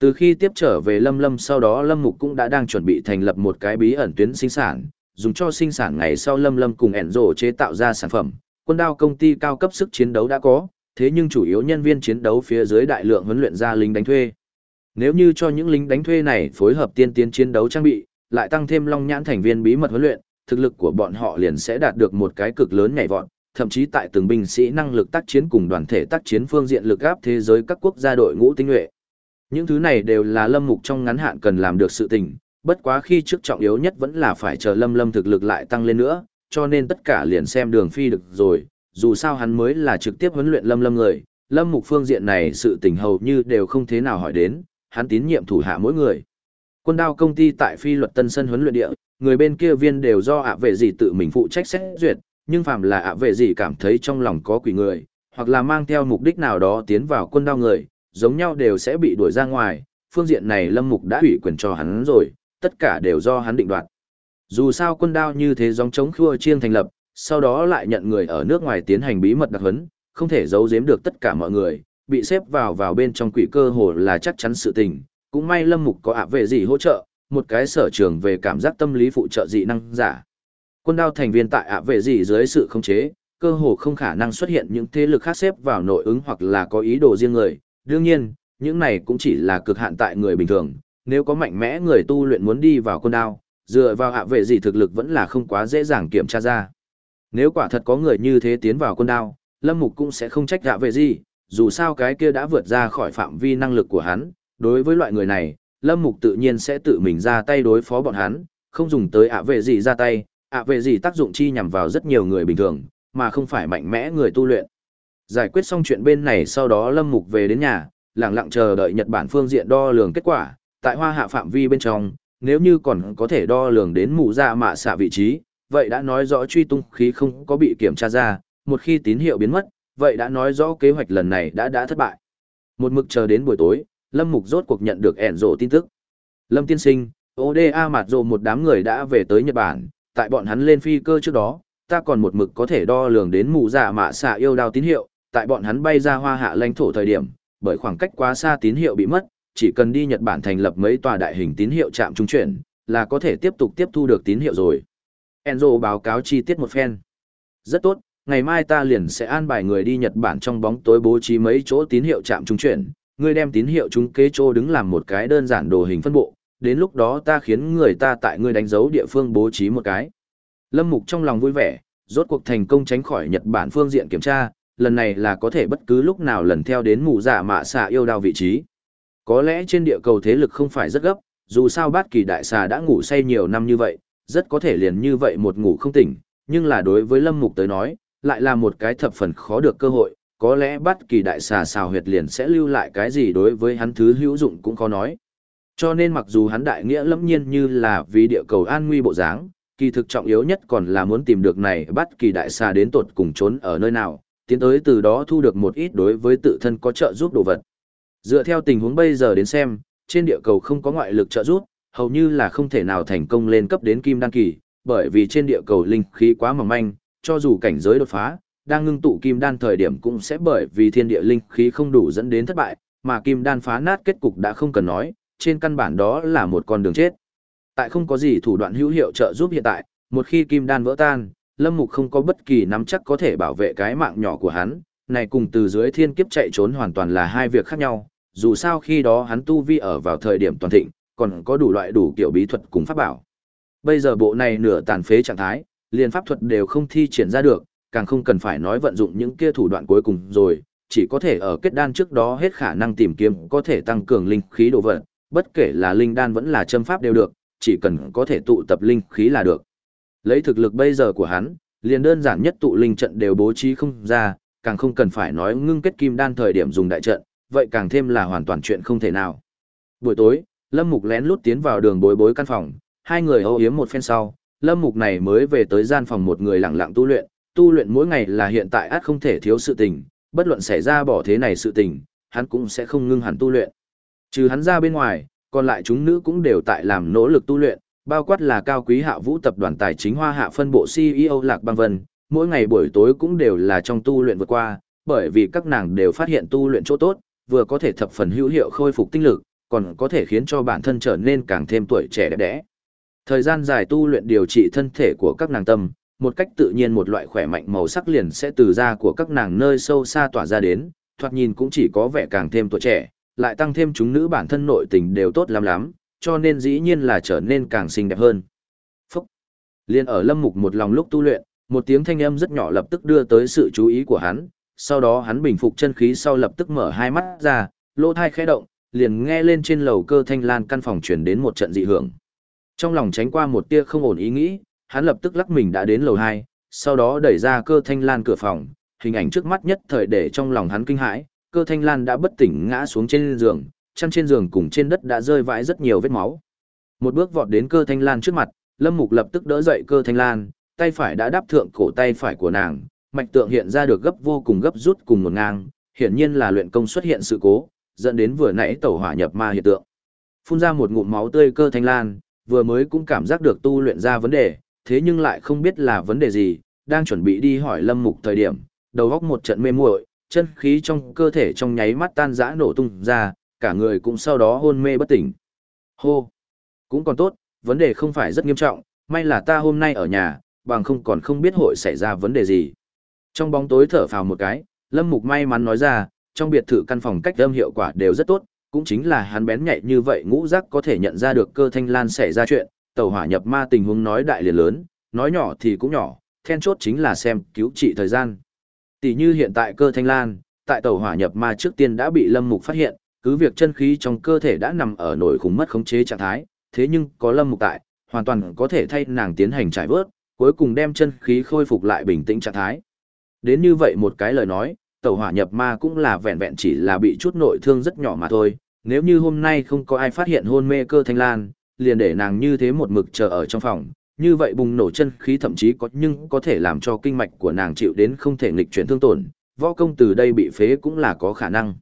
Từ khi tiếp trở về Lâm Lâm sau đó Lâm Mục cũng đã đang chuẩn bị thành lập một cái bí ẩn tuyến sinh sản, dùng cho sinh sản ngày sau Lâm Lâm cùng ẻn rổ chế tạo ra sản phẩm. Quân đao công ty cao cấp sức chiến đấu đã có, thế nhưng chủ yếu nhân viên chiến đấu phía dưới đại lượng huấn luyện ra lính đánh thuê. Nếu như cho những lính đánh thuê này phối hợp tiên tiến chiến đấu trang bị, lại tăng thêm long nhãn thành viên bí mật huấn luyện, thực lực của bọn họ liền sẽ đạt được một cái cực lớn nhảy vọt, thậm chí tại từng binh sĩ năng lực tác chiến cùng đoàn thể tác chiến phương diện lực áp thế giới các quốc gia đội ngũ tinh nhuệ. Những thứ này đều là Lâm Mục trong ngắn hạn cần làm được sự tình, bất quá khi trước trọng yếu nhất vẫn là phải chờ Lâm Lâm thực lực lại tăng lên nữa, cho nên tất cả liền xem đường phi được rồi, dù sao hắn mới là trực tiếp huấn luyện Lâm Lâm người, Lâm Mục phương diện này sự tình hầu như đều không thế nào hỏi đến, hắn tín nhiệm thủ hạ mỗi người. Quân đao công ty tại phi luật tân sân huấn luyện địa, người bên kia viên đều do ạ vệ gì tự mình phụ trách xét duyệt, nhưng phàm là ạ vệ gì cảm thấy trong lòng có quỷ người, hoặc là mang theo mục đích nào đó tiến vào quân đao người, giống nhau đều sẽ bị đuổi ra ngoài, phương diện này Lâm Mục đã ủy quyền cho hắn rồi, tất cả đều do hắn định đoạt. Dù sao quân đao như thế giống chống khua chiêng thành lập, sau đó lại nhận người ở nước ngoài tiến hành bí mật đặc huấn, không thể giấu giếm được tất cả mọi người, bị xếp vào vào bên trong quỷ cơ hồ là chắc chắn sự tình, cũng may Lâm Mục có ạ về gì hỗ trợ, một cái sở trường về cảm giác tâm lý phụ trợ dị năng giả. Quân đao thành viên tại ạ về gì dưới sự khống chế, cơ hồ không khả năng xuất hiện những thế lực khác xếp vào nội ứng hoặc là có ý đồ riêng người. Đương nhiên, những này cũng chỉ là cực hạn tại người bình thường, nếu có mạnh mẽ người tu luyện muốn đi vào côn đao, dựa vào hạ vệ gì thực lực vẫn là không quá dễ dàng kiểm tra ra. Nếu quả thật có người như thế tiến vào côn đao, Lâm Mục cũng sẽ không trách hạ vệ gì, dù sao cái kia đã vượt ra khỏi phạm vi năng lực của hắn, đối với loại người này, Lâm Mục tự nhiên sẽ tự mình ra tay đối phó bọn hắn, không dùng tới ạ vệ gì ra tay, ạ vệ gì tác dụng chi nhằm vào rất nhiều người bình thường, mà không phải mạnh mẽ người tu luyện. Giải quyết xong chuyện bên này sau đó Lâm Mục về đến nhà, lặng lặng chờ đợi Nhật Bản phương diện đo lường kết quả, tại hoa hạ phạm vi bên trong, nếu như còn có thể đo lường đến mù ra dạ mạ xạ vị trí, vậy đã nói rõ truy tung khí không có bị kiểm tra ra, một khi tín hiệu biến mất, vậy đã nói rõ kế hoạch lần này đã đã thất bại. Một mực chờ đến buổi tối, Lâm Mục rốt cuộc nhận được ẻn rộ tin tức. Lâm Tiên Sinh, ODA mặt rộ một đám người đã về tới Nhật Bản, tại bọn hắn lên phi cơ trước đó, ta còn một mực có thể đo lường đến mù giả dạ mạ xạ yêu đao tín hiệu, tại bọn hắn bay ra hoa hạ lãnh thổ thời điểm, bởi khoảng cách quá xa tín hiệu bị mất, chỉ cần đi Nhật Bản thành lập mấy tòa đại hình tín hiệu trạm trung chuyển, là có thể tiếp tục tiếp thu được tín hiệu rồi. Enzo báo cáo chi tiết một phen. Rất tốt, ngày mai ta liền sẽ an bài người đi Nhật Bản trong bóng tối bố trí mấy chỗ tín hiệu trạm trung chuyển, ngươi đem tín hiệu chúng kế chỗ đứng làm một cái đơn giản đồ hình phân bộ, đến lúc đó ta khiến người ta tại ngươi đánh dấu địa phương bố trí một cái. Lâm Mục trong lòng vui vẻ, rốt cuộc thành công tránh khỏi Nhật Bản phương diện kiểm tra, lần này là có thể bất cứ lúc nào lần theo đến mù giả dạ mạ xạ yêu đao vị trí. Có lẽ trên địa cầu thế lực không phải rất gấp, dù sao bát kỳ đại xà đã ngủ say nhiều năm như vậy, rất có thể liền như vậy một ngủ không tỉnh, nhưng là đối với Lâm Mục tới nói, lại là một cái thập phần khó được cơ hội, có lẽ bát kỳ đại xà xào huyệt liền sẽ lưu lại cái gì đối với hắn thứ hữu dụng cũng khó nói. Cho nên mặc dù hắn đại nghĩa lẫm nhiên như là vì địa cầu an nguy bộ dáng, kỳ thực trọng yếu nhất còn là muốn tìm được này bắt kỳ đại xà đến tột cùng trốn ở nơi nào, tiến tới từ đó thu được một ít đối với tự thân có trợ giúp đồ vật. Dựa theo tình huống bây giờ đến xem, trên địa cầu không có ngoại lực trợ giúp, hầu như là không thể nào thành công lên cấp đến kim đan kỳ, bởi vì trên địa cầu linh khí quá mỏng manh, cho dù cảnh giới đột phá, đang ngưng tụ kim đan thời điểm cũng sẽ bởi vì thiên địa linh khí không đủ dẫn đến thất bại, mà kim đan phá nát kết cục đã không cần nói, trên căn bản đó là một con đường chết. Tại không có gì thủ đoạn hữu hiệu trợ giúp hiện tại, một khi kim đan vỡ tan, Lâm Mục không có bất kỳ nắm chắc có thể bảo vệ cái mạng nhỏ của hắn, này cùng từ dưới thiên kiếp chạy trốn hoàn toàn là hai việc khác nhau, dù sao khi đó hắn tu vi ở vào thời điểm toàn thịnh, còn có đủ loại đủ kiểu bí thuật cùng pháp bảo. Bây giờ bộ này nửa tàn phế trạng thái, liền pháp thuật đều không thi triển ra được, càng không cần phải nói vận dụng những kia thủ đoạn cuối cùng rồi, chỉ có thể ở kết đan trước đó hết khả năng tìm kiếm có thể tăng cường linh khí đồ vật, bất kể là linh đan vẫn là châm pháp đều được, chỉ cần có thể tụ tập linh khí là được. Lấy thực lực bây giờ của hắn, liền đơn giản nhất tụ linh trận đều bố trí không ra, càng không cần phải nói ngưng kết kim đan thời điểm dùng đại trận, vậy càng thêm là hoàn toàn chuyện không thể nào. Buổi tối, Lâm Mục lén lút tiến vào đường bối bối căn phòng, hai người âu yếm một phen sau, Lâm Mục này mới về tới gian phòng một người lặng lặng tu luyện, tu luyện mỗi ngày là hiện tại át không thể thiếu sự tình, bất luận xảy ra bỏ thế này sự tình, hắn cũng sẽ không ngưng hẳn tu luyện. Trừ hắn ra bên ngoài, còn lại chúng nữ cũng đều tại làm nỗ lực tu luyện, bao quát là cao quý hạ vũ tập đoàn tài chính hoa hạ phân bộ CEO Lạc Băng Vân, mỗi ngày buổi tối cũng đều là trong tu luyện vượt qua, bởi vì các nàng đều phát hiện tu luyện chỗ tốt, vừa có thể thập phần hữu hiệu khôi phục tinh lực, còn có thể khiến cho bản thân trở nên càng thêm tuổi trẻ đẹp đẽ. Thời gian dài tu luyện điều trị thân thể của các nàng tâm, một cách tự nhiên một loại khỏe mạnh màu sắc liền sẽ từ da của các nàng nơi sâu xa tỏa ra đến, thoạt nhìn cũng chỉ có vẻ càng thêm tuổi trẻ, lại tăng thêm chúng nữ bản thân nội tình đều tốt lắm lắm, cho nên dĩ nhiên là trở nên càng xinh đẹp hơn. Phúc! Liên ở lâm mục một lòng lúc tu luyện, một tiếng thanh âm rất nhỏ lập tức đưa tới sự chú ý của hắn, sau đó hắn bình phục chân khí sau lập tức mở hai mắt ra, lỗ thai khẽ động, liền nghe lên trên lầu cơ thanh lan căn phòng truyền đến một trận dị hưởng. Trong lòng tránh qua một tia không ổn ý nghĩ, hắn lập tức lắc mình đã đến lầu 2, sau đó đẩy ra cơ thanh lan cửa phòng, hình ảnh trước mắt nhất thời để trong lòng hắn kinh hãi, cơ thanh lan đã bất tỉnh ngã xuống trên giường, chăn trên giường cùng trên đất đã rơi vãi rất nhiều vết máu. Một bước vọt đến cơ thanh lan trước mặt, Lâm Mục lập tức đỡ dậy cơ thanh lan, tay phải đã đáp thượng cổ tay phải của nàng, mạch tượng hiện ra được gấp vô cùng gấp rút cùng một ngang, hiển nhiên là luyện công xuất hiện sự cố, dẫn đến vừa nãy tẩu hỏa nhập ma hiện tượng. Phun ra một ngụm máu tươi cơ thanh lan, vừa mới cũng cảm giác được tu luyện ra vấn đề, thế nhưng lại không biết là vấn đề gì, đang chuẩn bị đi hỏi Lâm Mục thời điểm, đầu góc một trận mê muội, chân khí trong cơ thể trong nháy mắt tan rã nổ tung ra, cả người cũng sau đó hôn mê bất tỉnh. Hô! Cũng còn tốt, vấn đề không phải rất nghiêm trọng, may là ta hôm nay ở nhà, bằng không còn không biết hội xảy ra vấn đề gì. Trong bóng tối thở phào một cái, Lâm Mục may mắn nói ra, trong biệt thự căn phòng cách âm hiệu quả đều rất tốt, cũng chính là hắn bén nhạy như vậy ngũ giác có thể nhận ra được cơ thanh lan xảy ra chuyện, tàu hỏa nhập ma tình huống nói đại liền lớn, nói nhỏ thì cũng nhỏ, then chốt chính là xem cứu trị thời gian. Tỷ như hiện tại cơ thanh lan, tại tàu hỏa nhập ma trước tiên đã bị lâm mục phát hiện, cứ việc chân khí trong cơ thể đã nằm ở nổi khủng mất khống chế trạng thái, thế nhưng có lâm mục tại, hoàn toàn có thể thay nàng tiến hành trải vớt, cuối cùng đem chân khí khôi phục lại bình tĩnh trạng thái. Đến như vậy một cái lời nói, tẩu hỏa nhập ma cũng là vẹn vẹn chỉ là bị chút nội thương rất nhỏ mà thôi, nếu như hôm nay không có ai phát hiện hôn mê cơ thanh lan, liền để nàng như thế một mực chờ ở trong phòng, như vậy bùng nổ chân khí thậm chí có nhưng có thể làm cho kinh mạch của nàng chịu đến không thể nghịch chuyển thương tổn, võ công từ đây bị phế cũng là có khả năng.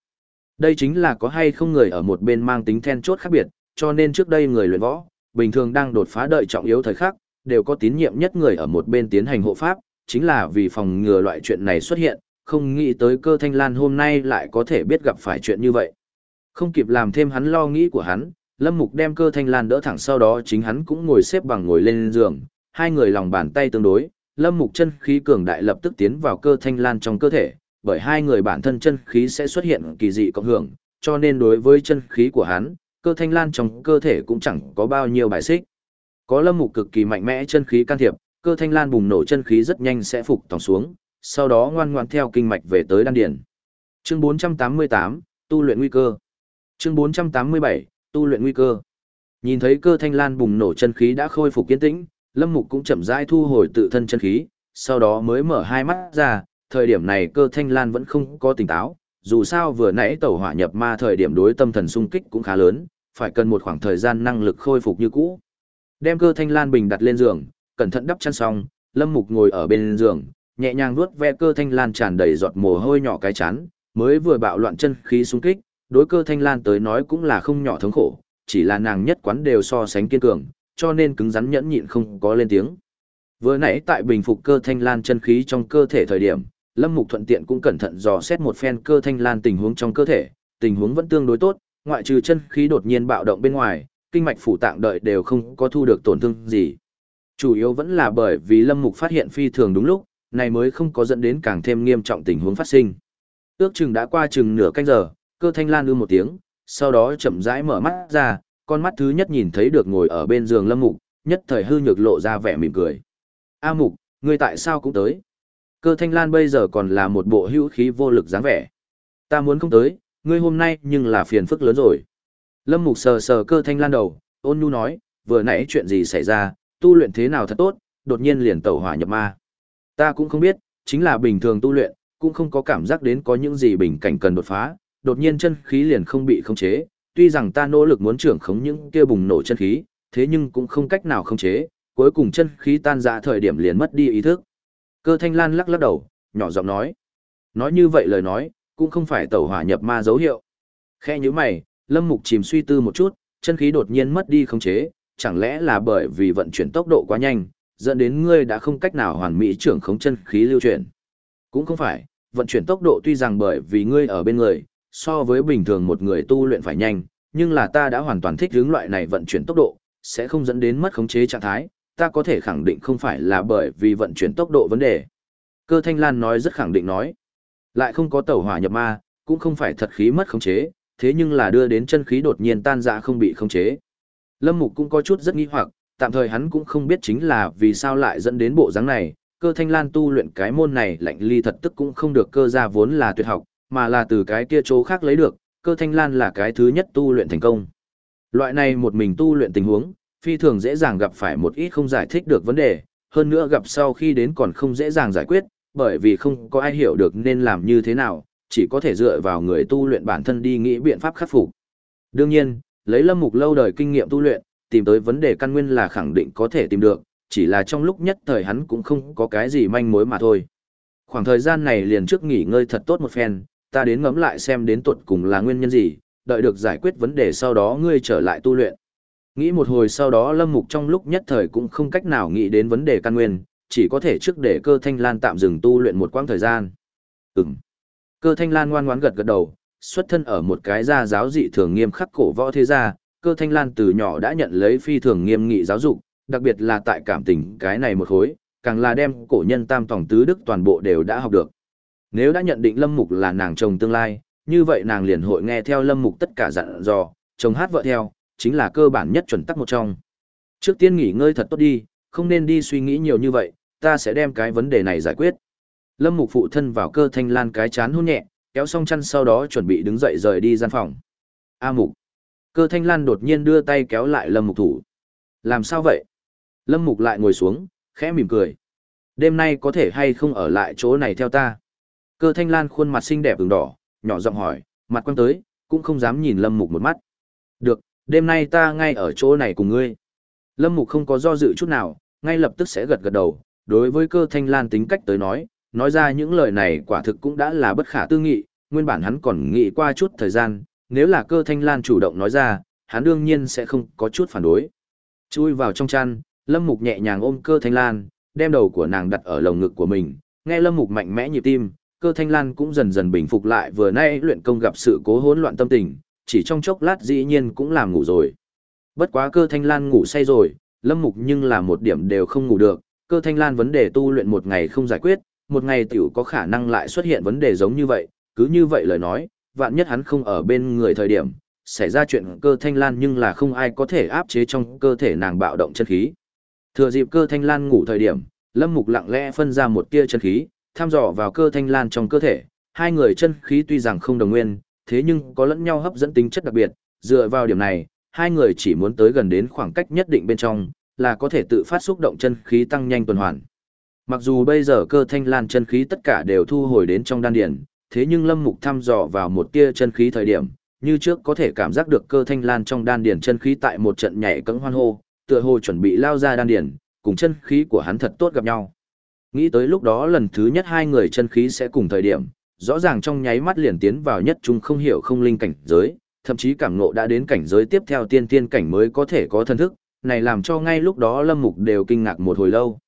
Đây chính là có hay không người ở một bên mang tính then chốt khác biệt, cho nên trước đây người luyện võ, bình thường đang đột phá đợi trọng yếu thời khắc, đều có tín nhiệm nhất người ở một bên tiến hành hộ pháp, chính là vì phòng ngừa loại chuyện này xuất hiện, không nghĩ tới cơ thanh lan hôm nay lại có thể biết gặp phải chuyện như vậy. Không kịp làm thêm hắn lo nghĩ của hắn, Lâm Mục đem cơ thanh lan đỡ thẳng sau đó chính hắn cũng ngồi xếp bằng ngồi lên giường, hai người lòng bàn tay tương đối, Lâm Mục chân khí cường đại lập tức tiến vào cơ thanh lan trong cơ thể, bởi hai người bản thân chân khí sẽ xuất hiện kỳ dị cộng hưởng, cho nên đối với chân khí của hắn, cơ thanh lan trong cơ thể cũng chẳng có bao nhiêu bài xích. Có Lâm Mục cực kỳ mạnh mẽ chân khí can thiệp, cơ thanh lan bùng nổ chân khí rất nhanh sẽ phục tòng xuống, sau đó ngoan ngoãn theo kinh mạch về tới đan điền. Chương 488, tu luyện nguy cơ. Chương 487, tu luyện nguy cơ. Nhìn thấy cơ thanh lan bùng nổ chân khí đã khôi phục kiên tĩnh, Lâm Mục cũng chậm rãi thu hồi tự thân chân khí, sau đó mới mở hai mắt ra, thời điểm này cơ thanh lan vẫn không có tỉnh táo, dù sao vừa nãy tẩu hỏa nhập ma thời điểm đối tâm thần sung kích cũng khá lớn, phải cần một khoảng thời gian năng lực khôi phục như cũ. Đem cơ thanh lan bình đặt lên giường, cẩn thận đắp chăn xong, Lâm Mục ngồi ở bên giường, nhẹ nhàng vuốt ve cơ thanh lan tràn đầy giọt mồ hôi nhỏ cái chán, mới vừa bạo loạn chân khí sung kích, đối cơ thanh lan tới nói cũng là không nhỏ thống khổ, chỉ là nàng nhất quán đều so sánh kiên cường, cho nên cứng rắn nhẫn nhịn không có lên tiếng. Vừa nãy tại bình phục cơ thanh lan chân khí trong cơ thể thời điểm, Lâm Mục thuận tiện cũng cẩn thận dò xét một phen cơ thanh lan tình huống trong cơ thể, tình huống vẫn tương đối tốt, ngoại trừ chân khí đột nhiên bạo động bên ngoài, kinh mạch phủ tạng đợi đều không có thu được tổn thương gì. Chủ yếu vẫn là bởi vì Lâm Mục phát hiện phi thường đúng lúc, này mới không có dẫn đến càng thêm nghiêm trọng tình huống phát sinh. Ước chừng đã qua chừng nửa canh giờ, cơ thanh lan ư một tiếng, sau đó chậm rãi mở mắt ra, con mắt thứ nhất nhìn thấy được ngồi ở bên giường lâm mục, nhất thời hư nhược lộ ra vẻ mỉm cười. A mục, ngươi tại sao cũng tới? Cơ thanh lan bây giờ còn là một bộ hữu khí vô lực dáng vẻ. Ta muốn không tới, ngươi hôm nay nhưng là phiền phức lớn rồi. Lâm mục sờ sờ cơ thanh lan đầu, ôn nhu nói, vừa nãy chuyện gì xảy ra, tu luyện thế nào thật tốt, đột nhiên liền tẩu hỏa nhập ma. Ta cũng không biết, chính là bình thường tu luyện, cũng không có cảm giác đến có những gì bình cảnh cần đột phá, đột nhiên chân khí liền không bị khống chế, tuy rằng ta nỗ lực muốn trưởng khống những kia bùng nổ chân khí, thế nhưng cũng không cách nào khống chế, cuối cùng chân khí tan ra thời điểm liền mất đi ý thức. Cơ Thanh Lan lắc lắc đầu, nhỏ giọng nói. Nói như vậy lời nói, cũng không phải tẩu hỏa nhập ma dấu hiệu. Khe như mày, Lâm Mục chìm suy tư một chút, chân khí đột nhiên mất đi không chế, chẳng lẽ là bởi vì vận chuyển tốc độ quá nhanh, dẫn đến ngươi đã không cách nào hoàn mỹ trưởng khống chân khí lưu chuyển. Cũng không phải, vận chuyển tốc độ tuy rằng bởi vì ngươi ở bên người, so với bình thường một người tu luyện phải nhanh, nhưng là ta đã hoàn toàn thích hướng loại này vận chuyển tốc độ, sẽ không dẫn đến mất khống chế trạng thái, ta có thể khẳng định không phải là bởi vì vận chuyển tốc độ vấn đề. Cơ Thanh Lan nói rất khẳng định nói, lại không có tẩu hỏa nhập ma, cũng không phải thật khí mất khống chế, thế nhưng là đưa đến chân khí đột nhiên tan ra không bị khống chế. Lâm Mục cũng có chút rất nghi hoặc, tạm thời hắn cũng không biết chính là vì sao lại dẫn đến bộ dáng này, cơ thanh lan tu luyện cái môn này lạnh ly thật tức cũng không được cơ ra vốn là tuyệt học, mà là từ cái kia chỗ khác lấy được, cơ thanh lan là cái thứ nhất tu luyện thành công. Loại này một mình tu luyện tình huống, phi thường dễ dàng gặp phải một ít không giải thích được vấn đề, hơn nữa gặp sau khi đến còn không dễ dàng giải quyết, bởi vì không có ai hiểu được nên làm như thế nào, chỉ có thể dựa vào người tu luyện bản thân đi nghĩ biện pháp khắc phục. Đương nhiên, lấy lâm mục lâu đời kinh nghiệm tu luyện, tìm tới vấn đề căn nguyên là khẳng định có thể tìm được, chỉ là trong lúc nhất thời hắn cũng không có cái gì manh mối mà thôi. Khoảng thời gian này liền trước nghỉ ngơi thật tốt một phen, ta đến ngẫm lại xem đến tuột cùng là nguyên nhân gì, đợi được giải quyết vấn đề sau đó ngươi trở lại tu luyện. Nghĩ một hồi sau đó Lâm Mục trong lúc nhất thời cũng không cách nào nghĩ đến vấn đề căn nguyên, chỉ có thể trước để cơ thanh lan tạm dừng tu luyện một quãng thời gian. Ừm. Cơ thanh lan ngoan ngoãn gật gật đầu, xuất thân ở một cái gia giáo dị thường nghiêm khắc cổ võ thế gia, cơ thanh lan từ nhỏ đã nhận lấy phi thường nghiêm nghị giáo dục, đặc biệt là tại cảm tình cái này một khối, càng là đem cổ nhân tam tổng tứ đức toàn bộ đều đã học được. Nếu đã nhận định Lâm Mục là nàng chồng tương lai, như vậy nàng liền hội nghe theo Lâm Mục tất cả dặn dò, chồng hát vợ theo, chính là cơ bản nhất chuẩn tắc một trong. Trước tiên nghỉ ngơi thật tốt đi, không nên đi suy nghĩ nhiều như vậy, ta sẽ đem cái vấn đề này giải quyết. Lâm Mục phụ thân vào cơ thanh lan cái chán hôn nhẹ, kéo xong chăn sau đó chuẩn bị đứng dậy rời đi gian phòng. A Mục. Cơ thanh lan đột nhiên đưa tay kéo lại Lâm Mục thủ. Làm sao vậy? Lâm Mục lại ngồi xuống, khẽ mỉm cười. Đêm nay có thể hay không ở lại chỗ này theo ta? Cơ thanh lan khuôn mặt xinh đẹp ửng đỏ, nhỏ giọng hỏi, mặt quăng tới, cũng không dám nhìn Lâm Mục một mắt. Được, đêm nay ta ngay ở chỗ này cùng ngươi. Lâm Mục không có do dự chút nào, ngay lập tức sẽ gật gật đầu. Đối với cơ thanh lan tính cách tới nói, nói ra những lời này quả thực cũng đã là bất khả tư nghị, nguyên bản hắn còn nghĩ qua chút thời gian, nếu là cơ thanh lan chủ động nói ra, hắn đương nhiên sẽ không có chút phản đối. Chui vào trong chăn, Lâm Mục nhẹ nhàng ôm cơ thanh lan, đem đầu của nàng đặt ở lồng ngực của mình, nghe Lâm Mục mạnh mẽ nhịp tim, cơ thanh lan cũng dần dần bình phục lại vừa nay luyện công gặp sự cố hỗn loạn tâm tình, chỉ trong chốc lát dĩ nhiên cũng làm ngủ rồi. Bất quá cơ thanh lan ngủ say rồi, Lâm Mục nhưng là một điểm đều không ngủ được, cơ thanh lan vấn đề tu luyện một ngày không giải quyết, một ngày tiểu có khả năng lại xuất hiện vấn đề giống như vậy, cứ như vậy lời nói, vạn nhất hắn không ở bên người thời điểm, xảy ra chuyện cơ thanh lan nhưng là không ai có thể áp chế trong cơ thể nàng bạo động chân khí. Thừa dịp cơ thanh lan ngủ thời điểm, Lâm Mục lặng lẽ phân ra một tia chân khí, tham dò vào cơ thanh lan trong cơ thể. Hai người chân khí tuy rằng không đồng nguyên, thế nhưng có lẫn nhau hấp dẫn tính chất đặc biệt, dựa vào điểm này, hai người chỉ muốn tới gần đến khoảng cách nhất định bên trong, là có thể tự phát xúc động chân khí tăng nhanh tuần hoàn. Mặc dù bây giờ cơ thanh lan chân khí tất cả đều thu hồi đến trong đan điền, thế nhưng Lâm Mục thăm dò vào một tia chân khí thời điểm, như trước có thể cảm giác được cơ thanh lan trong đan điền chân khí tại một trận nhảy cẫng hoan hô, tựa hồ chuẩn bị lao ra đan điền, cùng chân khí của hắn thật tốt gặp nhau. Nghĩ tới lúc đó lần thứ nhất hai người chân khí sẽ cùng thời điểm, rõ ràng trong nháy mắt liền tiến vào nhất trung không hiểu không linh cảnh giới, thậm chí cảm ngộ đã đến cảnh giới tiếp theo tiên tiên cảnh mới có thể có thân thức, này làm cho ngay lúc đó Lâm Mục đều kinh ngạc một hồi lâu.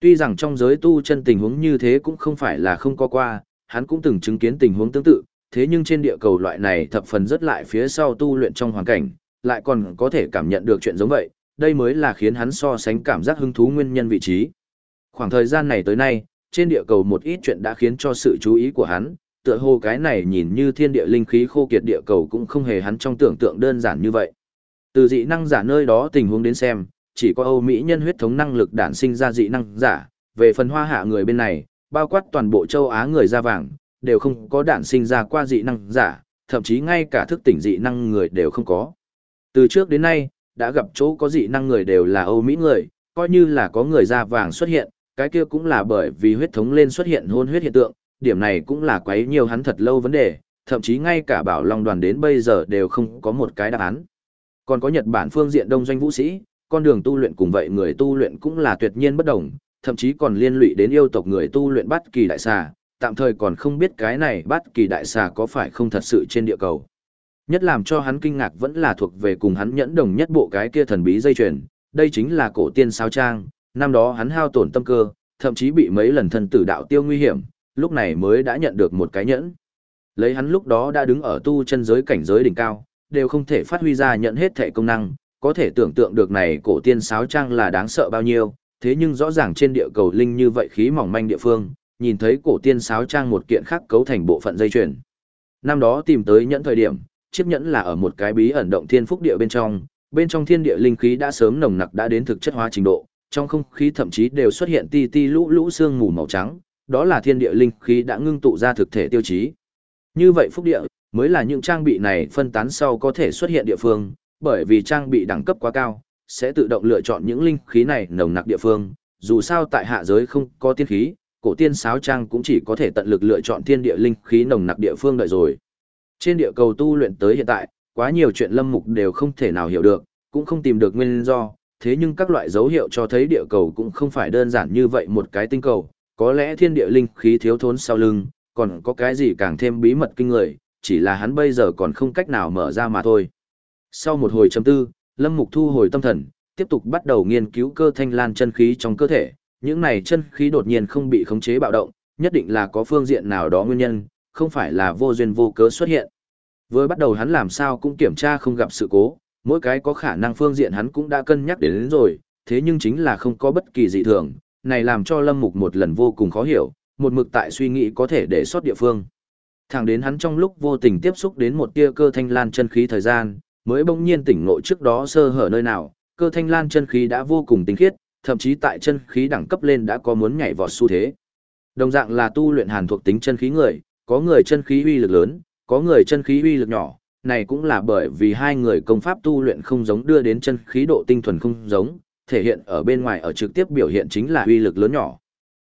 Tuy rằng trong giới tu chân tình huống như thế cũng không phải là không có qua, hắn cũng từng chứng kiến tình huống tương tự, thế nhưng trên địa cầu loại này thập phần rất lại phía sau tu luyện trong hoàn cảnh, lại còn có thể cảm nhận được chuyện giống vậy, đây mới là khiến hắn so sánh cảm giác hứng thú nguyên nhân vị trí. Khoảng thời gian này tới nay, trên địa cầu một ít chuyện đã khiến cho sự chú ý của hắn, tựa hồ cái này nhìn như thiên địa linh khí khô kiệt địa cầu cũng không hề hắn trong tưởng tượng đơn giản như vậy. Từ dị năng giả nơi đó tình huống đến xem, chỉ có Âu Mỹ nhân huyết thống năng lực đản sinh ra dị năng giả, về phần hoa hạ người bên này, bao quát toàn bộ châu Á người da vàng, đều không có đản sinh ra qua dị năng giả, thậm chí ngay cả thức tỉnh dị năng người đều không có. Từ trước đến nay, đã gặp chỗ có dị năng người đều là Âu Mỹ người, coi như là có người da vàng xuất hiện, cái kia cũng là bởi vì huyết thống lên xuất hiện hôn huyết hiện tượng, điểm này cũng là quấy nhiều hắn thật lâu vấn đề, thậm chí ngay cả bảo long đoàn đến bây giờ đều không có một cái đáp án. Còn có Nhật Bản phương diện đông doanh vũ sĩ, con đường tu luyện cùng vậy người tu luyện cũng là tuyệt nhiên bất đồng, thậm chí còn liên lụy đến yêu tộc người tu luyện bắt kỳ đại xà, tạm thời còn không biết cái này bắt kỳ đại xà có phải không thật sự trên địa cầu. Nhất làm cho hắn kinh ngạc vẫn là thuộc về cùng hắn nhẫn đồng nhất bộ cái kia thần bí dây chuyền, đây chính là cổ tiên sao trang, năm đó hắn hao tổn tâm cơ, thậm chí bị mấy lần thân tử đạo tiêu nguy hiểm, lúc này mới đã nhận được một cái nhẫn. Lấy hắn lúc đó đã đứng ở tu chân giới cảnh giới đỉnh cao, đều không thể phát huy ra nhận hết thể công năng, có thể tưởng tượng được này cổ tiên sáo trang là đáng sợ bao nhiêu, thế nhưng rõ ràng trên địa cầu linh như vậy khí mỏng manh địa phương, nhìn thấy cổ tiên sáo trang một kiện khác cấu thành bộ phận dây chuyền. Năm đó tìm tới nhẫn thời điểm, chiếc nhẫn là ở một cái bí ẩn động thiên phúc địa bên trong, bên trong thiên địa linh khí đã sớm nồng nặc đã đến thực chất hóa trình độ, trong không khí thậm chí đều xuất hiện ti ti lũ lũ sương mù màu trắng, đó là thiên địa linh khí đã ngưng tụ ra thực thể tiêu chí. Như vậy phúc địa mới là những trang bị này phân tán sau có thể xuất hiện địa phương, bởi vì trang bị đẳng cấp quá cao, sẽ tự động lựa chọn những linh khí này nồng nặc địa phương, dù sao tại hạ giới không có tiên khí, cổ tiên sáo trang cũng chỉ có thể tận lực lựa chọn thiên địa linh khí nồng nặc địa phương đợi rồi. Trên địa cầu tu luyện tới hiện tại, quá nhiều chuyện lâm mục đều không thể nào hiểu được, cũng không tìm được nguyên do, thế nhưng các loại dấu hiệu cho thấy địa cầu cũng không phải đơn giản như vậy một cái tinh cầu, có lẽ thiên địa linh khí thiếu thốn sau lưng, còn có cái gì càng thêm bí mật kinh người, chỉ là hắn bây giờ còn không cách nào mở ra mà thôi. Sau một hồi chấm tư, Lâm Mục thu hồi tâm thần, tiếp tục bắt đầu nghiên cứu cơ thanh lan chân khí trong cơ thể, những này chân khí đột nhiên không bị khống chế bạo động, nhất định là có phương diện nào đó nguyên nhân, không phải là vô duyên vô cớ xuất hiện. Với bắt đầu hắn làm sao cũng kiểm tra không gặp sự cố, mỗi cái có khả năng phương diện hắn cũng đã cân nhắc đến, đến rồi, thế nhưng chính là không có bất kỳ dị thường, này làm cho Lâm Mục một lần vô cùng khó hiểu, một mực tại suy nghĩ có thể để sót địa phương. Thẳng đến hắn trong lúc vô tình tiếp xúc đến một tia cơ thanh lan chân khí thời gian, mới bỗng nhiên tỉnh ngộ trước đó sơ hở nơi nào, cơ thanh lan chân khí đã vô cùng tinh khiết, thậm chí tại chân khí đẳng cấp lên đã có muốn nhảy vọt xu thế. Đồng dạng là tu luyện hàn thuộc tính chân khí người, có người chân khí uy lực lớn, có người chân khí uy lực nhỏ, này cũng là bởi vì hai người công pháp tu luyện không giống đưa đến chân khí độ tinh thuần không giống, thể hiện ở bên ngoài ở trực tiếp biểu hiện chính là uy lực lớn nhỏ.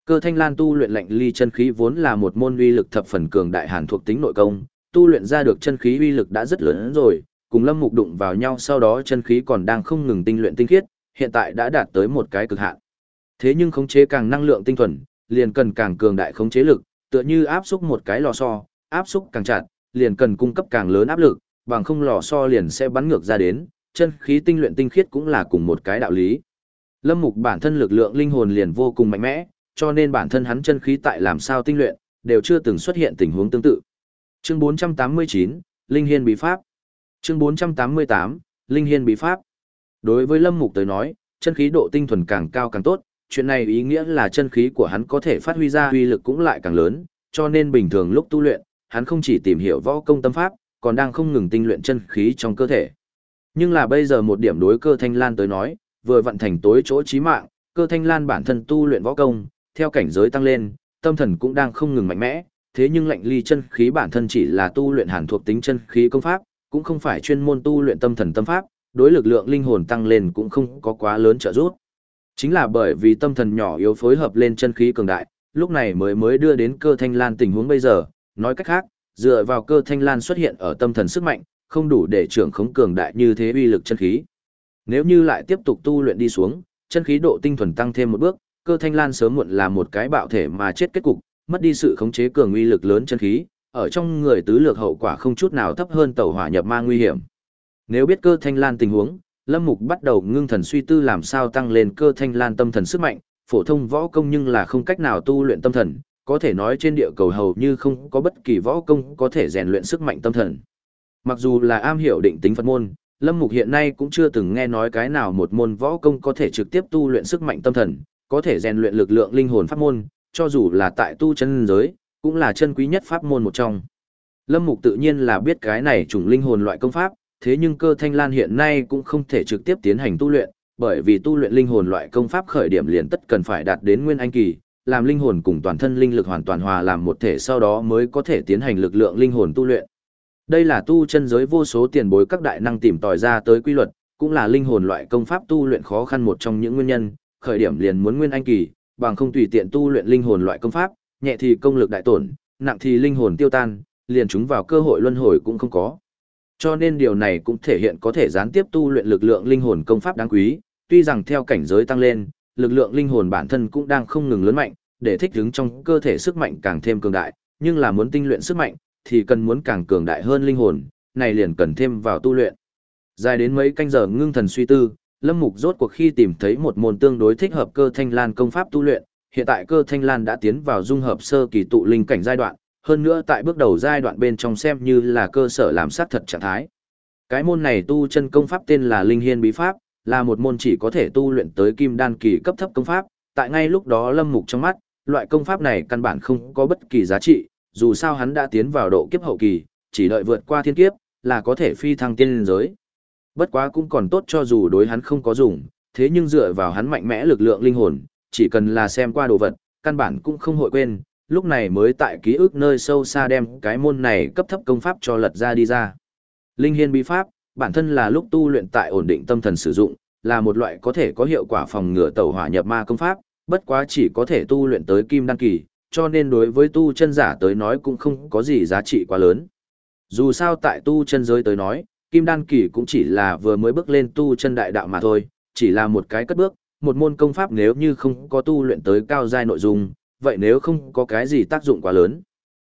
Cơ Thanh Lan tu luyện lạnh ly chân khí vốn là một môn uy lực thập phần cường đại hàn thuộc tính nội công, tu luyện ra được chân khí uy lực đã rất lớn rồi, cùng Lâm Mục đụng vào nhau sau đó chân khí còn đang không ngừng tinh luyện tinh khiết, hiện tại đã đạt tới một cái cực hạn. Thế nhưng khống chế càng năng lượng tinh thuần, liền cần càng cường đại khống chế lực, tựa như áp xúc một cái lò xo, áp xúc càng chặt, liền cần cung cấp càng lớn áp lực, bằng không lò xo liền sẽ bắn ngược ra đến, chân khí tinh luyện tinh khiết cũng là cùng một cái đạo lý. Lâm Mục bản thân lực lượng linh hồn liền vô cùng mạnh mẽ, cho nên bản thân hắn chân khí tại làm sao tinh luyện, đều chưa từng xuất hiện tình huống tương tự. Chương 489, Linh Hiên Bí Pháp Chương 488, Linh Hiên Bí Pháp Đối với Lâm Mục tới nói, chân khí độ tinh thuần càng cao càng tốt, chuyện này ý nghĩa là chân khí của hắn có thể phát huy ra uy lực cũng lại càng lớn, cho nên bình thường lúc tu luyện, hắn không chỉ tìm hiểu võ công tâm pháp, còn đang không ngừng tinh luyện chân khí trong cơ thể. Nhưng là bây giờ một điểm đối cơ thanh lan tới nói, vừa vận thành tối chỗ chí mạng, cơ thanh lan bản thân tu luyện võ công, theo cảnh giới tăng lên, tâm thần cũng đang không ngừng mạnh mẽ, thế nhưng lạnh ly chân khí bản thân chỉ là tu luyện hàn thuộc tính chân khí công pháp, cũng không phải chuyên môn tu luyện tâm thần tâm pháp, đối lực lượng linh hồn tăng lên cũng không có quá lớn trợ giúp. Chính là bởi vì tâm thần nhỏ yếu phối hợp lên chân khí cường đại, lúc này mới mới đưa đến cơ thanh lan tình huống bây giờ, nói cách khác, dựa vào cơ thanh lan xuất hiện ở tâm thần sức mạnh, không đủ để trưởng khống cường đại như thế uy lực chân khí. Nếu như lại tiếp tục tu luyện đi xuống, chân khí độ tinh thuần tăng thêm một bước, cơ thanh lan sớm muộn là một cái bạo thể mà chết kết cục, mất đi sự khống chế cường uy lực lớn chân khí, ở trong người tứ lược hậu quả không chút nào thấp hơn tẩu hỏa nhập ma nguy hiểm. Nếu biết cơ thanh lan tình huống, Lâm Mục bắt đầu ngưng thần suy tư làm sao tăng lên cơ thanh lan tâm thần sức mạnh, phổ thông võ công nhưng là không cách nào tu luyện tâm thần, có thể nói trên địa cầu hầu như không có bất kỳ võ công có thể rèn luyện sức mạnh tâm thần. Mặc dù là am hiểu định tính Phật môn, Lâm Mục hiện nay cũng chưa từng nghe nói cái nào một môn võ công có thể trực tiếp tu luyện sức mạnh tâm thần, có thể rèn luyện lực lượng linh hồn pháp môn, cho dù là tại tu chân giới, cũng là chân quý nhất pháp môn một trong. Lâm Mục tự nhiên là biết cái này trùng linh hồn loại công pháp, thế nhưng cơ thanh lan hiện nay cũng không thể trực tiếp tiến hành tu luyện, bởi vì tu luyện linh hồn loại công pháp khởi điểm liền tất cần phải đạt đến nguyên anh kỳ, làm linh hồn cùng toàn thân linh lực hoàn toàn hòa làm một thể sau đó mới có thể tiến hành lực lượng linh hồn tu luyện. Đây là tu chân giới vô số tiền bối các đại năng tìm tòi ra tới quy luật, cũng là linh hồn loại công pháp tu luyện khó khăn một trong những nguyên nhân, khởi điểm liền muốn nguyên anh kỳ, bằng không tùy tiện tu luyện linh hồn loại công pháp, nhẹ thì công lực đại tổn, nặng thì linh hồn tiêu tan, liền chúng vào cơ hội luân hồi cũng không có. Cho nên điều này cũng thể hiện có thể gián tiếp tu luyện lực lượng linh hồn công pháp đáng quý, tuy rằng theo cảnh giới tăng lên, lực lượng linh hồn bản thân cũng đang không ngừng lớn mạnh, để thích ứng trong cơ thể sức mạnh càng thêm cường đại, nhưng là muốn tinh luyện sức mạnh, thì cần muốn càng cường đại hơn linh hồn, này liền cần thêm vào tu luyện. Dài đến mấy canh giờ ngưng thần suy tư, Lâm Mục rốt cuộc khi tìm thấy một môn tương đối thích hợp cơ thanh lan công pháp tu luyện, hiện tại cơ thanh lan đã tiến vào dung hợp sơ kỳ tụ linh cảnh giai đoạn, hơn nữa tại bước đầu giai đoạn bên trong xem như là cơ sở làm sát thật trạng thái. Cái môn này tu chân công pháp tên là Linh Hiên Bí Pháp, là một môn chỉ có thể tu luyện tới kim đan kỳ cấp thấp công pháp, tại ngay lúc đó Lâm Mục trong mắt, loại công pháp này căn bản không có bất kỳ giá trị, dù sao hắn đã tiến vào độ kiếp hậu kỳ, chỉ đợi vượt qua thiên kiếp, là có thể phi thăng tiên giới. Bất quá cũng còn tốt cho dù đối hắn không có dùng, thế nhưng dựa vào hắn mạnh mẽ lực lượng linh hồn, chỉ cần là xem qua đồ vật, căn bản cũng không hội quên, lúc này mới tại ký ức nơi sâu xa đem cái môn này cấp thấp công pháp cho lật ra đi ra. Linh hiên bí pháp, bản thân là lúc tu luyện tại ổn định tâm thần sử dụng, là một loại có thể có hiệu quả phòng ngừa tẩu hỏa nhập ma công pháp, bất quá chỉ có thể tu luyện tới kim đăng kỳ, cho nên đối với tu chân giả tới nói cũng không có gì giá trị quá lớn. Dù sao tại tu chân giới tới nói, kim đan kỳ cũng chỉ là vừa mới bước lên tu chân đại đạo mà thôi, chỉ là một cái cất bước, một môn công pháp nếu như không có tu luyện tới cao giai nội dung, vậy nếu không có cái gì tác dụng quá lớn.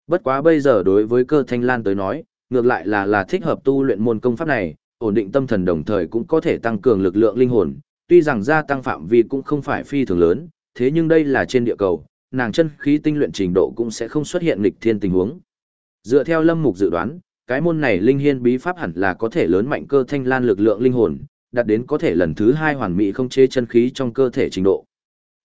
Bất quá bây giờ đối với cơ thanh lan tới nói, ngược lại là là thích hợp tu luyện môn công pháp này, ổn định tâm thần đồng thời cũng có thể tăng cường lực lượng linh hồn, tuy rằng gia tăng phạm vi cũng không phải phi thường lớn, thế nhưng đây là trên địa cầu, nàng chân khí tinh luyện trình độ cũng sẽ không xuất hiện nghịch thiên tình huống. Dựa theo Lâm Mục dự đoán, cái môn này linh hiên bí pháp hẳn là có thể lớn mạnh cơ thanh lan lực lượng linh hồn, đạt đến có thể lần thứ hai hoàn mỹ không chế chân khí trong cơ thể trình độ.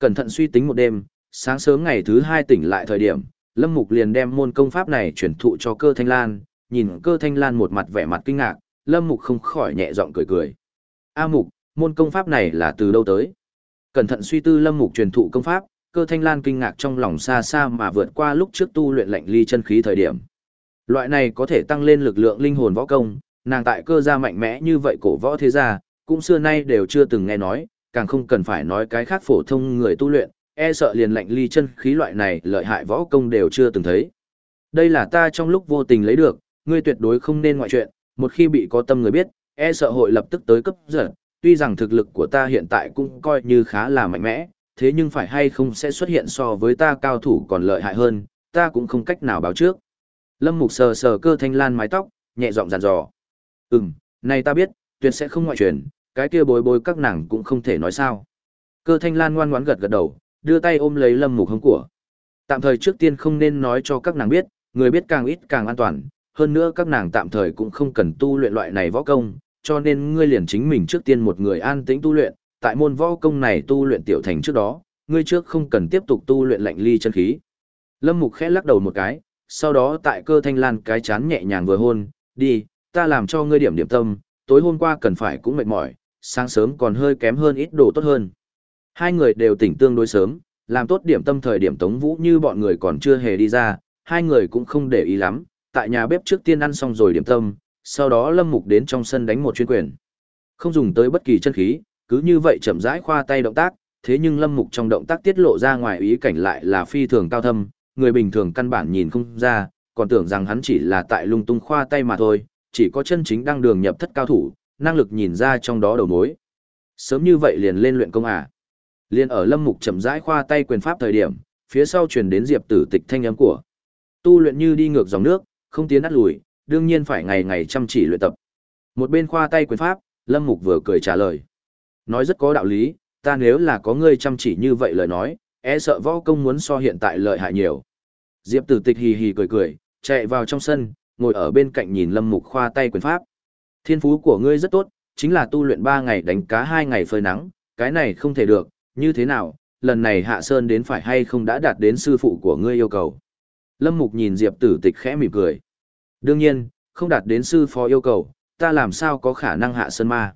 Cẩn thận suy tính một đêm, sáng sớm ngày thứ hai tỉnh lại thời điểm, Lâm Mục liền đem môn công pháp này chuyển thụ cho cơ thanh lan, nhìn cơ thanh lan một mặt vẻ mặt kinh ngạc, Lâm Mục không khỏi nhẹ giọng cười cười. A Mục, môn công pháp này là từ đâu tới? Cẩn thận suy tư Lâm Mục truyền thụ công pháp, cơ thanh lan kinh ngạc trong lòng xa xa mà vượt qua lúc trước tu luyện lạnh ly chân khí thời điểm. Loại này có thể tăng lên lực lượng linh hồn võ công, nàng tại cơ gia mạnh mẽ như vậy cổ võ thế gia, cũng xưa nay đều chưa từng nghe nói, càng không cần phải nói cái khác phổ thông người tu luyện, e sợ liền lạnh ly chân khí loại này lợi hại võ công đều chưa từng thấy. Đây là ta trong lúc vô tình lấy được, ngươi tuyệt đối không nên ngoại chuyện, một khi bị có tâm người biết, e sợ hội lập tức tới cấp giật, tuy rằng thực lực của ta hiện tại cũng coi như khá là mạnh mẽ, thế nhưng phải hay không sẽ xuất hiện so với ta cao thủ còn lợi hại hơn, ta cũng không cách nào báo trước. Lâm Mục sờ sờ cơ thanh lan mái tóc, nhẹ giọng dặn dò. Ừm, này ta biết, tuyệt sẽ không ngoại truyền, cái kia bối bối các nàng cũng không thể nói sao. Cơ thanh lan ngoan ngoãn gật gật đầu, đưa tay ôm lấy Lâm Mục hông của. Tạm thời trước tiên không nên nói cho các nàng biết, người biết càng ít càng an toàn, hơn nữa các nàng tạm thời cũng không cần tu luyện loại này võ công, cho nên ngươi liền chính mình trước tiên một người an tĩnh tu luyện, tại môn võ công này tu luyện tiểu thành trước đó, ngươi trước không cần tiếp tục tu luyện lạnh ly chân khí. Lâm Mục khẽ lắc đầu một cái, sau đó tại cơ thanh lan cái chán nhẹ nhàng vừa hôn, đi, ta làm cho ngươi điểm điểm tâm, tối hôm qua cần phải cũng mệt mỏi, sáng sớm còn hơi kém hơn ít đồ tốt hơn. Hai người đều tỉnh tương đối sớm, làm tốt điểm tâm thời điểm Tống Vũ như bọn người còn chưa hề đi ra, hai người cũng không để ý lắm, tại nhà bếp trước tiên ăn xong rồi điểm tâm, sau đó Lâm Mục đến trong sân đánh một chuyên quyền. Không dùng tới bất kỳ chân khí, cứ như vậy chậm rãi khoa tay động tác, thế nhưng Lâm Mục trong động tác tiết lộ ra ngoài ý cảnh lại là phi thường cao thâm, người bình thường căn bản nhìn không ra, còn tưởng rằng hắn chỉ là tại lung tung khoa tay mà thôi, chỉ có chân chính đang đường nhập thất cao thủ, năng lực nhìn ra trong đó đầu mối. Sớm như vậy liền lên luyện công à. Liên ở Lâm Mục chậm rãi khoa tay quyền pháp thời điểm, phía sau truyền đến Diệp Tử Tịch thanh âm của. Tu luyện như đi ngược dòng nước, không tiến nát lùi, đương nhiên phải ngày ngày chăm chỉ luyện tập. Một bên khoa tay quyền pháp, Lâm Mục vừa cười trả lời. Nói rất có đạo lý, ta nếu là có ngươi chăm chỉ như vậy lời nói, e sợ võ công muốn so hiện tại lợi hại nhiều. Diệp tử tịch hì hì cười cười, chạy vào trong sân, ngồi ở bên cạnh nhìn Lâm Mục khoa tay quyền pháp. Thiên phú của ngươi rất tốt, chính là tu luyện 3 ngày đánh cá 2 ngày phơi nắng, cái này không thể được, như thế nào, lần này Hạ Sơn đến phải hay không đã đạt đến sư phụ của ngươi yêu cầu. Lâm Mục nhìn Diệp tử tịch khẽ mỉm cười. Đương nhiên, không đạt đến sư phó yêu cầu, ta làm sao có khả năng hạ sơn ma.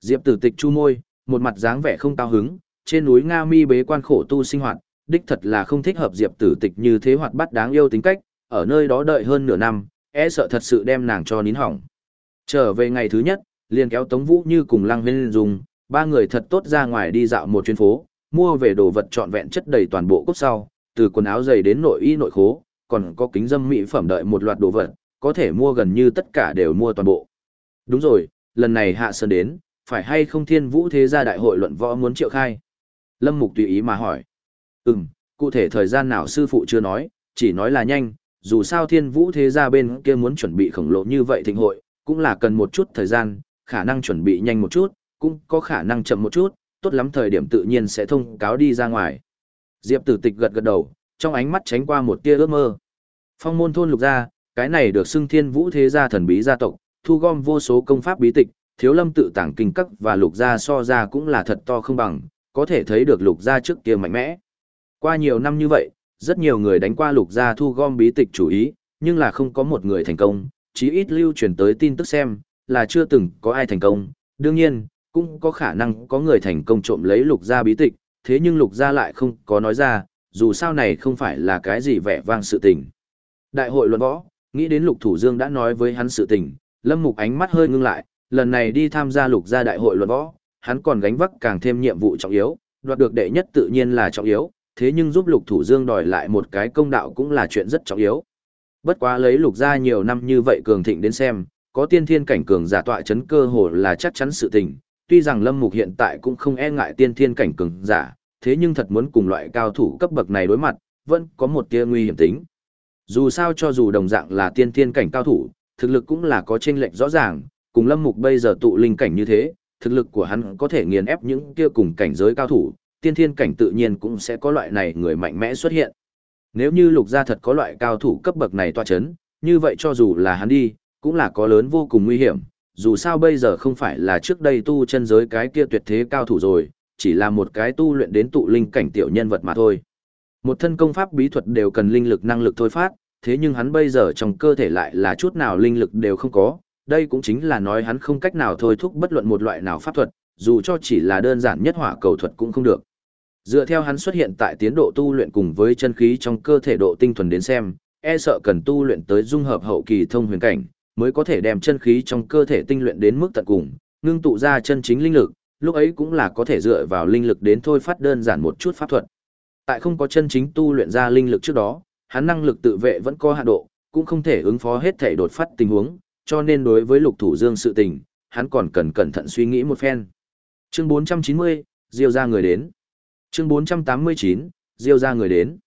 Diệp tử tịch chu môi, một mặt dáng vẻ không cao hứng, trên núi Nga mi bế quan khổ tu sinh hoạt, đích thật là không thích hợp Diệp tử tịch như thế hoạt bát đáng yêu tính cách, ở nơi đó đợi hơn nửa năm, e sợ thật sự đem nàng cho nín hỏng. Trở về ngày thứ nhất, liền kéo Tống Vũ như cùng Lăng Huyên dùng, ba người thật tốt ra ngoài đi dạo một chuyến phố, mua về đồ vật trọn vẹn chất đầy toàn bộ cốt sau, từ quần áo dày đến nội y nội khố, còn có kính dâm mỹ phẩm đợi một loạt đồ vật, có thể mua gần như tất cả đều mua toàn bộ. Đúng rồi, lần này Hạ Sơn đến, phải hay không thiên vũ thế gia đại hội luận võ muốn triệu khai? Lâm Mục tùy ý mà hỏi. Ừm, cụ thể thời gian nào sư phụ chưa nói, chỉ nói là nhanh, dù sao thiên vũ thế gia bên kia muốn chuẩn bị khổng lồ như vậy thịnh hội, cũng là cần một chút thời gian, khả năng chuẩn bị nhanh một chút, cũng có khả năng chậm một chút, tốt lắm thời điểm tự nhiên sẽ thông cáo đi ra ngoài. Diệp tử tịch gật gật đầu, trong ánh mắt tránh qua một tia ước mơ. Phong môn thôn lục gia, cái này được xưng thiên vũ thế gia thần bí gia tộc, thu gom vô số công pháp bí tịch, thiếu lâm tự tàng kinh cấp và lục gia so ra cũng là thật to không bằng, có thể thấy được lục gia trước kia mạnh mẽ. Qua nhiều năm như vậy, rất nhiều người đánh qua lục gia thu gom bí tịch chủ ý, nhưng là không có một người thành công, chí ít lưu truyền tới tin tức xem, là chưa từng có ai thành công. Đương nhiên, cũng có khả năng có người thành công trộm lấy lục gia bí tịch, thế nhưng lục gia lại không có nói ra, dù sao này không phải là cái gì vẻ vang sự tình. Đại hội luận võ, nghĩ đến lục thủ dương đã nói với hắn sự tình, lâm mục ánh mắt hơi ngưng lại, lần này đi tham gia lục gia đại hội luận võ, hắn còn gánh vác càng thêm nhiệm vụ trọng yếu, đoạt được đệ nhất tự nhiên là trọng yếu, thế nhưng giúp lục thủ dương đòi lại một cái công đạo cũng là chuyện rất trọng yếu. Bất quá lấy lục gia nhiều năm như vậy cường thịnh đến xem, có tiên thiên cảnh cường giả tọa chấn cơ hồ là chắc chắn sự tình, tuy rằng lâm mục hiện tại cũng không e ngại tiên thiên cảnh cường giả, thế nhưng thật muốn cùng loại cao thủ cấp bậc này đối mặt, vẫn có một tia nguy hiểm tính. Dù sao cho dù đồng dạng là tiên thiên cảnh cao thủ, thực lực cũng là có chênh lệch rõ ràng, cùng Lâm Mục bây giờ tụ linh cảnh như thế, thực lực của hắn có thể nghiền ép những kia cùng cảnh giới cao thủ, tiên thiên cảnh tự nhiên cũng sẽ có loại này người mạnh mẽ xuất hiện. Nếu như lục gia thật có loại cao thủ cấp bậc này tọa chấn, như vậy cho dù là hắn đi, cũng là có lớn vô cùng nguy hiểm, dù sao bây giờ không phải là trước đây tu chân giới cái kia tuyệt thế cao thủ rồi, chỉ là một cái tu luyện đến tụ linh cảnh tiểu nhân vật mà thôi. Một thân công pháp bí thuật đều cần linh lực năng lực thôi phát, thế nhưng hắn bây giờ trong cơ thể lại là chút nào linh lực đều không có, đây cũng chính là nói hắn không cách nào thôi thúc bất luận một loại nào pháp thuật, dù cho chỉ là đơn giản nhất hỏa cầu thuật cũng không được. Dựa theo hắn xuất hiện tại tiến độ tu luyện cùng với chân khí trong cơ thể độ tinh thuần đến xem, e sợ cần tu luyện tới dung hợp hậu kỳ thông huyền cảnh, mới có thể đem chân khí trong cơ thể tinh luyện đến mức tận cùng, ngưng tụ ra chân chính linh lực, lúc ấy cũng là có thể dựa vào linh lực đến thôi phát đơn giản một chút pháp thuật. Tại không có chân chính tu luyện ra linh lực trước đó, hắn năng lực tự vệ vẫn có hạn độ, cũng không thể ứng phó hết thể đột phát tình huống, cho nên đối với lục thủ dương sự tình, hắn còn cần cẩn thận suy nghĩ một phen. Chương 490, Diêu ra người đến. Chương 489, Diêu ra người đến.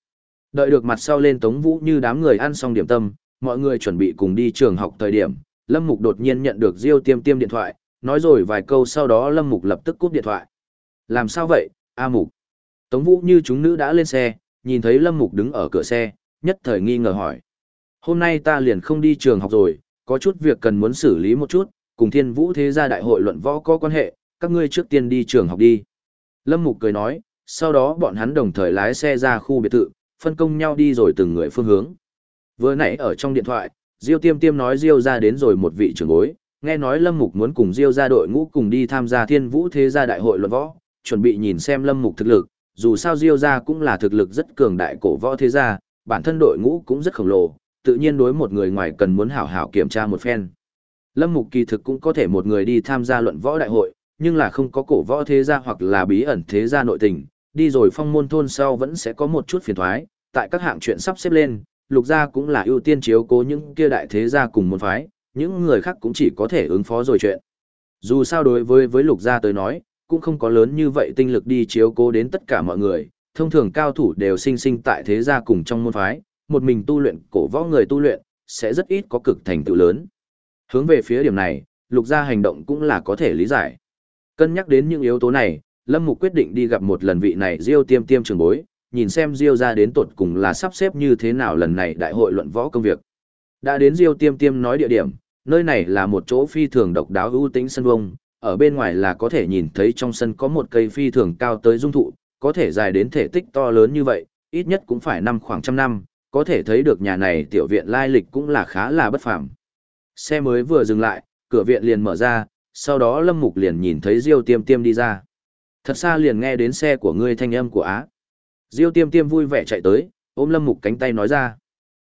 Đợi được mặt sau lên Tống Vũ như đám người ăn xong điểm tâm, mọi người chuẩn bị cùng đi trường học thời điểm, Lâm Mục đột nhiên nhận được Diêu Tiêm Tiêm điện thoại, nói rồi vài câu sau đó Lâm Mục lập tức cúp điện thoại. Làm sao vậy, A Mục? Tống Vũ như chúng nữ đã lên xe, nhìn thấy Lâm Mục đứng ở cửa xe, nhất thời nghi ngờ hỏi. Hôm nay ta liền không đi trường học rồi, có chút việc cần muốn xử lý một chút, cùng thiên vũ thế gia đại hội luận võ có quan hệ, các ngươi trước tiên đi trường học đi. Lâm Mục cười nói, sau đó bọn hắn đồng thời lái xe ra khu biệt thự, phân công nhau đi rồi từng người phương hướng. Vừa nãy ở trong điện thoại, Diêu Tiêm Tiêm nói Diêu ra đến rồi một vị trưởng bối, nghe nói Lâm Mục muốn cùng Diêu ra đội ngũ cùng đi tham gia thiên vũ thế gia đại hội luận võ, chuẩn bị nhìn xem Lâm Mục thực lực, dù sao Diêu gia cũng là thực lực rất cường đại cổ võ thế gia, bản thân đội ngũ cũng rất khổng lồ, tự nhiên đối một người ngoài cần muốn hảo hảo kiểm tra một phen. Lâm Mục kỳ thực cũng có thể một người đi tham gia luận võ đại hội, nhưng là không có cổ võ thế gia hoặc là bí ẩn thế gia nội tình, đi rồi phong môn thôn sau vẫn sẽ có một chút phiền toái. tại các hạng chuyện sắp xếp lên, lục gia cũng là ưu tiên chiếu cố những kia đại thế gia cùng môn phái, những người khác cũng chỉ có thể ứng phó rồi chuyện. Dù sao đối với với lục gia tới nói, cũng không có lớn như vậy tinh lực đi chiếu cố đến tất cả mọi người, thông thường cao thủ đều sinh sinh tại thế gia cùng trong môn phái, một mình tu luyện cổ võ người tu luyện, sẽ rất ít có cực thành tựu lớn. Hướng về phía điểm này, lục gia hành động cũng là có thể lý giải. Cân nhắc đến những yếu tố này, Lâm Mục quyết định đi gặp một lần vị này Diêu Tiêm Tiêm trường bối, nhìn xem Diêu ra đến tột cùng là sắp xếp như thế nào lần này đại hội luận võ công việc. Đã đến Diêu Tiêm Tiêm nói địa điểm, nơi này là một chỗ phi thường độc đáo ưu tính sân vông, ở bên ngoài là có thể nhìn thấy trong sân có một cây phi thường cao tới dung thụ, có thể dài đến thể tích to lớn như vậy, ít nhất cũng phải năm khoảng trăm năm, có thể thấy được nhà này tiểu viện lai lịch cũng là khá là bất phàm. Xe mới vừa dừng lại, cửa viện liền mở ra, sau đó Lâm Mục liền nhìn thấy Diêu Tiêm Tiêm đi ra. Thật xa liền nghe đến xe của ngươi thanh âm của Á. Diêu Tiêm Tiêm vui vẻ chạy tới, ôm Lâm Mục cánh tay nói ra.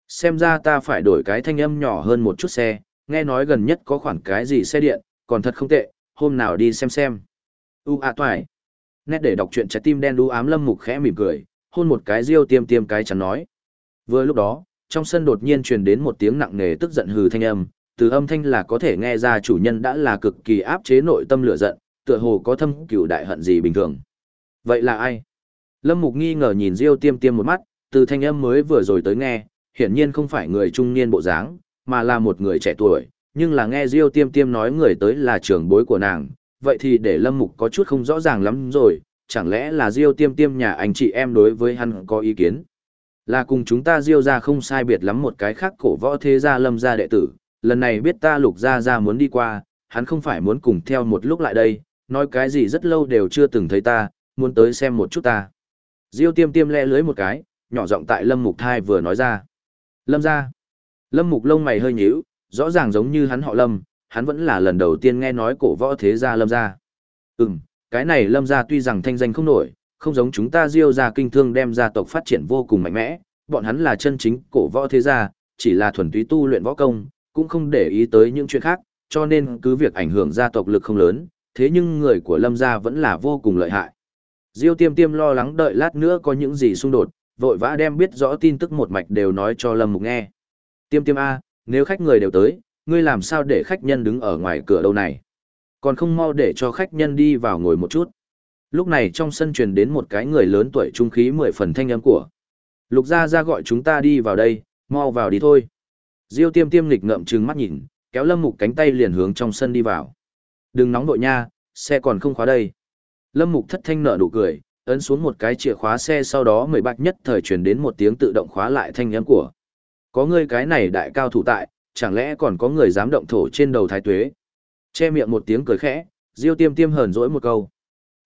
Xem ra ta phải đổi cái thanh âm nhỏ hơn một chút xe, nghe nói gần nhất có khoảng cái gì xe điện, còn thật không tệ, hôm nào đi xem xem. U à toài. Nét để đọc truyện trái tim đen đu ám Lâm Mục khẽ mỉm cười, hôn một cái riêu Tiêm Tiêm cái chắn nói. Vừa lúc đó, trong sân đột nhiên truyền đến một tiếng nặng nề tức giận hừ thanh âm, từ âm thanh là có thể nghe ra chủ nhân đã là cực kỳ áp chế nội tâm lửa giận, tựa hồ có thâm cửu đại hận gì bình thường. Vậy là ai? Lâm Mục nghi ngờ nhìn Diêu Tiêm Tiêm một mắt, từ thanh âm mới vừa rồi tới nghe, hiển nhiên không phải người trung niên bộ dáng, mà là một người trẻ tuổi, nhưng là nghe Diêu Tiêm Tiêm nói người tới là trưởng bối của nàng, vậy thì để Lâm Mục có chút không rõ ràng lắm rồi, chẳng lẽ là Diêu Tiêm Tiêm nhà anh chị em đối với hắn có ý kiến? Là cùng chúng ta Diêu ra không sai biệt lắm một cái khác cổ võ thế gia Lâm gia đệ tử, lần này biết ta lục gia gia muốn đi qua, hắn không phải muốn cùng theo một lúc lại đây, nói cái gì rất lâu đều chưa từng thấy ta, muốn tới xem một chút ta. Diêu tiêm tiêm le lưới một cái, nhỏ giọng tại Lâm Mục thai vừa nói ra. Lâm gia Lâm Mục lông mày hơi nhíu, rõ ràng giống như hắn họ Lâm, hắn vẫn là lần đầu tiên nghe nói cổ võ thế gia Lâm gia. Ừm, cái này Lâm gia tuy rằng thanh danh không nổi, không giống chúng ta Diêu ra kinh thương đem gia tộc phát triển vô cùng mạnh mẽ, bọn hắn là chân chính cổ võ thế gia, chỉ là thuần túy tu luyện võ công, cũng không để ý tới những chuyện khác, cho nên cứ việc ảnh hưởng gia tộc lực không lớn, thế nhưng người của Lâm gia vẫn là vô cùng lợi hại. Diêu Tiêm Tiêm lo lắng đợi lát nữa có những gì xung đột, vội vã đem biết rõ tin tức một mạch đều nói cho Lâm Mục nghe. Tiêm Tiêm a, nếu khách người đều tới, ngươi làm sao để khách nhân đứng ở ngoài cửa đâu này? Còn không mau để cho khách nhân đi vào ngồi một chút. Lúc này trong sân truyền đến một cái người lớn tuổi trung khí mười phần thanh âm của. Lục gia gia gọi chúng ta đi vào đây, mau vào đi thôi. Diêu Tiêm Tiêm nghịch ngậm trừng mắt nhìn, kéo Lâm Mục cánh tay liền hướng trong sân đi vào. Đừng nóng đội nha, xe còn không khóa đây. Lâm Mục thất thanh nở nụ cười, ấn xuống một cái chìa khóa xe sau đó mười bạch nhất thời truyền đến một tiếng tự động khóa lại thanh âm của. Có người cái này đại cao thủ tại, chẳng lẽ còn có người dám động thổ trên đầu thái tuế. Che miệng một tiếng cười khẽ, Diêu Tiêm Tiêm hờn dỗi một câu.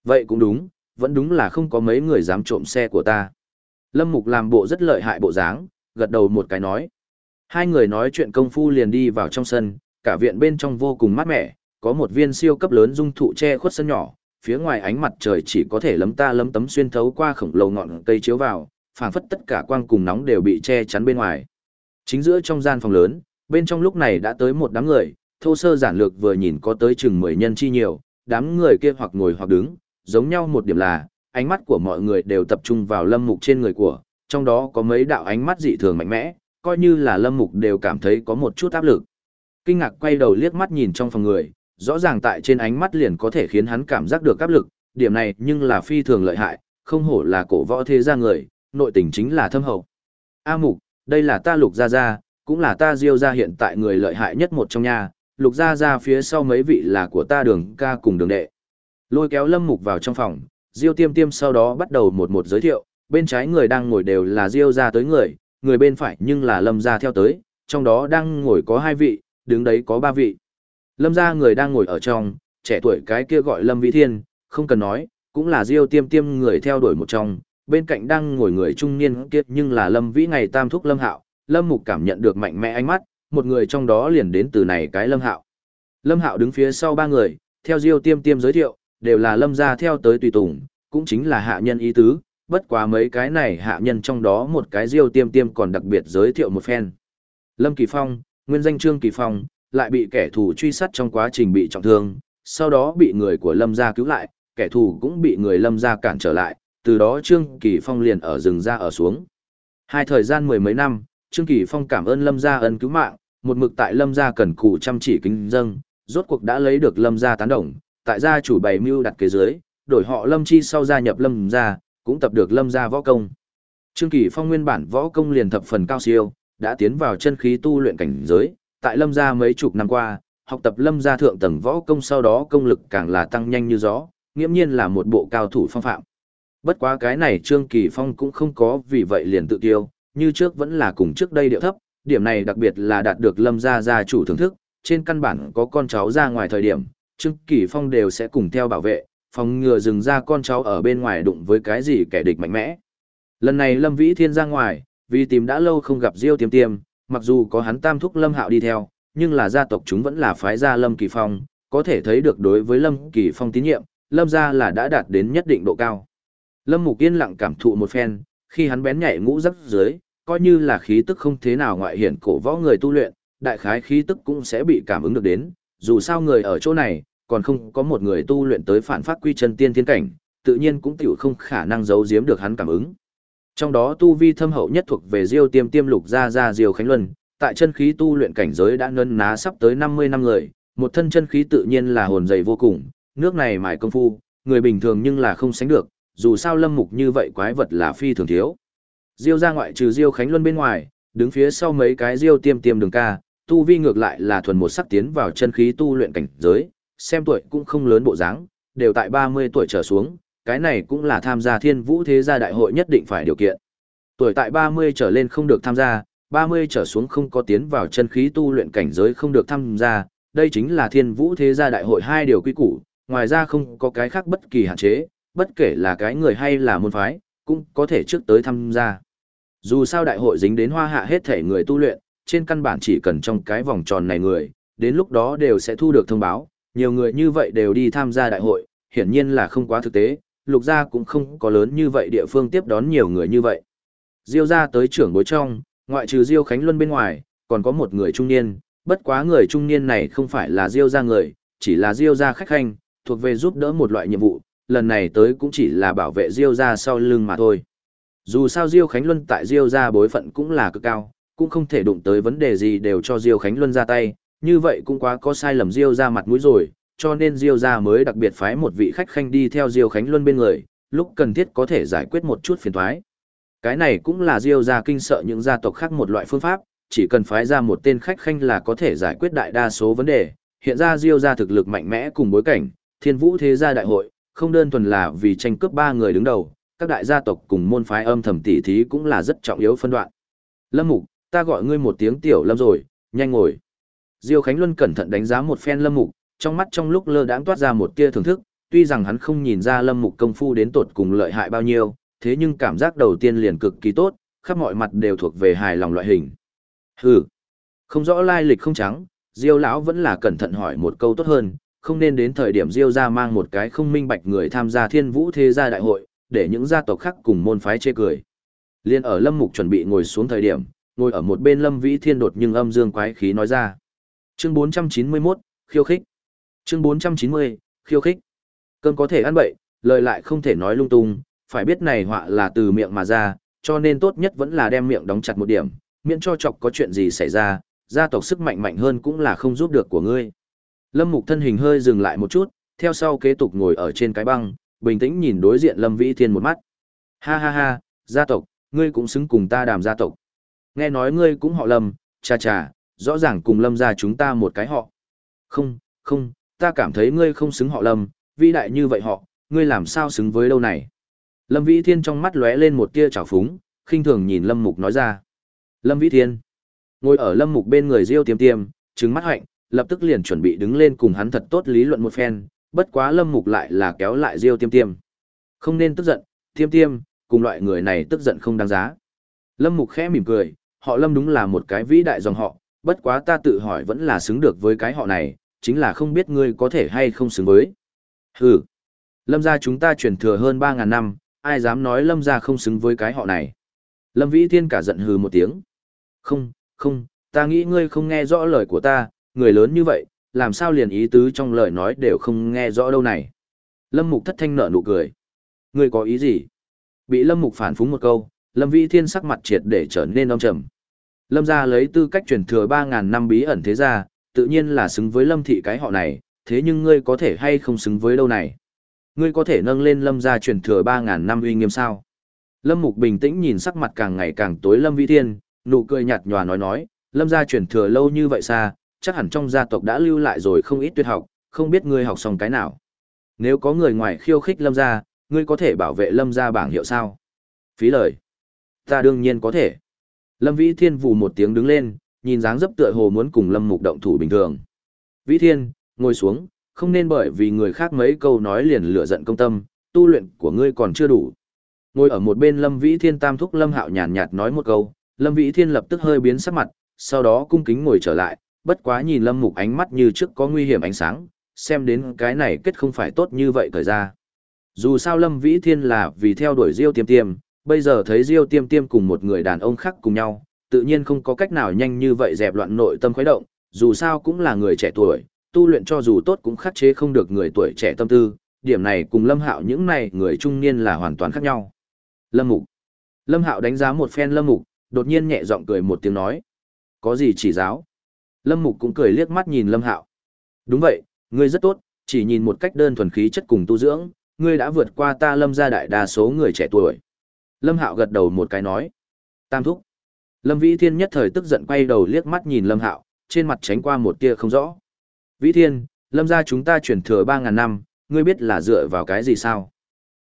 Vậy cũng đúng, vẫn đúng là không có mấy người dám trộm xe của ta. Lâm Mục làm bộ rất lợi hại bộ dáng, gật đầu một cái nói. Hai người nói chuyện công phu liền đi vào trong sân, cả viện bên trong vô cùng mát mẻ, có một viên siêu cấp lớn dung thụ che khuất sân nhỏ, phía ngoài ánh mặt trời chỉ có thể lấm ta lấm tấm xuyên thấu qua khổng lồ ngọn cây chiếu vào, phảng phất tất cả quang cùng nóng đều bị che chắn bên ngoài. Chính giữa trong gian phòng lớn, bên trong lúc này đã tới một đám người, thô sơ giản lược vừa nhìn có tới chừng 10 nhân chi nhiều, đám người kia hoặc ngồi hoặc đứng, giống nhau một điểm là, ánh mắt của mọi người đều tập trung vào lâm mục trên người của, trong đó có mấy đạo ánh mắt dị thường mạnh mẽ, coi như là lâm mục đều cảm thấy có một chút áp lực. Kinh ngạc quay đầu liếc mắt nhìn trong phòng người, rõ ràng tại trên ánh mắt liền có thể khiến hắn cảm giác được áp lực, điểm này nhưng là phi thường lợi hại, không hổ là cổ võ thế gia người, nội tình chính là thâm hậu. A mục, đây là ta lục gia gia, cũng là ta diêu gia hiện tại người lợi hại nhất một trong nhà, lục gia gia phía sau mấy vị là của ta đường ca cùng đường đệ. Lôi kéo lâm mục vào trong phòng, diêu tiêm tiêm sau đó bắt đầu một một giới thiệu, bên trái người đang ngồi đều là diêu gia tới người, người bên phải nhưng là lâm gia theo tới, trong đó đang ngồi có hai vị, đứng đấy có ba vị. Lâm gia người đang ngồi ở trong, trẻ tuổi cái kia gọi Lâm Vĩ Thiên, không cần nói, cũng là Diêu Tiêm Tiêm người theo đuổi một trong, bên cạnh đang ngồi người trung niên kia nhưng là Lâm Vĩ ngày tam thúc Lâm Hạo, Lâm Mục cảm nhận được mạnh mẽ ánh mắt, một người trong đó liền đến từ này cái Lâm Hạo. Lâm Hạo đứng phía sau ba người, theo Diêu Tiêm Tiêm giới thiệu, đều là Lâm gia theo tới tùy tùng, cũng chính là hạ nhân ý tứ, bất quá mấy cái này hạ nhân trong đó một cái Diêu Tiêm Tiêm còn đặc biệt giới thiệu một phen. Lâm Kỳ Phong, nguyên danh Trương Kỳ Phong, lại bị kẻ thù truy sát trong quá trình bị trọng thương, sau đó bị người của Lâm gia cứu lại, kẻ thù cũng bị người Lâm gia cản trở lại, từ đó Trương Kỳ Phong liền ở rừng ra ở xuống. Hai thời gian mười mấy năm, Trương Kỳ Phong cảm ơn Lâm gia ân cứu mạng, một mực tại Lâm gia cần cù chăm chỉ kính dâng, rốt cuộc đã lấy được Lâm gia tán đồng, tại gia chủ bày mưu đặt kế dưới, đổi họ Lâm Chi sau gia nhập Lâm gia, cũng tập được Lâm gia võ công. Trương Kỳ Phong nguyên bản võ công liền thập phần cao siêu, đã tiến vào chân khí tu luyện cảnh giới, tại lâm gia mấy chục năm qua, học tập lâm gia thượng tầng võ công sau đó công lực càng là tăng nhanh như gió, nghiêm nhiên là một bộ cao thủ phong phạm. Bất quá cái này Trương Kỳ Phong cũng không có vì vậy liền tự tiêu, như trước vẫn là cùng trước đây điệu thấp, điểm này đặc biệt là đạt được lâm gia gia chủ thưởng thức, trên căn bản có con cháu ra ngoài thời điểm, Trương Kỳ Phong đều sẽ cùng theo bảo vệ, phòng ngừa dừng ra con cháu ở bên ngoài đụng với cái gì kẻ địch mạnh mẽ. Lần này Lâm Vĩ Thiên ra ngoài, vì tìm đã lâu không gặp Diêu Tiêm Tiêm, mặc dù có hắn tam thúc Lâm Hạo đi theo, nhưng là gia tộc chúng vẫn là phái gia Lâm Kỳ Phong, có thể thấy được đối với Lâm Kỳ Phong tín nhiệm, Lâm gia là đã đạt đến nhất định độ cao. Lâm Mục yên lặng cảm thụ một phen, khi hắn bén nhạy ngũ rắc dưới, coi như là khí tức không thế nào ngoại hiển cổ võ người tu luyện, đại khái khí tức cũng sẽ bị cảm ứng được đến, dù sao người ở chỗ này, còn không có một người tu luyện tới phản phát quy chân tiên thiên cảnh, tự nhiên cũng tiểu không khả năng giấu giếm được hắn cảm ứng. Trong đó tu vi thâm hậu nhất thuộc về Diêu Tiêm Tiêm Lục gia gia Diêu Khánh Luân, tại chân khí tu luyện cảnh giới đã nâng ná sắp tới 50 năm người, một thân chân khí tự nhiên là hồn dày vô cùng, nước này mài công phu, người bình thường nhưng là không sánh được, dù sao lâm mục như vậy quái vật là phi thường thiếu. Diêu gia ngoại trừ Diêu Khánh Luân bên ngoài, đứng phía sau mấy cái Diêu Tiêm Tiêm đường ca, tu vi ngược lại là thuần một sắc tiến vào chân khí tu luyện cảnh giới, xem tuổi cũng không lớn bộ dáng, đều tại 30 tuổi trở xuống, cái này cũng là tham gia thiên vũ thế gia đại hội nhất định phải điều kiện. Tuổi tại 30 trở lên không được tham gia, 30 trở xuống không có tiến vào chân khí tu luyện cảnh giới không được tham gia, đây chính là thiên vũ thế gia đại hội hai điều quy củ, ngoài ra không có cái khác bất kỳ hạn chế, bất kể là cái người hay là môn phái, cũng có thể trước tới tham gia. Dù sao đại hội dính đến hoa hạ hết thể người tu luyện, trên căn bản chỉ cần trong cái vòng tròn này người, đến lúc đó đều sẽ thu được thông báo, nhiều người như vậy đều đi tham gia đại hội, hiển nhiên là không quá thực tế, lục gia cũng không có lớn như vậy địa phương tiếp đón nhiều người như vậy. Diêu gia tới trưởng bối trong, ngoại trừ Diêu Khánh Luân bên ngoài, còn có một người trung niên, bất quá người trung niên này không phải là Diêu gia người, chỉ là Diêu gia khách hành thuộc về giúp đỡ một loại nhiệm vụ, lần này tới cũng chỉ là bảo vệ Diêu gia sau lưng mà thôi. Dù sao Diêu Khánh Luân tại Diêu gia bối phận cũng là cực cao, cũng không thể đụng tới vấn đề gì đều cho Diêu Khánh Luân ra tay, như vậy cũng quá có sai lầm Diêu gia mặt mũi rồi, cho nên Diêu gia mới đặc biệt phái một vị khách khanh đi theo Diêu Khánh Luân bên người, lúc cần thiết có thể giải quyết một chút phiền toái. Cái này cũng là Diêu gia kinh sợ những gia tộc khác một loại phương pháp, chỉ cần phái ra một tên khách khanh là có thể giải quyết đại đa số vấn đề. Hiện ra Diêu gia thực lực mạnh mẽ cùng bối cảnh, Thiên Vũ Thế gia đại hội, không đơn thuần là vì tranh cướp ba người đứng đầu, các đại gia tộc cùng môn phái âm thầm tỉ thí cũng là rất trọng yếu phân đoạn. Lâm Mục, ta gọi ngươi một tiếng tiểu Lâm rồi, nhanh ngồi. Diêu Khánh Luân cẩn thận đánh giá một phen Lâm Mục, trong mắt trong lúc lơ đãng toát ra một tia thưởng thức, tuy rằng hắn không nhìn ra Lâm Mục công phu đến tột cùng lợi hại bao nhiêu, thế nhưng cảm giác đầu tiên liền cực kỳ tốt, khắp mọi mặt đều thuộc về hài lòng loại hình. Hừ, không rõ lai lịch không trắng, Diêu lão vẫn là cẩn thận hỏi một câu tốt hơn, không nên đến thời điểm Diêu gia mang một cái không minh bạch người tham gia Thiên Vũ Thế gia đại hội, để những gia tộc khác cùng môn phái chê cười. Liên ở Lâm Mục chuẩn bị ngồi xuống thời điểm, ngồi ở một bên Lâm Vĩ Thiên đột nhưng âm dương quái khí nói ra. Chương 491, khiêu khích. Chương 490, khiêu khích. Cơn có thể ăn bậy, lời lại không thể nói lung tung, phải biết này họa là từ miệng mà ra, cho nên tốt nhất vẫn là đem miệng đóng chặt một điểm, miễn cho chọc có chuyện gì xảy ra, gia tộc sức mạnh mạnh hơn cũng là không giúp được của ngươi. Lâm Mục thân hình hơi dừng lại một chút, theo sau kế tục ngồi ở trên cái băng, bình tĩnh nhìn đối diện Lâm Vĩ Thiên một mắt. Ha ha ha, gia tộc, ngươi cũng xứng cùng ta đàm gia tộc. Nghe nói ngươi cũng họ Lâm, cha cha, rõ ràng cùng Lâm gia chúng ta một cái họ. Không, không, ta cảm thấy ngươi không xứng họ Lâm, vĩ đại như vậy họ, ngươi làm sao xứng với đâu này. Lâm Vĩ Thiên trong mắt lóe lên một tia trào phúng, khinh thường nhìn Lâm Mục nói ra. Lâm Vĩ Thiên. Ngồi ở Lâm Mục bên người Diêu Tiêm Tiêm, trừng mắt hạnh, lập tức liền chuẩn bị đứng lên cùng hắn thật tốt lý luận một phen, bất quá Lâm Mục lại là kéo lại Diêu Tiêm Tiêm. Không nên tức giận, Tiêm Tiêm, cùng loại người này tức giận không đáng giá. Lâm Mục khẽ mỉm cười, họ Lâm đúng là một cái vĩ đại dòng họ, bất quá ta tự hỏi vẫn là xứng được với cái họ này, chính là không biết ngươi có thể hay không xứng với. Hừ. Lâm gia chúng ta truyền thừa hơn 3.000 năm, ai dám nói Lâm gia không xứng với cái họ này. Lâm Vĩ Thiên cả giận hừ một tiếng. Không, không, ta nghĩ ngươi không nghe rõ lời của ta, người lớn như vậy, làm sao liền ý tứ trong lời nói đều không nghe rõ đâu này. Lâm Mục thất thanh nở nụ cười. Ngươi có ý gì? Bị Lâm Mục phản phúng một câu, Lâm Vĩ Thiên sắc mặt triệt để trở nên âm trầm. Lâm gia lấy tư cách truyền thừa 3.000 năm bí ẩn thế gia, tự nhiên là xứng với Lâm thị cái họ này, thế nhưng ngươi có thể hay không xứng với đâu này? Ngươi có thể nâng lên Lâm gia truyền thừa 3.000 năm uy nghiêm sao? Lâm Mục bình tĩnh nhìn sắc mặt càng ngày càng tối Lâm Vĩ Thiên, nụ cười nhạt nhòa nói nói, Lâm gia truyền thừa lâu như vậy xa, chắc hẳn trong gia tộc đã lưu lại rồi không ít tuyệt học, không biết ngươi học xong cái nào. Nếu có người ngoài khiêu khích Lâm gia, ngươi có thể bảo vệ Lâm gia bảng hiệu sao? Phí lời. Ta đương nhiên có thể. Lâm Vĩ Thiên vù một tiếng đứng lên, nhìn dáng dấp tựa hồ muốn cùng Lâm Mục động thủ bình thường. Vĩ Thiên, ngồi xuống, không nên bởi vì người khác mấy câu nói liền lửa giận công tâm, tu luyện của ngươi còn chưa đủ. Ngồi ở một bên Lâm Vĩ Thiên tam thúc Lâm Hạo nhàn nhạt nói một câu, Lâm Vĩ Thiên lập tức hơi biến sắc mặt, sau đó cung kính ngồi trở lại, bất quá nhìn Lâm Mục ánh mắt như trước có nguy hiểm ánh sáng, xem đến cái này kết không phải tốt như vậy thời ra. Dù sao Lâm Vĩ Thiên là vì theo đuổi Diêu Tiêm Tiêm, bây giờ thấy Diêu Tiêm Tiêm cùng một người đàn ông khác cùng nhau, tự nhiên không có cách nào nhanh như vậy dẹp loạn nội tâm khuấy động, dù sao cũng là người trẻ tuổi, tu luyện cho dù tốt cũng khắc chế không được người tuổi trẻ tâm tư, điểm này cùng Lâm Hạo những này người trung niên là hoàn toàn khác nhau. Lâm Mục. Lâm Hạo đánh giá một phen Lâm Mục, đột nhiên nhẹ giọng cười một tiếng nói. Có gì chỉ giáo? Lâm Mục cũng cười liếc mắt nhìn Lâm Hạo. Đúng vậy, ngươi rất tốt, chỉ nhìn một cách đơn thuần khí chất cùng tu dưỡng, ngươi đã vượt qua ta Lâm gia đại đa số người trẻ tuổi. Lâm Hạo gật đầu một cái nói. Tam thúc. Lâm Vĩ Thiên nhất thời tức giận quay đầu liếc mắt nhìn Lâm Hạo, trên mặt tránh qua một tia không rõ. Vĩ Thiên, Lâm gia chúng ta chuyển thừa 3.000 năm, ngươi biết là dựa vào cái gì sao?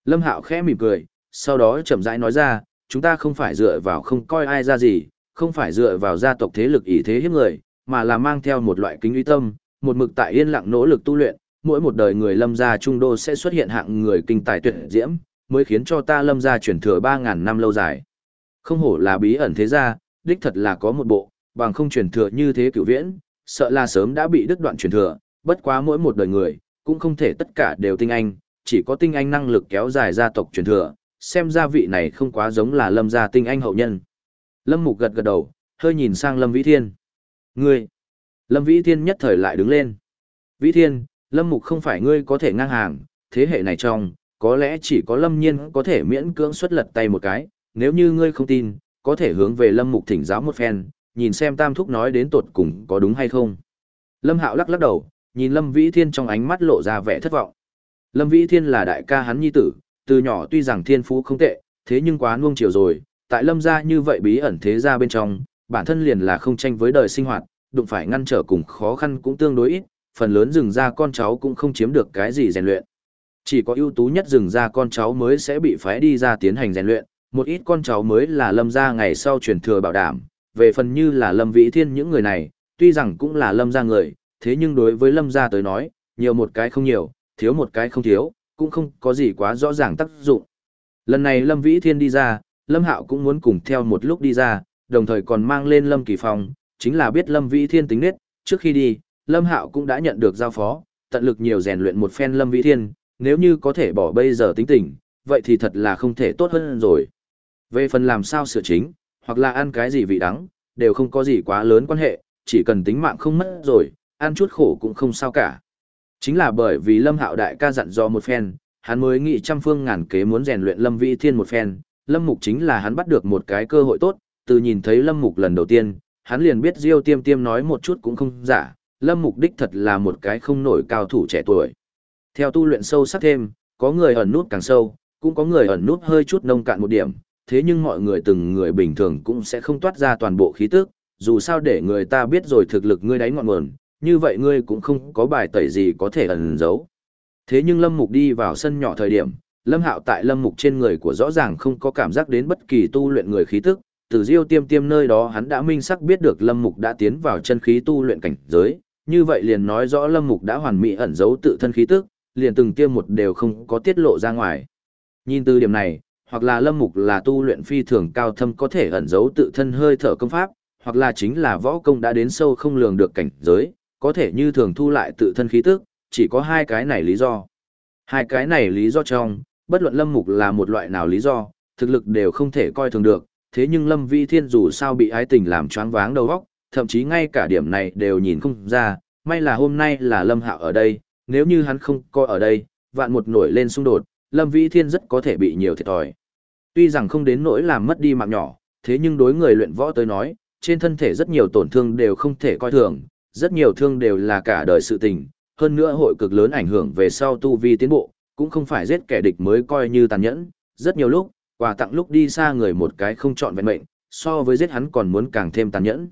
Lâm Hạo khẽ mỉm cười, sau đó chậm rãi nói ra, chúng ta không phải dựa vào không coi ai ra gì, không phải dựa vào gia tộc thế lực ý thế hiếp người, mà là mang theo một loại kính uy tâm, một mực tại yên lặng nỗ lực tu luyện, mỗi một đời người lâm gia trung đô sẽ xuất hiện hạng người kinh tài tuyệt diễm, mới khiến cho ta lâm gia chuyển thừa 3.000 năm lâu dài. Không hổ là bí ẩn thế gia, đích thật là có một bộ, bằng không truyền thừa như thế cửu viễn, sợ là sớm đã bị đứt đoạn truyền thừa, bất quá mỗi một đời người, cũng không thể tất cả đều tinh anh, chỉ có tinh anh năng lực kéo dài gia tộc truyền thừa, xem ra vị này không quá giống là lâm gia tinh anh hậu nhân. Lâm Mục gật gật đầu, hơi nhìn sang Lâm Vĩ Thiên. Ngươi! Lâm Vĩ Thiên nhất thời lại đứng lên. Vĩ Thiên, Lâm Mục không phải ngươi có thể ngang hàng, thế hệ này trong, có lẽ chỉ có Lâm Nhiên có thể miễn cưỡng xuất lật tay một cái, nếu như ngươi không tin, có thể hướng về Lâm Mục thỉnh giáo một phen, nhìn xem Tam Thúc nói đến tột cùng có đúng hay không. Lâm Hạo lắc lắc đầu, nhìn Lâm Vĩ Thiên trong ánh mắt lộ ra vẻ thất vọng. Lâm Vĩ Thiên là đại ca hắn nhi tử, từ nhỏ tuy rằng thiên phú không tệ, thế nhưng quá nuông chiều rồi, tại Lâm gia như vậy bí ẩn thế gia bên trong, bản thân liền là không tranh với đời sinh hoạt, đụng phải ngăn trở cùng khó khăn cũng tương đối ít, phần lớn rừng ra con cháu cũng không chiếm được cái gì rèn luyện. Chỉ có ưu tú nhất rừng ra con cháu mới sẽ bị phái đi ra tiến hành rèn luyện, một ít con cháu mới là lâm gia ngày sau truyền thừa bảo đảm, về phần như là lâm vĩ thiên những người này, tuy rằng cũng là lâm gia người, thế nhưng đối với lâm gia tới nói, nhiều một cái không nhiều, thiếu một cái không thiếu, cũng không có gì quá rõ ràng tác dụng. Lần này lâm vĩ thiên đi ra, lâm hạo cũng muốn cùng theo một lúc đi ra, đồng thời còn mang lên lâm kỳ phong, chính là biết lâm vĩ thiên tính nết, trước khi đi, lâm hạo cũng đã nhận được giao phó, tận lực nhiều rèn luyện một phen lâm vĩ thiên, nếu như có thể bỏ bây giờ tính tình, vậy thì thật là không thể tốt hơn rồi. Về phần làm sao sửa chính, hoặc là ăn cái gì vị đắng, đều không có gì quá lớn quan hệ, chỉ cần tính mạng không mất rồi, ăn chút khổ cũng không sao cả. Chính là bởi vì Lâm Hạo đại ca dặn dò một phen, hắn mới nghĩ trăm phương ngàn kế muốn rèn luyện Lâm Vĩ Thiên một phen, Lâm Mục chính là hắn bắt được một cái cơ hội tốt, từ nhìn thấy Lâm Mục lần đầu tiên, hắn liền biết Diêu Tiêm Tiêm nói một chút cũng không giả, Lâm Mục đích thật là một cái không nổi cao thủ trẻ tuổi. Theo tu luyện sâu sắc thêm, có người ẩn nút càng sâu, cũng có người ẩn nút hơi chút nông cạn một điểm, thế nhưng mọi người từng người bình thường cũng sẽ không toát ra toàn bộ khí tức, dù sao để người ta biết rồi thực lực ngươi đáy ngọn nguồn, như vậy ngươi cũng không có bài tẩy gì có thể ẩn giấu. Thế nhưng Lâm Mục đi vào sân nhỏ thời điểm, Lâm Hạo tại Lâm Mục trên người của rõ ràng không có cảm giác đến bất kỳ tu luyện người khí tức, từ Diêu Tiêm Tiêm nơi đó hắn đã minh xác biết được Lâm Mục đã tiến vào chân khí tu luyện cảnh giới, như vậy liền nói rõ Lâm Mục đã hoàn mỹ ẩn giấu tự thân khí tức, liền từng tiêm một đều không có tiết lộ ra ngoài. Nhìn từ điểm này, hoặc là lâm mục là tu luyện phi thường cao thâm có thể ẩn giấu tự thân hơi thở công pháp, hoặc là chính là võ công đã đến sâu không lường được cảnh giới, có thể như thường thu lại tự thân khí tức, chỉ có hai cái này lý do. Hai cái này lý do trong, bất luận lâm mục là một loại nào lý do, thực lực đều không thể coi thường được, thế nhưng lâm vi thiên dù sao bị ái tình làm choáng váng đầu óc, thậm chí ngay cả điểm này đều nhìn không ra, may là hôm nay là lâm hạo ở đây, nếu như hắn không coi ở đây, vạn một nổi lên xung đột, lâm vi thiên rất có thể bị nhiều thiệt thòi. Tuy rằng không đến nỗi làm mất đi mạng nhỏ, thế nhưng đối người luyện võ tới nói, trên thân thể rất nhiều tổn thương đều không thể coi thường, rất nhiều thương đều là cả đời sự tình, hơn nữa hội cực lớn ảnh hưởng về sau tu vi tiến bộ, cũng không phải giết kẻ địch mới coi như tàn nhẫn, rất nhiều lúc, quà tặng lúc đi xa người một cái không chọn vẹn mệnh, so với giết hắn còn muốn càng thêm tàn nhẫn.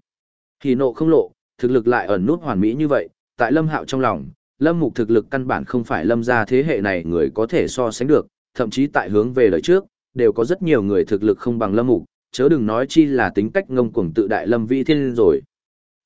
Thì nộ không lộ, thực lực lại ẩn nút hoàn mỹ như vậy, tại Lâm Hạo trong lòng, Lâm Mục thực lực căn bản không phải Lâm gia thế hệ này người có thể so sánh được, thậm chí tại hướng về đời trước, đều có rất nhiều người thực lực không bằng lâm mục, chớ đừng nói chi là tính cách ngông cuồng tự đại lâm vĩ thiên rồi.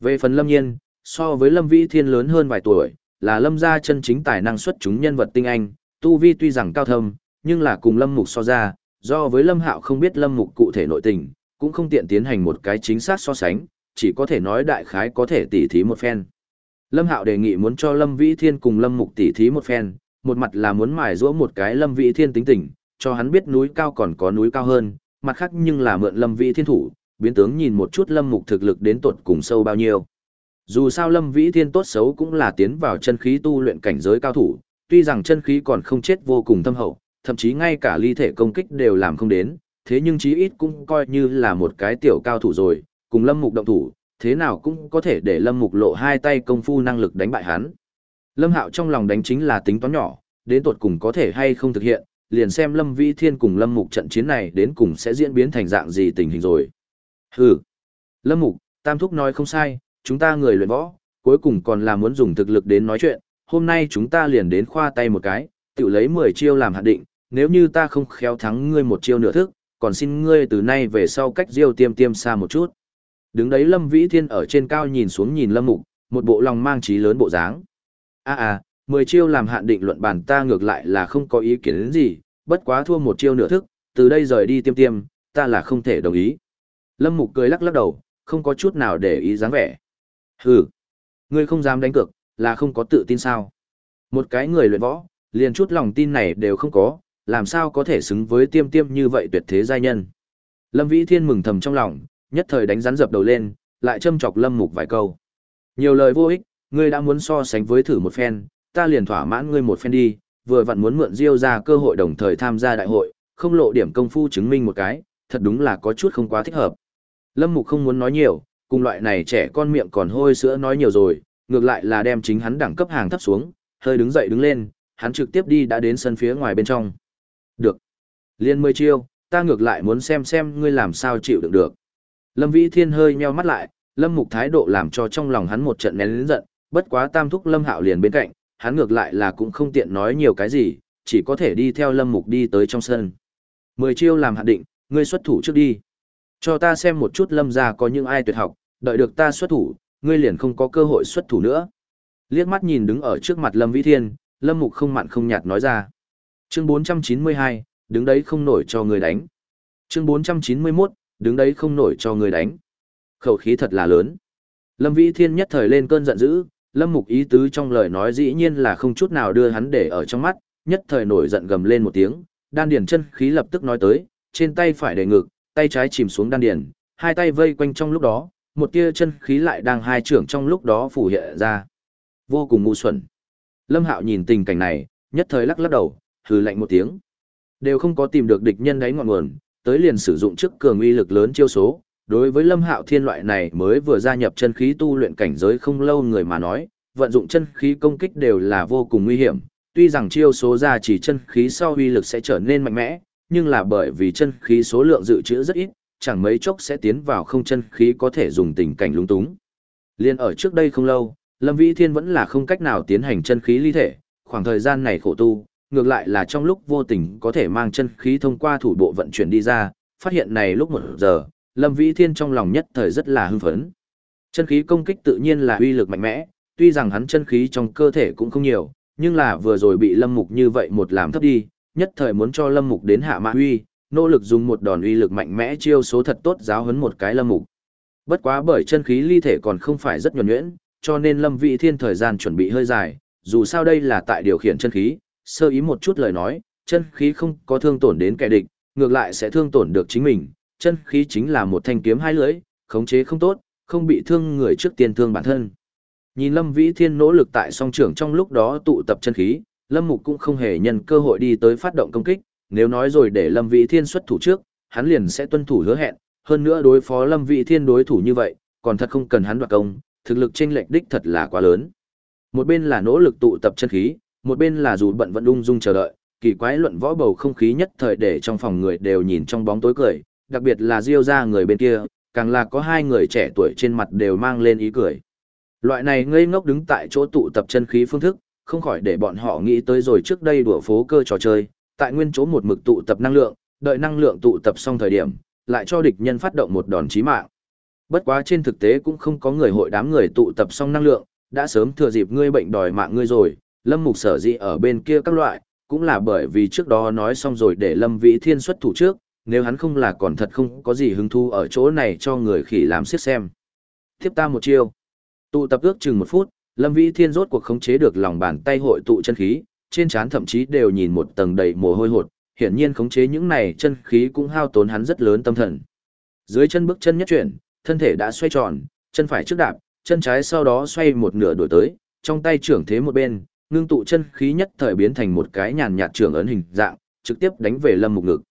Về phần lâm nhiên, so với lâm vĩ thiên lớn hơn vài tuổi, là lâm gia chân chính tài năng xuất chúng nhân vật tinh anh, tu vi tuy rằng cao thâm, nhưng là cùng lâm mục so ra, do với lâm hạo không biết lâm mục cụ thể nội tình, cũng không tiện tiến hành một cái chính xác so sánh, chỉ có thể nói đại khái có thể tỉ thí một phen. Lâm Hạo đề nghị muốn cho Lâm Vĩ Thiên cùng Lâm Mục tỉ thí một phen, một mặt là muốn mài giũa một cái Lâm Vĩ Thiên tính tình, cho hắn biết núi cao còn có núi cao hơn, mặt khác nhưng là mượn Lâm Vĩ Thiên thủ, biến tướng nhìn một chút Lâm Mục thực lực đến tuột cùng sâu bao nhiêu. Dù sao Lâm Vĩ Thiên tốt xấu cũng là tiến vào chân khí tu luyện cảnh giới cao thủ, tuy rằng chân khí còn không chết vô cùng thâm hậu, thậm chí ngay cả ly thể công kích đều làm không đến, thế nhưng chí ít cũng coi như là một cái tiểu cao thủ rồi, cùng Lâm Mục động thủ, thế nào cũng có thể để Lâm Mục lộ hai tay công phu năng lực đánh bại hắn. Lâm Hạo trong lòng đánh chính là tính toán nhỏ, đến tuột cùng có thể hay không thực hiện, liền xem Lâm Vĩ Thiên cùng Lâm Mục trận chiến này đến cùng sẽ diễn biến thành dạng gì tình hình rồi. Hừ. Lâm Mục, Tam Thúc nói không sai, chúng ta người luyện võ, cuối cùng còn là muốn dùng thực lực đến nói chuyện, hôm nay chúng ta liền đến khoa tay một cái, tự lấy 10 chiêu làm hạn định, nếu như ta không khéo thắng ngươi một chiêu nửa thức, còn xin ngươi từ nay về sau cách diêu tiêm tiêm xa một chút. Đứng đấy Lâm Vĩ Thiên ở trên cao nhìn xuống nhìn Lâm Mục, một bộ lòng mang trí lớn bộ dáng. A à à, mười chiêu làm hạn định luận bàn ta ngược lại là không có ý kiến đến gì, bất quá thua một chiêu nửa thức, từ đây rời đi tiêm tiêm, ta là không thể đồng ý. Lâm Mục cười lắc lắc đầu, không có chút nào để ý dáng vẻ. Hừ, ngươi không dám đánh cược, là không có tự tin sao? Một cái người luyện võ, liền chút lòng tin này đều không có, làm sao có thể xứng với tiêm tiêm như vậy tuyệt thế giai nhân. Lâm Vĩ Thiên mừng thầm trong lòng, nhất thời đánh rắn dập đầu lên, lại châm chọc Lâm Mục vài câu. Nhiều lời vô ích, ngươi đã muốn so sánh với thử một phen, ta liền thỏa mãn ngươi một phen đi, vừa vặn muốn mượn Diêu ra cơ hội đồng thời tham gia đại hội, không lộ điểm công phu chứng minh một cái, thật đúng là có chút không quá thích hợp. Lâm Mục không muốn nói nhiều, cùng loại này trẻ con miệng còn hôi sữa nói nhiều rồi, ngược lại là đem chính hắn đẳng cấp hàng thấp xuống, hơi đứng dậy đứng lên, hắn trực tiếp đi đã đến sân phía ngoài bên trong. Được. Liên mười chiêu, ta ngược lại muốn xem xem ngươi làm sao chịu đựng được. Lâm Vĩ Thiên hơi nheo mắt lại, Lâm Mục thái độ làm cho trong lòng hắn một trận nén lớn giận, bất quá tam thúc Lâm Hạo liền bên cạnh, hắn ngược lại là cũng không tiện nói nhiều cái gì, chỉ có thể đi theo Lâm Mục đi tới trong sân. Mười chiêu làm hạn định, ngươi xuất thủ trước đi. Cho ta xem một chút Lâm gia có những ai tuyệt học, đợi được ta xuất thủ, ngươi liền không có cơ hội xuất thủ nữa. Liếc mắt nhìn đứng ở trước mặt Lâm Vĩ Thiên, Lâm Mục không mặn không nhạt nói ra. Chương 492, đứng đấy không nổi cho người đánh. Chương 491, đứng đấy không nổi cho người đánh. Khẩu khí thật là lớn. Lâm Vĩ Thiên nhất thời lên cơn giận dữ, Lâm Mục ý tứ trong lời nói dĩ nhiên là không chút nào đưa hắn để ở trong mắt, nhất thời nổi giận gầm lên một tiếng, đan điền chân khí lập tức nói tới, trên tay phải để ngực, tay trái chìm xuống đan điền, hai tay vây quanh trong lúc đó, một tia chân khí lại đang hai trưởng trong lúc đó phủ hiện ra. Vô cùng ngu xuẩn. Lâm Hạo nhìn tình cảnh này, nhất thời lắc lắc đầu, hừ lạnh một tiếng. Đều không có tìm được địch nhân đáy ngọn nguồn, tới liền sử dụng trước cường uy lực lớn chiêu số. Đối với Lâm Hạo Thiên loại này mới vừa gia nhập chân khí tu luyện cảnh giới không lâu người mà nói, vận dụng chân khí công kích đều là vô cùng nguy hiểm. Tuy rằng chiêu số ra chỉ chân khí sau uy lực sẽ trở nên mạnh mẽ, nhưng là bởi vì chân khí số lượng dự trữ rất ít, chẳng mấy chốc sẽ tiến vào không chân khí có thể dùng tình cảnh lúng túng. Liên ở trước đây không lâu, Lâm Vĩ Thiên vẫn là không cách nào tiến hành chân khí ly thể, khoảng thời gian này khổ tu, ngược lại là trong lúc vô tình có thể mang chân khí thông qua thủ bộ vận chuyển đi ra, phát hiện này lúc một giờ, Lâm Vĩ Thiên trong lòng nhất thời rất là hưng phấn. Chân khí công kích tự nhiên là uy lực mạnh mẽ, tuy rằng hắn chân khí trong cơ thể cũng không nhiều, nhưng là vừa rồi bị Lâm Mục như vậy một làm thấp đi, nhất thời muốn cho Lâm Mục đến hạ mã uy, nỗ lực dùng một đòn uy lực mạnh mẽ chiêu số thật tốt giáo huấn một cái Lâm Mục. Bất quá bởi chân khí ly thể còn không phải rất nhuần nhuyễn, cho nên Lâm Vĩ Thiên thời gian chuẩn bị hơi dài, dù sao đây là tại điều khiển chân khí, sơ ý một chút lời nói, chân khí không có thương tổn đến kẻ địch, ngược lại sẽ thương tổn được chính mình, chân khí chính là một thanh kiếm hai lưỡi, khống chế không tốt, không bị thương người trước tiên thương bản thân. Nhìn Lâm Vĩ Thiên nỗ lực tại song trưởng trong lúc đó tụ tập chân khí, Lâm Mục cũng không hề nhân cơ hội đi tới phát động công kích, nếu nói rồi để Lâm Vĩ Thiên xuất thủ trước, hắn liền sẽ tuân thủ hứa hẹn, hơn nữa đối phó Lâm Vĩ Thiên đối thủ như vậy, còn thật không cần hắn đoạt công, thực lực chênh lệch đích thật là quá lớn. Một bên là nỗ lực tụ tập chân khí, một bên là dù bận vẫn ung dung chờ đợi, kỳ quái luận võ bầu không khí nhất thời để trong phòng người đều nhìn trong bóng tối cười, đặc biệt là Diêu ra người bên kia, càng là có hai người trẻ tuổi trên mặt đều mang lên ý cười. Loại này ngây ngốc đứng tại chỗ tụ tập chân khí phương thức, không khỏi để bọn họ nghĩ tới rồi trước đây đùa phố cơ trò chơi, tại nguyên chỗ một mực tụ tập năng lượng, đợi năng lượng tụ tập xong thời điểm, lại cho địch nhân phát động một đòn chí mạng. Bất quá trên thực tế cũng không có người hội đám người tụ tập xong năng lượng, đã sớm thừa dịp ngươi bệnh đòi mạng ngươi rồi, Lâm Mục sở dĩ ở bên kia các loại, cũng là bởi vì trước đó nói xong rồi để Lâm Vĩ Thiên xuất thủ trước, nếu hắn không là còn thật không có gì hứng thú ở chỗ này cho người khỉ làm siết xem. Tiếp ta một chiêu. Tụ tập ước chừng một phút, Lâm Vĩ Thiên rốt cuộc khống chế được lòng bàn tay hội tụ chân khí, trên trán thậm chí đều nhìn một tầng đầy mồ hôi hột, hiển nhiên khống chế những này chân khí cũng hao tốn hắn rất lớn tâm thần. Dưới chân bước chân nhất chuyển, thân thể đã xoay tròn, chân phải trước đạp, chân trái sau đó xoay một nửa đổi tới, trong tay trưởng thế một bên, ngưng tụ chân khí nhất thời biến thành một cái nhàn nhạt trường ấn hình dạng, trực tiếp đánh về Lâm Mục ngực.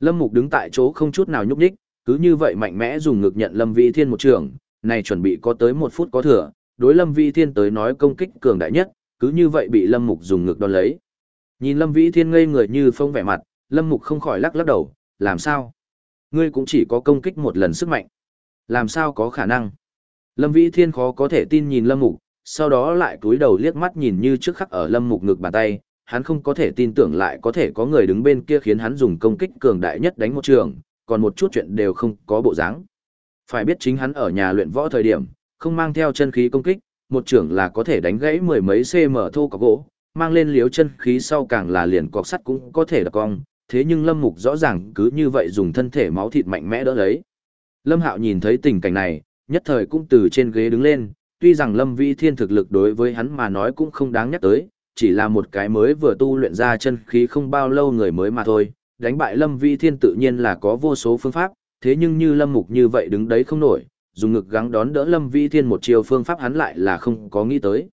Lâm Mục đứng tại chỗ không chút nào nhúc nhích, cứ như vậy mạnh mẽ dùng ngực nhận Lâm Vĩ Thiên một trường, này chuẩn bị có tới một phút có thừa, đối Lâm Vĩ Thiên tới nói công kích cường đại nhất, cứ như vậy bị Lâm Mục dùng ngực đón lấy. Nhìn Lâm Vĩ Thiên ngây người như phong vẻ mặt, Lâm Mục không khỏi lắc lắc đầu, làm sao? Ngươi cũng chỉ có công kích một lần sức mạnh. Làm sao có khả năng? Lâm Vĩ Thiên khó có thể tin nhìn Lâm Mục, sau đó lại cúi đầu liếc mắt nhìn như trước khắc ở Lâm Mục ngực bàn tay, hắn không có thể tin tưởng lại có thể có người đứng bên kia khiến hắn dùng công kích cường đại nhất đánh một trường, còn một chút chuyện đều không có bộ dáng. Phải biết chính hắn ở nhà luyện võ thời điểm, không mang theo chân khí công kích, một trưởng là có thể đánh gãy mười mấy cm thô cọc gỗ, mang lên liếu chân khí sau càng là liền cọc sắt cũng có thể đập cong, thế nhưng Lâm Mục rõ ràng cứ như vậy dùng thân thể máu thịt mạnh mẽ đỡ lấy. Lâm Hạo nhìn thấy tình cảnh này, nhất thời cũng từ trên ghế đứng lên, tuy rằng Lâm Vĩ Thiên thực lực đối với hắn mà nói cũng không đáng nhắc tới, chỉ là một cái mới vừa tu luyện ra chân khí không bao lâu người mới mà thôi, đánh bại Lâm Vĩ Thiên tự nhiên là có vô số phương pháp, thế nhưng như Lâm Mục như vậy đứng đấy không nổi, dùng ngực gắng đón đỡ Lâm Vĩ Thiên một chiều phương pháp hắn lại là không có nghĩ tới.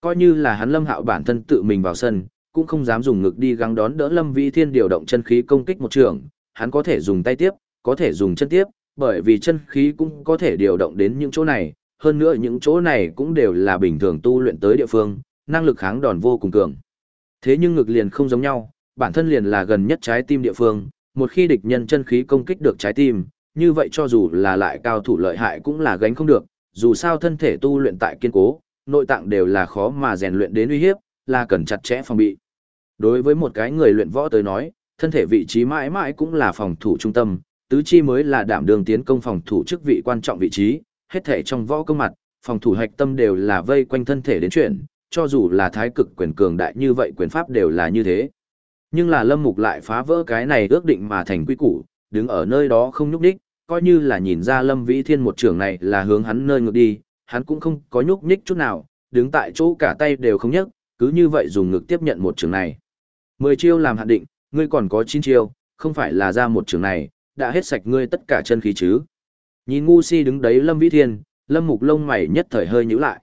Coi như là hắn Lâm Hạo bản thân tự mình vào sân, cũng không dám dùng ngực đi gắng đón đỡ Lâm Vĩ Thiên điều động chân khí công kích một trường, hắn có thể dùng tay tiếp, có thể dùng chân tiếp, bởi vì chân khí cũng có thể điều động đến những chỗ này, hơn nữa những chỗ này cũng đều là bình thường tu luyện tới địa phương, năng lực kháng đòn vô cùng cường. Thế nhưng ngực liền không giống nhau, bản thân liền là gần nhất trái tim địa phương, một khi địch nhân chân khí công kích được trái tim, như vậy cho dù là lại cao thủ lợi hại cũng là gánh không được, dù sao thân thể tu luyện tại kiên cố, nội tạng đều là khó mà rèn luyện đến uy hiếp, là cần chặt chẽ phòng bị. Đối với một cái người luyện võ tới nói, thân thể vị trí mãi mãi cũng là phòng thủ trung tâm, tứ chi mới là đảm đường tiến công phòng thủ chức vị quan trọng vị trí, hết thể trong võ công mặt, phòng thủ hạch tâm đều là vây quanh thân thể đến chuyện, cho dù là thái cực quyền cường đại như vậy quyền pháp đều là như thế. Nhưng là Lâm Mục lại phá vỡ cái này ước định mà thành quy củ, đứng ở nơi đó không nhúc nhích, coi như là nhìn ra Lâm Vĩ Thiên một trường này là hướng hắn nơi ngược đi, hắn cũng không có nhúc nhích chút nào, đứng tại chỗ cả tay đều không nhấc, cứ như vậy dùng ngực tiếp nhận một trường này. Mười chiêu làm hạn định, ngươi còn có chín chiêu, không phải là ra một trường này, đã hết sạch ngươi tất cả chân khí chứ. Nhìn ngu si đứng đấy Lâm Vĩ Thiên, Lâm Mục lông mày nhất thời hơi nhíu lại.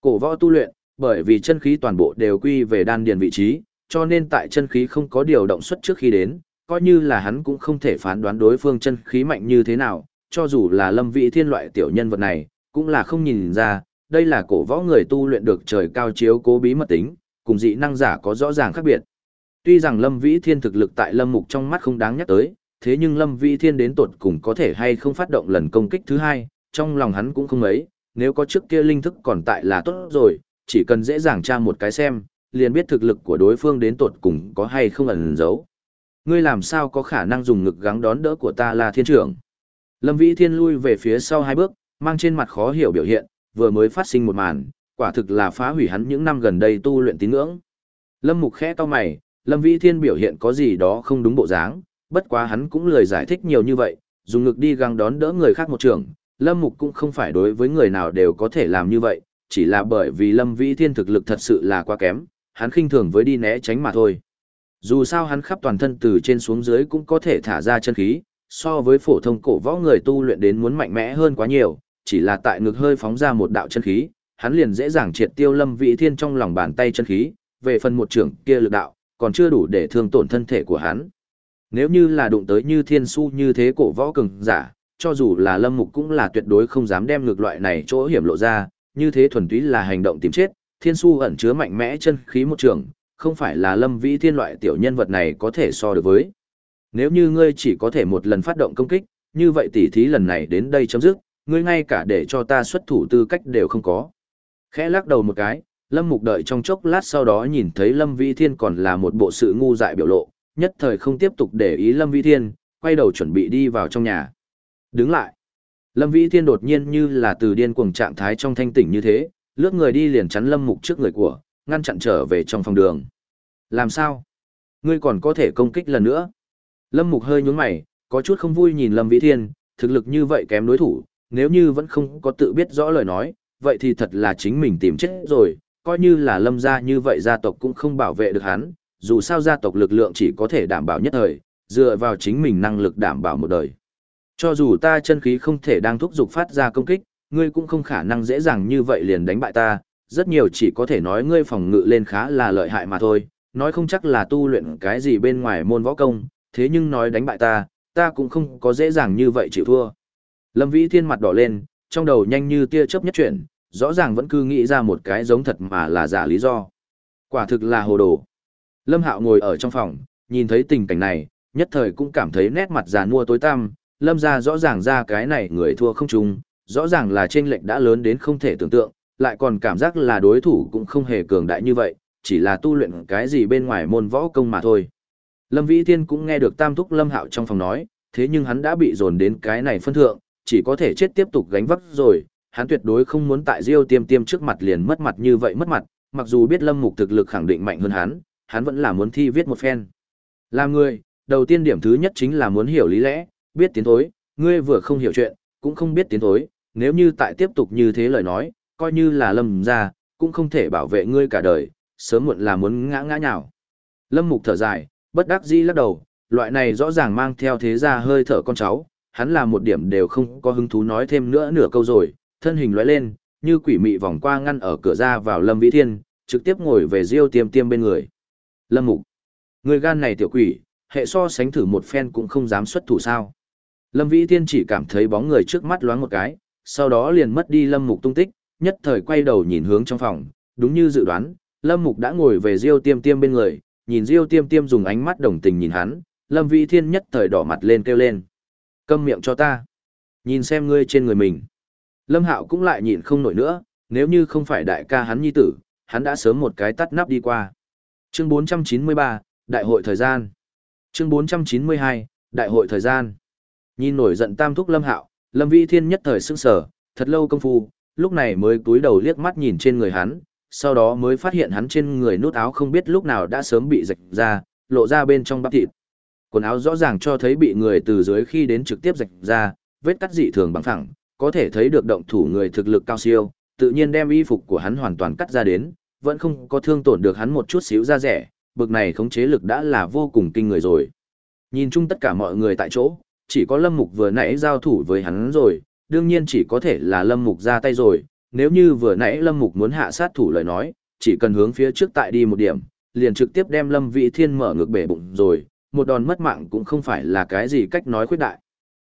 Cổ võ tu luyện, bởi vì chân khí toàn bộ đều quy về đan điền vị trí, cho nên tại chân khí không có điều động xuất trước khi đến, coi như là hắn cũng không thể phán đoán đối phương chân khí mạnh như thế nào, cho dù là Lâm Vĩ Thiên loại tiểu nhân vật này, cũng là không nhìn ra, đây là cổ võ người tu luyện được trời cao chiếu cố bí mật tính, cùng dị năng giả có rõ ràng khác biệt. Tuy rằng Lâm Vĩ Thiên thực lực tại Lâm Mục trong mắt không đáng nhắc tới, thế nhưng Lâm Vĩ Thiên đến tột cùng có thể hay không phát động lần công kích thứ hai, trong lòng hắn cũng không mấy, nếu có trước kia linh thức còn tại là tốt rồi, chỉ cần dễ dàng tra một cái xem, liền biết thực lực của đối phương đến tột cùng có hay không ẩn giấu. Ngươi làm sao có khả năng dùng ngực gắng đón đỡ của ta là thiên trưởng. Lâm Vĩ Thiên lui về phía sau hai bước, mang trên mặt khó hiểu biểu hiện, vừa mới phát sinh một màn, quả thực là phá hủy hắn những năm gần đây tu luyện tín ngưỡng. Lâm Mục khẽ cau mày, Lâm Vĩ Thiên biểu hiện có gì đó không đúng bộ dáng, bất quá hắn cũng lười giải thích nhiều như vậy, dùng ngực đi găng đón đỡ người khác một trường, Lâm Mục cũng không phải đối với người nào đều có thể làm như vậy, chỉ là bởi vì Lâm Vĩ Thiên thực lực thật sự là quá kém, hắn khinh thường với đi né tránh mà thôi. Dù sao hắn khắp toàn thân từ trên xuống dưới cũng có thể thả ra chân khí, so với phổ thông cổ võ người tu luyện đến muốn mạnh mẽ hơn quá nhiều, chỉ là tại ngực hơi phóng ra một đạo chân khí, hắn liền dễ dàng triệt tiêu Lâm Vĩ Thiên trong lòng bàn tay chân khí, về phần một trưởng kia lực đạo, còn chưa đủ để thương tổn thân thể của hắn. Nếu như là đụng tới như thiên su như thế cổ võ cường giả, cho dù là lâm mục cũng là tuyệt đối không dám đem ngược loại này chỗ hiểm lộ ra, như thế thuần túy là hành động tìm chết, thiên su ẩn chứa mạnh mẽ chân khí một trường, không phải là lâm vĩ thiên loại tiểu nhân vật này có thể so được với. Nếu như ngươi chỉ có thể một lần phát động công kích, như vậy tỉ thí lần này đến đây chấm dứt, ngươi ngay cả để cho ta xuất thủ tư cách đều không có. Khẽ lắc đầu một cái, Lâm Mục đợi trong chốc lát sau đó nhìn thấy Lâm Vĩ Thiên còn là một bộ sự ngu dại biểu lộ, nhất thời không tiếp tục để ý Lâm Vĩ Thiên, quay đầu chuẩn bị đi vào trong nhà. Đứng lại. Lâm Vĩ Thiên đột nhiên như là từ điên cuồng trạng thái trong thanh tỉnh như thế, lướt người đi liền chắn Lâm Mục trước người của, ngăn chặn trở về trong phòng đường. Làm sao? Ngươi còn có thể công kích lần nữa. Lâm Mục hơi nhướng mày, có chút không vui nhìn Lâm Vĩ Thiên, thực lực như vậy kém đối thủ, nếu như vẫn không có tự biết rõ lời nói, vậy thì thật là chính mình tìm chết rồi, coi như là Lâm gia như vậy gia tộc cũng không bảo vệ được hắn, dù sao gia tộc lực lượng chỉ có thể đảm bảo nhất thời, dựa vào chính mình năng lực đảm bảo một đời. Cho dù ta chân khí không thể đang thúc giục phát ra công kích, ngươi cũng không khả năng dễ dàng như vậy liền đánh bại ta, rất nhiều chỉ có thể nói ngươi phòng ngự lên khá là lợi hại mà thôi, nói không chắc là tu luyện cái gì bên ngoài môn võ công, thế nhưng nói đánh bại ta, ta cũng không có dễ dàng như vậy chịu thua. Lâm Vĩ Thiên mặt đỏ lên, trong đầu nhanh như tia chớp nhất chuyển, rõ ràng vẫn cứ nghĩ ra một cái giống thật mà là giả lý do. Quả thực là hồ đồ. Lâm Hạo ngồi ở trong phòng, nhìn thấy tình cảnh này, nhất thời cũng cảm thấy nét mặt già mua tối tăm, Lâm ra rõ ràng ra cái này người thua không chung, rõ ràng là chênh lệch đã lớn đến không thể tưởng tượng, lại còn cảm giác là đối thủ cũng không hề cường đại như vậy, chỉ là tu luyện cái gì bên ngoài môn võ công mà thôi. Lâm Vĩ Thiên cũng nghe được Tam Thúc Lâm Hạo trong phòng nói, thế nhưng hắn đã bị dồn đến cái này phân thượng, chỉ có thể chết tiếp tục gánh vác rồi, hắn tuyệt đối không muốn tại Diêu Tiêm Tiêm trước mặt liền mất mặt như vậy mất mặt, mặc dù biết Lâm Mục thực lực khẳng định mạnh hơn hắn, hắn vẫn là muốn thi viết một phen. Làm người, đầu tiên điểm thứ nhất chính là muốn hiểu lý lẽ, biết tiến thối, ngươi vừa không hiểu chuyện, cũng không biết tiến thối, nếu như tại tiếp tục như thế lời nói, coi như là Lâm ra, cũng không thể bảo vệ ngươi cả đời, sớm muộn là muốn ngã ngã nhào. Lâm Mục thở dài, bất đắc dĩ lắc đầu, loại này rõ ràng mang theo thế gia hơi thở con cháu, hắn là một điểm đều không có hứng thú nói thêm nữa nửa câu rồi, thân hình lóe lên, như quỷ mị vòng qua ngăn ở cửa ra vào Lâm Vĩ Thiên, trực tiếp ngồi về Diêu Tiêm Tiêm bên người. Lâm Mục, người gan này tiểu quỷ, hệ so sánh thử một phen cũng không dám xuất thủ sao? Lâm Vĩ Thiên chỉ cảm thấy bóng người trước mắt loáng một cái, sau đó liền mất đi Lâm Mục tung tích, nhất thời quay đầu nhìn hướng trong phòng, đúng như dự đoán, Lâm Mục đã ngồi về Diêu Tiêm Tiêm bên người, nhìn Diêu Tiêm Tiêm dùng ánh mắt đồng tình nhìn hắn, Lâm Vĩ Thiên nhất thời đỏ mặt lên kêu lên. Câm miệng cho ta. Nhìn xem ngươi trên người mình. Lâm Hạo cũng lại nhịn không nổi nữa, nếu như không phải đại ca hắn nhi tử, hắn đã sớm một cái tắt nắp đi qua. Chương 493, Đại hội thời gian. Chương 492, Đại hội thời gian. Nhìn nổi giận tam thúc Lâm Hạo, Lâm Vĩ Thiên nhất thời sững sờ, thật lâu công phu, lúc này mới cúi đầu liếc mắt nhìn trên người hắn, sau đó mới phát hiện hắn trên người nút áo không biết lúc nào đã sớm bị rạch ra, lộ ra bên trong bắp thịt. Quần áo rõ ràng cho thấy bị người từ dưới khi đến trực tiếp rạch ra, vết cắt dị thường bằng phẳng, có thể thấy được động thủ người thực lực cao siêu, tự nhiên đem y phục của hắn hoàn toàn cắt ra đến, vẫn không có thương tổn được hắn một chút xíu da rẻ, bực này khống chế lực đã là vô cùng kinh người rồi. Nhìn chung tất cả mọi người tại chỗ, chỉ có Lâm Mục vừa nãy giao thủ với hắn rồi, đương nhiên chỉ có thể là Lâm Mục ra tay rồi, nếu như vừa nãy Lâm Mục muốn hạ sát thủ lời nói, chỉ cần hướng phía trước tại đi một điểm, liền trực tiếp đem Lâm Vĩ Thiên mở ngược bể bụng rồi, một đòn mất mạng cũng không phải là cái gì cách nói khuyết đại.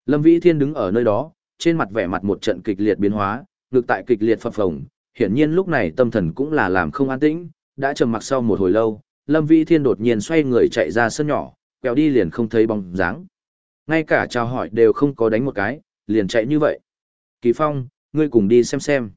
Lâm Vĩ Thiên đứng ở nơi đó, trên mặt vẻ mặt một trận kịch liệt biến hóa, ngực tại kịch liệt phập phồng, hiển nhiên lúc này tâm thần cũng là làm không an tĩnh, đã trầm mặc sau một hồi lâu, Lâm Vĩ Thiên đột nhiên xoay người chạy ra sân nhỏ, quẹo đi liền không thấy bóng dáng. Ngay cả chào hỏi đều không có đánh một cái, liền chạy như vậy. Kỳ Phong, ngươi cùng đi xem xem.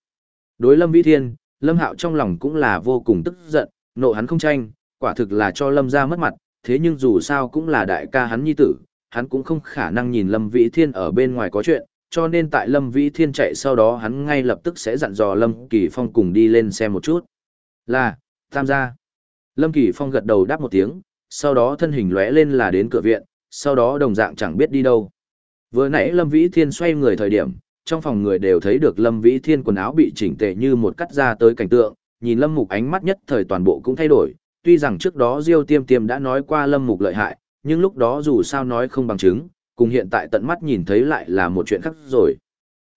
Đối Lâm Vĩ Thiên, Lâm Hạo trong lòng cũng là vô cùng tức giận, nộ hắn không tranh, quả thực là cho Lâm ra mất mặt, thế nhưng dù sao cũng là đại ca hắn nhi tử, hắn cũng không khả năng nhìn Lâm Vĩ Thiên ở bên ngoài có chuyện, cho nên tại Lâm Vĩ Thiên chạy sau đó hắn ngay lập tức sẽ dặn dò Lâm Kỳ Phong cùng đi lên xem một chút. Là, tham gia. Lâm Kỳ Phong gật đầu đáp một tiếng, sau đó thân hình lóe lên là đến cửa viện, sau đó đồng dạng chẳng biết đi đâu. Vừa nãy Lâm Vĩ Thiên xoay người thời điểm, trong phòng người đều thấy được Lâm Vĩ Thiên quần áo bị chỉnh tề như một cắt ra tới cảnh tượng, nhìn Lâm Mục ánh mắt nhất thời toàn bộ cũng thay đổi, tuy rằng trước đó Diêu Tiêm Tiêm đã nói qua Lâm Mục lợi hại, nhưng lúc đó dù sao nói không bằng chứng, cùng hiện tại tận mắt nhìn thấy lại là một chuyện khác rồi.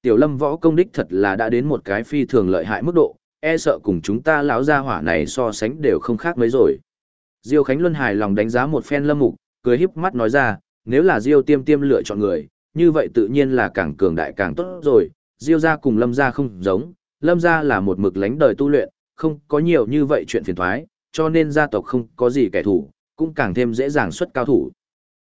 Tiểu Lâm võ công đích thật là đã đến một cái phi thường lợi hại mức độ, e sợ cùng chúng ta lão gia hỏa này so sánh đều không khác mấy rồi. Diêu Khánh Luân hài lòng đánh giá một phen Lâm Mục, cười híp mắt nói ra, nếu là Diêu Tiêm Tiêm lựa chọn người, như vậy tự nhiên là càng cường đại càng tốt rồi, Diêu gia cùng Lâm gia không giống, Lâm gia là một mực lánh đời tu luyện, không có nhiều như vậy chuyện phiền toái, cho nên gia tộc không có gì kẻ thù, cũng càng thêm dễ dàng xuất cao thủ.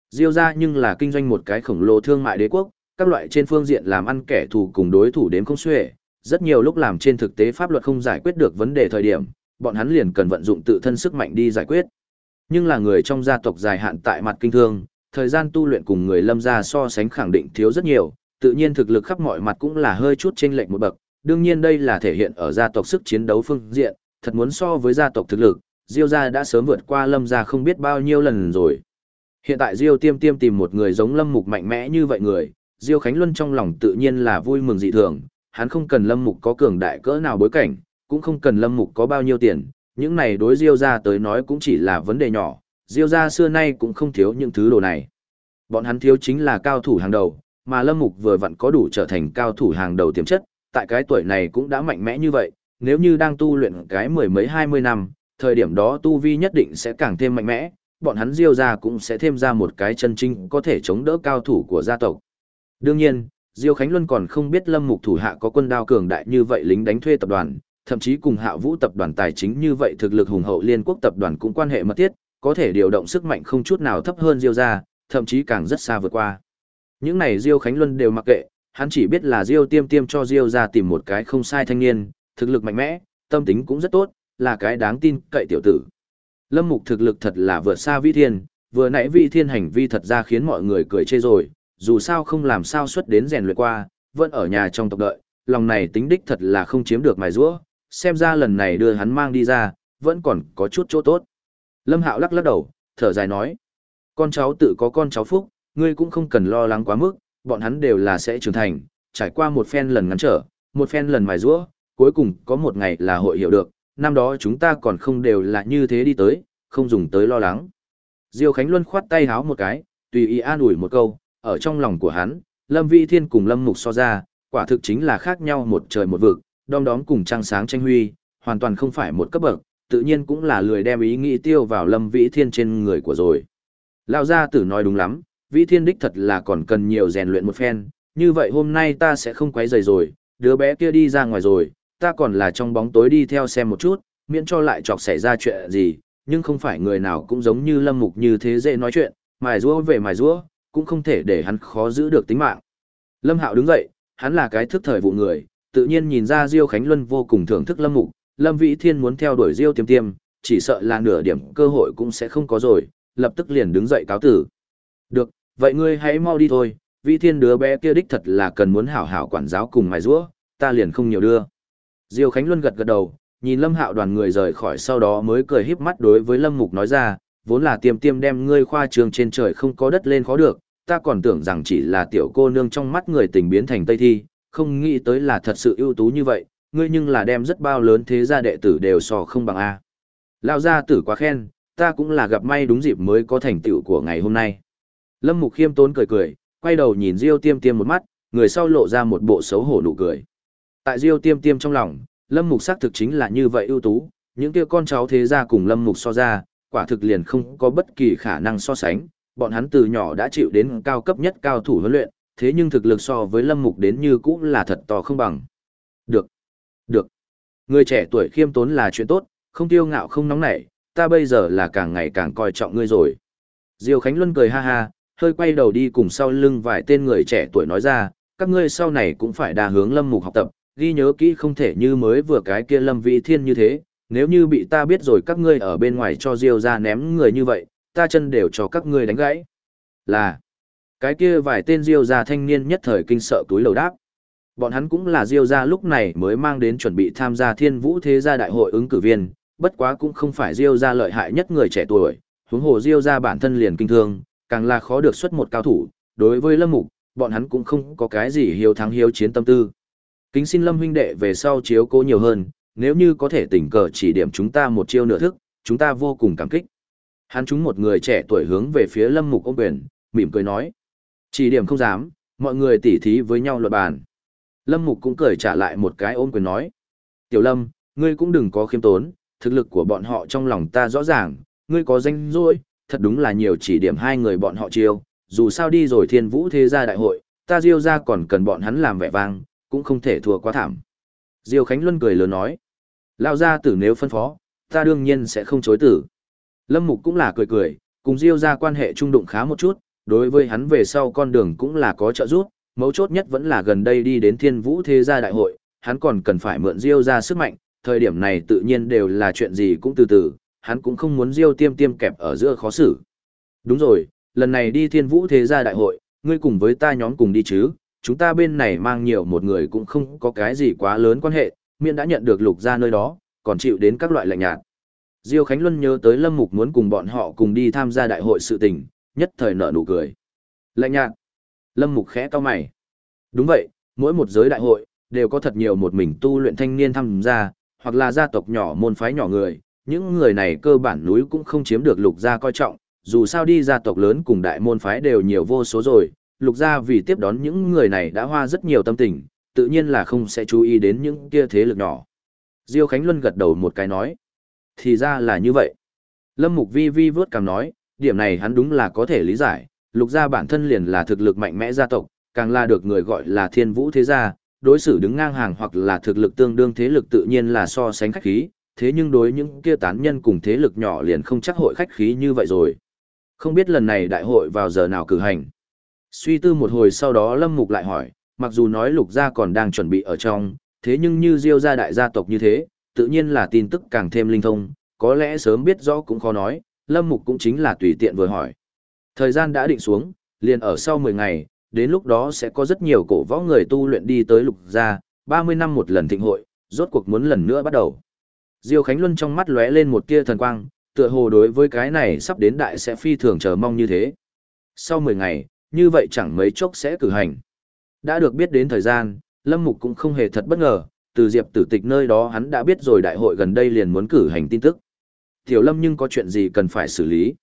Diêu gia nhưng là kinh doanh một cái khổng lồ thương mại đế quốc, các loại trên phương diện làm ăn kẻ thù cùng đối thủ đến không xuể, rất nhiều lúc làm trên thực tế pháp luật không giải quyết được vấn đề thời điểm, bọn hắn liền cần vận dụng tự thân sức mạnh đi giải quyết. Nhưng là người trong gia tộc dài hạn tại mặt kinh thương, thời gian tu luyện cùng người lâm gia so sánh khẳng định thiếu rất nhiều, tự nhiên thực lực khắp mọi mặt cũng là hơi chút chênh lệch một bậc, đương nhiên đây là thể hiện ở gia tộc sức chiến đấu phương diện, thật muốn so với gia tộc thực lực, Diêu gia đã sớm vượt qua Lâm gia không biết bao nhiêu lần rồi. Hiện tại Diêu Tiêm Tiêm tìm một người giống Lâm Mục mạnh mẽ như vậy người, Diêu Khánh Luân trong lòng tự nhiên là vui mừng dị thường, hắn không cần Lâm Mục có cường đại cỡ nào bối cảnh, cũng không cần Lâm Mục có bao nhiêu tiền, những này đối Diêu gia tới nói cũng chỉ là vấn đề nhỏ, Diêu gia xưa nay cũng không thiếu những thứ đồ này. Bọn hắn thiếu chính là cao thủ hàng đầu, mà Lâm Mục vừa vặn có đủ trở thành cao thủ hàng đầu tiềm chất, tại cái tuổi này cũng đã mạnh mẽ như vậy, nếu như đang tu luyện cái mười mấy hai mươi năm, thời điểm đó tu vi nhất định sẽ càng thêm mạnh mẽ, bọn hắn Diêu gia cũng sẽ thêm ra một cái chân chính có thể chống đỡ cao thủ của gia tộc. Đương nhiên, Diêu Khánh Luân còn không biết Lâm Mục thủ hạ có quân đao cường đại như vậy lính đánh thuê tập đoàn, thậm chí cùng Hạ Vũ tập đoàn tài chính như vậy thực lực hùng hậu liên quốc tập đoàn cũng quan hệ mật thiết, có thể điều động sức mạnh không chút nào thấp hơn Diêu gia, thậm chí càng rất xa vượt qua. Những này Diêu Khánh Luân đều mặc kệ, hắn chỉ biết là Diêu Tiêm Tiêm cho Diêu gia tìm một cái không sai thanh niên, thực lực mạnh mẽ, tâm tính cũng rất tốt, là cái đáng tin cậy tiểu tử. Lâm Mục thực lực thật là vượt xa Vi Thiên, vừa nãy Vi Thiên hành vi thật ra khiến mọi người cười chê rồi, dù sao không làm sao xuất đến rèn luyện qua, vẫn ở nhà trong tộc đợi, lòng này tính đích thật là không chiếm được mài rũa, xem ra lần này đưa hắn mang đi ra, vẫn còn có chút chỗ tốt. Lâm Hạo lắc lắc đầu, thở dài nói, con cháu tự có con cháu phúc, ngươi cũng không cần lo lắng quá mức, bọn hắn đều là sẽ trưởng thành, trải qua một phen lần ngắn trở, một phen lần mài rũa, cuối cùng có một ngày là hội hiểu được, năm đó chúng ta còn không đều là như thế đi tới, không dùng tới lo lắng. Diêu Khánh Luân khoát tay háo một cái, tùy ý an ủi một câu, ở trong lòng của hắn, Lâm Vĩ Thiên cùng Lâm Mục so ra, quả thực chính là khác nhau một trời một vực, đom đóm cùng trăng sáng tranh huy, hoàn toàn không phải một cấp bậc, tự nhiên cũng là lười đem ý nghĩ tiêu vào Lâm Vĩ Thiên trên người của rồi. Lão gia tử nói đúng lắm, Vĩ Thiên đích thật là còn cần nhiều rèn luyện một phen, như vậy hôm nay ta sẽ không quấy rầy rồi, đứa bé kia đi ra ngoài rồi, ta còn là trong bóng tối đi theo xem một chút, miễn cho lại chọc xảy ra chuyện gì, nhưng không phải người nào cũng giống như Lâm Mục như thế dễ nói chuyện, mài rúa về mài rúa, cũng không thể để hắn khó giữ được tính mạng. Lâm Hạo đứng dậy, hắn là cái thức thời vụ người, tự nhiên nhìn ra Diêu Khánh Luân vô cùng thưởng thức Lâm Mục, Lâm Vĩ Thiên muốn theo đuổi Diêu Tiêm Tiêm, chỉ sợ là nửa điểm cơ hội cũng sẽ không có rồi, lập tức liền đứng dậy cáo tử. Được, vậy ngươi hãy mau đi thôi, Vĩ Thiên đứa bé kia đích thật là cần muốn hảo hảo quản giáo cùng mài rúa, ta liền không nhiều đưa. Diêu Khánh Luân gật gật đầu, nhìn Lâm Hạo đoàn người rời khỏi sau đó mới cười híp mắt đối với Lâm Mục nói ra, vốn là tiêm tiêm đem ngươi khoa trường trên trời không có đất lên khó được, ta còn tưởng rằng chỉ là tiểu cô nương trong mắt người tình biến thành Tây Thi, không nghĩ tới là thật sự ưu tú như vậy, ngươi nhưng là đem rất bao lớn thế gia đệ tử đều so không bằng A. Lao gia tử quá khen, ta cũng là gặp may đúng dịp mới có thành tựu của ngày hôm nay. Lâm Mục khiêm tốn cười cười, quay đầu nhìn Diêu tiêm tiêm một mắt, người sau lộ ra một bộ xấu hổ nụ cười. Tại Diêu tiêm tiêm trong lòng, Lâm Mục xác thực chính là như vậy ưu tú, những kia con cháu thế gia cùng Lâm Mục so ra, quả thực liền không có bất kỳ khả năng so sánh, bọn hắn từ nhỏ đã chịu đến cao cấp nhất cao thủ huấn luyện, thế nhưng thực lực so với Lâm Mục đến như cũng là thật to không bằng. Được, được. Người trẻ tuổi khiêm tốn là chuyện tốt, không tiêu ngạo không nóng nảy, ta bây giờ là càng ngày càng coi trọng ngươi rồi. Diêu Khánh Luân cười ha ha, hơi quay đầu đi cùng sau lưng vài tên người trẻ tuổi nói ra, các ngươi sau này cũng phải đa hướng Lâm Mục học tập, ghi nhớ kỹ không thể như mới vừa cái kia Lâm Vĩ Thiên như thế, nếu như bị ta biết rồi các ngươi ở bên ngoài cho Diêu ra ném người như vậy, ta chân đều cho các ngươi đánh gãy. Là, cái kia vài tên Diêu ra thanh niên nhất thời kinh sợ túi lầu đáp. Bọn hắn cũng là Diêu ra lúc này mới mang đến chuẩn bị tham gia thiên vũ thế gia đại hội ứng cử viên, bất quá cũng không phải Diêu ra lợi hại nhất người trẻ tuổi, huống hồ Diêu ra bản thân liền kinh thương, càng là khó được xuất một cao thủ, đối với Lâm Mục, bọn hắn cũng không có cái gì hiếu thắng hiếu chiến tâm tư. Kính xin Lâm huynh đệ về sau chiếu cố nhiều hơn, nếu như có thể tình cờ chỉ điểm chúng ta một chiêu nửa thức, chúng ta vô cùng cảm kích. Hắn chúng một người trẻ tuổi hướng về phía Lâm Mục ôm quyền, mỉm cười nói. Chỉ điểm không dám, mọi người tỉ thí với nhau luận bàn. Lâm Mục cũng cười trả lại một cái ôm quyền nói. Tiểu Lâm, ngươi cũng đừng có khiêm tốn, thực lực của bọn họ trong lòng ta rõ ràng, ngươi có danh rồi, thật đúng là nhiều chỉ điểm hai người bọn họ chiêu, dù sao đi rồi thiên vũ thế gia đại hội, ta diêu ra còn cần bọn hắn làm vẻ vang, cũng không thể thua quá thảm. Diêu Khánh Luân cười lớn nói. Lao ra tử nếu phân phó, ta đương nhiên sẽ không chối tử. Lâm Mục cũng là cười cười, cùng Diêu ra quan hệ trung đụng khá một chút, đối với hắn về sau con đường cũng là có trợ giúp, mấu chốt nhất vẫn là gần đây đi đến Thiên Vũ Thế gia đại hội, hắn còn cần phải mượn Diêu ra sức mạnh, thời điểm này tự nhiên đều là chuyện gì cũng từ từ, hắn cũng không muốn Diêu Tiêm Tiêm kẹp ở giữa khó xử. Đúng rồi, lần này đi Thiên Vũ Thế gia đại hội, ngươi cùng với ta nhóm cùng đi chứ, chúng ta bên này mang nhiều một người cũng không có cái gì quá lớn quan hệ, miễn đã nhận được lục ra nơi đó, còn chịu đến các loại lạnh nhạt. Diêu Khánh Luân nhớ tới Lâm Mục muốn cùng bọn họ cùng đi tham gia đại hội sự tình, nhất thời nở nụ cười. Lạnh nhạt. Lâm Mục khẽ cau mày. Đúng vậy, mỗi một giới đại hội, đều có thật nhiều một mình tu luyện thanh niên tham gia, hoặc là gia tộc nhỏ môn phái nhỏ người, những người này cơ bản núi cũng không chiếm được lục gia coi trọng, dù sao đi gia tộc lớn cùng đại môn phái đều nhiều vô số rồi, lục gia vì tiếp đón những người này đã hoa rất nhiều tâm tình, tự nhiên là không sẽ chú ý đến những kia thế lực nhỏ. Diêu Khánh Luân gật đầu một cái nói. Thì ra là như vậy. Lâm Mục Vi Vi vớt cằm nói, điểm này hắn đúng là có thể lý giải, lục gia bản thân liền là thực lực mạnh mẽ gia tộc, càng là được người gọi là thiên vũ thế gia, đối xử đứng ngang hàng hoặc là thực lực tương đương thế lực tự nhiên là so sánh khách khí, thế nhưng đối những kia tán nhân cùng thế lực nhỏ liền không chắc hội khách khí như vậy rồi. Không biết lần này đại hội vào giờ nào cử hành. Suy tư một hồi sau đó Lâm Mục lại hỏi, mặc dù nói lục gia còn đang chuẩn bị ở trong, thế nhưng như diêu gia đại gia tộc như thế, tự nhiên là tin tức càng thêm linh thông, có lẽ sớm biết rõ cũng khó nói, Lâm Mục cũng chính là tùy tiện vừa hỏi. Thời gian đã định xuống, liền ở sau 10 ngày, đến lúc đó sẽ có rất nhiều cổ võ người tu luyện đi tới lục gia, 30 năm một lần thịnh hội, rốt cuộc muốn lần nữa bắt đầu. Diêu Khánh Luân trong mắt lóe lên một tia thần quang, tựa hồ đối với cái này sắp đến đại sẽ phi thường chờ mong như thế. Sau 10 ngày, như vậy chẳng mấy chốc sẽ cử hành. Đã được biết đến thời gian, Lâm Mục cũng không hề thật bất ngờ, từ Diệp Tử Tịch nơi đó hắn đã biết rồi đại hội gần đây liền muốn cử hành tin tức. Tiểu Lâm nhưng có chuyện gì cần phải xử lý.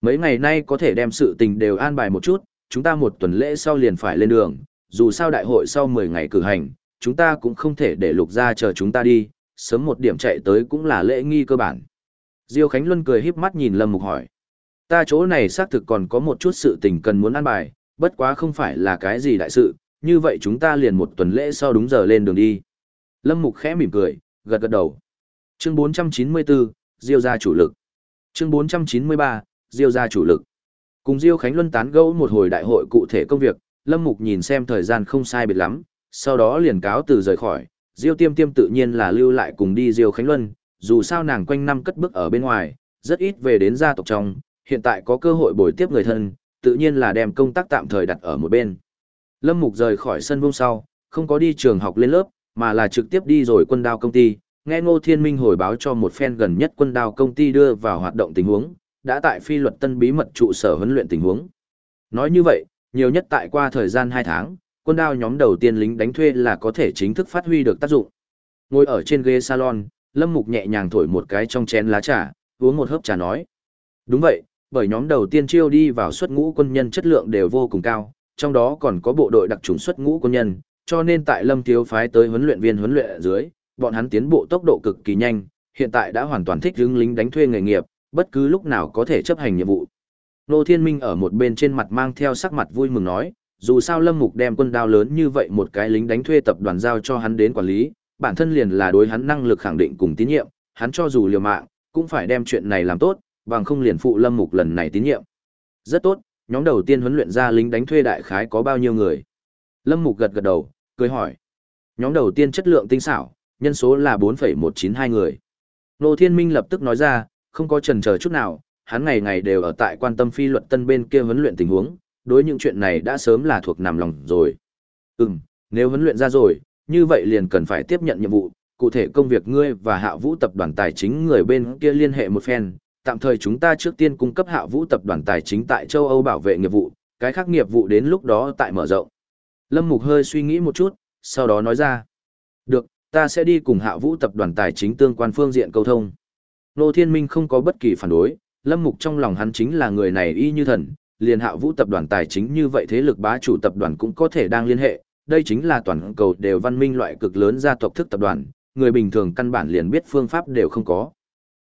Mấy ngày nay có thể đem sự tình đều an bài một chút, chúng ta một tuần lễ sau liền phải lên đường, dù sao đại hội sau 10 ngày cử hành, chúng ta cũng không thể để lục ra chờ chúng ta đi, sớm một điểm chạy tới cũng là lễ nghi cơ bản. Diêu Khánh Luân cười híp mắt nhìn Lâm Mục hỏi. Ta chỗ này xác thực còn có một chút sự tình cần muốn an bài, bất quá không phải là cái gì đại sự, như vậy chúng ta liền một tuần lễ sau đúng giờ lên đường đi. Lâm Mục khẽ mỉm cười, gật gật đầu. Chương 494, Diêu gia chủ lực. Chương 493, Diêu gia chủ lực. Cùng Diêu Khánh Luân tán gẫu một hồi đại hội cụ thể công việc, Lâm Mục nhìn xem thời gian không sai biệt lắm, sau đó liền cáo từ rời khỏi, Diêu Tiêm Tiêm tự nhiên là lưu lại cùng đi Diêu Khánh Luân, dù sao nàng quanh năm cất bước ở bên ngoài, rất ít về đến gia tộc trong, hiện tại có cơ hội bồi tiếp người thân, tự nhiên là đem công tác tạm thời đặt ở một bên. Lâm Mục rời khỏi sân vông sau, không có đi trường học lên lớp, mà là trực tiếp đi rồi quân đao công ty, nghe Ngô Thiên Minh hồi báo cho một phen gần nhất quân đao công ty đưa vào hoạt động tình huống, đã tại phi luật tân bí mật trụ sở huấn luyện tình huống. Nói như vậy, nhiều nhất tại qua thời gian 2 tháng, quân đao nhóm đầu tiên lính đánh thuê là có thể chính thức phát huy được tác dụng. Ngồi ở trên ghế salon, Lâm Mục nhẹ nhàng thổi một cái trong chén lá trà, uống một hớp trà nói. Đúng vậy, bởi nhóm đầu tiên chiêu đi vào xuất ngũ quân nhân chất lượng đều vô cùng cao, trong đó còn có bộ đội đặc trùng xuất ngũ quân nhân, cho nên tại Lâm Thiếu phái tới huấn luyện viên huấn luyện ở dưới, bọn hắn tiến bộ tốc độ cực kỳ nhanh, hiện tại đã hoàn toàn thích ứng lính đánh thuê nghề nghiệp, bất cứ lúc nào có thể chấp hành nhiệm vụ. Nô Thiên Minh ở một bên trên mặt mang theo sắc mặt vui mừng nói, dù sao Lâm Mục đem quân đao lớn như vậy một cái lính đánh thuê tập đoàn giao cho hắn đến quản lý, bản thân liền là đối hắn năng lực khẳng định cùng tín nhiệm, hắn cho dù liều mạng, cũng phải đem chuyện này làm tốt, bằng không liền phụ Lâm Mục lần này tín nhiệm. Rất tốt, nhóm đầu tiên huấn luyện ra lính đánh thuê đại khái có bao nhiêu người? Lâm Mục gật gật đầu, cười hỏi. Nhóm đầu tiên chất lượng tinh xảo, nhân số là 4,192 người. Nô Thiên Minh lập tức nói ra, không có chần chờ chút nào, hắn ngày ngày đều ở tại quan tâm phi luật tân bên kia huấn luyện tình huống, đối những chuyện này đã sớm là thuộc nằm lòng rồi. Ừm, nếu huấn luyện ra rồi, như vậy liền cần phải tiếp nhận nhiệm vụ, cụ thể công việc ngươi và hạ vũ tập đoàn tài chính người bên kia liên hệ một phen, tạm thời chúng ta trước tiên cung cấp hạ vũ tập đoàn tài chính tại châu Âu bảo vệ nghiệp vụ, cái khác nghiệp vụ đến lúc đó tại mở rộng. Lâm Mục hơi suy nghĩ một chút, sau đó nói ra. Được, ta sẽ đi cùng hạ vũ tập đoàn tài chính tương quan phương diện câu thông. Nô Thiên Minh không có bất kỳ phản đối, Lâm Mục trong lòng hắn chính là người này y như thần, liền hạ vũ tập đoàn tài chính như vậy thế lực bá chủ tập đoàn cũng có thể đang liên hệ, đây chính là toàn cầu đều văn minh loại cực lớn gia tộc thức tập đoàn, người bình thường căn bản liền biết phương pháp đều không có.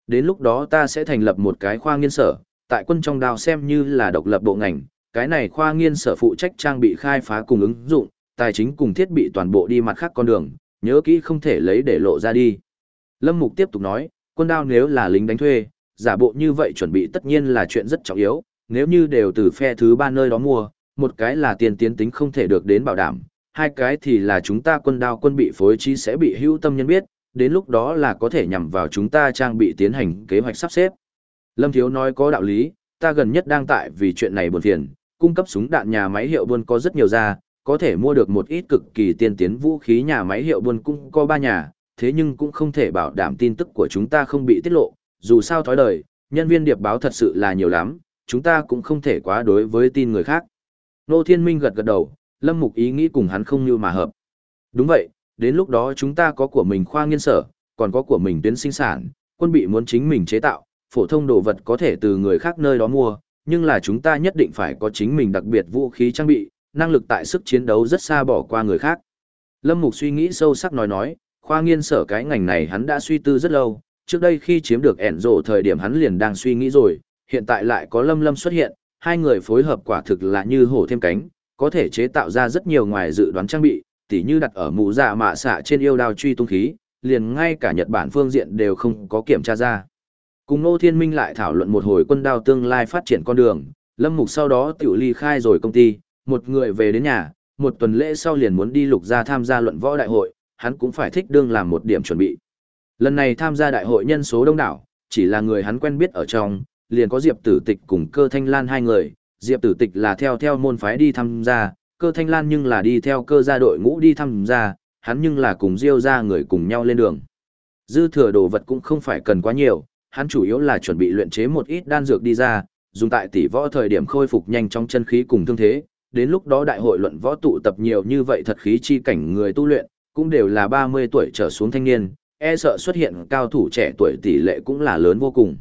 Đến lúc đó ta sẽ thành lập một cái khoa nghiên sở, tại quân trong đào xem như là độc lập bộ ngành, cái này khoa nghiên sở phụ trách trang bị khai phá cùng ứng dụng, tài chính cùng thiết bị toàn bộ đi mặt khác con đường, nhớ kỹ không thể lấy để lộ ra đi. Lâm Mục tiếp tục nói, quân đao nếu là lính đánh thuê, giả bộ như vậy chuẩn bị tất nhiên là chuyện rất trọng yếu, nếu như đều từ phe thứ ba nơi đó mua, một cái là tiền tiến tính không thể được đến bảo đảm, hai cái thì là chúng ta quân đao quân bị phối trí sẽ bị hữu tâm nhân biết, đến lúc đó là có thể nhằm vào chúng ta trang bị tiến hành kế hoạch sắp xếp. Lâm Thiếu nói có đạo lý, ta gần nhất đang tại vì chuyện này buồn phiền, cung cấp súng đạn nhà máy hiệu buôn có rất nhiều ra, có thể mua được một ít cực kỳ tiên tiến vũ khí nhà máy hiệu buôn cũng có ba nhà, thế nhưng cũng không thể bảo đảm tin tức của chúng ta không bị tiết lộ, dù sao thói đời, nhân viên điệp báo thật sự là nhiều lắm, chúng ta cũng không thể quá đối với tin người khác. Nô Thiên Minh gật gật đầu, Lâm Mục ý nghĩ cùng hắn không như mà hợp. Đúng vậy, đến lúc đó chúng ta có của mình khoa nghiên sở, còn có của mình tuyến sinh sản, quân bị muốn chính mình chế tạo, phổ thông đồ vật có thể từ người khác nơi đó mua, nhưng là chúng ta nhất định phải có chính mình đặc biệt vũ khí trang bị, năng lực tại sức chiến đấu rất xa bỏ qua người khác. Lâm Mục suy nghĩ sâu sắc nói nói, khoa nghiên sở cái ngành này hắn đã suy tư rất lâu, trước đây khi chiếm được ẻn rổ thời điểm hắn liền đang suy nghĩ rồi, hiện tại lại có Lâm Lâm xuất hiện, hai người phối hợp quả thực là như hổ thêm cánh, có thể chế tạo ra rất nhiều ngoài dự đoán trang bị, tỉ như đặt ở mũ dạ mạ xạ trên yêu đao truy tung khí, liền ngay cả Nhật Bản phương diện đều không có kiểm tra ra. Cùng Ngô Thiên Minh lại thảo luận một hồi quân đao tương lai phát triển con đường, Lâm Mục sau đó tiểu ly khai rồi công ty, một người về đến nhà, một tuần lễ sau liền muốn đi lục gia tham gia luận võ đại hội, hắn cũng phải thích đương làm một điểm chuẩn bị. Lần này tham gia đại hội nhân số đông đảo, chỉ là người hắn quen biết ở trong, liền có Diệp Tử Tịch cùng Cơ Thanh Lan hai người, Diệp Tử Tịch là theo theo môn phái đi tham gia, cơ thanh lan nhưng là đi theo cơ gia đội ngũ đi thăm gia, hắn nhưng là cùng diêu ra người cùng nhau lên đường. Dư thừa đồ vật cũng không phải cần quá nhiều, hắn chủ yếu là chuẩn bị luyện chế một ít đan dược đi ra, dùng tại tỷ võ thời điểm khôi phục nhanh trong chân khí cùng thương thế, đến lúc đó đại hội luận võ tụ tập nhiều như vậy thật khí chi cảnh người tu luyện, cũng đều là 30 tuổi trở xuống thanh niên, e sợ xuất hiện cao thủ trẻ tuổi tỷ lệ cũng là lớn vô cùng.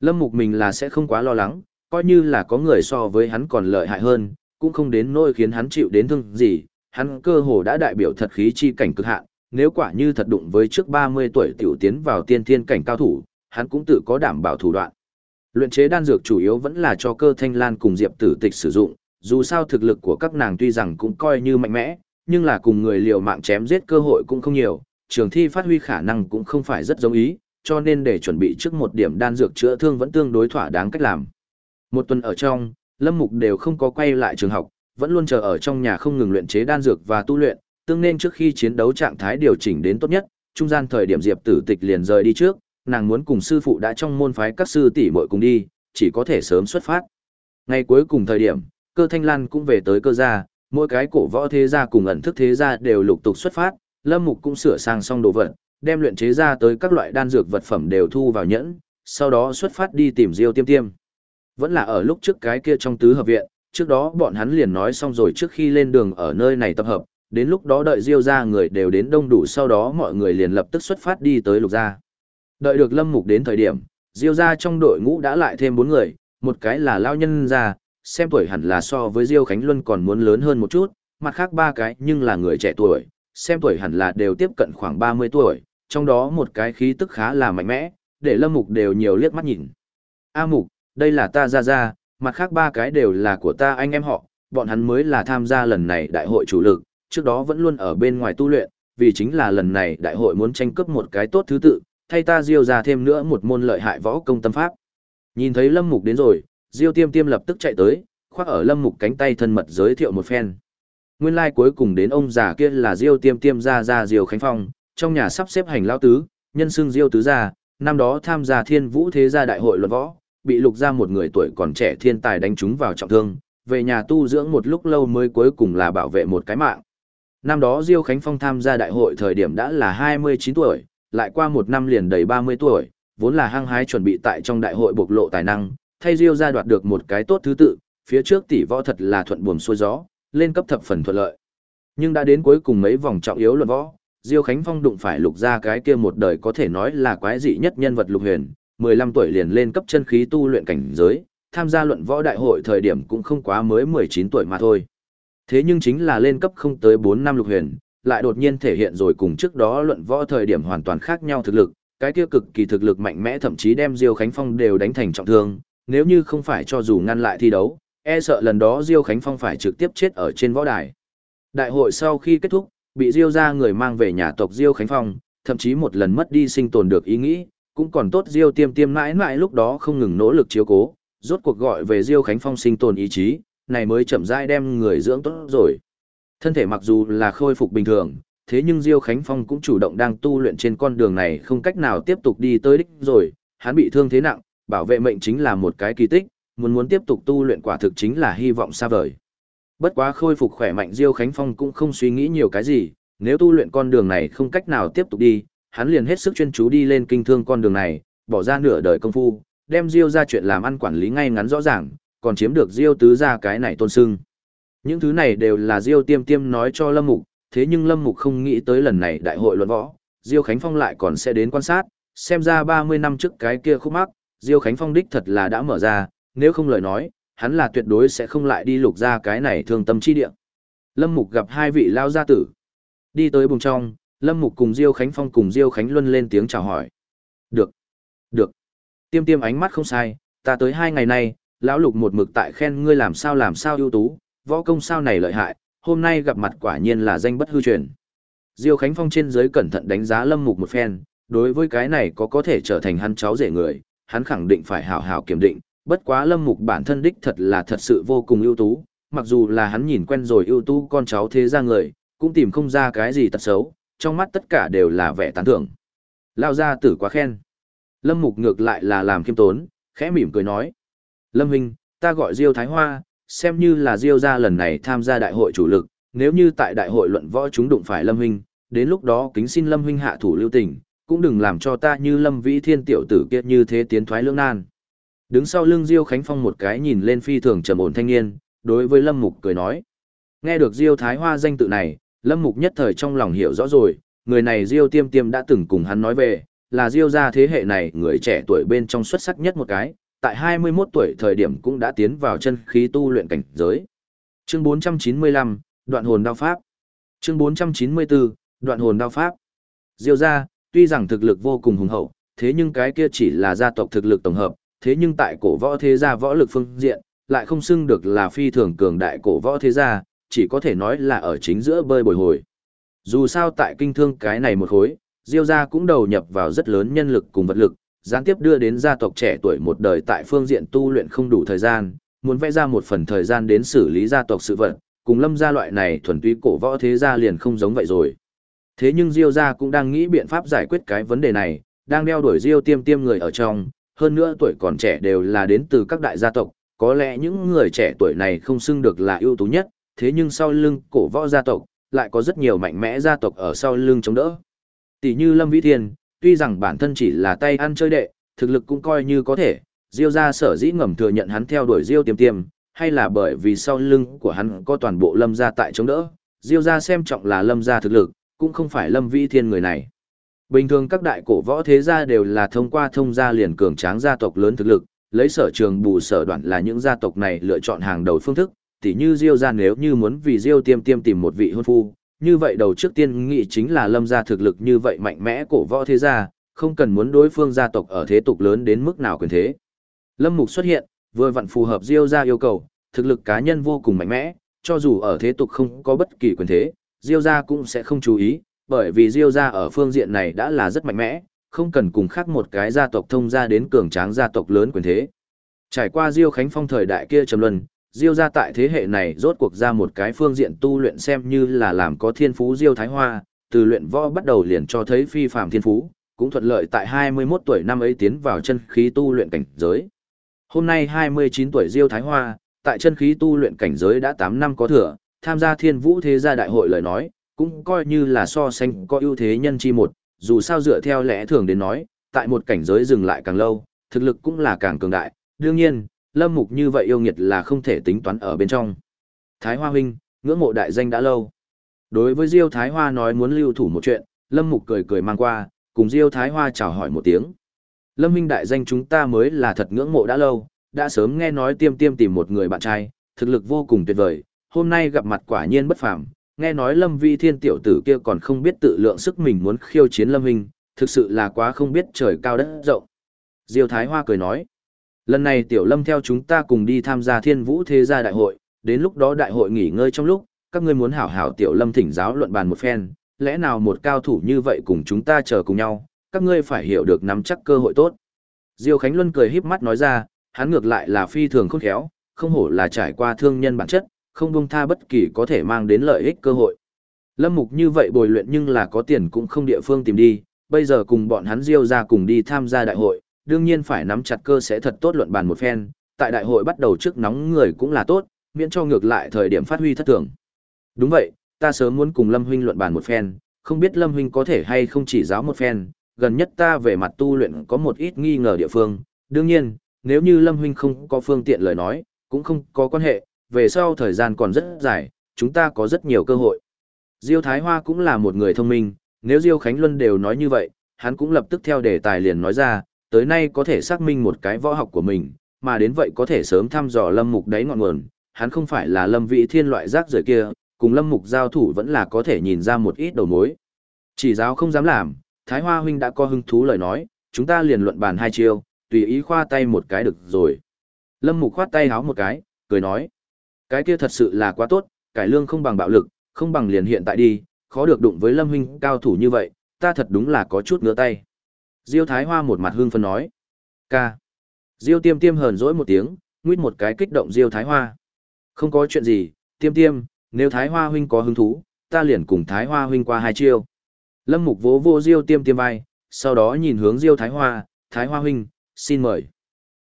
Lâm Mục mình là sẽ không quá lo lắng, coi như là có người so với hắn còn lợi hại hơn, cũng không đến nỗi khiến hắn chịu đến thương gì, hắn cơ hồ đã đại biểu thật khí chi cảnh cực hạn, nếu quả như thật đụng với trước 30 tuổi tiểu tiến vào tiên thiên cảnh cao thủ, hắn cũng tự có đảm bảo thủ đoạn. Luyện chế đan dược chủ yếu vẫn là cho cơ thanh lan cùng diệp tử tịch sử dụng, dù sao thực lực của các nàng tuy rằng cũng coi như mạnh mẽ, nhưng là cùng người liều mạng chém giết cơ hội cũng không nhiều, trường thi phát huy khả năng cũng không phải rất giống ý, cho nên để chuẩn bị trước một điểm đan dược chữa thương vẫn tương đối thỏa đáng cách làm. Một tuần ở trong, Lâm Mục đều không có quay lại trường học, vẫn luôn chờ ở trong nhà không ngừng luyện chế đan dược và tu luyện, tương nên trước khi chiến đấu trạng thái điều chỉnh đến tốt nhất, trung gian thời điểm Diệp Tử Tịch liền rời đi trước, nàng muốn cùng sư phụ đã trong môn phái các sư tỷ muội cùng đi, chỉ có thể sớm xuất phát. Ngày cuối cùng thời điểm, Cơ Thanh Lan cũng về tới cơ gia, mỗi cái cổ võ thế gia cùng ẩn thức thế gia đều lục tục xuất phát, Lâm Mục cũng sửa sang xong đồ vật, đem luyện chế ra tới các loại đan dược vật phẩm đều thu vào nhẫn, sau đó xuất phát đi tìm Diêu Tiêm Tiêm. Vẫn là ở lúc trước cái kia trong tứ hợp viện, trước đó bọn hắn liền nói xong rồi trước khi lên đường ở nơi này tập hợp, đến lúc đó đợi Diêu ra người đều đến đông đủ sau đó mọi người liền lập tức xuất phát đi tới lục gia. Đợi được Lâm Mục đến thời điểm, Diêu ra trong đội ngũ đã lại thêm bốn người, một cái là lao nhân gia, xem tuổi hẳn là so với Diêu Khánh Luân còn muốn lớn hơn một chút, mặt khác ba cái nhưng là người trẻ tuổi, xem tuổi hẳn là đều tiếp cận khoảng 30 tuổi, trong đó một cái khí tức khá là mạnh mẽ, để Lâm Mục đều nhiều liếc mắt nhìn. A Mục, đây là ta ra ra, mặt khác ba cái đều là của ta anh em họ, bọn hắn mới là tham gia lần này đại hội chủ lực, trước đó vẫn luôn ở bên ngoài tu luyện, vì chính là lần này đại hội muốn tranh cướp một cái tốt thứ tự, thay ta diêu ra thêm nữa một môn lợi hại võ công tâm pháp. Nhìn thấy Lâm Mục đến rồi, Diêu Tiêm Tiêm lập tức chạy tới, khoác ở Lâm Mục cánh tay thân mật giới thiệu một phen. Nguyên lai like cuối cùng đến ông già kia là Diêu Tiêm Tiêm ra ra Diêu Khánh Phong, trong nhà sắp xếp hành lão tứ, nhân xưng Diêu tứ gia, năm đó tham gia Thiên Vũ Thế gia đại hội luận võ, bị lục ra một người tuổi còn trẻ thiên tài đánh trúng vào trọng thương, về nhà tu dưỡng một lúc lâu mới cuối cùng là bảo vệ một cái mạng. Năm đó Diêu Khánh Phong tham gia đại hội thời điểm đã là 29 tuổi, lại qua một năm liền đầy 30 tuổi, vốn là hăng hái chuẩn bị tại trong đại hội bộc lộ tài năng, thay Diêu ra đoạt được một cái tốt thứ tự, phía trước tỷ võ thật là thuận buồm xuôi gió, lên cấp thập phần thuận lợi. Nhưng đã đến cuối cùng mấy vòng trọng yếu luận võ, Diêu Khánh Phong đụng phải lục ra cái kia một đời có thể nói là quái dị nhất nhân vật lục huyền, 15 tuổi liền lên cấp chân khí tu luyện cảnh giới, tham gia luận võ đại hội thời điểm cũng không quá mới 19 tuổi mà thôi. Thế nhưng chính là lên cấp không tới 4 năm lục huyền, lại đột nhiên thể hiện rồi cùng trước đó luận võ thời điểm hoàn toàn khác nhau thực lực, cái kia cực kỳ thực lực mạnh mẽ thậm chí đem Diêu Khánh Phong đều đánh thành trọng thương, nếu như không phải cho dù ngăn lại thi đấu, e sợ lần đó Diêu Khánh Phong phải trực tiếp chết ở trên võ đài. Đại hội sau khi kết thúc, bị Diêu ra người mang về nhà tộc Diêu Khánh Phong, thậm chí một lần mất đi sinh tồn được ý nghĩ, cũng còn tốt Diêu Tiêm Tiêm mãi mãi lúc đó không ngừng nỗ lực chiếu cố, rốt cuộc gọi về Diêu Khánh Phong sinh tồn ý chí, này mới chậm rãi đem người dưỡng tốt rồi. Thân thể mặc dù là khôi phục bình thường, thế nhưng Diêu Khánh Phong cũng chủ động đang tu luyện trên con đường này không cách nào tiếp tục đi tới đích rồi, hắn bị thương thế nặng, bảo vệ mệnh chính là một cái kỳ tích, muốn muốn tiếp tục tu luyện quả thực chính là hy vọng xa vời. Bất quá khôi phục khỏe mạnh Diêu Khánh Phong cũng không suy nghĩ nhiều cái gì, nếu tu luyện con đường này không cách nào tiếp tục đi, hắn liền hết sức chuyên chú đi lên kinh thương con đường này, bỏ ra nửa đời công phu, đem Diêu ra chuyện làm ăn quản lý ngay ngắn rõ ràng, còn chiếm được Diêu tứ ra cái này tôn sưng. Những thứ này đều là Diêu tiêm tiêm nói cho Lâm Mục, thế nhưng Lâm Mục không nghĩ tới lần này đại hội luận võ, Diêu Khánh Phong lại còn sẽ đến quan sát, xem ra 30 năm trước cái kia khúc mắc, Diêu Khánh Phong đích thật là đã mở ra, nếu không lời nói, hắn là tuyệt đối sẽ không lại đi lục ra cái này thương tâm chi địa. Lâm Mục gặp hai vị lao gia tử. Đi tới bùng trong, Lâm Mục cùng Diêu Khánh Phong cùng Diêu Khánh Luân lên tiếng chào hỏi. Được, được. Tiêm tiêm ánh mắt không sai, ta tới hai ngày nay, lão lục một mực tại khen ngươi làm sao làm sao ưu tú, võ công sao này lợi hại, hôm nay gặp mặt quả nhiên là danh bất hư truyền. Diêu Khánh Phong trên dưới cẩn thận đánh giá Lâm Mục một phen, đối với cái này có có thể trở thành hắn cháu rể người, hắn khẳng định phải hảo hảo kiểm định, bất quá Lâm Mục bản thân đích thật là thật sự vô cùng ưu tú, mặc dù là hắn nhìn quen rồi ưu tú con cháu thế ra người, cũng tìm không ra cái gì tật xấu, trong mắt tất cả đều là vẻ tán thưởng. Lao ra tử quá khen. Lâm Mục ngược lại là làm khiêm tốn, khẽ mỉm cười nói. Lâm Vinh, ta gọi Diêu Thái Hoa, xem như là Diêu gia lần này tham gia đại hội chủ lực, nếu như tại đại hội luận võ chúng đụng phải Lâm Vinh, đến lúc đó kính xin Lâm Vinh hạ thủ lưu tình, cũng đừng làm cho ta như Lâm Vĩ Thiên tiểu tử kia như thế tiến thoái lưỡng nan. Đứng sau lưng Diêu Khánh Phong một cái nhìn lên phi thường trầm ổn thanh niên, đối với Lâm Mục cười nói. Nghe được Diêu Thái Hoa danh tự này, Lâm Mục nhất thời trong lòng hiểu rõ rồi, người này Diêu Tiêm Tiêm đã từng cùng hắn nói về, là Diêu gia thế hệ này người trẻ tuổi bên trong xuất sắc nhất một cái, tại 21 tuổi thời điểm cũng đã tiến vào chân khí tu luyện cảnh giới. Chương 495, Đoạn hồn đao pháp. Chương 494, Đoạn hồn đao pháp. Diêu gia, tuy rằng thực lực vô cùng hùng hậu, thế nhưng cái kia chỉ là gia tộc thực lực tổng hợp, thế nhưng tại cổ võ thế gia võ lực phương diện, lại không xưng được là phi thường cường đại cổ võ thế gia, chỉ có thể nói là ở chính giữa bơi bồi hồi. Dù sao tại kinh thương cái này một khối, Diêu gia cũng đầu nhập vào rất lớn nhân lực cùng vật lực, gián tiếp đưa đến gia tộc trẻ tuổi một đời tại phương diện tu luyện không đủ thời gian, muốn vẽ ra một phần thời gian đến xử lý gia tộc sự vật, cùng lâm gia loại này thuần túy cổ võ thế gia liền không giống vậy rồi. Thế nhưng Diêu gia cũng đang nghĩ biện pháp giải quyết cái vấn đề này, đang đeo đuổi Diêu tiêm tiêm người ở trong, hơn nữa tuổi còn trẻ đều là đến từ các đại gia tộc, có lẽ những người trẻ tuổi này không xưng được là ưu tú nhất, thế nhưng sau lưng cổ võ gia tộc, lại có rất nhiều mạnh mẽ gia tộc ở sau lưng chống đỡ. Tỷ như Lâm Vĩ Thiên, tuy rằng bản thân chỉ là tay ăn chơi đệ, thực lực cũng coi như có thể, Diêu gia sở dĩ ngầm thừa nhận hắn theo đuổi Diêu Tiêm Tiêm, hay là bởi vì sau lưng của hắn có toàn bộ Lâm gia tại chống đỡ, Diêu gia xem trọng là Lâm gia thực lực, cũng không phải Lâm Vĩ Thiên người này. Bình thường các đại cổ võ thế gia đều là thông qua thông gia liền cường tráng gia tộc lớn thực lực, lấy sở trường bù sở đoạn là những gia tộc này lựa chọn hàng đầu phương thức, tỉ như Diêu gia nếu như muốn vì Diêu Tiêm Tiêm tìm một vị hôn phu, như vậy đầu trước tiên nghĩ chính là Lâm gia thực lực như vậy mạnh mẽ cổ võ thế gia, không cần muốn đối phương gia tộc ở thế tục lớn đến mức nào quyền thế. Lâm Mục xuất hiện, vừa vặn phù hợp Diêu gia yêu cầu, thực lực cá nhân vô cùng mạnh mẽ, cho dù ở thế tục không có bất kỳ quyền thế, Diêu gia cũng sẽ không chú ý, bởi vì Diêu gia ở phương diện này đã là rất mạnh mẽ, không cần cùng khác một cái gia tộc thông gia đến cường tráng gia tộc lớn quyền thế. Trải qua Diêu Khánh Phong thời đại kia trầm luân, Diêu gia tại thế hệ này rốt cuộc ra một cái phương diện tu luyện xem như là làm có thiên phú Diêu Thái Hoa, từ luyện võ bắt đầu liền cho thấy phi phàm thiên phú, cũng thuận lợi tại 21 tuổi năm ấy tiến vào chân khí tu luyện cảnh giới. Hôm nay 29 tuổi Diêu Thái Hoa, tại chân khí tu luyện cảnh giới đã 8 năm có thừa, tham gia Thiên Vũ Thế gia đại hội lời nói, cũng coi như là so sánh có ưu thế nhân chi một, dù sao dựa theo lẽ thường đến nói, tại một cảnh giới dừng lại càng lâu, thực lực cũng là càng cường đại, đương nhiên, Lâm Mục như vậy yêu nghiệt là không thể tính toán ở bên trong. Thái Hoa huynh, ngưỡng mộ đại danh đã lâu. Đối với Diêu Thái Hoa nói muốn lưu thủ một chuyện, Lâm Mục cười cười mang qua, cùng Diêu Thái Hoa chào hỏi một tiếng. Lâm huynh đại danh chúng ta mới là thật ngưỡng mộ đã lâu, đã sớm nghe nói tiêm tiêm tìm một người bạn trai, thực lực vô cùng tuyệt vời, hôm nay gặp mặt quả nhiên bất phàm, nghe nói Lâm Vi Thiên tiểu tử kia còn không biết tự lượng sức mình muốn khiêu chiến Lâm huynh, thực sự là quá không biết trời cao đất rộng. Diêu Thái Hoa cười nói, lần này tiểu Lâm theo chúng ta cùng đi tham gia Thiên Vũ Thế gia đại hội, đến lúc đó đại hội nghỉ ngơi trong lúc, các ngươi muốn hảo hảo tiểu Lâm thỉnh giáo luận bàn một phen, lẽ nào một cao thủ như vậy cùng chúng ta chờ cùng nhau, các ngươi phải hiểu được nắm chắc cơ hội tốt. Diêu Khánh Luân cười híp mắt nói ra, hắn ngược lại là phi thường khôn khéo, không hổ là trải qua thương nhân bản chất, không buông tha bất kỳ có thể mang đến lợi ích cơ hội. Lâm Mục như vậy bồi luyện nhưng là có tiền cũng không địa phương tìm đi, bây giờ cùng bọn hắn Diêu ra cùng đi tham gia đại hội, đương nhiên phải nắm chặt cơ sẽ thật tốt luận bàn một phen, tại đại hội bắt đầu trước nóng người cũng là tốt, miễn cho ngược lại thời điểm phát huy thất thường. Đúng vậy, ta sớm muốn cùng Lâm huynh luận bàn một phen, không biết Lâm huynh có thể hay không chỉ giáo một phen, gần nhất ta về mặt tu luyện có một ít nghi ngờ địa phương, đương nhiên, nếu như Lâm huynh không có phương tiện lời nói, cũng không có quan hệ, về sau thời gian còn rất dài, chúng ta có rất nhiều cơ hội. Diêu Thái Hoa cũng là một người thông minh, nếu Diêu Khánh Luân đều nói như vậy, hắn cũng lập tức theo đề tài liền nói ra, tới nay có thể xác minh một cái võ học của mình, mà đến vậy có thể sớm thăm dò Lâm Mục đáy ngọn nguồn, hắn không phải là Lâm Vị Thiên loại rác rưởi kia, cùng Lâm Mục giao thủ vẫn là có thể nhìn ra một ít đầu mối. Chỉ giáo không dám làm, Thái Hoa huynh đã có hứng thú lời nói, chúng ta liền luận bàn hai chiêu, tùy ý khoa tay một cái được rồi. Lâm Mục khoát tay háo một cái, cười nói. Cái kia thật sự là quá tốt, cải lương không bằng bạo lực, không bằng liền hiện tại đi, khó được đụng với Lâm huynh cao thủ như vậy, ta thật đúng là có chút ngứa tay. Diêu Thái Hoa một mặt hương phân nói. Ca. Diêu Tiêm Tiêm hờn dỗi một tiếng, nguyết một cái kích động Diêu Thái Hoa. Không có chuyện gì, Tiêm Tiêm, nếu Thái Hoa huynh có hứng thú, ta liền cùng Thái Hoa huynh qua hai chiêu. Lâm Mục vỗ vô Diêu Tiêm Tiêm vai, sau đó nhìn hướng Diêu Thái Hoa, Thái Hoa huynh, xin mời.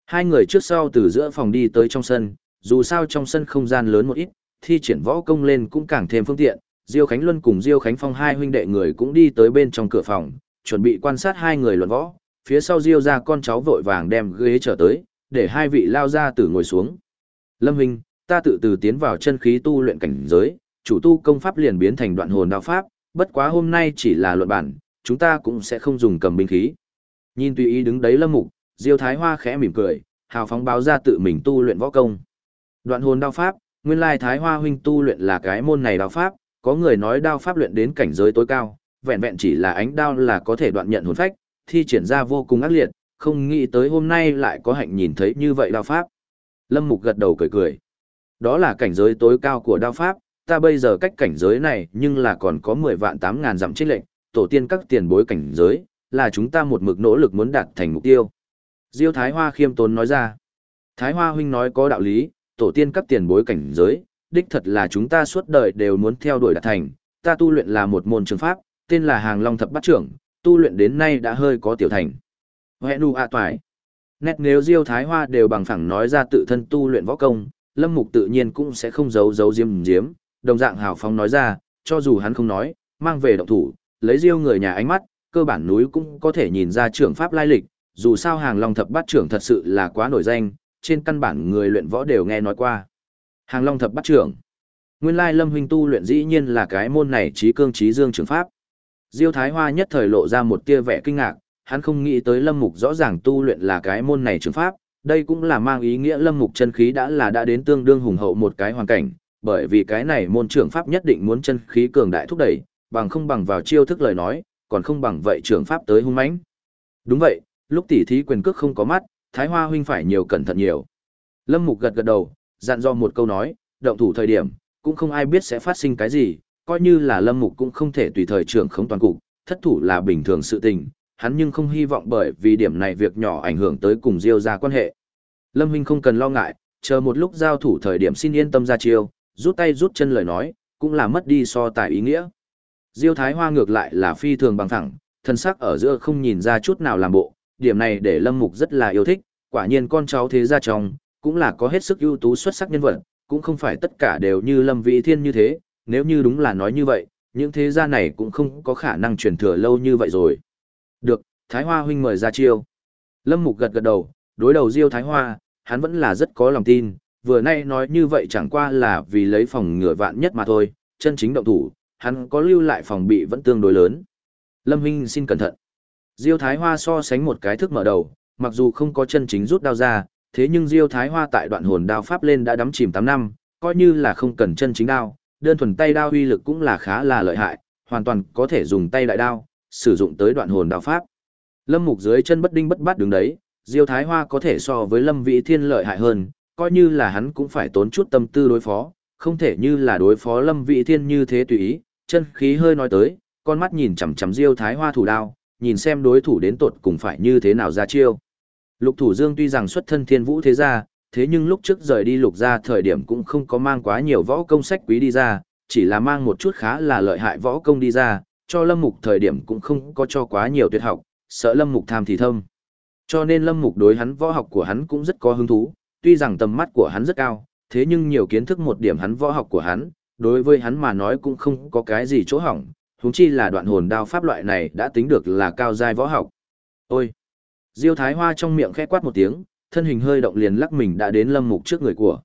Hai người trước sau từ giữa phòng đi tới trong sân, dù sao trong sân không gian lớn một ít, thi triển võ công lên cũng càng thêm phương tiện. Diêu Khánh Luân cùng Diêu Khánh Phong hai huynh đệ người cũng đi tới bên trong cửa phòng, chuẩn bị quan sát hai người luận võ. Phía sau Diêu ra con cháu vội vàng đem ghế trở tới, để hai vị lao ra tử ngồi xuống. Lâm Hình, ta tự từ tiến vào chân khí tu luyện cảnh giới, chủ tu công pháp liền biến thành đoạn hồn đạo pháp, bất quá hôm nay chỉ là luận bản, chúng ta cũng sẽ không dùng cầm binh khí. Nhìn tùy ý đứng đấy Lâm Mục, Diêu Thái Hoa khẽ mỉm cười, hào phóng báo ra tự mình tu luyện võ công. Đoạn hồn đao pháp, nguyên lai Thái Hoa huynh tu luyện là cái môn này đao pháp, có người nói đao pháp luyện đến cảnh giới tối cao, vẹn vẹn chỉ là ánh đao là có thể đoạn nhận hồn phách, thi triển ra vô cùng ác liệt, không nghĩ tới hôm nay lại có hạnh nhìn thấy như vậy đao pháp. Lâm Mục gật đầu cười cười. Đó là cảnh giới tối cao của đao pháp, ta bây giờ cách cảnh giới này nhưng là còn có 10 vạn 8 ngàn dặm trích lệnh, tổ tiên các tiền bối cảnh giới, là chúng ta một mực nỗ lực muốn đạt thành mục tiêu. Diêu Thái Hoa khiêm tốn nói ra. Thái Hoa huynh nói có đạo lý, tổ tiên các tiền bối cảnh giới, đích thật là chúng ta suốt đời đều muốn theo đuổi đạt thành. Ta tu luyện là một môn trường pháp, tên là Hàng Long Thập Bát Trưởng, tu luyện đến nay đã hơi có tiểu thành. Hệ nụ a toại. Nét nếu Diêu Thái Hoa đều bằng phẳng nói ra tự thân tu luyện võ công, Lâm Mục tự nhiên cũng sẽ không giấu giấu diêm diếm, đồng dạng hào phóng nói ra, cho dù hắn không nói, mang về động thủ, lấy Diêu người nhà ánh mắt, cơ bản núi cũng có thể nhìn ra trưởng pháp lai lịch, dù sao hàng long thập bát trưởng thật sự là quá nổi danh, trên căn bản người luyện võ đều nghe nói qua. Hàng long thập bát trưởng. Nguyên lai Lâm huynh tu luyện dĩ nhiên là cái môn này trí cương trí dương trường pháp. Diêu Thái Hoa nhất thời lộ ra một tia vẻ kinh ngạc, hắn không nghĩ tới Lâm Mục rõ ràng tu luyện là cái môn này trường pháp, đây cũng là mang ý nghĩa Lâm Mục chân khí đã là đã đến tương đương hùng hậu một cái hoàn cảnh, bởi vì cái này môn trường pháp nhất định muốn chân khí cường đại thúc đẩy, bằng không bằng vào chiêu thức lời nói, còn không bằng vậy trường pháp tới hung mãnh. Đúng vậy, lúc tỉ thí quyền cước không có mắt, Thái Hoa huynh phải nhiều cẩn thận nhiều. Lâm Mục gật gật đầu, dặn dò một câu nói, động thủ thời điểm, cũng không ai biết sẽ phát sinh cái gì, coi như là Lâm Mục cũng không thể tùy thời trưởng không toàn cục, thất thủ là bình thường sự tình, hắn nhưng không hy vọng bởi vì điểm này việc nhỏ ảnh hưởng tới cùng Diêu gia quan hệ. Lâm huynh không cần lo ngại, chờ một lúc giao thủ thời điểm xin yên tâm ra chiêu, rút tay rút chân lời nói, cũng là mất đi so tài ý nghĩa. Diêu Thái Hoa ngược lại là phi thường bằng thẳng, thân sắc ở giữa không nhìn ra chút nào làm bộ, điểm này để Lâm Mục rất là yêu thích, quả nhiên con cháu thế gia trong, cũng là có hết sức ưu tú xuất sắc nhân vật, cũng không phải tất cả đều như Lâm Vĩ Thiên như thế, nếu như đúng là nói như vậy, những thế gia này cũng không có khả năng truyền thừa lâu như vậy rồi. Được, Thái Hoa huynh mời ra chiêu. Lâm Mục gật gật đầu, đối đầu Diêu Thái Hoa, hắn vẫn là rất có lòng tin, vừa nay nói như vậy chẳng qua là vì lấy phòng ngừa vạn nhất mà thôi, chân chính động thủ, hắn có lưu lại phòng bị vẫn tương đối lớn. Lâm huynh xin cẩn thận. Diêu Thái Hoa so sánh một cái thức mở đầu, mặc dù không có chân chính rút đao ra, thế nhưng Diêu Thái Hoa tại đoạn hồn đao pháp lên đã đắm chìm 8 năm, coi như là không cần chân chính đao, đơn thuần tay đao uy lực cũng là khá là lợi hại, hoàn toàn có thể dùng tay đại đao, sử dụng tới đoạn hồn đao pháp. Lâm Mục dưới chân bất đinh bất bát đứng đấy, Diêu Thái Hoa có thể so với Lâm Vĩ Thiên lợi hại hơn, coi như là hắn cũng phải tốn chút tâm tư đối phó, không thể như là đối phó Lâm Vĩ Thiên như thế tùy ý, chân khí hơi nói tới, con mắt nhìn chằm chằm Diêu Thái Hoa thủ đao, nhìn xem đối thủ đến tột cùng phải như thế nào ra chiêu. Lục Thủ Dương tuy rằng xuất thân thiên vũ thế gia, thế nhưng lúc trước rời đi lục gia thời điểm cũng không có mang quá nhiều võ công sách quý đi ra, chỉ là mang một chút khá là lợi hại võ công đi ra, cho Lâm Mục thời điểm cũng không có cho quá nhiều tuyệt học, sợ Lâm Mục tham thì thâm. Cho nên Lâm Mục đối hắn võ học của hắn cũng rất có hứng thú, tuy rằng tầm mắt của hắn rất cao, thế nhưng nhiều kiến thức một điểm hắn võ học của hắn, đối với hắn mà nói cũng không có cái gì chỗ hỏng, huống chi là đoạn hồn đao pháp loại này đã tính được là cao giai võ học. Ôi! Diêu Thái Hoa trong miệng khẽ quát một tiếng, thân hình hơi động liền lắc mình đã đến Lâm Mục trước người của.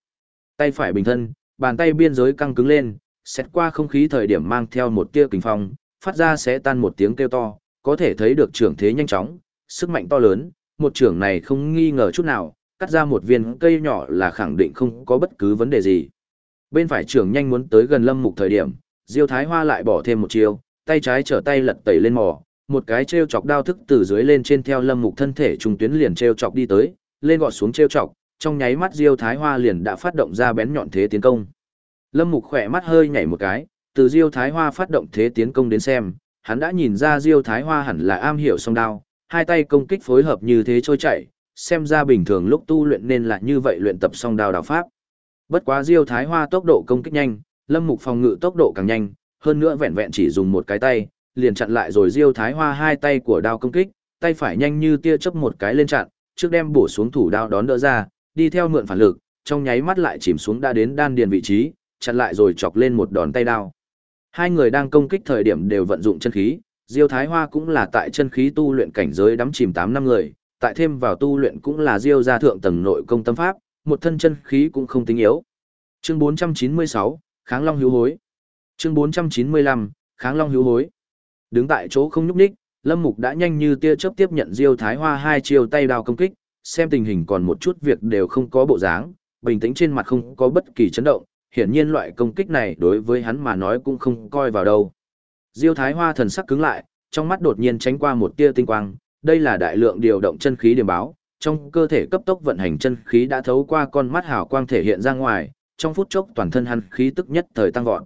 Tay phải bình thân, bàn tay biên giới căng cứng lên, xét qua không khí thời điểm mang theo một tia kình phong, phát ra sẽ tan một tiếng kêu to, có thể thấy được trưởng thế nhanh chóng, sức mạnh to lớn, một trưởng này không nghi ngờ chút nào, cắt ra một viên cây nhỏ là khẳng định không có bất cứ vấn đề gì. Bên phải trưởng nhanh muốn tới gần Lâm Mục thời điểm, Diêu Thái Hoa lại bỏ thêm một chiêu, tay trái trở tay lật tẩy lên mỏ, một cái treo chọc đao thức từ dưới lên trên theo Lâm Mục thân thể trùng tuyến liền treo chọc đi tới, lên gọt xuống treo chọc, trong nháy mắt Diêu Thái Hoa liền đã phát động ra bén nhọn thế tiến công. Lâm Mục khỏe mắt hơi nhảy một cái, từ Diêu Thái Hoa phát động thế tiến công đến xem, hắn đã nhìn ra Diêu Thái Hoa hẳn là am hiểu song đao, hai tay công kích phối hợp như thế trôi chảy, xem ra bình thường lúc tu luyện nên là như vậy luyện tập song đao đào pháp. Bất quá Diêu Thái Hoa tốc độ công kích nhanh, Lâm Mục phòng ngự tốc độ càng nhanh, hơn nữa vẹn vẹn chỉ dùng một cái tay, liền chặn lại rồi Diêu Thái Hoa hai tay của đao công kích, tay phải nhanh như tia chớp một cái lên chặn, trước đem bổ xuống thủ đao đón đỡ ra, đi theo mượn phản lực, trong nháy mắt lại chìm xuống đã đến đan điền vị trí, chặn lại rồi chọc lên một đòn tay đao. Hai người đang công kích thời điểm đều vận dụng chân khí, Diêu Thái Hoa cũng là tại chân khí tu luyện cảnh giới đắm chìm 8 năm người, tại thêm vào tu luyện cũng là Diêu gia thượng tầng nội công tâm pháp, một thân chân khí cũng không tính yếu. Chương 496, Kháng Long hữu hối. Chương 495, Kháng Long hữu hối. Đứng tại chỗ không nhúc nhích, Lâm Mục đã nhanh như tia chớp tiếp nhận Diêu Thái Hoa hai chiêu tay đao công kích, xem tình hình còn một chút việc đều không có bộ dáng, bình tĩnh trên mặt không có bất kỳ chấn động, hiển nhiên loại công kích này đối với hắn mà nói cũng không coi vào đâu. Diêu Thái Hoa thần sắc cứng lại, trong mắt đột nhiên tránh qua một tia tinh quang, đây là đại lượng điều động chân khí điểm báo, trong cơ thể cấp tốc vận hành chân khí đã thấu qua con mắt hào quang thể hiện ra ngoài, trong phút chốc toàn thân hắn khí tức nhất thời tăng vọt.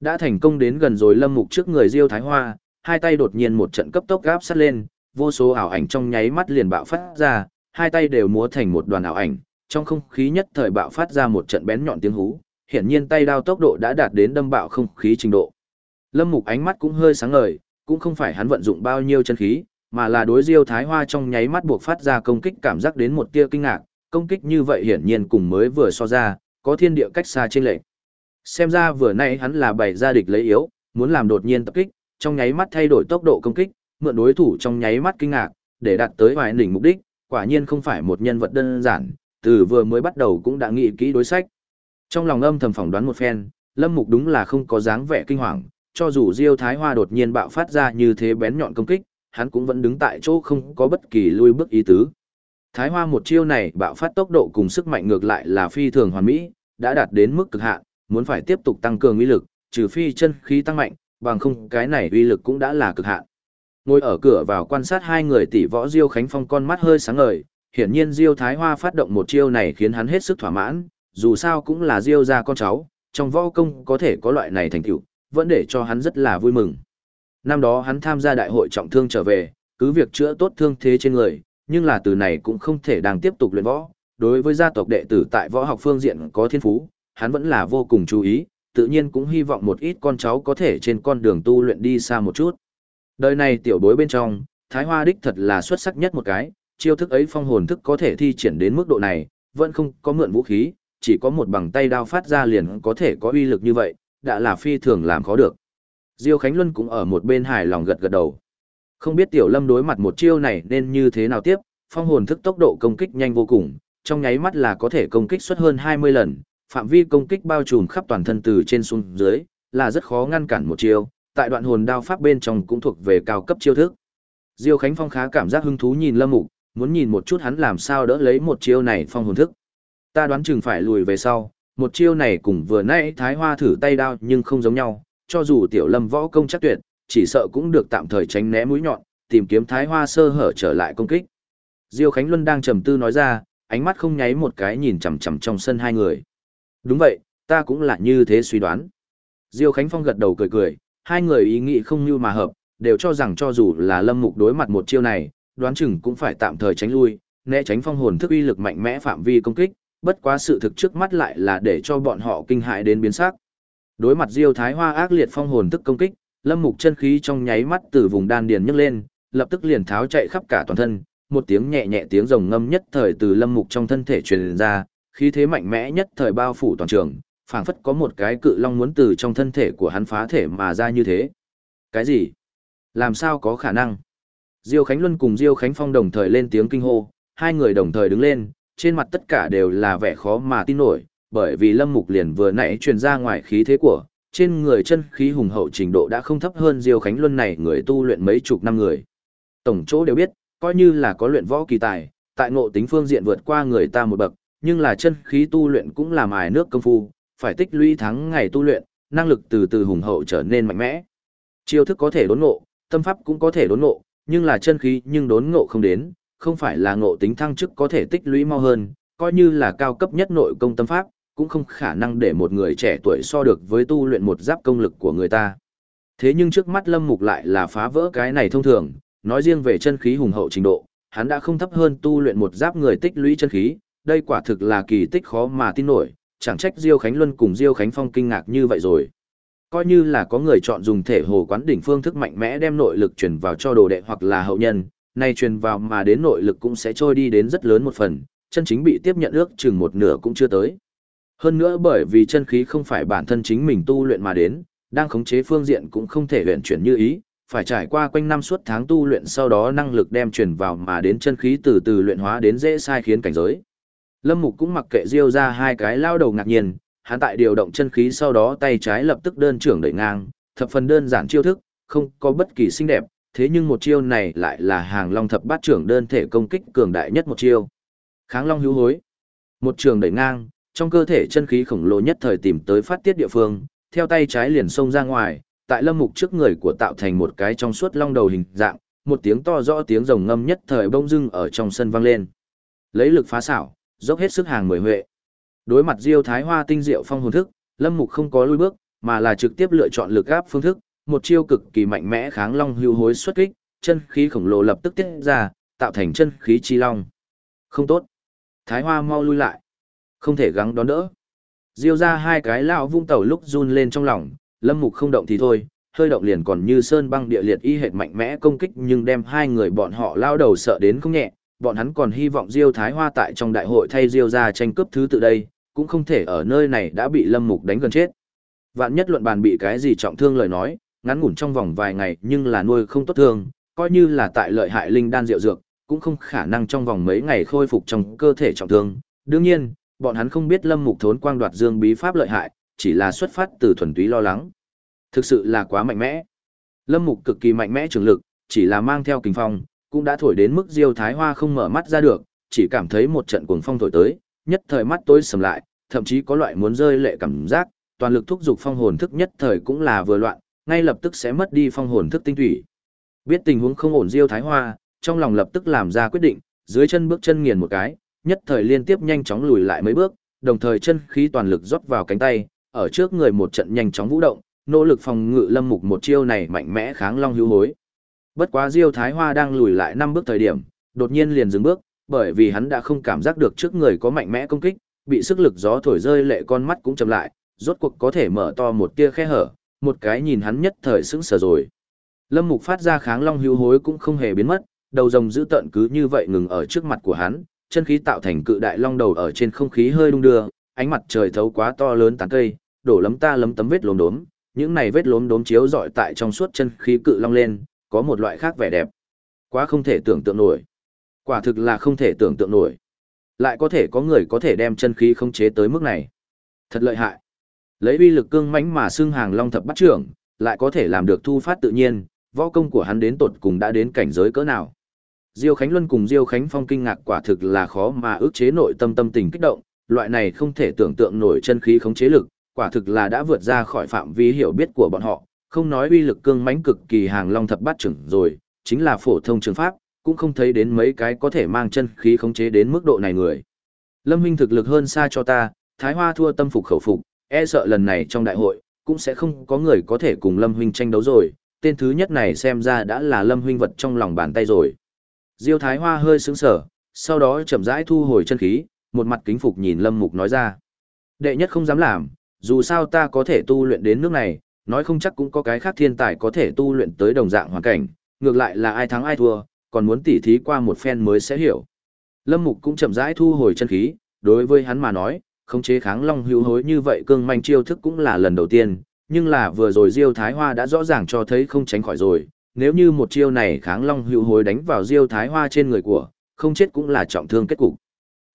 Đã thành công đến gần rồi Lâm Mục trước người Diêu Thái Hoa, hai tay đột nhiên một trận cấp tốc gáp sát lên, vô số ảo ảnh trong nháy mắt liền bạo phát ra, hai tay đều múa thành một đoàn ảo ảnh, trong không khí nhất thời bạo phát ra một trận bén nhọn tiếng hú, hiển nhiên tay đao tốc độ đã đạt đến đâm bạo không khí trình độ. Lâm Mục ánh mắt cũng hơi sáng ngời, cũng không phải hắn vận dụng bao nhiêu chân khí, mà là đối Diêu Thái Hoa trong nháy mắt buộc phát ra công kích cảm giác đến một tia kinh ngạc, công kích như vậy hiển nhiên cùng mới vừa so ra, có thiên địa cách xa trên lệch. Xem ra vừa nãy hắn là bày ra địch lấy yếu, muốn làm đột nhiên tập kích, trong nháy mắt thay đổi tốc độ công kích, mượn đối thủ trong nháy mắt kinh ngạc, để đạt tới vài đỉnh mục đích, quả nhiên không phải một nhân vật đơn giản, từ vừa mới bắt đầu cũng đã nghĩ kỹ đối sách. Trong lòng âm thầm phỏng đoán một phen, Lâm Mục đúng là không có dáng vẻ kinh hoàng, cho dù Diêu Thái Hoa đột nhiên bạo phát ra như thế bén nhọn công kích, hắn cũng vẫn đứng tại chỗ không có bất kỳ lui bước ý tứ. Thái Hoa một chiêu này bạo phát tốc độ cùng sức mạnh ngược lại là phi thường hoàn mỹ, đã đạt đến mức cực hạn, muốn phải tiếp tục tăng cường uy lực, trừ phi chân khí tăng mạnh, bằng không cái này uy lực cũng đã là cực hạn. Ngồi ở cửa vào quan sát hai người tỷ võ Diêu Khánh Phong con mắt hơi sáng ngời, hiển nhiên Diêu Thái Hoa phát động một chiêu này khiến hắn hết sức thỏa mãn, dù sao cũng là Diêu gia con cháu, trong võ công có thể có loại này thành tựu, vẫn để cho hắn rất là vui mừng. Năm đó hắn tham gia đại hội trọng thương trở về, cứ việc chữa tốt thương thế trên người, nhưng là từ này cũng không thể đang tiếp tục luyện võ. Đối với gia tộc đệ tử tại võ học phương diện có thiên phú, hắn vẫn là vô cùng chú ý, tự nhiên cũng hy vọng một ít con cháu có thể trên con đường tu luyện đi xa một chút. Đời này tiểu bối bên trong, Thái Hoa đích thật là xuất sắc nhất một cái, chiêu thức ấy phong hồn thức có thể thi triển đến mức độ này, vẫn không có mượn vũ khí, chỉ có một bằng tay đao phát ra liền có thể có uy lực như vậy, đã là phi thường làm khó được. Diêu Khánh Luân cũng ở một bên hài lòng gật gật đầu. Không biết Tiểu Lâm đối mặt một chiêu này nên như thế nào tiếp, phong hồn thức tốc độ công kích nhanh vô cùng, trong nháy mắt là có thể công kích suất hơn 20 lần, phạm vi công kích bao trùm khắp toàn thân từ trên xuống dưới, là rất khó ngăn cản một chiêu, tại đoạn hồn đao pháp bên trong cũng thuộc về cao cấp chiêu thức. Diêu Khánh Phong khá cảm giác hứng thú nhìn Lâm Mục, muốn nhìn một chút hắn làm sao đỡ lấy một chiêu này phong hồn thức. Ta đoán chừng phải lùi về sau, một chiêu này cùng vừa nãy Thái Hoa thử tay đao nhưng không giống nhau, cho dù Tiểu Lâm võ công chắc tuyệt, chỉ sợ cũng được tạm thời tránh né mũi nhọn, tìm kiếm Thái Hoa sơ hở trở lại công kích. Diêu Khánh Luân đang trầm tư nói ra, ánh mắt không nháy một cái nhìn chằm chằm trong sân hai người. Đúng vậy, ta cũng là như thế suy đoán. Diêu Khánh Phong gật đầu cười cười, hai người ý nghĩ không như mà hợp, đều cho rằng cho dù là Lâm Mục đối mặt một chiêu này, đoán chừng cũng phải tạm thời tránh lui, né tránh phong hồn thức uy lực mạnh mẽ phạm vi công kích, bất quá sự thực trước mắt lại là để cho bọn họ kinh hại đến biến sắc. Đối mặt Diêu Thái Hoa ác liệt phong hồn thức công kích, Lâm Mục chân khí trong nháy mắt từ vùng đan điền nhấc lên, lập tức liền tháo chạy khắp cả toàn thân, một tiếng nhẹ nhẹ tiếng rồng ngâm nhất thời từ Lâm Mục trong thân thể truyền ra, khí thế mạnh mẽ nhất thời bao phủ toàn trường, phảng phất có một cái cự long muốn từ trong thân thể của hắn phá thể mà ra như thế. Cái gì? Làm sao có khả năng? Diêu Khánh Luân cùng Diêu Khánh Phong đồng thời lên tiếng kinh hô, hai người đồng thời đứng lên, trên mặt tất cả đều là vẻ khó mà tin nổi, bởi vì Lâm Mục liền vừa nãy truyền ra ngoài khí thế của, trên người chân khí hùng hậu trình độ đã không thấp hơn Diêu Khánh Luân này người tu luyện mấy chục năm người. Tổng chỗ đều biết, coi như là có luyện võ kỳ tài, tại ngộ tính phương diện vượt qua người ta một bậc, nhưng là chân khí tu luyện cũng là mài nước công phu, phải tích lũy tháng ngày tu luyện, năng lực từ từ hùng hậu trở nên mạnh mẽ. Chiêu thức có thể đốn ngộ, tâm pháp cũng có thể đốn ngộ, nhưng là chân khí nhưng đốn ngộ không đến, không phải là ngộ tính thăng chức có thể tích lũy mau hơn, coi như là cao cấp nhất nội công tâm pháp, cũng không khả năng để một người trẻ tuổi so được với tu luyện một giáp công lực của người ta. Thế nhưng trước mắt Lâm Mục lại là phá vỡ cái này thông thường, nói riêng về chân khí hùng hậu trình độ, hắn đã không thấp hơn tu luyện một giáp người tích lũy chân khí, đây quả thực là kỳ tích khó mà tin nổi, chẳng trách Diêu Khánh Luân cùng Diêu Khánh Phong kinh ngạc như vậy rồi. Coi như là có người chọn dùng thể hồ quán đỉnh phương thức mạnh mẽ đem nội lực truyền vào cho đồ đệ hoặc là hậu nhân, nay truyền vào mà đến nội lực cũng sẽ trôi đi đến rất lớn một phần, chân chính bị tiếp nhận ước chừng một nửa cũng chưa tới. Hơn nữa bởi vì chân khí không phải bản thân chính mình tu luyện mà đến, đang khống chế phương diện cũng không thể luyện chuyển như ý, phải trải qua quanh năm suốt tháng tu luyện sau đó năng lực đem truyền vào mà đến chân khí từ từ luyện hóa đến dễ sai khiến cảnh giới. Lâm Mục cũng mặc kệ Diêu ra hai cái lao đầu ngạc nhiên, hắn tại điều động chân khí sau đó tay trái lập tức đơn trưởng đẩy ngang, thập phần đơn giản chiêu thức, không có bất kỳ xinh đẹp, thế nhưng một chiêu này lại là hàng long thập bát trưởng đơn thể công kích cường đại nhất một chiêu. Kháng long hữu hối. Một trường đẩy ngang, trong cơ thể chân khí khổng lồ nhất thời tìm tới phát tiết địa phương, theo tay trái liền xông ra ngoài, tại lâm mục trước người của tạo thành một cái trong suốt long đầu hình dạng, một tiếng to rõ tiếng rồng ngâm nhất thời bông dưng ở trong sân vang lên. Lấy lực phá xảo, dốc hết sức hàng mười huệ. Đối mặt Diêu Thái Hoa tinh diệu phong hồn thức, Lâm Mục không có lui bước, mà là trực tiếp lựa chọn lực áp phương thức, một chiêu cực kỳ mạnh mẽ kháng long hưu hối xuất kích, chân khí khổng lồ lập tức tiết ra, tạo thành chân khí chi long. Không tốt. Thái Hoa mau lui lại. Không thể gắng đón đỡ. Diêu ra hai cái lão vung tẩu lúc run lên trong lòng, Lâm Mục không động thì thôi, hơi động liền còn như sơn băng địa liệt y hệt mạnh mẽ công kích nhưng đem hai người bọn họ lao đầu sợ đến không nhẹ, bọn hắn còn hy vọng Diêu Thái Hoa tại trong đại hội thay Diêu ra tranh cướp thứ tự đây, cũng không thể ở nơi này đã bị Lâm Mục đánh gần chết. Vạn nhất luận bàn bị cái gì trọng thương lời nói, ngắn ngủn trong vòng vài ngày nhưng là nuôi không tốt thương, coi như là tại lợi hại linh đan rượu dược, cũng không khả năng trong vòng mấy ngày khôi phục trong cơ thể trọng thương. Đương nhiên, bọn hắn không biết Lâm Mục thốn quang đoạt dương bí pháp lợi hại, chỉ là xuất phát từ thuần túy lo lắng. Thực sự là quá mạnh mẽ. Lâm Mục cực kỳ mạnh mẽ trường lực, chỉ là mang theo kình phong, cũng đã thổi đến mức Diêu Thái Hoa không mở mắt ra được, chỉ cảm thấy một trận cuồng phong thổi tới, nhất thời mắt tối sầm lại, thậm chí có loại muốn rơi lệ cảm giác, toàn lực thúc giục phong hồn thức nhất thời cũng là vừa loạn, ngay lập tức sẽ mất đi phong hồn thức tinh thủy. Biết tình huống không ổn Diêu Thái Hoa, trong lòng lập tức làm ra quyết định, dưới chân bước chân nghiền một cái, nhất thời liên tiếp nhanh chóng lùi lại mấy bước, đồng thời chân khí toàn lực rót vào cánh tay, ở trước người một trận nhanh chóng vũ động, nỗ lực phòng ngự Lâm Mục một chiêu này mạnh mẽ kháng long hữu hối. Bất quá Diêu Thái Hoa đang lùi lại năm bước thời điểm, đột nhiên liền dừng bước, bởi vì hắn đã không cảm giác được trước người có mạnh mẽ công kích, bị sức lực gió thổi rơi lệ con mắt cũng chậm lại, rốt cuộc có thể mở to một tia khe hở, một cái nhìn hắn nhất thời sững sờ rồi. Lâm Mục phát ra kháng long hưu hối cũng không hề biến mất, đầu rồng giữ tận cứ như vậy ngừng ở trước mặt của hắn, chân khí tạo thành cự đại long đầu ở trên không khí hơi đung đưa, ánh mặt trời thấu quá to lớn tán cây, đổ lấm ta lấm tấm vết lốm đốm, những này vết lốm đốm chiếu rọi tại trong suốt chân khí cự long lên, có một loại khác vẻ đẹp. Quá không thể tưởng tượng nổi. Quả thực là không thể tưởng tượng nổi. Lại có thể có người có thể đem chân khí khống chế tới mức này. Thật lợi hại. Lấy uy lực cương mãnh mà xưng hàng long thập bắt trưởng, lại có thể làm được thu phát tự nhiên, võ công của hắn đến tột cùng đã đến cảnh giới cỡ nào. Diêu Khánh Luân cùng Diêu Khánh Phong kinh ngạc quả thực là khó mà ước chế nội tâm tâm tình kích động, loại này không thể tưởng tượng nổi chân khí khống chế lực, quả thực là đã vượt ra khỏi phạm vi hiểu biết của bọn họ, không nói uy lực cương mãnh cực kỳ hàng long thập bát trưởng rồi, chính là phổ thông trường pháp, cũng không thấy đến mấy cái có thể mang chân khí khống chế đến mức độ này người. Lâm Huynh thực lực hơn xa cho ta, Thái Hoa thua tâm phục khẩu phục, e sợ lần này trong đại hội, cũng sẽ không có người có thể cùng Lâm Huynh tranh đấu rồi, tên thứ nhất này xem ra đã là Lâm Huynh vật trong lòng bàn tay rồi. Diêu Thái Hoa hơi sững sờ, sau đó chậm rãi thu hồi chân khí, một mặt kính phục nhìn Lâm Mục nói ra. Đệ nhất không dám làm, dù sao ta có thể tu luyện đến nước này, nói không chắc cũng có cái khác thiên tài có thể tu luyện tới đồng dạng hoàn cảnh, ngược lại là ai thắng ai thua, còn muốn tỉ thí qua một phen mới sẽ hiểu. Lâm Mục cũng chậm rãi thu hồi chân khí, đối với hắn mà nói, khống chế kháng long hữu hối như vậy cương manh chiêu thức cũng là lần đầu tiên, nhưng là vừa rồi Diêu Thái Hoa đã rõ ràng cho thấy không tránh khỏi rồi, nếu như một chiêu này kháng long hữu hối đánh vào Diêu Thái Hoa trên người của, không chết cũng là trọng thương kết cục.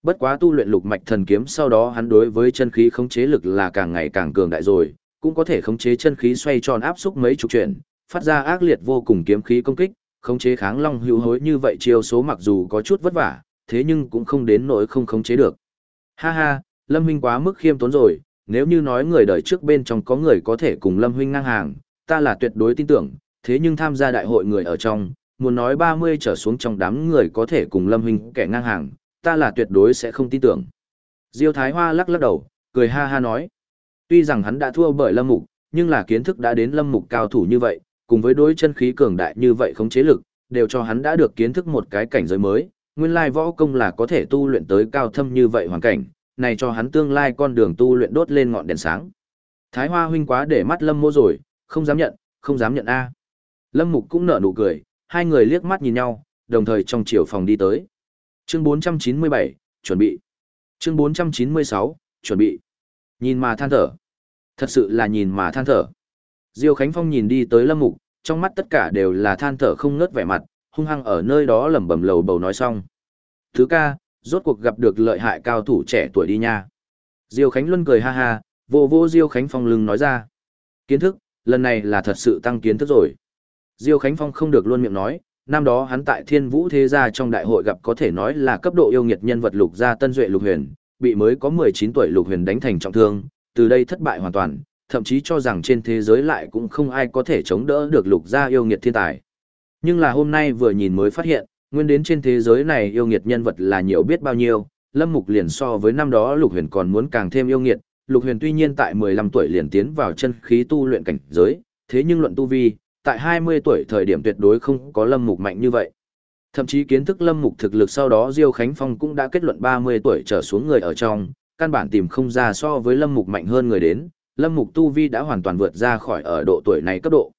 Bất quá tu luyện lục mạch thần kiếm sau đó hắn đối với chân khí khống chế lực là càng ngày càng cường đại rồi, cũng có thể khống chế chân khí xoay tròn áp xúc mấy chục chuyển, phát ra ác liệt vô cùng kiếm khí công kích, khống chế kháng long hữu hối như vậy chiêu số mặc dù có chút vất vả, thế nhưng cũng không đến nỗi không khống chế được. Ha ha, Lâm huynh quá mức khiêm tốn rồi, nếu như nói người đời trước bên trong có người có thể cùng Lâm huynh ngang hàng, ta là tuyệt đối tin tưởng, thế nhưng tham gia đại hội người ở trong, muốn nói 30 trở xuống trong đám người có thể cùng Lâm huynh kẻ ngang hàng, ta là tuyệt đối sẽ không tin tưởng. Diêu Thái Hoa lắc lắc đầu, cười ha ha nói. Tuy rằng hắn đã thua bởi Lâm Mục, nhưng là kiến thức đã đến Lâm Mục cao thủ như vậy, cùng với đối chân khí cường đại như vậy không chế lực, đều cho hắn đã được kiến thức một cái cảnh giới mới. Nguyên lai võ công là có thể tu luyện tới cao thâm như vậy hoàn cảnh, này cho hắn tương lai con đường tu luyện đốt lên ngọn đèn sáng. Thái Hoa huynh quá để mắt Lâm Mô rồi, không dám nhận, không dám nhận a. Lâm Mục cũng nở nụ cười, hai người liếc mắt nhìn nhau, đồng thời trong chiều phòng đi tới. Chương 497, chuẩn bị. Chương 496, chuẩn bị. Nhìn mà than thở. Thật sự là nhìn mà than thở. Diêu Khánh Phong nhìn đi tới Lâm Mục, trong mắt tất cả đều là than thở không ngớt vẻ mặt, hung hăng ở nơi đó lẩm bẩm lầu bầu nói xong. Thứ ca, rốt cuộc gặp được lợi hại cao thủ trẻ tuổi đi nha. Diêu Khánh Luân cười ha ha, vô vô Diêu Khánh Phong lưng nói ra. Kiến thức, lần này là thật sự tăng kiến thức rồi. Diêu Khánh Phong không được luôn miệng nói, năm đó hắn tại Thiên Vũ Thế Gia trong đại hội gặp có thể nói là cấp độ yêu nghiệt nhân vật lục gia Tân Duệ Lục Huyền, bị mới có 19 tuổi Lục Huyền đánh thành trọng thương, từ đây thất bại hoàn toàn, thậm chí cho rằng trên thế giới lại cũng không ai có thể chống đỡ được lục gia yêu nghiệt thiên tài. Nhưng là hôm nay vừa nhìn mới phát hiện, nguyên đến trên thế giới này yêu nghiệt nhân vật là nhiều biết bao nhiêu, Lâm Mục liền so với năm đó Lục Huyền còn muốn càng thêm yêu nghiệt, Lục Huyền tuy nhiên tại 15 tuổi liền tiến vào chân khí tu luyện cảnh giới, thế nhưng luận tu vi, tại 20 tuổi thời điểm tuyệt đối không có Lâm Mục mạnh như vậy. Thậm chí kiến thức Lâm Mục thực lực sau đó Diêu Khánh Phong cũng đã kết luận 30 tuổi trở xuống người ở trong, căn bản tìm không ra so với Lâm Mục mạnh hơn người đến, Lâm Mục tu vi đã hoàn toàn vượt ra khỏi ở độ tuổi này cấp độ.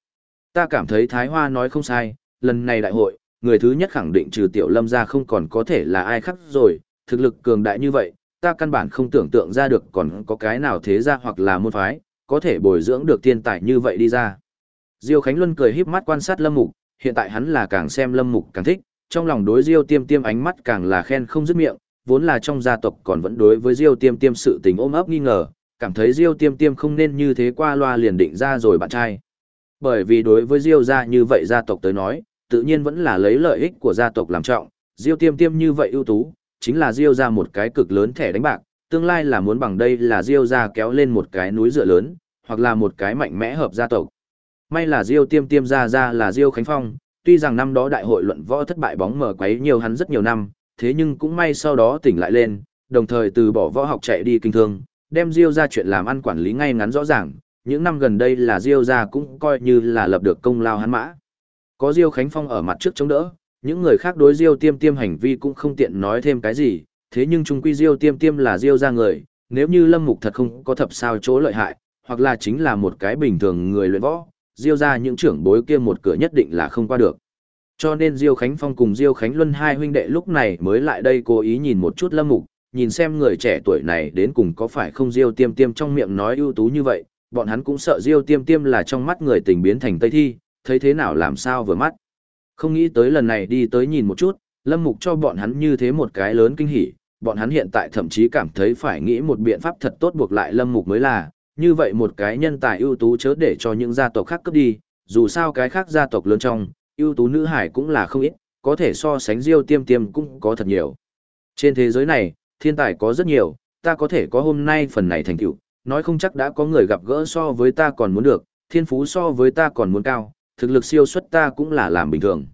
Ta cảm thấy Thái Hoa nói không sai, lần này đại hội, người thứ nhất khẳng định trừ Tiểu Lâm ra không còn có thể là ai khác rồi, thực lực cường đại như vậy, ta căn bản không tưởng tượng ra được còn có cái nào thế ra hoặc là môn phái, có thể bồi dưỡng được thiên tài như vậy đi ra. Diêu Khánh Luân cười híp mắt quan sát Lâm Mục, hiện tại hắn là càng xem Lâm Mục càng thích, trong lòng đối Diêu Tiêm Tiêm ánh mắt càng là khen không dứt miệng, vốn là trong gia tộc còn vẫn đối với Diêu Tiêm Tiêm sự tình ôm ấp nghi ngờ, cảm thấy Diêu Tiêm Tiêm không nên như thế qua loa liền định ra rồi bạn trai. Bởi vì đối với Diêu gia như vậy gia tộc tới nói, tự nhiên vẫn là lấy lợi ích của gia tộc làm trọng, Diêu Tiêm Tiêm như vậy ưu tú, chính là Diêu gia một cái cực lớn thẻ đánh bạc, tương lai là muốn bằng đây là Diêu gia kéo lên một cái núi dựa lớn, hoặc là một cái mạnh mẽ hợp gia tộc. May là Diêu Tiêm Tiêm gia gia là Diêu Khánh Phong, tuy rằng năm đó đại hội luận võ thất bại bóng mờ quấy nhiều hắn rất nhiều năm, thế nhưng cũng may sau đó tỉnh lại lên, đồng thời từ bỏ võ học chạy đi kinh thương, đem Diêu ra chuyện làm ăn quản lý ngay ngắn rõ ràng, những năm gần đây là Diêu ra cũng coi như là lập được công lao hắn mã. Có Diêu Khánh Phong ở mặt trước chống đỡ, những người khác đối Diêu Tiêm Tiêm hành vi cũng không tiện nói thêm cái gì, thế nhưng chung quy Diêu Tiêm Tiêm là Diêu ra người, nếu như Lâm Mục thật không có thập sao chỗ lợi hại, hoặc là chính là một cái bình thường người luyện võ, Diêu ra những trưởng bối kia một cửa nhất định là không qua được. Cho nên Diêu Khánh Phong cùng Diêu Khánh Luân hai huynh đệ lúc này mới lại đây cố ý nhìn một chút Lâm Mục, nhìn xem người trẻ tuổi này đến cùng có phải không Diêu Tiêm Tiêm trong miệng nói ưu tú như vậy, bọn hắn cũng sợ Diêu Tiêm Tiêm là trong mắt người tình biến thành Tây Thi, thấy thế nào làm sao vừa mắt. Không nghĩ tới lần này đi tới nhìn một chút, Lâm Mục cho bọn hắn như thế một cái lớn kinh hỉ, bọn hắn hiện tại thậm chí cảm thấy phải nghĩ một biện pháp thật tốt buộc lại Lâm Mục mới là, như vậy một cái nhân tài ưu tú chớ để cho những gia tộc khác cướp đi, dù sao cái khác gia tộc lớn trong, ưu tú nữ hải cũng là không ít, có thể so sánh Diêu Tiêm Tiêm cũng có thật nhiều. Trên thế giới này, thiên tài có rất nhiều, ta có thể có hôm nay phần này thành tựu, nói không chắc đã có người gặp gỡ so với ta còn muốn được, thiên phú so với ta còn muốn cao, thực lực siêu xuất ta cũng là làm bình thường.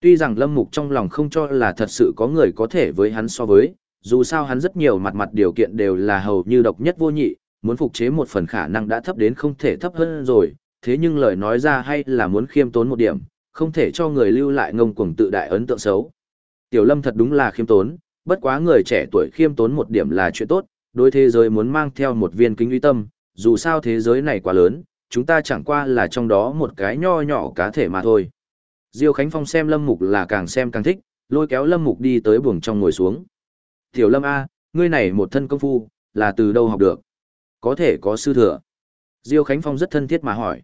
Tuy rằng Lâm Mục trong lòng không cho là thật sự có người có thể với hắn so với, dù sao hắn rất nhiều mặt mặt điều kiện đều là hầu như độc nhất vô nhị, muốn phục chế một phần khả năng đã thấp đến không thể thấp hơn rồi, thế nhưng lời nói ra hay là muốn khiêm tốn một điểm, không thể cho người lưu lại ngông cuồng tự đại ấn tượng xấu. Tiểu Lâm thật đúng là khiêm tốn, bất quá người trẻ tuổi khiêm tốn một điểm là chuyện tốt, đối thế giới muốn mang theo một viên kính uy tâm, dù sao thế giới này quá lớn, chúng ta chẳng qua là trong đó một cái nho nhỏ cá thể mà thôi. Diêu Khánh Phong xem Lâm Mục là càng xem càng thích, lôi kéo Lâm Mục đi tới buồng trong ngồi xuống. Tiểu Lâm A, ngươi này một thân công phu, là từ đâu học được? Có thể có sư thừa. Diêu Khánh Phong rất thân thiết mà hỏi.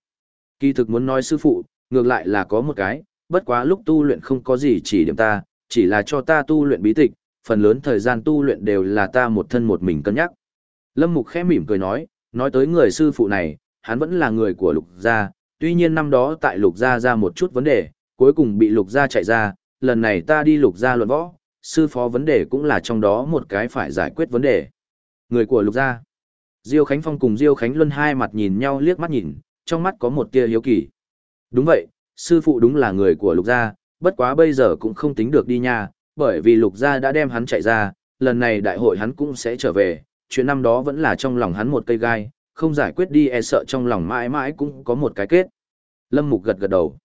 Kỳ thực muốn nói sư phụ, ngược lại là có một cái, bất quá lúc tu luyện không có gì chỉ điểm ta, chỉ là cho ta tu luyện bí tịch, phần lớn thời gian tu luyện đều là ta một thân một mình cân nhắc. Lâm Mục khẽ mỉm cười nói, nói tới người sư phụ này, hắn vẫn là người của Lục Gia, tuy nhiên năm đó tại Lục Gia ra một chút vấn đề, cuối cùng bị Lục Gia chạy ra, lần này ta đi Lục Gia luận võ, sư phó vấn đề cũng là trong đó một cái phải giải quyết vấn đề. Người của Lục Gia. Diêu Khánh Phong cùng Diêu Khánh Luân hai mặt nhìn nhau liếc mắt nhìn, trong mắt có một tia hiếu kỳ. Đúng vậy, sư phụ đúng là người của Lục Gia, bất quá bây giờ cũng không tính được đi nha, bởi vì lục gia đã đem hắn chạy ra, lần này đại hội hắn cũng sẽ trở về, chuyện năm đó vẫn là trong lòng hắn một cây gai, không giải quyết đi e sợ trong lòng mãi mãi cũng có một cái kết. Lâm Mục gật gật đầu.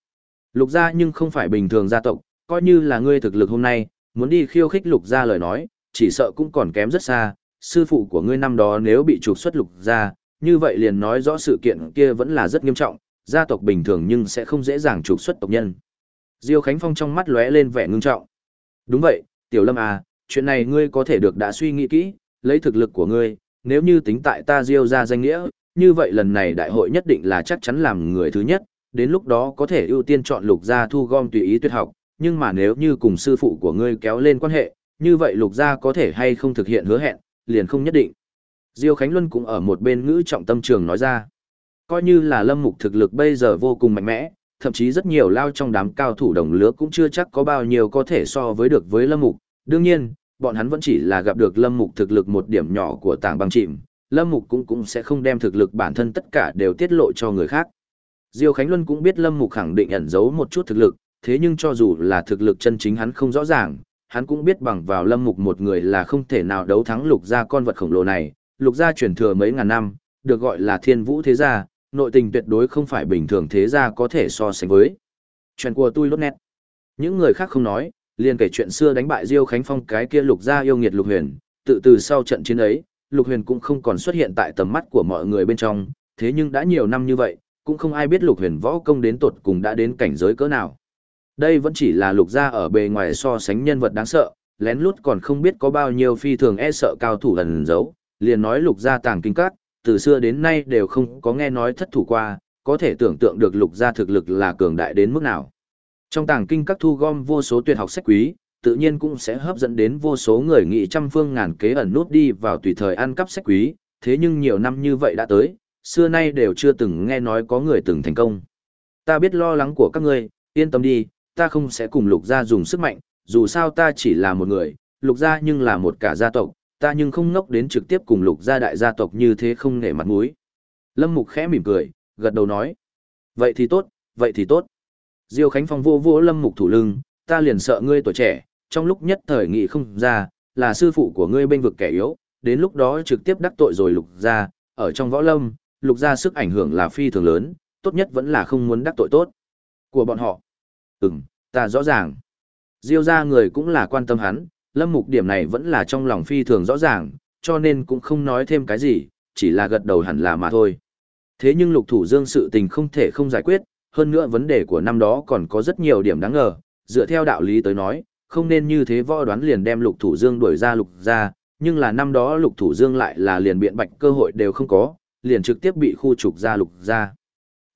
Lục gia nhưng không phải bình thường gia tộc, coi như là ngươi thực lực hôm nay, muốn đi khiêu khích lục gia lời nói, chỉ sợ cũng còn kém rất xa, sư phụ của ngươi năm đó nếu bị trục xuất lục gia, như vậy liền nói rõ sự kiện kia vẫn là rất nghiêm trọng, gia tộc bình thường nhưng sẽ không dễ dàng trục xuất tộc nhân. Diêu Khánh Phong trong mắt lóe lên vẻ ngưng trọng. Đúng vậy, Tiểu Lâm à, chuyện này ngươi có thể được đã suy nghĩ kỹ, lấy thực lực của ngươi, nếu như tính tại ta diêu ra danh nghĩa, như vậy lần này đại hội nhất định là chắc chắn làm người thứ nhất, đến lúc đó có thể ưu tiên chọn lục gia thu gom tùy ý tuyệt học, nhưng mà nếu như cùng sư phụ của ngươi kéo lên quan hệ, như vậy lục gia có thể hay không thực hiện hứa hẹn, liền không nhất định. Diêu Khánh Luân cũng ở một bên ngữ trọng tâm trường nói ra. Coi như là lâm mục thực lực bây giờ vô cùng mạnh mẽ, thậm chí rất nhiều lao trong đám cao thủ đồng lứa cũng chưa chắc có bao nhiêu có thể so với được với lâm mục. Đương nhiên, bọn hắn vẫn chỉ là gặp được lâm mục thực lực một điểm nhỏ của tảng băng chìm, lâm mục cũng cũng sẽ không đem thực lực bản thân tất cả đều tiết lộ cho người khác. Diêu Khánh Luân cũng biết lâm mục khẳng định ẩn giấu một chút thực lực, thế nhưng cho dù là thực lực chân chính hắn không rõ ràng, hắn cũng biết bằng vào lâm mục một người là không thể nào đấu thắng lục gia con vật khổng lồ này, lục gia truyền thừa mấy ngàn năm, được gọi là thiên vũ thế gia, nội tình tuyệt đối không phải bình thường thế gia có thể so sánh với. Chuyện của tôi lốt nét. Những người khác không nói, liền kể chuyện xưa đánh bại Diêu Khánh Phong cái kia lục gia yêu nghiệt lục huyền, tự từ sau trận chiến ấy, lục huyền cũng không còn xuất hiện tại tầm mắt của mọi người bên trong, thế nhưng đã nhiều năm như vậy, cũng không ai biết lục huyền võ công đến tột cùng đã đến cảnh giới cỡ nào. Đây vẫn chỉ là lục gia ở bề ngoài so sánh nhân vật đáng sợ, lén lút còn không biết có bao nhiêu phi thường e sợ cao thủ lần giấu, liền nói lục gia tàng kinh các, từ xưa đến nay đều không có nghe nói thất thủ qua, có thể tưởng tượng được lục gia thực lực là cường đại đến mức nào. Trong tàng kinh các thu gom vô số tuyệt học sách quý, tự nhiên cũng sẽ hấp dẫn đến vô số người nghị trăm phương ngàn kế ẩn nút đi vào tùy thời ăn cắp sách quý, thế nhưng nhiều năm như vậy đã tới, xưa nay đều chưa từng nghe nói có người từng thành công. Ta biết lo lắng của các ngươi, yên tâm đi, ta không sẽ cùng lục gia dùng sức mạnh, dù sao ta chỉ là một người, lục gia nhưng là một cả gia tộc, ta nhưng không ngốc đến trực tiếp cùng lục gia đại gia tộc như thế không nể mặt mũi. Lâm Mục khẽ mỉm cười, gật đầu nói. Vậy thì tốt, vậy thì tốt. Diêu Khánh Phong vô vô Lâm Mục thủ lưng, ta liền sợ ngươi tuổi trẻ, trong lúc nhất thời nghị không ra, là sư phụ của ngươi bên vực kẻ yếu, đến lúc đó trực tiếp đắc tội rồi lục gia, ở trong võ lâm, lục gia sức ảnh hưởng là phi thường lớn, tốt nhất vẫn là không muốn đắc tội tốt của bọn họ. Ừm, ta rõ ràng. Diêu gia người cũng là quan tâm hắn, lâm mục điểm này vẫn là trong lòng phi thường rõ ràng, cho nên cũng không nói thêm cái gì, chỉ là gật đầu hẳn là mà thôi. Thế nhưng lục thủ dương sự tình không thể không giải quyết, hơn nữa vấn đề của năm đó còn có rất nhiều điểm đáng ngờ, dựa theo đạo lý tới nói, không nên như thế võ đoán liền đem lục thủ dương đuổi ra lục ra, nhưng là năm đó lục thủ dương lại là liền biện bạch cơ hội đều không có, liền trực tiếp bị khu trục ra lục ra.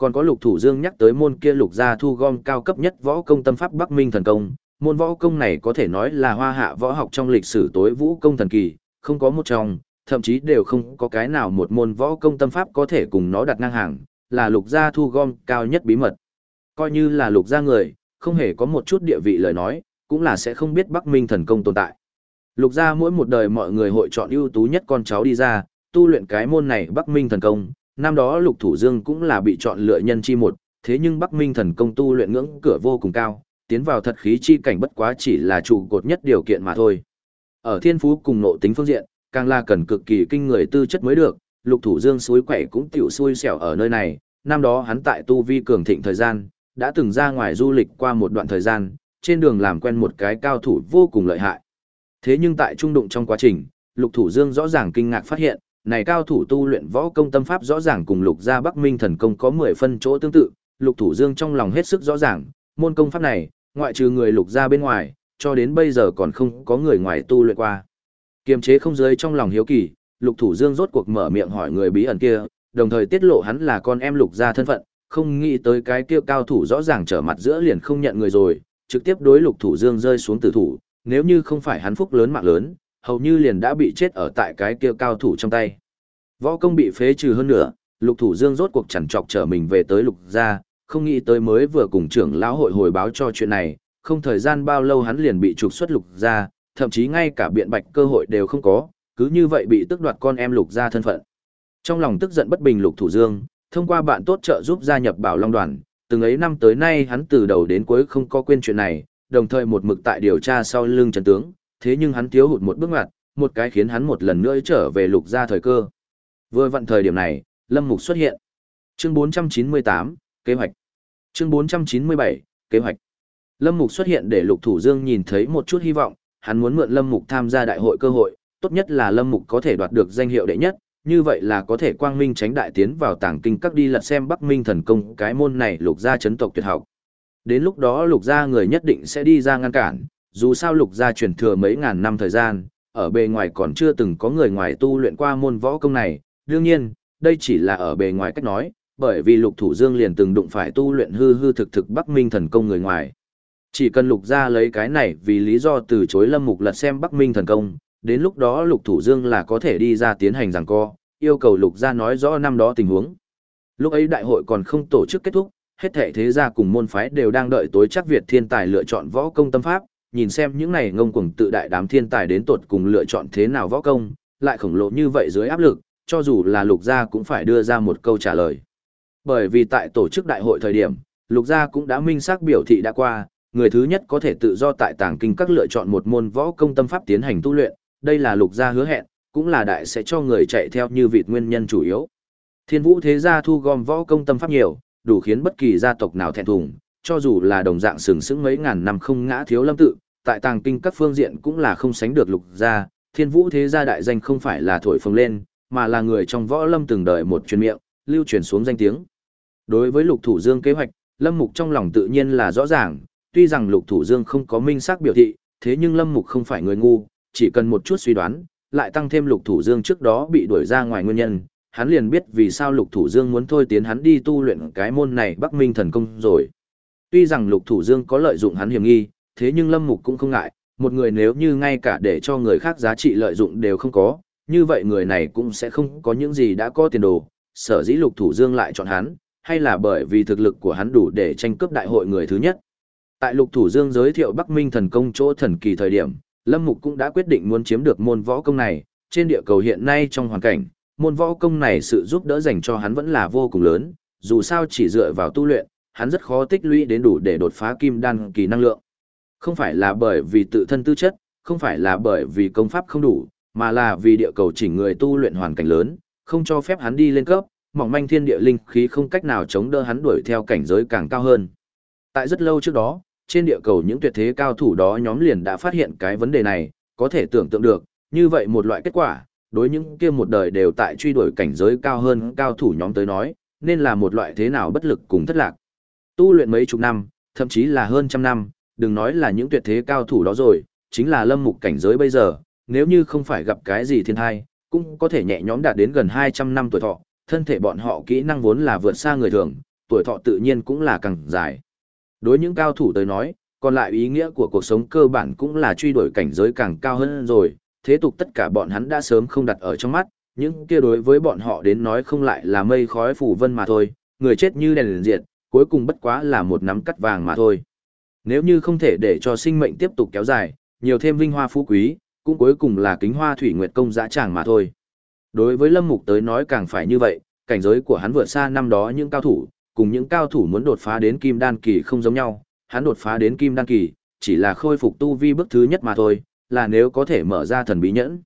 Còn có lục thủ dương nhắc tới môn kia lục gia thu gom cao cấp nhất võ công tâm pháp Bắc Minh thần công, môn võ công này có thể nói là hoa hạ võ học trong lịch sử tối vũ công thần kỳ, không có một trong, thậm chí đều không có cái nào một môn võ công tâm pháp có thể cùng nó đặt ngang hàng, là lục gia thu gom cao nhất bí mật. Coi như là lục gia người, không hề có một chút địa vị lời nói, cũng là sẽ không biết Bắc Minh thần công tồn tại. Lục gia mỗi một đời mọi người hội chọn ưu tú nhất con cháu đi ra, tu luyện cái môn này Bắc Minh thần công, năm đó Lục Thủ Dương cũng là bị chọn lựa nhân chi một, thế nhưng Bắc Minh thần công tu luyện ngưỡng cửa vô cùng cao, tiến vào thật khí chi cảnh bất quá chỉ là trụ cột nhất điều kiện mà thôi. Ở thiên phú cùng nộ tính phương diện, càng là cần cực kỳ kinh người tư chất mới được, Lục Thủ Dương suối quậy cũng tiểu xui xẻo ở nơi này, năm đó hắn tại tu vi cường thịnh thời gian, đã từng ra ngoài du lịch qua một đoạn thời gian, trên đường làm quen một cái cao thủ vô cùng lợi hại. Thế nhưng tại trung đụng trong quá trình, Lục Thủ Dương rõ ràng kinh ngạc phát hiện, này cao thủ tu luyện võ công tâm pháp rõ ràng cùng lục gia Bắc Minh thần công có 10 phân chỗ tương tự, Lục Thủ Dương trong lòng hết sức rõ ràng, môn công pháp này, ngoại trừ người lục gia bên ngoài, cho đến bây giờ còn không có người ngoài tu luyện qua. Kiềm chế không giới trong lòng hiếu kỳ, Lục Thủ Dương rốt cuộc mở miệng hỏi người bí ẩn kia, đồng thời tiết lộ hắn là con em lục gia thân phận, không nghĩ tới cái kia cao thủ rõ ràng trở mặt giữa liền không nhận người rồi, trực tiếp đối Lục Thủ Dương rơi xuống tử thủ, nếu như không phải hắn phúc lớn mạng lớn, hầu như liền đã bị chết ở tại cái kia cao thủ trong tay. Võ công bị phế trừ hơn nữa, lục thủ dương rốt cuộc chẳng trọc trở mình về tới lục gia, không nghĩ tới mới vừa cùng trưởng lão hội hồi báo cho chuyện này, không thời gian bao lâu hắn liền bị trục xuất lục gia, thậm chí ngay cả biện bạch cơ hội đều không có, cứ như vậy bị tức đoạt con em lục gia thân phận. Trong lòng tức giận bất bình lục thủ dương, thông qua bạn tốt trợ giúp gia nhập bảo long đoàn, từng ấy năm tới nay hắn từ đầu đến cuối không có quên chuyện này, đồng thời một mực tại điều tra sau lưng chân tướng, thế nhưng hắn thiếu hụt một bước ngoặt, một cái khiến hắn một lần nữa trở về lục gia thời cơ. Vừa vặn thời điểm này, Lâm Mục xuất hiện. Chương 498, kế hoạch. Chương 497, kế hoạch. Lâm Mục xuất hiện để Lục Thủ Dương nhìn thấy một chút hy vọng, hắn muốn mượn Lâm Mục tham gia đại hội cơ hội, tốt nhất là Lâm Mục có thể đoạt được danh hiệu đệ nhất, như vậy là có thể quang minh tránh đại tiến vào tàng kinh các đi lật xem Bắc Minh thần công cái môn này Lục gia chấn tộc tuyệt học. Đến lúc đó Lục gia người nhất định sẽ đi ra ngăn cản, dù sao lục gia truyền thừa mấy ngàn năm thời gian, ở bề ngoài còn chưa từng có người ngoài tu luyện qua môn võ công này, đương nhiên, đây chỉ là ở bề ngoài cách nói, bởi vì lục thủ dương liền từng đụng phải tu luyện hư hư thực thực Bắc Minh thần công người ngoài. Chỉ cần lục gia lấy cái này vì lý do từ chối lâm mục lật xem Bắc Minh thần công, đến lúc đó lục thủ dương là có thể đi ra tiến hành giảng co, yêu cầu lục gia nói rõ năm đó tình huống. Lúc ấy đại hội còn không tổ chức kết thúc, hết thảy thế gia cùng môn phái đều đang đợi tối chắc Việt thiên tài lựa chọn võ công tâm pháp, nhìn xem những này ngông cuồng tự đại đám thiên tài đến tột cùng lựa chọn thế nào võ công, lại khổng lồ như vậy dưới áp lực, cho dù là lục gia cũng phải đưa ra một câu trả lời. Bởi vì tại tổ chức đại hội thời điểm, lục gia cũng đã minh xác biểu thị đã qua, người thứ nhất có thể tự do tại tàng kinh các lựa chọn một môn võ công tâm pháp tiến hành tu luyện, đây là lục gia hứa hẹn, cũng là đại sẽ cho người chạy theo như vịt nguyên nhân chủ yếu. Thiên vũ thế gia thu gom võ công tâm pháp nhiều, đủ khiến bất kỳ gia tộc nào thẹn thùng, cho dù là đồng dạng sừng sững mấy ngàn năm không ngã thiếu lâm tự, tại tàng kinh các phương diện cũng là không sánh được lục gia, thiên vũ thế gia đại danh không phải là thổi phồng lên, mà là người trong võ lâm từng đời một truyền miệng, lưu truyền xuống danh tiếng. Đối với lục thủ dương kế hoạch, lâm mục trong lòng tự nhiên là rõ ràng, tuy rằng lục thủ dương không có minh xác biểu thị, thế nhưng lâm mục không phải người ngu, chỉ cần một chút suy đoán, lại tăng thêm lục thủ dương trước đó bị đuổi ra ngoài nguyên nhân, hắn liền biết vì sao lục thủ dương muốn thôi tiến hắn đi tu luyện cái môn này bắc minh thần công rồi. Tuy rằng lục thủ dương có lợi dụng hắn hiểm nghi, thế nhưng lâm mục cũng không ngại, một người nếu như ngay cả để cho người khác giá trị lợi dụng đều không có, như vậy người này cũng sẽ không có những gì đã có tiền đồ, sở dĩ lục thủ dương lại chọn hắn, hay là bởi vì thực lực của hắn đủ để tranh cướp đại hội người thứ nhất. Tại lục thủ dương giới thiệu Bắc Minh thần công chỗ thần kỳ thời điểm, Lâm Mục cũng đã quyết định muốn chiếm được môn võ công này, trên địa cầu hiện nay trong hoàn cảnh, môn võ công này sự giúp đỡ dành cho hắn vẫn là vô cùng lớn, dù sao chỉ dựa vào tu luyện, hắn rất khó tích lũy đến đủ để đột phá kim đan kỳ năng lượng. Không phải là bởi vì tự thân tư chất, không phải là bởi vì công pháp không đủ, mà là vì địa cầu chỉnh người tu luyện hoàn cảnh lớn, không cho phép hắn đi lên cấp, mỏng manh thiên địa linh khí không cách nào chống đỡ hắn đuổi theo cảnh giới càng cao hơn. Tại rất lâu trước đó, trên địa cầu những tuyệt thế cao thủ đó nhóm liền đã phát hiện cái vấn đề này, có thể tưởng tượng được, như vậy một loại kết quả, đối những kia một đời đều tại truy đuổi cảnh giới cao hơn cao thủ nhóm tới nói, nên là một loại thế nào bất lực cùng thất lạc. Tu luyện mấy chục năm, thậm chí là hơn trăm năm, đừng nói là những tuyệt thế cao thủ đó rồi, chính là lâm mục cảnh giới bây giờ, nếu như không phải gặp cái gì thiên thai, cũng có thể nhẹ nhõm đạt đến gần 200 năm tuổi thọ, thân thể bọn họ kỹ năng vốn là vượt xa người thường, tuổi thọ tự nhiên cũng là càng dài. Đối những cao thủ tới nói, còn lại ý nghĩa của cuộc sống cơ bản cũng là truy đuổi cảnh giới càng cao hơn rồi, thế tục tất cả bọn hắn đã sớm không đặt ở trong mắt, những kia đối với bọn họ đến nói không lại là mây khói phủ vân mà thôi, người chết như đèn liền diệt, cuối cùng bất quá là một nắm cắt vàng mà thôi. Nếu như không thể để cho sinh mệnh tiếp tục kéo dài, nhiều thêm vinh hoa phú quý, cũng cuối cùng là kính hoa thủy nguyệt công dã tràng mà thôi. Đối với Lâm Mục tới nói càng phải như vậy, cảnh giới của hắn vượt xa năm đó những cao thủ, cùng những cao thủ muốn đột phá đến kim đan kỳ không giống nhau, hắn đột phá đến kim đan kỳ, chỉ là khôi phục tu vi bước thứ nhất mà thôi, là nếu có thể mở ra thần bí nhẫn.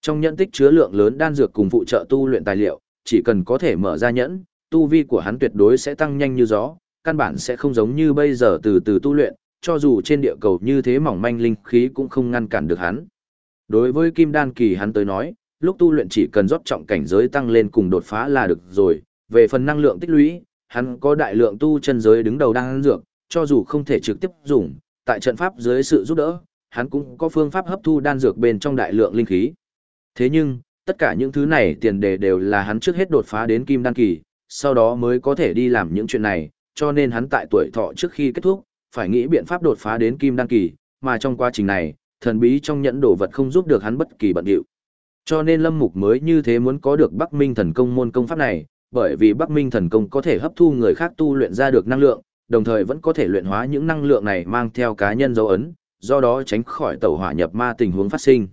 Trong nhẫn tích chứa lượng lớn đan dược cùng phụ trợ tu luyện tài liệu, chỉ cần có thể mở ra nhẫn, tu vi của hắn tuyệt đối sẽ tăng nhanh như gió, căn bản sẽ không giống như bây giờ từ từ tu luyện, cho dù trên địa cầu như thế mỏng manh linh khí cũng không ngăn cản được hắn. Đối với kim đan kỳ hắn tới nói, lúc tu luyện chỉ cần rót trọng cảnh giới tăng lên cùng đột phá là được rồi, về phần năng lượng tích lũy, hắn có đại lượng tu chân giới đứng đầu đang dược, cho dù không thể trực tiếp dùng, tại trận pháp dưới sự giúp đỡ, hắn cũng có phương pháp hấp thu đan dược bên trong đại lượng linh khí. Thế nhưng, tất cả những thứ này tiền đề đều là hắn trước hết đột phá đến kim đan kỳ, sau đó mới có thể đi làm những chuyện này, cho nên hắn tại tuổi thọ trước khi kết thúc, phải nghĩ biện pháp đột phá đến kim đan kỳ, mà trong quá trình này, thần bí trong nhẫn đồ vật không giúp được hắn bất kỳ bận điệu. Cho nên Lâm Mục mới như thế muốn có được Bắc Minh thần công môn công pháp này, bởi vì Bắc Minh thần công có thể hấp thu người khác tu luyện ra được năng lượng, đồng thời vẫn có thể luyện hóa những năng lượng này mang theo cá nhân dấu ấn, do đó tránh khỏi tẩu hỏa nhập ma tình huống phát sinh.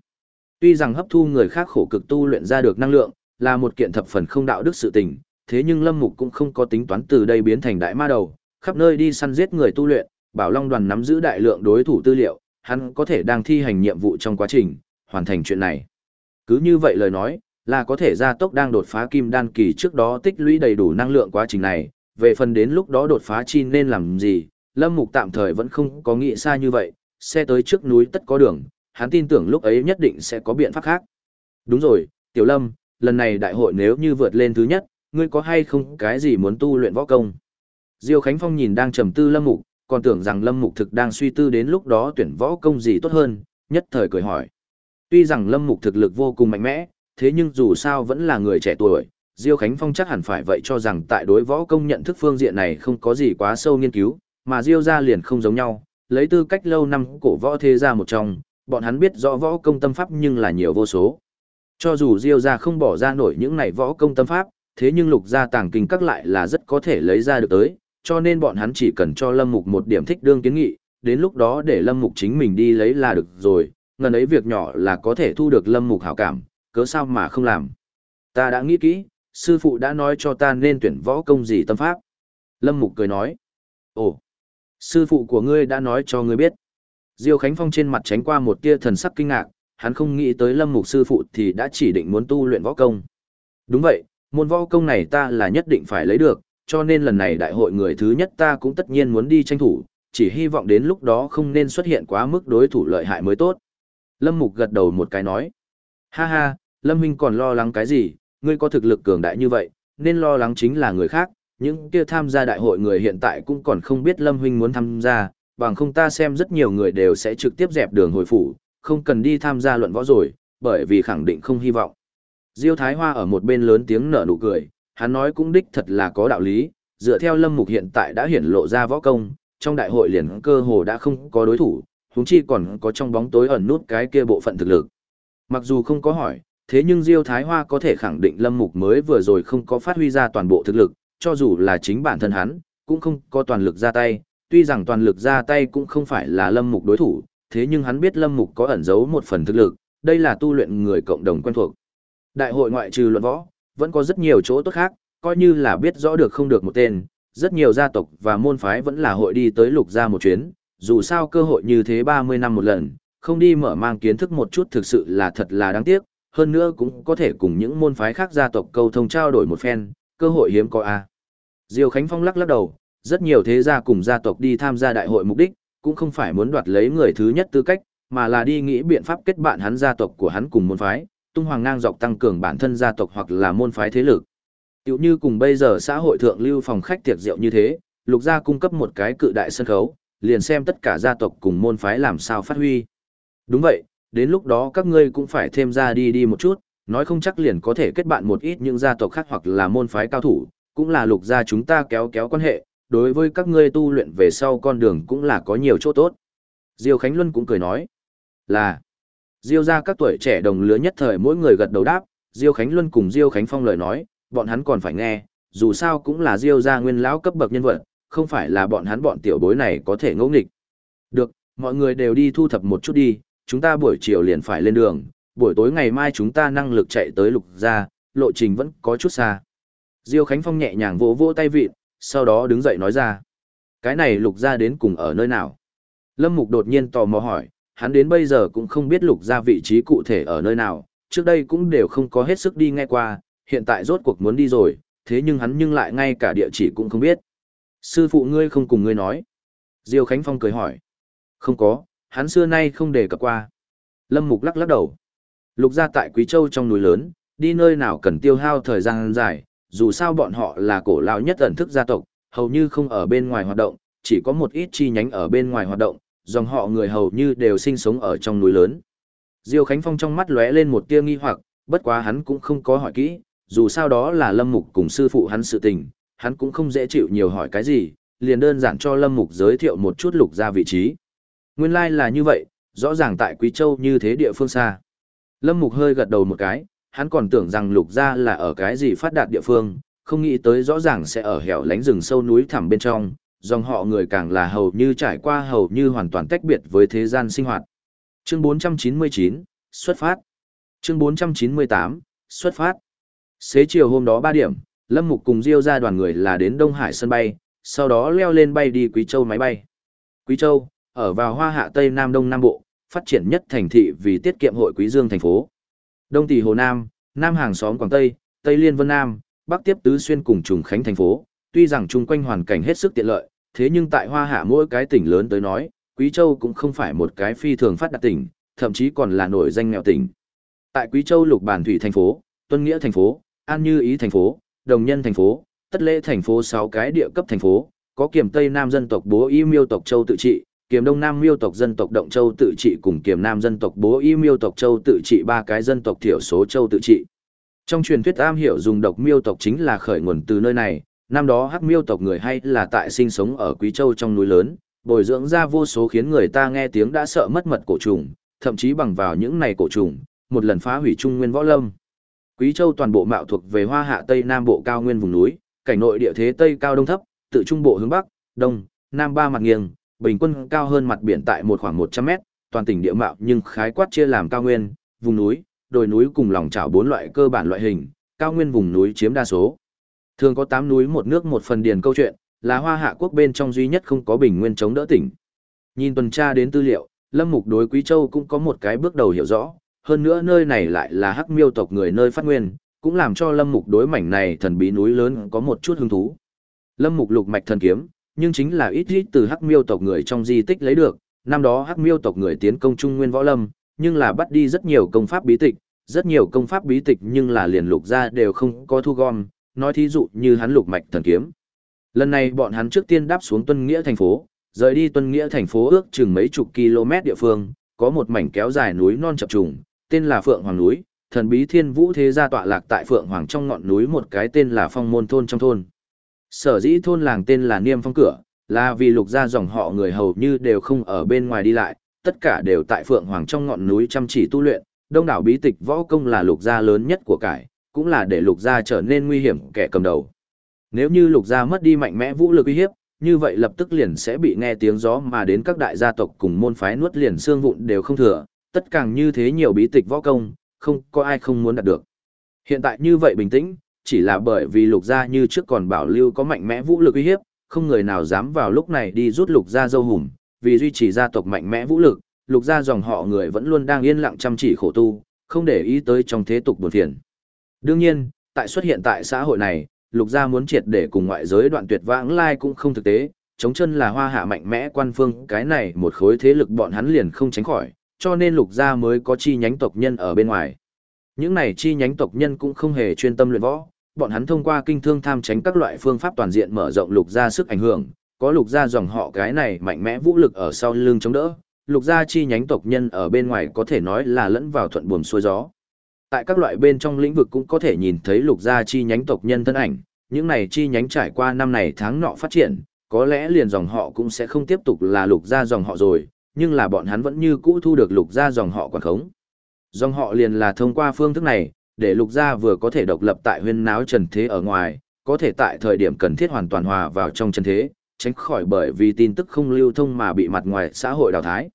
Tuy rằng hấp thu người khác khổ cực tu luyện ra được năng lượng, là một kiện thập phần không đạo đức sự tình, thế nhưng Lâm Mục cũng không có tính toán từ đây biến thành đại ma đầu, khắp nơi đi săn giết người tu luyện, Bảo Long đoàn nắm giữ đại lượng đối thủ tư liệu, hắn có thể đang thi hành nhiệm vụ trong quá trình, hoàn thành chuyện này. Cứ như vậy lời nói, là có thể gia tốc đang đột phá kim đan kỳ trước đó tích lũy đầy đủ năng lượng quá trình này, về phần đến lúc đó đột phá chi nên làm gì, Lâm Mục tạm thời vẫn không có nghĩ xa như vậy, xe tới trước núi tất có đường, hắn tin tưởng lúc ấy nhất định sẽ có biện pháp khác. Đúng rồi, Tiểu Lâm, lần này đại hội nếu như vượt lên thứ nhất, ngươi có hay không cái gì muốn tu luyện võ công? Diêu Khánh Phong nhìn đang trầm tư Lâm Mục, còn tưởng rằng Lâm Mục thực đang suy tư đến lúc đó tuyển võ công gì tốt hơn, nhất thời cười hỏi. Tuy rằng Lâm Mục thực lực vô cùng mạnh mẽ, thế nhưng dù sao vẫn là người trẻ tuổi, Diêu Khánh Phong chắc hẳn phải vậy cho rằng tại đối võ công nhận thức phương diện này không có gì quá sâu nghiên cứu, mà Diêu gia liền không giống nhau, lấy tư cách lâu năm cổ võ thế gia một trong, bọn hắn biết rõ võ công tâm pháp nhưng là nhiều vô số. Cho dù Diêu gia không bỏ ra nổi những này võ công tâm pháp, thế nhưng lục gia tàng kinh các lại là rất có thể lấy ra được tới, cho nên bọn hắn chỉ cần cho Lâm Mục một điểm thích đương kiến nghị, đến lúc đó để Lâm Mục chính mình đi lấy là được rồi, ngần ấy việc nhỏ là có thể thu được Lâm Mục hảo cảm, cớ sao mà không làm. Ta đã nghĩ kỹ, sư phụ đã nói cho ta nên tuyển võ công gì tâm pháp. Lâm Mục cười nói, ồ, sư phụ của ngươi đã nói cho ngươi biết. Diêu Khánh Phong trên mặt tránh qua một tia thần sắc kinh ngạc, hắn không nghĩ tới Lâm Mục sư phụ thì đã chỉ định muốn tu luyện võ công. Đúng vậy, môn võ công này ta là nhất định phải lấy được, cho nên lần này đại hội người thứ nhất ta cũng tất nhiên muốn đi tranh thủ, chỉ hy vọng đến lúc đó không nên xuất hiện quá mức đối thủ lợi hại mới tốt. Lâm Mục gật đầu một cái nói. Ha ha, Lâm Huynh còn lo lắng cái gì, ngươi có thực lực cường đại như vậy, nên lo lắng chính là người khác, những kia tham gia đại hội người hiện tại cũng còn không biết Lâm Huynh muốn tham gia, bằng không ta xem rất nhiều người đều sẽ trực tiếp dẹp đường hồi phủ, không cần đi tham gia luận võ rồi, bởi vì khẳng định không hy vọng. Diêu Thái Hoa ở một bên lớn tiếng nở nụ cười, hắn nói cũng đích thật là có đạo lý, dựa theo Lâm Mục hiện tại đã hiển lộ ra võ công, trong đại hội liền cơ hồ đã không có đối thủ, huống chi còn có trong bóng tối ẩn nút cái kia bộ phận thực lực. Mặc dù không có hỏi, thế nhưng Diêu Thái Hoa có thể khẳng định Lâm Mục mới vừa rồi không có phát huy ra toàn bộ thực lực, cho dù là chính bản thân hắn, cũng không có toàn lực ra tay, tuy rằng toàn lực ra tay cũng không phải là Lâm Mục đối thủ, thế nhưng hắn biết Lâm Mục có ẩn giấu một phần thực lực, đây là tu luyện người cộng đồng quen thuộc. Đại hội ngoại trừ luận võ, vẫn có rất nhiều chỗ tốt khác, coi như là biết rõ được không được một tên, rất nhiều gia tộc và môn phái vẫn là hội đi tới lục gia một chuyến, dù sao cơ hội như thế 30 năm một lần, không đi mở mang kiến thức một chút thực sự là thật là đáng tiếc, hơn nữa cũng có thể cùng những môn phái khác gia tộc câu thông trao đổi một phen, cơ hội hiếm có a. Diêu Khánh Phong lắc lắc đầu, rất nhiều thế gia cùng gia tộc đi tham gia đại hội mục đích, cũng không phải muốn đoạt lấy người thứ nhất tư cách, mà là đi nghĩ biện pháp kết bạn hắn gia tộc của hắn cùng môn phái, tung hoàng ngang dọc tăng cường bản thân gia tộc hoặc là môn phái thế lực. Tiểu như cùng bây giờ xã hội thượng lưu phòng khách tiệc rượu như thế, lục gia cung cấp một cái cự đại sân khấu, liền xem tất cả gia tộc cùng môn phái làm sao phát huy. Đúng vậy, đến lúc đó các ngươi cũng phải thêm ra đi đi một chút, nói không chắc liền có thể kết bạn một ít những gia tộc khác hoặc là môn phái cao thủ, cũng là lục gia chúng ta kéo kéo quan hệ, đối với các ngươi tu luyện về sau con đường cũng là có nhiều chỗ tốt. Diêu Khánh Luân cũng cười nói, là, Diêu gia các tuổi trẻ đồng lứa nhất thời mỗi người gật đầu đáp, Diêu Khánh Luân cùng Diêu Khánh Phong lời nói, bọn hắn còn phải nghe, dù sao cũng là Diêu gia nguyên lão cấp bậc nhân vật, không phải là bọn hắn bọn tiểu bối này có thể ngỗ nghịch. Được, mọi người đều đi thu thập một chút đi, chúng ta buổi chiều liền phải lên đường, buổi tối ngày mai chúng ta năng lực chạy tới lục gia, lộ trình vẫn có chút xa. Diêu Khánh Phong nhẹ nhàng vỗ vỗ tay vịt, sau đó đứng dậy nói ra. Cái này lục gia đến cùng ở nơi nào? Lâm Mục đột nhiên tò mò hỏi, hắn đến bây giờ cũng không biết lục gia vị trí cụ thể ở nơi nào, trước đây cũng đều không có hết sức đi nghe qua, hiện tại rốt cuộc muốn đi rồi, thế nhưng hắn nhưng lại ngay cả địa chỉ cũng không biết. Sư phụ ngươi không cùng ngươi nói. Diêu Khánh Phong cười hỏi. Không có, hắn xưa nay không đề cập qua. Lâm Mục lắc lắc đầu. Lục gia tại Quý Châu trong núi lớn, đi nơi nào cần tiêu hao thời gian dài, dù sao bọn họ là cổ lão nhất ẩn thức gia tộc, hầu như không ở bên ngoài hoạt động, chỉ có một ít chi nhánh ở bên ngoài hoạt động, dòng họ người hầu như đều sinh sống ở trong núi lớn. Diêu Khánh Phong trong mắt lóe lên một tia nghi hoặc, bất quá hắn cũng không có hỏi kỹ, dù sao đó là Lâm Mục cùng sư phụ hắn sự tình, hắn cũng không dễ chịu nhiều hỏi cái gì, liền đơn giản cho Lâm Mục giới thiệu một chút lục gia vị trí. Nguyên lai like là như vậy, rõ ràng tại Quý Châu như thế địa phương xa. Lâm Mục hơi gật đầu một cái, hắn còn tưởng rằng lục gia là ở cái gì phát đạt địa phương, không nghĩ tới rõ ràng sẽ ở hẻo lánh rừng sâu núi thẳm bên trong, dòng họ người càng là hầu như trải qua hầu như hoàn toàn tách biệt với thế gian sinh hoạt. Chương 499, xuất phát. Chương 498, xuất phát. Xế chiều hôm đó 3 điểm, Lâm Mục cùng Diêu ra đoàn người là đến Đông Hải sân bay, sau đó leo lên bay đi Quý Châu máy bay. Quý Châu, ở vào hoa hạ Tây Nam Đông Nam Bộ, phát triển nhất thành thị vì tiết kiệm hội Quý Dương thành phố. Đông tỷ Hồ Nam, Nam hàng xóm Quảng Tây, Tây Liên Vân Nam, Bắc tiếp Tứ Xuyên cùng Trùng Khánh thành phố, tuy rằng chung quanh hoàn cảnh hết sức tiện lợi, thế nhưng tại Hoa Hạ mỗi cái tỉnh lớn tới nói, Quý Châu cũng không phải một cái phi thường phát đạt tỉnh, thậm chí còn là nổi danh nghèo tỉnh. Tại Quý Châu Lục Bản Thủy thành phố, Tuân Nghĩa thành phố, An Như Ý thành phố, Đồng Nhân thành phố, Tất Lễ thành phố 6 cái địa cấp thành phố, có kiềm Tây Nam dân tộc Bố Y Miêu tộc Châu tự trị, kiềm Đông Nam Miêu tộc dân tộc Động Châu tự trị cùng kiềm Nam dân tộc Bố Y Miêu tộc Châu tự trị ba cái dân tộc thiểu số Châu tự trị. Trong truyền thuyết am hiểu dùng độc miêu tộc chính là khởi nguồn từ nơi này, năm đó hắc miêu tộc người hay là tại sinh sống ở Quý Châu trong núi lớn, bồi dưỡng ra vô số khiến người ta nghe tiếng đã sợ mất mật cổ trùng, thậm chí bằng vào những này cổ trùng, một lần phá hủy trung nguyên võ lâm. Quý Châu toàn bộ mạo thuộc về Hoa Hạ Tây Nam bộ cao nguyên vùng núi, cảnh nội địa thế Tây cao đông thấp, tự trung bộ hướng Bắc, Đông, Nam ba mặt nghiêng, bình quân cao hơn mặt biển tại một khoảng 100 mét, toàn tỉnh địa mạo nhưng khái quát chia làm cao nguyên, vùng núi, đồi núi cùng lòng chảo bốn loại cơ bản loại hình, cao nguyên vùng núi chiếm đa số. Thường có tám núi một nước một phần điền câu chuyện, là Hoa Hạ quốc bên trong duy nhất không có bình nguyên chống đỡ tỉnh. Nhìn tuần tra đến tư liệu, Lâm Mục đối Quý Châu cũng có một cái bước đầu hiểu rõ, hơn nữa nơi này lại là hắc miêu tộc người nơi phát nguyên, cũng làm cho Lâm Mục đối mảnh này thần bí núi lớn có một chút hứng thú. Lâm Mục lục mạch thần kiếm, nhưng chính là ít ít từ hắc miêu tộc người trong di tích lấy được, năm đó hắc miêu tộc người tiến công trung nguyên võ lâm, nhưng là bắt đi rất nhiều công pháp bí tịch, rất nhiều công pháp bí tịch nhưng là liền lục ra đều không có thu gom, nói thí dụ như hắn lục mạch thần kiếm. Lần này bọn hắn trước tiên đáp xuống Tuân Nghĩa thành phố, rời đi Tuân Nghĩa thành phố ước chừng mấy chục km địa phương, có một mảnh kéo dài núi non chập trùng, tên là Phượng Hoàng núi, thần bí thiên vũ thế gia tọa lạc tại Phượng Hoàng trong ngọn núi một cái tên là Phong Môn thôn trong thôn. Sở dĩ thôn làng tên là Niêm Phong cửa, là vì lục gia dòng họ người hầu như đều không ở bên ngoài đi lại, tất cả đều tại Phượng Hoàng trong ngọn núi chăm chỉ tu luyện, đông đảo bí tịch võ công là lục gia lớn nhất của cải, cũng là để lục gia trở nên nguy hiểm kẻ cầm đầu. Nếu như lục gia mất đi mạnh mẽ vũ lực uy hiếp, như vậy lập tức liền sẽ bị nghe tiếng gió mà đến các đại gia tộc cùng môn phái nuốt liền xương vụn đều không thừa, tất càng như thế nhiều bí tịch võ công, không có ai không muốn đạt được. Hiện tại như vậy bình tĩnh, chỉ là bởi vì lục gia như trước còn bảo lưu có mạnh mẽ vũ lực uy hiếp, không người nào dám vào lúc này đi rút lục gia dâu hùm, vì duy trì gia tộc mạnh mẽ vũ lực, lục gia dòng họ người vẫn luôn đang yên lặng chăm chỉ khổ tu, không để ý tới trong thế tục buồn phiền. Đương nhiên, tại xuất hiện tại xã hội này, lục gia muốn triệt để cùng ngoại giới đoạn tuyệt vãng lai cũng không thực tế, chống chân là hoa hạ mạnh mẽ quan phương, cái này một khối thế lực bọn hắn liền không tránh khỏi, cho nên lục gia mới có chi nhánh tộc nhân ở bên ngoài. Những này chi nhánh tộc nhân cũng không hề chuyên tâm luyện võ, bọn hắn thông qua kinh thương tham tránh các loại phương pháp toàn diện mở rộng lục gia sức ảnh hưởng, có lục gia dòng họ cái này mạnh mẽ vũ lực ở sau lưng chống đỡ, lục gia chi nhánh tộc nhân ở bên ngoài có thể nói là lẫn vào thuận buồm xuôi gió. Tại các loại bên trong lĩnh vực cũng có thể nhìn thấy lục gia chi nhánh tộc nhân thân ảnh, những này chi nhánh trải qua năm này tháng nọ phát triển, có lẽ liền dòng họ cũng sẽ không tiếp tục là lục gia dòng họ rồi, nhưng là bọn hắn vẫn như cũ thu được lục gia dòng họ quản khống. Dòng họ liền là thông qua phương thức này, để lục gia vừa có thể độc lập tại huyên náo trần thế ở ngoài, có thể tại thời điểm cần thiết hoàn toàn hòa vào trong trần thế, tránh khỏi bởi vì tin tức không lưu thông mà bị mặt ngoài xã hội đào thái.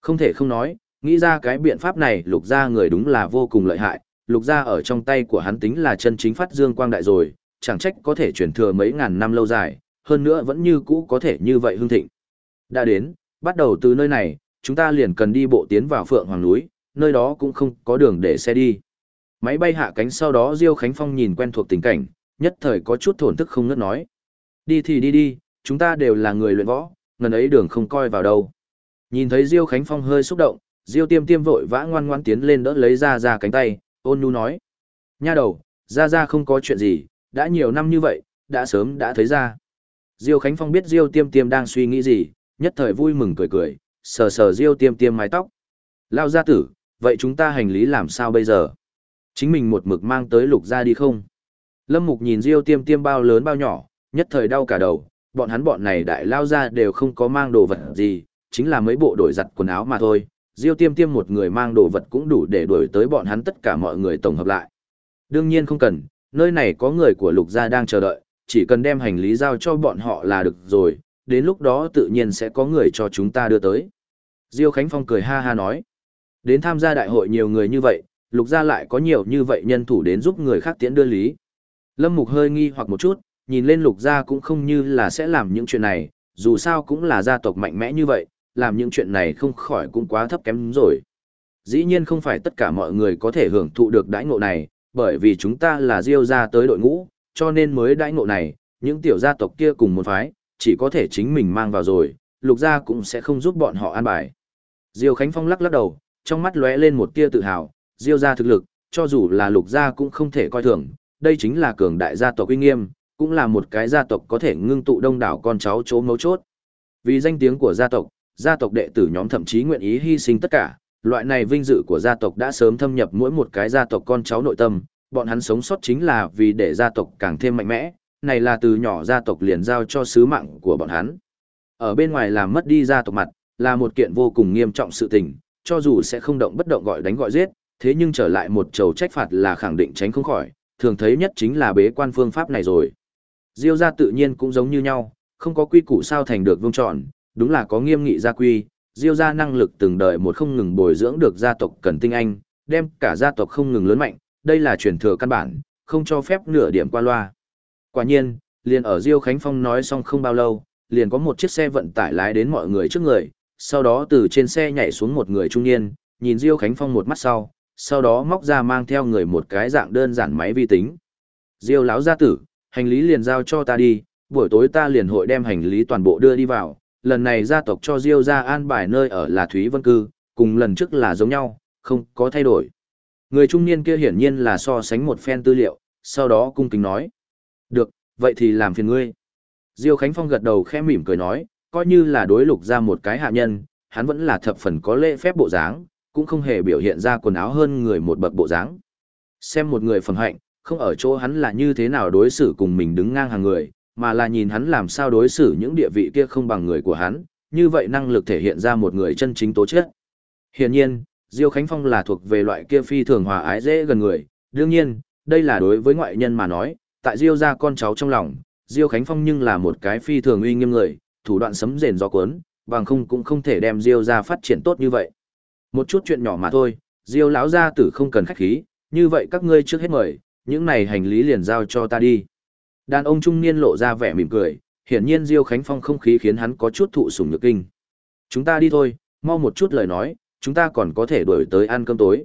Không thể không nói, nghĩ ra cái biện pháp này lục gia người đúng là vô cùng lợi hại, lục gia ở trong tay của hắn tính là chân chính phát dương quang đại rồi, chẳng trách có thể truyền thừa mấy ngàn năm lâu dài, hơn nữa vẫn như cũ có thể như vậy hương thịnh. Đã đến, bắt đầu từ nơi này, chúng ta liền cần đi bộ tiến vào Phượng Hoàng núi, nơi đó cũng không có đường để xe đi. Máy bay hạ cánh sau đó Diêu Khánh Phong nhìn quen thuộc tình cảnh, nhất thời có chút thổn thức không ngớt nói. Đi thì đi đi, chúng ta đều là người luyện võ, ngần ấy đường không coi vào đâu. Nhìn thấy Diêu Khánh Phong hơi xúc động, Diêu Tiêm Tiêm vội vã ngoan ngoan tiến lên đỡ lấy ra ra cánh tay, ôn nhu nói. Nha đầu, ra ra không có chuyện gì, đã nhiều năm như vậy, đã sớm đã thấy ra. Diêu Khánh Phong biết Diêu Tiêm Tiêm đang suy nghĩ gì, nhất thời vui mừng cười cười, sờ sờ Diêu Tiêm Tiêm mái tóc. Lao gia tử, vậy chúng ta hành lý làm sao bây giờ? Chính mình một mực mang tới lục ra đi không? Lâm Mục nhìn Diêu Tiêm Tiêm bao lớn bao nhỏ, nhất thời đau cả đầu, bọn hắn bọn này đại lao ra đều không có mang đồ vật gì, chính là mấy bộ đổi giặt quần áo mà thôi. Diêu Tiêm Tiêm một người mang đồ vật cũng đủ để đuổi tới bọn hắn tất cả mọi người tổng hợp lại. Đương nhiên không cần, nơi này có người của lục gia đang chờ đợi, chỉ cần đem hành lý giao cho bọn họ là được rồi, đến lúc đó tự nhiên sẽ có người cho chúng ta đưa tới. Diêu Khánh Phong cười ha ha nói, đến tham gia đại hội nhiều người như vậy, lục gia lại có nhiều như vậy nhân thủ đến giúp người khác tiễn đưa lý. Lâm Mục hơi nghi hoặc một chút, nhìn lên lục gia cũng không như là sẽ làm những chuyện này, dù sao cũng là gia tộc mạnh mẽ như vậy, làm những chuyện này không khỏi cũng quá thấp kém rồi. Dĩ nhiên không phải tất cả mọi người có thể hưởng thụ được đãi ngộ này, bởi vì chúng ta là diêu gia tới đội ngũ, cho nên mới đãi ngộ này, những tiểu gia tộc kia cùng một phái, chỉ có thể chính mình mang vào rồi, lục gia cũng sẽ không giúp bọn họ an bài. Diêu Khánh Phong lắc lắc đầu, trong mắt lóe lên một tia tự hào, diêu gia thực lực, cho dù là lục gia cũng không thể coi thường, đây chính là cường đại gia tộc uy nghiêm, cũng là một cái gia tộc có thể ngưng tụ đông đảo con cháu chỗ mấu chốt. Vì danh tiếng của gia tộc, gia tộc đệ tử nhóm thậm chí nguyện ý hy sinh tất cả, loại này vinh dự của gia tộc đã sớm thâm nhập mỗi một cái gia tộc con cháu nội tâm, bọn hắn sống sót chính là vì để gia tộc càng thêm mạnh mẽ, này là từ nhỏ gia tộc liền giao cho sứ mạng của bọn hắn. Ở bên ngoài làm mất đi gia tộc mặt, là một kiện vô cùng nghiêm trọng sự tình, cho dù sẽ không động bất động gọi đánh gọi giết, thế nhưng trở lại một chầu trách phạt là khẳng định tránh không khỏi, thường thấy nhất chính là bế quan phương pháp này rồi. Diêu gia tự nhiên cũng giống như nhau, không có quy củ sao thành được vương tròn, đúng là có nghiêm nghị gia quy, Diêu gia năng lực từng đời một không ngừng bồi dưỡng được gia tộc cần tinh anh, đem cả gia tộc không ngừng lớn mạnh, đây là truyền thừa căn bản, không cho phép nửa điểm qua loa. Quả nhiên, liền ở Diêu Khánh Phong nói xong không bao lâu, liền có một chiếc xe vận tải lái đến mọi người trước người, sau đó từ trên xe nhảy xuống một người trung niên, nhìn Diêu Khánh Phong một mắt sau, sau đó móc ra mang theo người một cái dạng đơn giản máy vi tính. Diêu lão gia tử, hành lý liền giao cho ta đi, buổi tối ta liền hội đem hành lý toàn bộ đưa đi vào, lần này gia tộc cho Diêu gia an bài nơi ở là Thúy Vân Cư, cùng lần trước là giống nhau, không có thay đổi. Người trung niên kia hiển nhiên là so sánh một phen tư liệu, sau đó cung kính nói. Được, vậy thì làm phiền ngươi. Diêu Khánh Phong gật đầu khẽ mỉm cười nói, coi như là đối lục ra một cái hạ nhân, hắn vẫn là thập phần có lễ phép bộ dáng, cũng không hề biểu hiện ra quần áo hơn người một bậc bộ dáng. Xem một người phẩm hạnh, không ở chỗ hắn là như thế nào đối xử cùng mình đứng ngang hàng người, mà là nhìn hắn làm sao đối xử những địa vị kia không bằng người của hắn, như vậy năng lực thể hiện ra một người chân chính tố chất. Hiển nhiên, Diêu Khánh Phong là thuộc về loại kia phi thường hòa ái dễ gần người, đương nhiên, đây là đối với ngoại nhân mà nói, tại Diêu gia con cháu trong lòng, Diêu Khánh Phong nhưng là một cái phi thường uy nghiêm người, thủ đoạn sấm rền gió cuốn, bằng không cũng không thể đem Diêu gia phát triển tốt như vậy. Một chút chuyện nhỏ mà thôi, Diêu lão gia tử không cần khách khí, như vậy các ngươi trước hết mời, những này hành lý liền giao cho ta đi. Đàn ông trung niên lộ ra vẻ mỉm cười, hiển nhiên Diêu Khánh Phong không khí khiến hắn có chút thụ sủng nhược kinh. Chúng ta đi thôi, mau một chút lời nói, chúng ta còn có thể đuổi tới ăn cơm tối.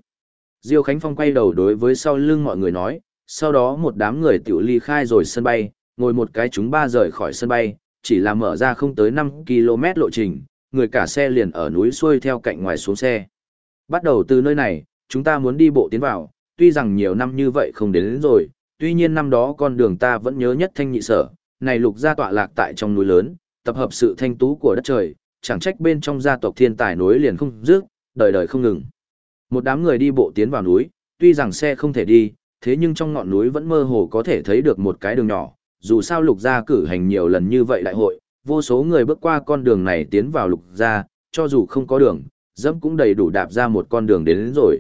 Diêu Khánh Phong quay đầu đối với sau lưng mọi người nói, sau đó một đám người tiểu ly khai rồi sân bay, ngồi một cái chúng ba rời khỏi sân bay, chỉ là mở ra không tới 5 km lộ trình, người cả xe liền ở núi xuôi theo cạnh ngoài xuống xe. Bắt đầu từ nơi này, chúng ta muốn đi bộ tiến vào, tuy rằng nhiều năm như vậy không đến, đến rồi, tuy nhiên năm đó con đường ta vẫn nhớ nhất thanh nhị sở, này lục gia tọa lạc tại trong núi lớn, tập hợp sự thanh tú của đất trời, chẳng trách bên trong gia tộc thiên tài núi liền không dứt, đời đời không ngừng. Một đám người đi bộ tiến vào núi, tuy rằng xe không thể đi, thế nhưng trong ngọn núi vẫn mơ hồ có thể thấy được một cái đường nhỏ, dù sao lục gia cử hành nhiều lần như vậy đại hội, vô số người bước qua con đường này tiến vào lục gia, cho dù không có đường, dẫm cũng đầy đủ đạp ra một con đường đến, đến rồi.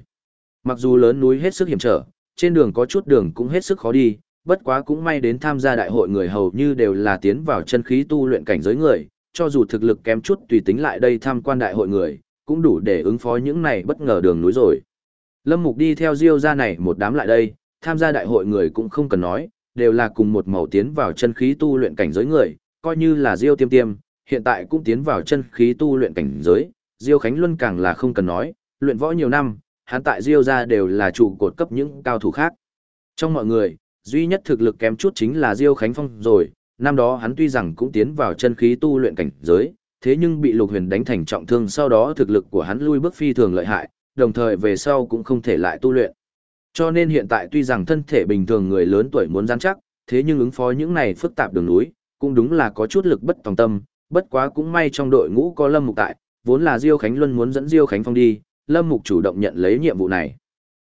Mặc dù lớn núi hết sức hiểm trở, trên đường có chút đường cũng hết sức khó đi, bất quá cũng may đến tham gia đại hội người hầu như đều là tiến vào chân khí tu luyện cảnh giới người, cho dù thực lực kém chút tùy tính lại đây tham quan đại hội người, cũng đủ để ứng phó những này bất ngờ đường núi rồi. Lâm Mục đi theo Diêu gia này một đám lại đây, tham gia đại hội người cũng không cần nói, đều là cùng một màu tiến vào chân khí tu luyện cảnh giới người, coi như là Diêu Tiêm Tiêm, hiện tại cũng tiến vào chân khí tu luyện cảnh giới, Diêu Khánh Luân càng là không cần nói, luyện võ nhiều năm, hắn tại Diêu gia đều là trụ cột cấp những cao thủ khác. Trong mọi người, duy nhất thực lực kém chút chính là Diêu Khánh Phong rồi, năm đó hắn tuy rằng cũng tiến vào chân khí tu luyện cảnh giới, thế nhưng bị Lục Huyền đánh thành trọng thương sau đó thực lực của hắn lui bước phi thường lợi hại, đồng thời về sau cũng không thể lại tu luyện. Cho nên hiện tại tuy rằng thân thể bình thường người lớn tuổi muốn gian chắc, thế nhưng ứng phó những này phức tạp đường núi, cũng đúng là có chút lực bất tòng tâm, bất quá cũng may trong đội ngũ có Lâm Mục tại, vốn là Diêu Khánh Luân muốn dẫn Diêu Khánh Phong đi, Lâm Mục chủ động nhận lấy nhiệm vụ này.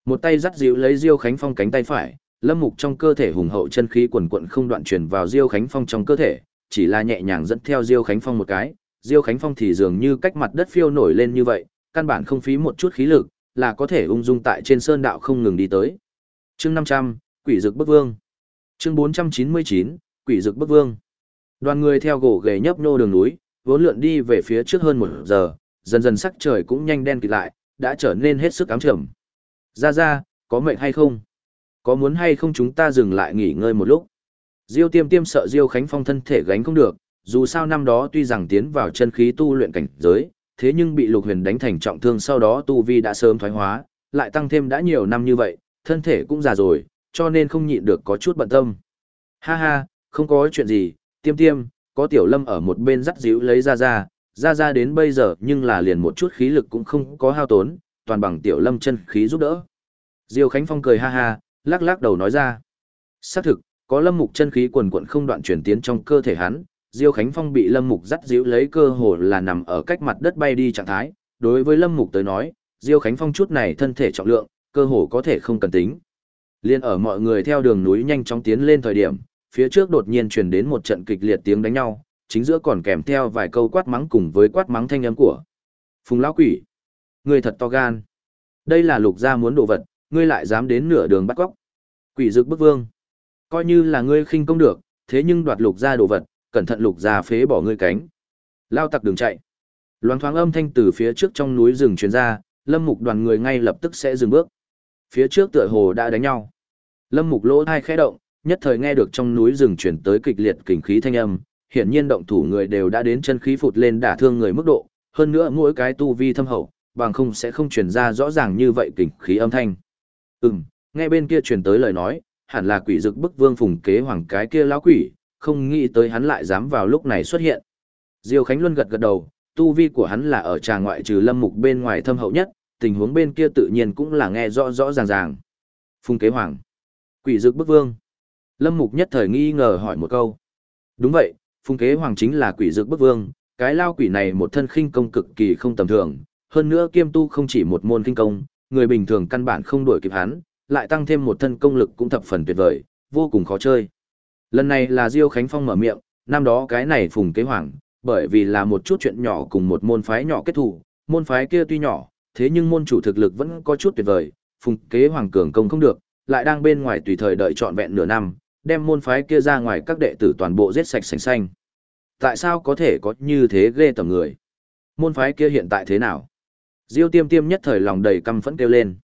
Một tay dắt dịu lấy Diêu Khánh Phong cánh tay phải, Lâm Mục trong cơ thể hùng hậu chân khí quần quận không đoạn truyền vào Diêu Khánh Phong trong cơ thể, chỉ là nhẹ nhàng dẫn theo Diêu Khánh Phong một cái, Diêu Khánh Phong thì dường như cách mặt đất phiêu nổi lên như vậy, căn bản không phí một chút khí lực, là có thể ung dung tại trên sơn đạo không ngừng đi tới. Chương 500, Quỷ Dực bất Vương. Chương 499, Quỷ Dực bất Vương. Đoàn người theo gỗ ghề nhấp nô đường núi, vốn lượn đi về phía trước hơn một giờ, dần dần sắc trời cũng nhanh đen kịt lại, đã trở nên hết sức ám trầm. Ra ra, có mệnh hay không? Có muốn hay không chúng ta dừng lại nghỉ ngơi một lúc? Diêu tiêm tiêm sợ Diêu Khánh Phong thân thể gánh không được, dù sao năm đó tuy rằng tiến vào chân khí tu luyện cảnh giới, thế nhưng bị lục huyền đánh thành trọng thương sau đó tu vi đã sớm thoái hóa, lại tăng thêm đã nhiều năm như vậy, thân thể cũng già rồi, cho nên không nhịn được có chút bận tâm. Ha ha, không có chuyện gì, tiêm tiêm, có tiểu lâm ở một bên dắt díu lấy ra ra, ra ra đến bây giờ nhưng là liền một chút khí lực cũng không có hao tốn, toàn bằng tiểu lâm chân khí giúp đỡ. Diêu Khánh Phong cười ha ha, lắc lắc đầu nói ra. Xác thực, Có Lâm Mục chân khí quần quận không đoạn chuyển tiến trong cơ thể hắn, Diêu Khánh Phong bị Lâm Mục dắt díu lấy cơ hồ là nằm ở cách mặt đất bay đi trạng thái, đối với Lâm Mục tới nói, Diêu Khánh Phong chút này thân thể trọng lượng, cơ hồ có thể không cần tính. Liên ở mọi người theo đường núi nhanh chóng tiến lên thời điểm, phía trước đột nhiên truyền đến một trận kịch liệt tiếng đánh nhau, chính giữa còn kèm theo vài câu quát mắng cùng với quát mắng thanh âm của. Phùng lão quỷ, ngươi thật to gan. Đây là lục gia muốn đồ vật, ngươi lại dám đến nửa đường bắt cóc. Quỷ dực bức vương. Coi như là ngươi khinh công được, thế nhưng đoạt lục gia đồ vật, cẩn thận lục gia phế bỏ ngươi cánh. Lao tặc đường chạy. Loáng thoáng âm thanh từ phía trước trong núi rừng truyền ra, lâm mục đoàn người ngay lập tức sẽ dừng bước. Phía trước tựa hồ đã đánh nhau. Lâm mục lỗ hai khẽ động, nhất thời nghe được trong núi rừng chuyển tới kịch liệt kình khí thanh âm, hiển nhiên động thủ người đều đã đến chân khí phụt lên đả thương người mức độ, hơn nữa mỗi cái tu vi thâm hậu, bằng không sẽ không truyền ra rõ ràng như vậy kình khí âm thanh. Ừm, nghe bên kia truyền tới lời nói, hẳn là quỷ dực bức vương phùng kế hoàng cái kia lão quỷ, không nghĩ tới hắn lại dám vào lúc này xuất hiện. Diêu Khánh Luân gật gật đầu, tu vi của hắn là ở trà ngoại trừ lâm mục bên ngoài thâm hậu nhất, tình huống bên kia tự nhiên cũng là nghe rõ rõ ràng ràng. Phùng kế hoàng, quỷ dực bức vương. Lâm mục nhất thời nghi ngờ hỏi một câu. Đúng vậy, phùng kế hoàng chính là quỷ dược bức vương, cái lao quỷ này một thân khinh công cực kỳ không tầm thường, hơn nữa kiêm tu không chỉ một môn khinh công, người bình thường căn bản không đuổi kịp hắn, lại tăng thêm một thân công lực cũng thập phần tuyệt vời, vô cùng khó chơi. Lần này là Diêu Khánh Phong mở miệng, năm đó cái này phùng kế hoàng, bởi vì là một chút chuyện nhỏ cùng một môn phái nhỏ kết thủ, môn phái kia tuy nhỏ, thế nhưng môn chủ thực lực vẫn có chút tuyệt vời, phùng kế hoàng cường công không được, lại đang bên ngoài tùy thời đợi trọn vẹn nửa năm, đem môn phái kia ra ngoài các đệ tử toàn bộ giết sạch sành xanh. Tại sao có thể có như thế ghê tầm người? Môn phái kia hiện tại thế nào? Diêu tiêm tiêm nhất thời lòng đầy căm phẫn kêu lên.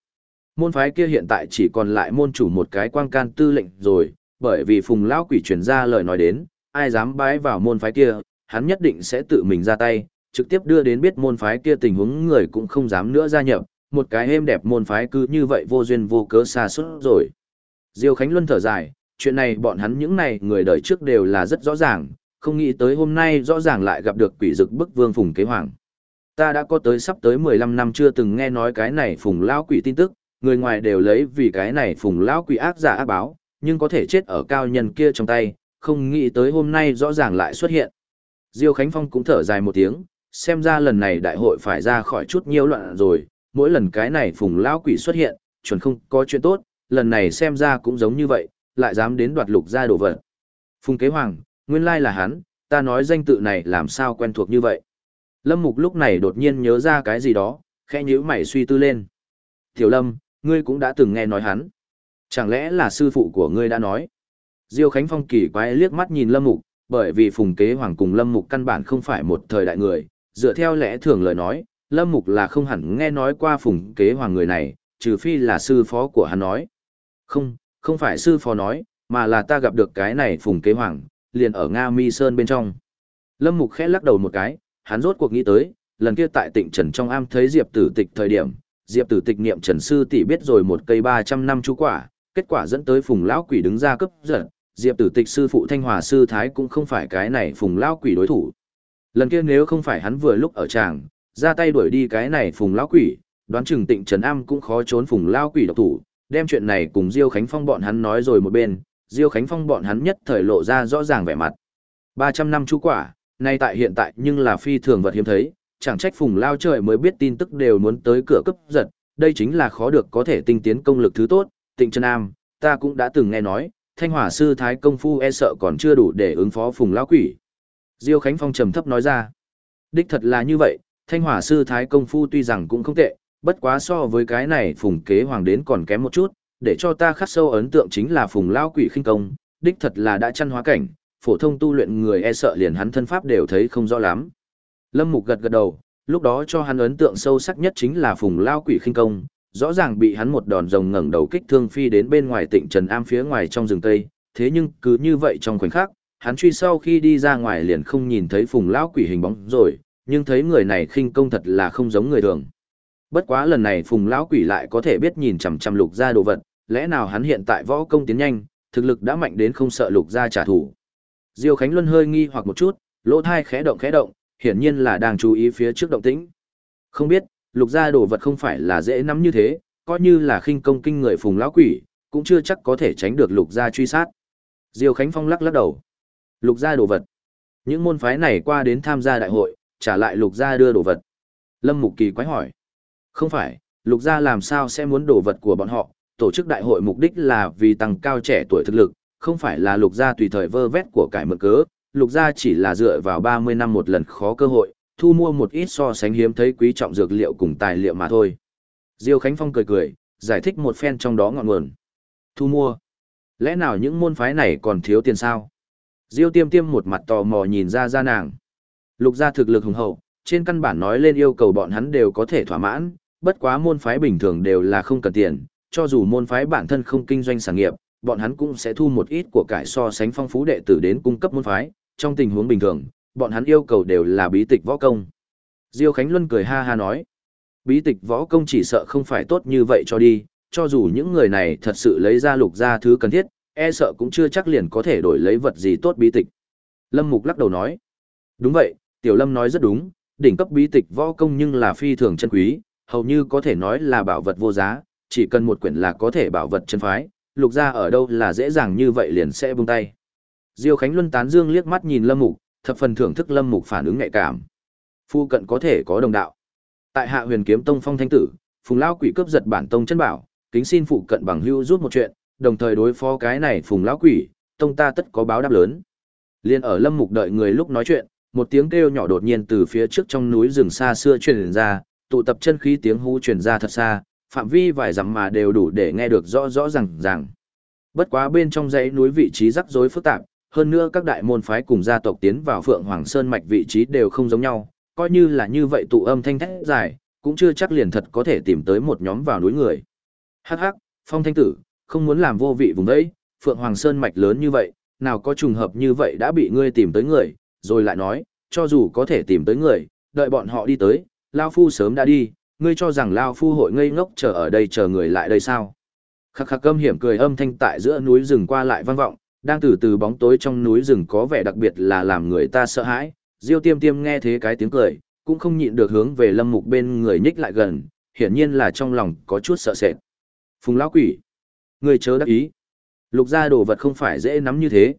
Môn phái kia hiện tại chỉ còn lại môn chủ một cái quang can tư lệnh rồi, bởi vì phùng lão quỷ truyền ra lời nói đến, ai dám bái vào môn phái kia, hắn nhất định sẽ tự mình ra tay, trực tiếp đưa đến biết môn phái kia tình huống người cũng không dám nữa gia nhập, một cái êm đẹp môn phái cứ như vậy vô duyên vô cớ xa suốt rồi. Diêu Khánh Luân thở dài, chuyện này bọn hắn những này người đời trước đều là rất rõ ràng, không nghĩ tới hôm nay rõ ràng lại gặp được quỷ dực bức vương phùng kế hoàng. Ta đã có tới sắp tới 15 năm chưa từng nghe nói cái này phùng lão quỷ tin tức, người ngoài đều lấy vì cái này phùng lão quỷ ác giả ác báo, nhưng có thể chết ở cao nhân kia trong tay, không nghĩ tới hôm nay rõ ràng lại xuất hiện. Diêu Khánh Phong cũng thở dài một tiếng, xem ra lần này đại hội phải ra khỏi chút nhiễu loạn rồi, mỗi lần cái này phùng lão quỷ xuất hiện, chuẩn không có chuyện tốt, lần này xem ra cũng giống như vậy, lại dám đến đoạt lục gia đồ vật. Phùng kế hoàng, nguyên lai là hắn, ta nói danh tự này làm sao quen thuộc như vậy. Lâm Mục lúc này đột nhiên nhớ ra cái gì đó, khẽ nhíu mày suy tư lên. Tiểu Lâm, ngươi cũng đã từng nghe nói hắn. Chẳng lẽ là sư phụ của ngươi đã nói? Diêu Khánh Phong kỳ quái liếc mắt nhìn Lâm Mục, bởi vì Phùng Kế Hoàng cùng Lâm Mục căn bản không phải một thời đại người, dựa theo lẽ thường lời nói, Lâm Mục là không hẳn nghe nói qua Phùng Kế Hoàng người này, trừ phi là sư phó của hắn nói. Không, không phải sư phó nói, mà là ta gặp được cái này Phùng Kế Hoàng, liền ở Nga Mi Sơn bên trong. Lâm Mục khẽ lắc đầu một cái, hắn rốt cuộc nghĩ tới, lần kia tại Tịnh Trần trong am thấy Diệp Tử Tịch thời điểm, Diệp Tử Tịch niệm Trần sư tỷ biết rồi một cây 300 năm chú quả, kết quả dẫn tới Phùng lão quỷ đứng ra cấp giận, Diệp Tử Tịch sư phụ Thanh Hòa sư thái cũng không phải cái này Phùng lão quỷ đối thủ. Lần kia nếu không phải hắn vừa lúc ở tràng, ra tay đuổi đi cái này Phùng lão quỷ, đoán chừng Tịnh Trần Am cũng khó trốn Phùng lão quỷ độc thủ, đem chuyện này cùng Diêu Khánh Phong bọn hắn nói rồi một bên, Diêu Khánh Phong bọn hắn nhất thời lộ ra rõ ràng vẻ mặt. 300 năm chú quả, nay tại hiện tại nhưng là phi thường vật hiếm thấy, chẳng trách Phùng Lao trời mới biết tin tức đều muốn tới cửa cấp giật, đây chính là khó được có thể tinh tiến công lực thứ tốt, Tịnh chân Am, ta cũng đã từng nghe nói, Thanh Hỏa sư thái công phu e sợ còn chưa đủ để ứng phó Phùng lão quỷ. Diêu Khánh Phong trầm thấp nói ra, đích thật là như vậy, Thanh Hỏa sư thái công phu tuy rằng cũng không tệ, bất quá so với cái này Phùng kế hoàng đến còn kém một chút, để cho ta khắc sâu ấn tượng chính là Phùng lão quỷ khinh công, đích thật là đã chăn hóa cảnh, phổ thông tu luyện người e sợ liền hắn thân pháp đều thấy không rõ lắm. Lâm Mục gật gật đầu, lúc đó cho hắn ấn tượng sâu sắc nhất chính là Phùng lão quỷ khinh công, rõ ràng bị hắn một đòn rồng ngẩng đầu kích thương phi đến bên ngoài tịnh trần am phía ngoài trong rừng tây, thế nhưng cứ như vậy trong khoảnh khắc, hắn truy sau khi đi ra ngoài liền không nhìn thấy phùng lão quỷ hình bóng rồi, nhưng thấy người này khinh công thật là không giống người thường. Bất quá lần này phùng lão quỷ lại có thể biết nhìn chằm chằm lục gia đồ vật, lẽ nào hắn hiện tại võ công tiến nhanh, thực lực đã mạnh đến không sợ lục gia trả thù. Diêu Khánh Luân hơi nghi hoặc một chút, lỗ thai khẽ động khẽ động, hiển nhiên là đang chú ý phía trước động tĩnh. Không biết, lục gia đồ vật không phải là dễ nắm như thế, coi như là khinh công kinh người phùng lão quỷ, cũng chưa chắc có thể tránh được lục gia truy sát. Diêu Khánh Phong lắc lắc đầu. Lục gia đồ vật. Những môn phái này qua đến tham gia đại hội, trả lại lục gia đưa đồ vật. Lâm Mục Kỳ quái hỏi. Không phải, lục gia làm sao sẽ muốn đồ vật của bọn họ, tổ chức đại hội mục đích là vì tăng cao trẻ tuổi thực lực, không phải là lục gia tùy thời vơ vét của cải mượn cớ, lục gia chỉ là dựa vào 30 năm một lần khó cơ hội, thu mua một ít so sánh hiếm thấy quý trọng dược liệu cùng tài liệu mà thôi. Diêu Khánh Phong cười cười, giải thích một phen trong đó ngọn nguồn. Thu mua. Lẽ nào những môn phái này còn thiếu tiền sao? Diêu tiêm tiêm một mặt tò mò nhìn ra ra nàng. Lục gia thực lực hùng hậu, trên căn bản nói lên yêu cầu bọn hắn đều có thể thỏa mãn, bất quá môn phái bình thường đều là không cần tiền, cho dù môn phái bản thân không kinh doanh sản nghiệp, bọn hắn cũng sẽ thu một ít của cải so sánh phong phú đệ tử đến cung cấp môn phái, trong tình huống bình thường, bọn hắn yêu cầu đều là bí tịch võ công. Diêu Khánh Luân cười ha ha nói, bí tịch võ công chỉ sợ không phải tốt như vậy cho đi, cho dù những người này thật sự lấy ra lục ra thứ cần thiết, e sợ cũng chưa chắc liền có thể đổi lấy vật gì tốt bí tịch. Lâm Mục lắc đầu nói, đúng vậy, Tiểu Lâm nói rất đúng, đỉnh cấp bí tịch võ công nhưng là phi thường chân quý, hầu như có thể nói là bảo vật vô giá, chỉ cần một quyển là có thể bảo vật chân phái, lục ra ở đâu là dễ dàng như vậy liền sẽ buông tay. Diêu Khánh Luân tán dương liếc mắt nhìn Lâm Mục, thập phần thưởng thức Lâm Mục phản ứng nhạy cảm. Phu cận có thể có đồng đạo. Tại Hạ Huyền Kiếm Tông Phong Thanh Tử, Phùng lão quỷ cướp giật bản tông chân bảo, kính xin phụ cận bằng hữu rút một chuyện, đồng thời đối phó cái này Phùng lão quỷ, tông ta tất có báo đáp lớn. Liên ở Lâm Mục đợi người lúc nói chuyện, một tiếng kêu nhỏ đột nhiên từ phía trước trong núi rừng xa xưa truyền ra, tụ tập chân khí tiếng hú truyền ra thật xa, phạm vi vài dặm mà đều đủ để nghe được rõ rõ ràng ràng. Bất quá bên trong dãy núi vị trí rắc rối phức tạp, hơn nữa các đại môn phái cùng gia tộc tiến vào Phượng Hoàng Sơn mạch vị trí đều không giống nhau, coi như là như vậy tụ âm thanh thét dài, cũng chưa chắc liền thật có thể tìm tới một nhóm vào núi người. Hắc hắc, Phong Thanh Tử, không muốn làm vô vị vùng đấy, Phượng Hoàng Sơn mạch lớn như vậy, nào có trùng hợp như vậy đã bị ngươi tìm tới người, rồi lại nói, cho dù có thể tìm tới người, đợi bọn họ đi tới, Lao Phu sớm đã đi, ngươi cho rằng Lao Phu hội ngây ngốc chờ ở đây chờ người lại đây sao? Khắc khắc âm hiểm cười âm thanh tại giữa núi rừng qua lại vang vọng, đang từ từ bóng tối trong núi rừng có vẻ đặc biệt là làm người ta sợ hãi. Diêu tiêm tiêm nghe thế cái tiếng cười, cũng không nhịn được hướng về lâm mục bên người nhích lại gần, hiển nhiên là trong lòng có chút sợ sệt. Phùng lão quỷ, người chớ đắc ý. Lục gia đồ vật không phải dễ nắm như thế.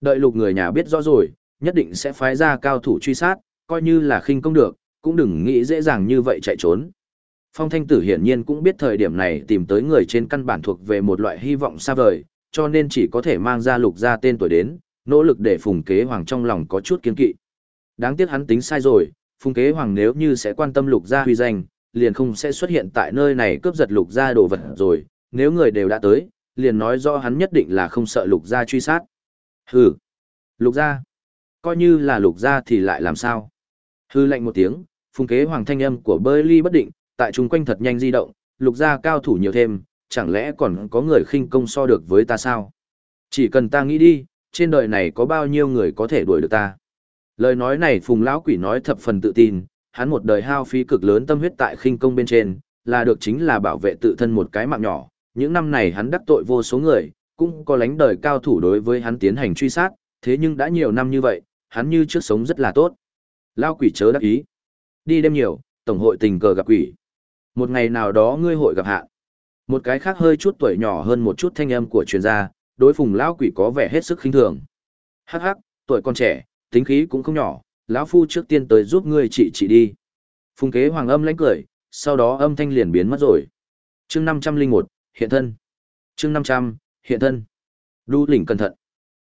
Đợi lục người nhà biết rõ rồi, nhất định sẽ phái ra cao thủ truy sát, coi như là khinh công được, cũng đừng nghĩ dễ dàng như vậy chạy trốn. Phong Thanh Tử hiển nhiên cũng biết thời điểm này tìm tới người trên căn bản thuộc về một loại hy vọng xa vời, cho nên chỉ có thể mang ra lục ra tên tuổi đến, nỗ lực để Phùng Kế Hoàng trong lòng có chút kiên kỵ. Đáng tiếc hắn tính sai rồi, Phùng Kế Hoàng nếu như sẽ quan tâm lục gia huy danh, liền không sẽ xuất hiện tại nơi này cướp giật lục gia đồ vật rồi, nếu người đều đã tới, liền nói rõ hắn nhất định là không sợ lục gia truy sát. Hừ, lục gia, coi như là lục gia thì lại làm sao? Hư lạnh một tiếng, Phùng Kế Hoàng thanh âm của bơi ly bất định, tại chung quanh thật nhanh di động, lục gia cao thủ nhiều thêm, chẳng lẽ còn có người khinh công so được với ta sao? Chỉ cần ta nghĩ đi, trên đời này có bao nhiêu người có thể đuổi được ta? Lời nói này Phùng lão quỷ nói thập phần tự tin, hắn một đời hao phí cực lớn tâm huyết tại khinh công bên trên, là được chính là bảo vệ tự thân một cái mạng nhỏ. Những năm này hắn đắc tội vô số người, cũng có lánh đời cao thủ đối với hắn tiến hành truy sát, thế nhưng đã nhiều năm như vậy, hắn như trước sống rất là tốt. Lao quỷ chớ đắc ý. Đi đêm nhiều, tổng hội tình cờ gặp quỷ. Một ngày nào đó ngươi hội gặp hạ. Một cái khác hơi chút tuổi nhỏ hơn một chút thanh âm của chuyên gia, đối phùng lão quỷ có vẻ hết sức khinh thường. Hắc hắc, tuổi còn trẻ, tính khí cũng không nhỏ, lão phu trước tiên tới giúp ngươi trị trị đi. Phùng kế hoàng âm lãnh cười, sau đó âm thanh liền biến mất rồi. Chương năm trăm linh một hiện thân. Chương năm trăm hiện thân. Đu lỉnh cẩn thận.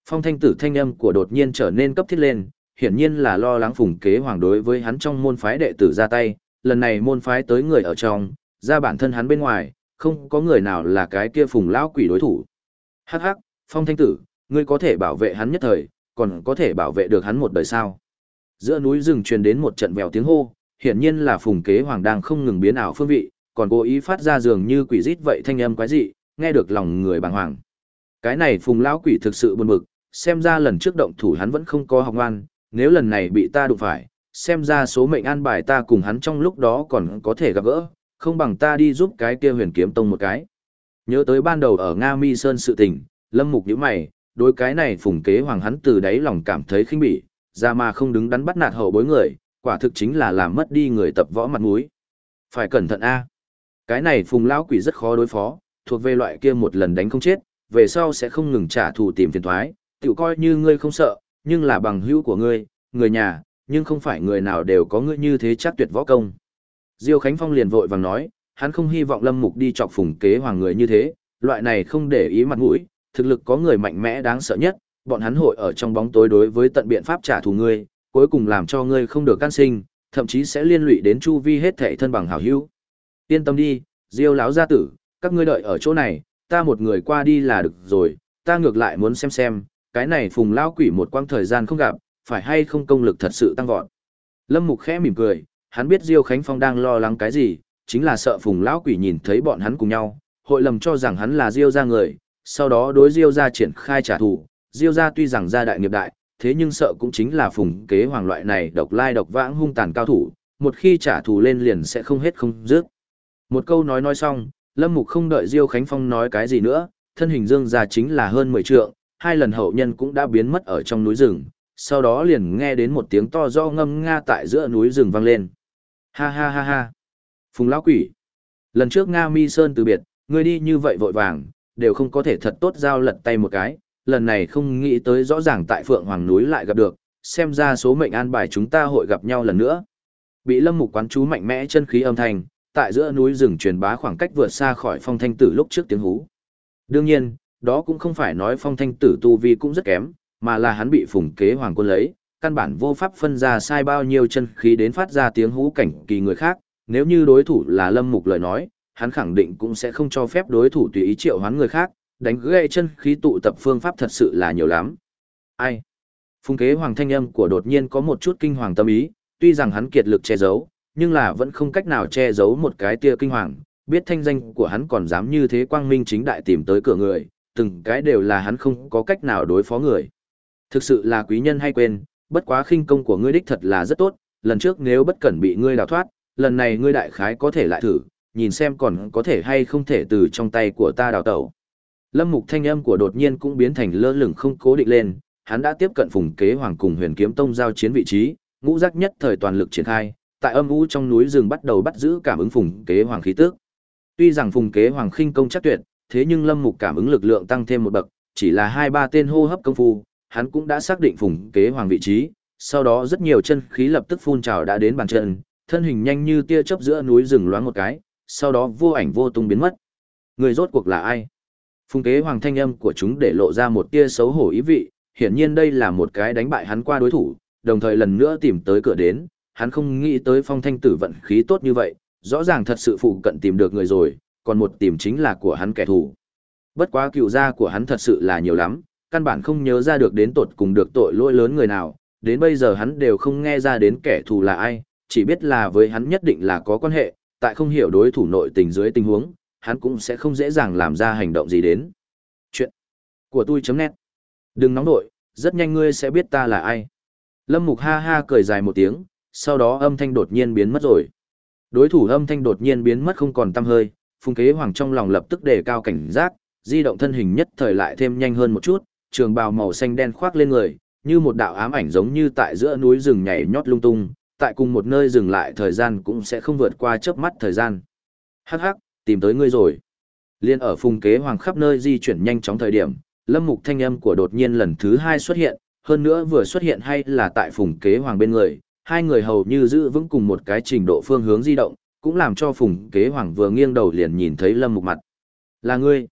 Phong thanh tử thanh âm của đột nhiên trở nên cấp thiết lên, hiển nhiên là lo lắng phùng kế hoàng đối với hắn trong môn phái đệ tử ra tay, lần này môn phái tới người ở trong, ra bản thân hắn bên ngoài, không có người nào là cái kia phùng lão quỷ đối thủ. Hắc hắc, phong thanh tử, ngươi có thể bảo vệ hắn nhất thời, còn có thể bảo vệ được hắn một đời sao. Giữa núi rừng truyền đến một trận vèo tiếng hô, hiển nhiên là phùng kế hoàng đang không ngừng biến ảo phương vị, còn cố ý phát ra dường như quỷ rít vậy thanh âm quái dị, nghe được lòng người bàng hoàng. Cái này phùng lão quỷ thực sự buồn bực, xem ra lần trước động thủ hắn vẫn không có học ngoan, nếu lần này bị ta đụng phải, xem ra số mệnh an bài ta cùng hắn trong lúc đó còn có thể gặp gỡ, không bằng ta đi giúp cái kia huyền kiếm tông một cái. Nhớ tới ban đầu ở Nga Mi Sơn sự tình, lâm mục nhíu mày, đối cái này phùng kế hoàng hắn từ đáy lòng cảm thấy khinh bỉ, ra mà không đứng đắn bắt nạt hậu bối người, quả thực chính là làm mất đi người tập võ mặt mũi. Phải cẩn thận a. Cái này phùng lão quỷ rất khó đối phó, thuộc về loại kia một lần đánh không chết, về sau sẽ không ngừng trả thù tìm phiền thoái, tiểu coi như ngươi không sợ, nhưng là bằng hữu của ngươi, người nhà, nhưng không phải người nào đều có ngươi như thế chắc tuyệt võ công. Diêu Khánh Phong liền vội vàng nói, hắn không hy vọng Lâm Mục đi chọc phùng kế hoàng người như thế, loại này không để ý mặt mũi, thực lực có người mạnh mẽ đáng sợ nhất, bọn hắn hội ở trong bóng tối đối với tận biện pháp trả thù ngươi, cuối cùng làm cho ngươi không được can sinh, thậm chí sẽ liên lụy đến chu vi hết thảy thân bằng hảo hữu. Yên tâm đi, Diêu lão gia tử, các ngươi đợi ở chỗ này, ta một người qua đi là được rồi, ta ngược lại muốn xem xem, cái này phùng lão quỷ một quãng thời gian không gặp, phải hay không công lực thật sự tăng vọt. Lâm Mục khẽ mỉm cười, hắn biết Diêu Khánh Phong đang lo lắng cái gì, chính là sợ phùng lão quỷ nhìn thấy bọn hắn cùng nhau, hội lầm cho rằng hắn là Diêu gia người, sau đó đối Diêu gia triển khai trả thù. Diêu gia tuy rằng gia đại nghiệp đại, thế nhưng sợ cũng chính là phùng kế hoàng loại này độc lai độc vãng hung tàn cao thủ, một khi trả thù lên liền sẽ không hết không dứt. Một câu nói nói xong, Lâm Mục không đợi Diêu Khánh Phong nói cái gì nữa, thân hình dương ra chính là hơn 10 trượng, hai lần hậu nhân cũng đã biến mất ở trong núi rừng, sau đó liền nghe đến một tiếng to do ngâm nga tại giữa núi rừng vang lên. Ha ha ha ha. Phùng lão quỷ. Lần trước Nga Mi Sơn từ biệt, ngươi đi như vậy vội vàng, đều không có thể thật tốt giao lật tay một cái, lần này không nghĩ tới rõ ràng tại Phượng Hoàng núi lại gặp được, xem ra số mệnh an bài chúng ta hội gặp nhau lần nữa. Bị Lâm Mục quán chú mạnh mẽ chân khí âm thanh, tại giữa núi rừng truyền bá khoảng cách vượt xa khỏi phong thanh tử lúc trước tiếng hú. Đương nhiên, đó cũng không phải nói phong thanh tử tu vi cũng rất kém, mà là hắn bị phùng kế hoàng quân lấy, căn bản vô pháp phân ra sai bao nhiêu chân khí đến phát ra tiếng hú cảnh kỳ người khác, nếu như đối thủ là lâm mục lời nói, hắn khẳng định cũng sẽ không cho phép đối thủ tùy ý triệu hoán người khác, đánh gãy chân khí tụ tập phương pháp thật sự là nhiều lắm. Ai? Phùng kế hoàng thanh âm của đột nhiên có một chút kinh hoàng tâm ý, tuy rằng hắn kiệt lực che giấu, nhưng là vẫn không cách nào che giấu một cái tia kinh hoàng, biết thanh danh của hắn còn dám như thế quang minh chính đại tìm tới cửa người, từng cái đều là hắn không có cách nào đối phó người. Thực sự là quý nhân hay quên, bất quá khinh công của ngươi đích thật là rất tốt, lần trước nếu bất cẩn bị ngươi đào thoát, lần này ngươi đại khái có thể lại thử, nhìn xem còn có thể hay không thể từ trong tay của ta đào tẩu. Lâm mục thanh âm của đột nhiên cũng biến thành lơ lửng không cố định lên, hắn đã tiếp cận phùng kế hoàng cùng huyền kiếm tông giao chiến vị trí, ngũ giác nhất thời toàn lực triển khai, tại âm u trong núi rừng bắt đầu bắt giữ cảm ứng phùng kế hoàng khí tức. Tuy rằng phùng kế hoàng khinh công chắc tuyệt, thế nhưng lâm mục cảm ứng lực lượng tăng thêm một bậc, chỉ là hai ba tên hô hấp công phu, hắn cũng đã xác định phùng kế hoàng vị trí, sau đó rất nhiều chân khí lập tức phun trào đã đến bàn chân, thân hình nhanh như tia chớp giữa núi rừng loáng một cái, sau đó vô ảnh vô tung biến mất. Người rốt cuộc là ai? Phùng kế hoàng thanh âm của chúng để lộ ra một tia xấu hổ ý vị, hiển nhiên đây là một cái đánh bại hắn qua đối thủ, đồng thời lần nữa tìm tới cửa đến, hắn không nghĩ tới phong thanh tử vận khí tốt như vậy, rõ ràng thật sự phụ cận tìm được người rồi, còn một tìm chính là của hắn kẻ thù. Bất quá cựu gia của hắn thật sự là nhiều lắm, căn bản không nhớ ra được đến tột cùng được tội lỗi lớn người nào, đến bây giờ hắn đều không nghe ra đến kẻ thù là ai, chỉ biết là với hắn nhất định là có quan hệ, tại không hiểu đối thủ nội tình dưới tình huống, hắn cũng sẽ không dễ dàng làm ra hành động gì đến. Chuyện của tôi chấm nét. Đừng nóng nội, rất nhanh ngươi sẽ biết ta là ai. Lâm Mục ha ha cười dài một tiếng, sau đó âm thanh đột nhiên biến mất rồi. Đối thủ âm thanh đột nhiên biến mất không còn tăm hơi, Phùng Kế Hoàng trong lòng lập tức đề cao cảnh giác, di động thân hình nhất thời lại thêm nhanh hơn một chút, trường bào màu xanh đen khoác lên người, như một đạo ám ảnh giống như tại giữa núi rừng nhảy nhót lung tung, tại cùng một nơi dừng lại thời gian cũng sẽ không vượt qua chớp mắt thời gian. Hắc hắc, tìm tới ngươi rồi. Liên ở Phùng Kế Hoàng khắp nơi di chuyển nhanh chóng thời điểm, Lâm Mục thanh âm của đột nhiên lần thứ hai xuất hiện, hơn nữa vừa xuất hiện hay là tại Phùng Kế Hoàng bên người, hai người hầu như giữ vững cùng một cái trình độ phương hướng di động, cũng làm cho Phùng Kế Hoàng vừa nghiêng đầu liền nhìn thấy Lâm Mục mặt. Là ngươi.